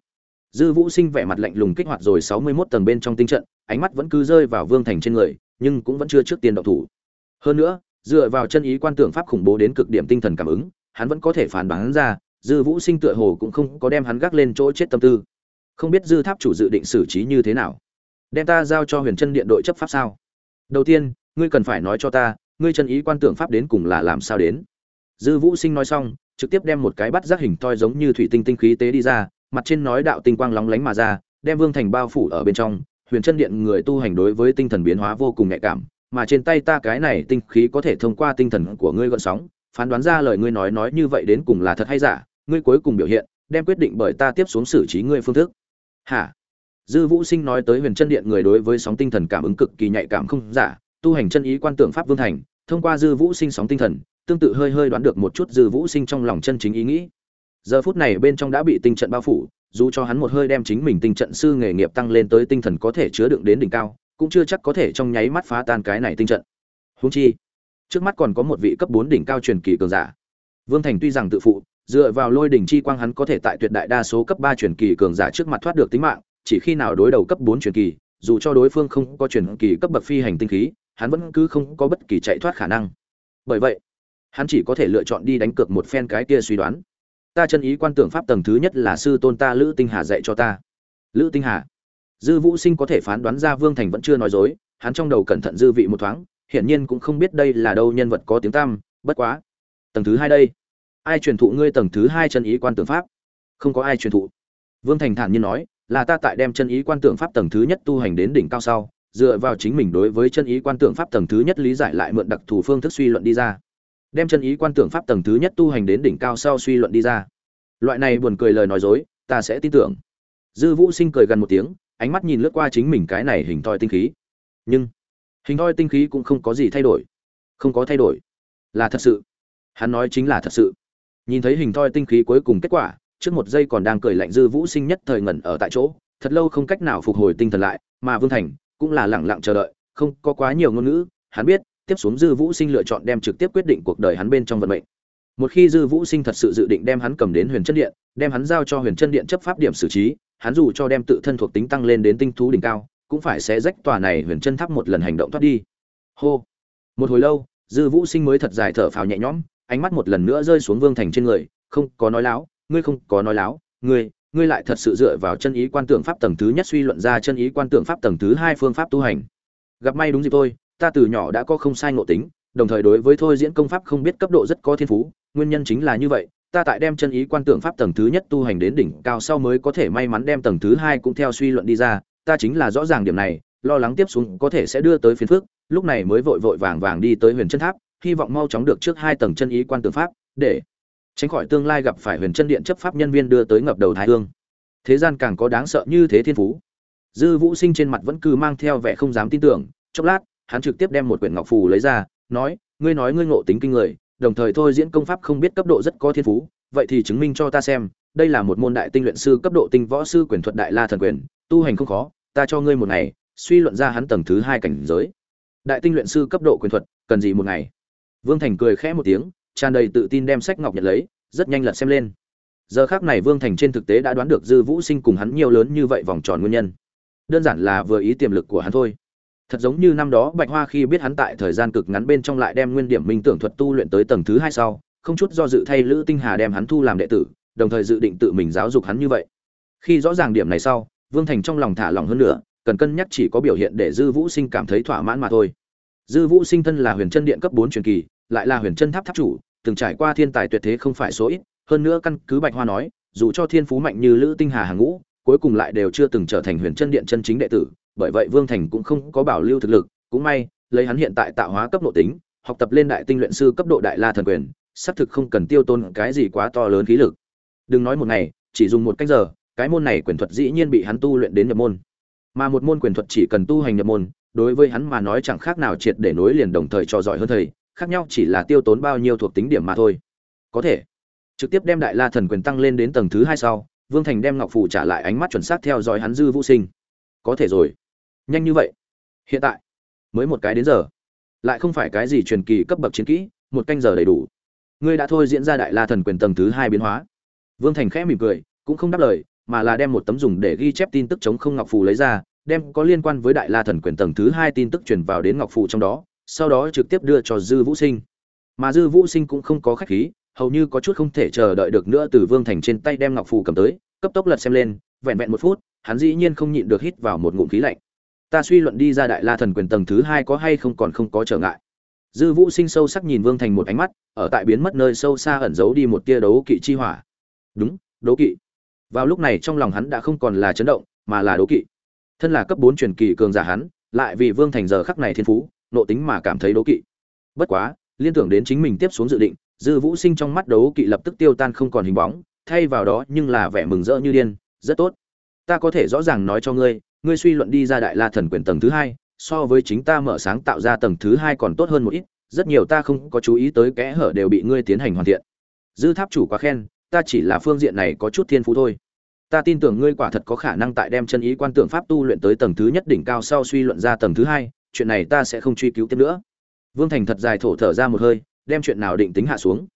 Dư vũ sinh vẻ mặt lạnh lùng kích hoạt rồi sáu mươi mốt tầng bên trong tinh trận, ánh mắt vẫn cứ rơi vào vương thành trên người, nhưng cũng vẫn chưa trước tiên động thủ. Hơn nữa, dựa vào chân ý quan tưởng pháp khủng bố đến cực điểm tinh thần cảm ứng hắn vẫn có thể phản bắn ra, dư vũ sinh tựa hồ cũng không có đem hắn gác lên chỗ chết tâm tư. Không biết dư tháp chủ dự định xử trí như thế nào? Đem ta giao cho huyền chân điện đội chấp pháp sao? Đầu tiên, ngươi cần phải nói cho ta, ngươi chân ý quan tưởng pháp đến cùng là làm sao đến. Dư vũ sinh nói xong, trực tiếp đem một cái bắt giác hình toi giống như thủy tinh tinh khí tế đi ra, mặt trên nói đạo tinh quang lóng lánh mà ra, đem vương thành bao phủ ở bên trong. Huyền chân điện người tu hành đối với tinh thần biến hóa vô cùng nhạy cảm, mà trên tay ta cái này tinh khí có thể thông qua tinh thần của ngươi gợn sóng phán đoán ra lời ngươi nói nói như vậy đến cùng là thật hay giả, ngươi cuối cùng biểu hiện, đem quyết định bởi ta tiếp xuống xử trí ngươi phương thức. Hả? Dư vũ sinh nói tới huyền chân điện người đối với sóng tinh thần cảm ứng cực kỳ nhạy cảm không giả, tu hành chân ý quan tưởng pháp vương thành, thông qua dư vũ sinh sóng tinh thần, tương tự hơi hơi đoán được một chút dư vũ sinh trong lòng chân chính ý nghĩ. Giờ phút này bên trong đã bị tinh trận bao phủ, dù cho hắn một hơi đem chính mình tinh trận sư nghề nghiệp tăng lên tới tinh thần có thể chứa đựng đến đỉnh cao, cũng chưa chắc có thể trong nháy mắt phá tan cái này tinh trận. Húng chi trước mắt còn có một vị cấp bốn đỉnh cao truyền kỳ cường giả. Vương thành tuy rằng tự phụ, dựa vào lôi đỉnh chi quang hắn có thể tại tuyệt đại đa số cấp ba truyền kỳ cường giả trước mặt thoát được tính mạng, chỉ khi nào đối đầu cấp bốn truyền kỳ, dù cho đối phương không có truyền kỳ cấp bậc phi hành tinh khí, hắn vẫn cứ không có bất kỳ chạy thoát khả năng. Bởi vậy, hắn chỉ có thể lựa chọn đi đánh cược một phen cái kia suy đoán. Ta chân ý quan tưởng pháp tầng thứ nhất là sư tôn ta lữ tinh hà dạy cho ta. Lữ tinh hà. Dư vũ sinh có thể phán đoán ra vương thành vẫn chưa nói dối, hắn trong đầu cẩn thận dư vị một thoáng hiển nhiên cũng không biết đây là đâu nhân vật có tiếng tăm. bất quá. Tầng thứ hai đây. Ai truyền thụ ngươi tầng thứ hai chân ý quan tưởng pháp? Không có ai truyền thụ. Vương thành thản nhiên nói, là ta tại đem chân ý quan tưởng pháp tầng thứ nhất tu hành đến đỉnh cao sau, dựa vào chính mình đối với chân ý quan tưởng pháp tầng thứ nhất lý giải lại mượn đặc thù phương thức suy luận đi ra. Đem chân ý quan tưởng pháp tầng thứ nhất tu hành đến đỉnh cao sau suy luận đi ra. Loại này buồn cười lời nói dối, ta sẽ tin tưởng. Dư vũ sinh cười gần một tiếng, ánh mắt nhìn lướt qua chính mình cái này hình thoi tinh khí. Nhưng hình thoi tinh khí cũng không có gì thay đổi. Không có thay đổi. Là thật sự. Hắn nói chính là thật sự. Nhìn thấy hình thoi tinh khí cuối cùng kết quả, trước một giây còn đang cười lạnh dư vũ sinh nhất thời ngẩn ở tại chỗ, thật lâu không cách nào phục hồi tinh thần lại, mà vương thành cũng là lẳng lặng chờ đợi, không có quá nhiều ngôn ngữ, hắn biết, tiếp xuống dư vũ sinh lựa chọn đem trực tiếp quyết định cuộc đời hắn bên trong vận mệnh. Một khi dư vũ sinh thật sự dự định đem hắn cầm đến huyền chân điện, đem hắn giao cho huyền chân điện chấp pháp điểm xử trí, hắn dù cho đem tự thân thuộc tính tăng lên đến tinh thú đỉnh cao cũng phải sẽ rách tòa này huyền chân tháp một lần hành động thoát đi. Hô. Một hồi lâu, dư vũ sinh mới thật dài thở phào nhẹ nhõm, ánh mắt một lần nữa rơi xuống vương thành trên người, không có nói láo, ngươi không có nói láo, ngươi ngươi lại thật sự dựa vào chân ý quan tưởng pháp tầng thứ nhất suy luận ra chân ý quan tưởng pháp tầng thứ hai phương pháp tu hành. Gặp may đúng dịp thôi, ta từ nhỏ đã có không sai ngộ tính, đồng thời đối với thôi diễn công pháp không biết cấp độ rất có thiên phú, nguyên nhân chính là như vậy, ta tại đem chân ý quan tượng pháp tầng thứ nhất tu hành đến đỉnh cao sau mới có thể may mắn đem tầng thứ hai cũng theo suy luận đi ra ta chính là rõ ràng điểm này, lo lắng tiếp xuống có thể sẽ đưa tới phiền phức, lúc này mới vội vội vàng vàng đi tới huyền chân tháp, hy vọng mau chóng được trước hai tầng chân ý quan tường pháp, để tránh khỏi tương lai gặp phải huyền chân điện chấp pháp nhân viên đưa tới ngập đầu thái hương. Thế gian càng có đáng sợ như thế thiên phú. Dư vũ sinh trên mặt vẫn cứ mang theo vẻ không dám tin tưởng, chốc lát, hắn trực tiếp đem một quyển ngọc phù lấy ra, nói, ngươi nói ngươi ngộ tính kinh người, đồng thời thôi diễn công pháp không biết cấp độ rất có thiên phú, vậy thì chứng minh cho ta xem, đây là một môn đại tinh luyện sư cấp độ tinh võ sư quyền thuật đại la thần quyền, tu hành không khó ta cho ngươi một ngày, suy luận ra hắn tầng thứ hai cảnh giới. Đại tinh luyện sư cấp độ quyền thuật, cần gì một ngày? Vương thành cười khẽ một tiếng, tràn đầy tự tin đem sách ngọc nhận lấy, rất nhanh lật xem lên. Giờ khác này vương thành trên thực tế đã đoán được dư vũ sinh cùng hắn nhiều lớn như vậy vòng tròn nguyên nhân. Đơn giản là vừa ý tiềm lực của hắn thôi. Thật giống như năm đó bạch hoa khi biết hắn tại thời gian cực ngắn bên trong lại đem nguyên điểm minh tưởng thuật tu luyện tới tầng thứ hai sau, không chút do dự thay lữ tinh hà đem hắn thu làm đệ tử, đồng thời dự định tự mình giáo dục hắn như vậy. Khi rõ ràng điểm này sau vương thành trong lòng thả lòng hơn nữa, cần cân nhắc chỉ có biểu hiện để dư vũ sinh cảm thấy thỏa mãn mà thôi. Dư vũ sinh thân là huyền chân điện cấp bốn truyền kỳ, lại là huyền chân tháp tháp chủ, từng trải qua thiên tài tuyệt thế không phải số ít, hơn nữa căn cứ bạch hoa nói, dù cho thiên phú mạnh như lữ tinh hà hàng ngũ, cuối cùng lại đều chưa từng trở thành huyền chân điện chân chính đệ tử, bởi vậy vương thành cũng không có bảo lưu thực lực, cũng may, lấy hắn hiện tại tạo hóa cấp độ tính, học tập lên đại tinh luyện sư cấp độ đại la thần quyền, xác thực không cần tiêu tôn cái gì quá to lớn khí lực. Đừng nói một ngày, chỉ dùng một cách giờ cái môn này quyền thuật dĩ nhiên bị hắn tu luyện đến nhập môn. Mà một môn quyền thuật chỉ cần tu hành nhập môn, đối với hắn mà nói chẳng khác nào triệt để nối liền đồng thời trò giỏi hơn thầy, khác nhau chỉ là tiêu tốn bao nhiêu thuộc tính điểm mà thôi. Có thể, trực tiếp đem đại la thần quyền tăng lên đến tầng thứ hai sau, vương thành đem ngọc phủ trả lại ánh mắt chuẩn xác theo dõi hắn dư vũ sinh. Có thể rồi. Nhanh như vậy. Hiện tại, mới một cái đến giờ. Lại không phải cái gì truyền kỳ cấp bậc chiến kỹ, một canh giờ đầy đủ. Ngươi đã thôi diễn ra đại la thần quyền tầng thứ hai biến hóa. Vương thành khẽ mỉm cười, cũng không đáp lời mà là đem một tấm dùng để ghi chép tin tức chống không ngọc phù lấy ra, đem có liên quan với đại la thần quyền tầng thứ hai tin tức truyền vào đến ngọc phù trong đó, sau đó trực tiếp đưa cho dư vũ sinh. Mà dư vũ sinh cũng không có khách khí, hầu như có chút không thể chờ đợi được nữa từ vương thành trên tay đem ngọc phù cầm tới, cấp tốc lật xem lên, vẹn vẹn một phút, hắn dĩ nhiên không nhịn được hít vào một ngụm khí lạnh. Ta suy luận đi ra đại la thần quyền tầng thứ hai có hay không còn không có trở ngại. Dư vũ sinh sâu sắc nhìn vương thành một ánh mắt, ở tại biến mất nơi sâu xa ẩn giấu đi một tia đấu kỵ chi hỏa. Đúng, đấu kỵ vào lúc này trong lòng hắn đã không còn là chấn động, mà là đố kỵ. Thân là cấp bốn truyền kỳ cường giả hắn, lại vì vương thành giờ khắc này thiên phú, nộ tính mà cảm thấy đố kỵ. Bất quá, liên tưởng đến chính mình tiếp xuống dự định, dư vũ sinh trong mắt đấu kỵ lập tức tiêu tan không còn hình bóng, thay vào đó nhưng là vẻ mừng rỡ như điên, rất tốt. Ta có thể rõ ràng nói cho ngươi ngươi suy luận đi ra đại la thần quyền tầng thứ hai, so với chính ta mở sáng tạo ra tầng thứ hai còn tốt hơn một ít, rất nhiều ta không có chú ý tới kẽ hở đều bị ngươi tiến hành hoàn thiện. Dư tháp chủ quá khen ta chỉ là phương diện này có chút thiên phú thôi. Ta tin tưởng ngươi quả thật có khả năng tại đem chân ý quan tưởng pháp tu luyện tới tầng thứ nhất đỉnh cao sau suy luận ra tầng thứ hai, chuyện này ta sẽ không truy cứu tiếp nữa. Vương thành thật dài thổ thở ra một hơi, đem chuyện nào định tính hạ xuống.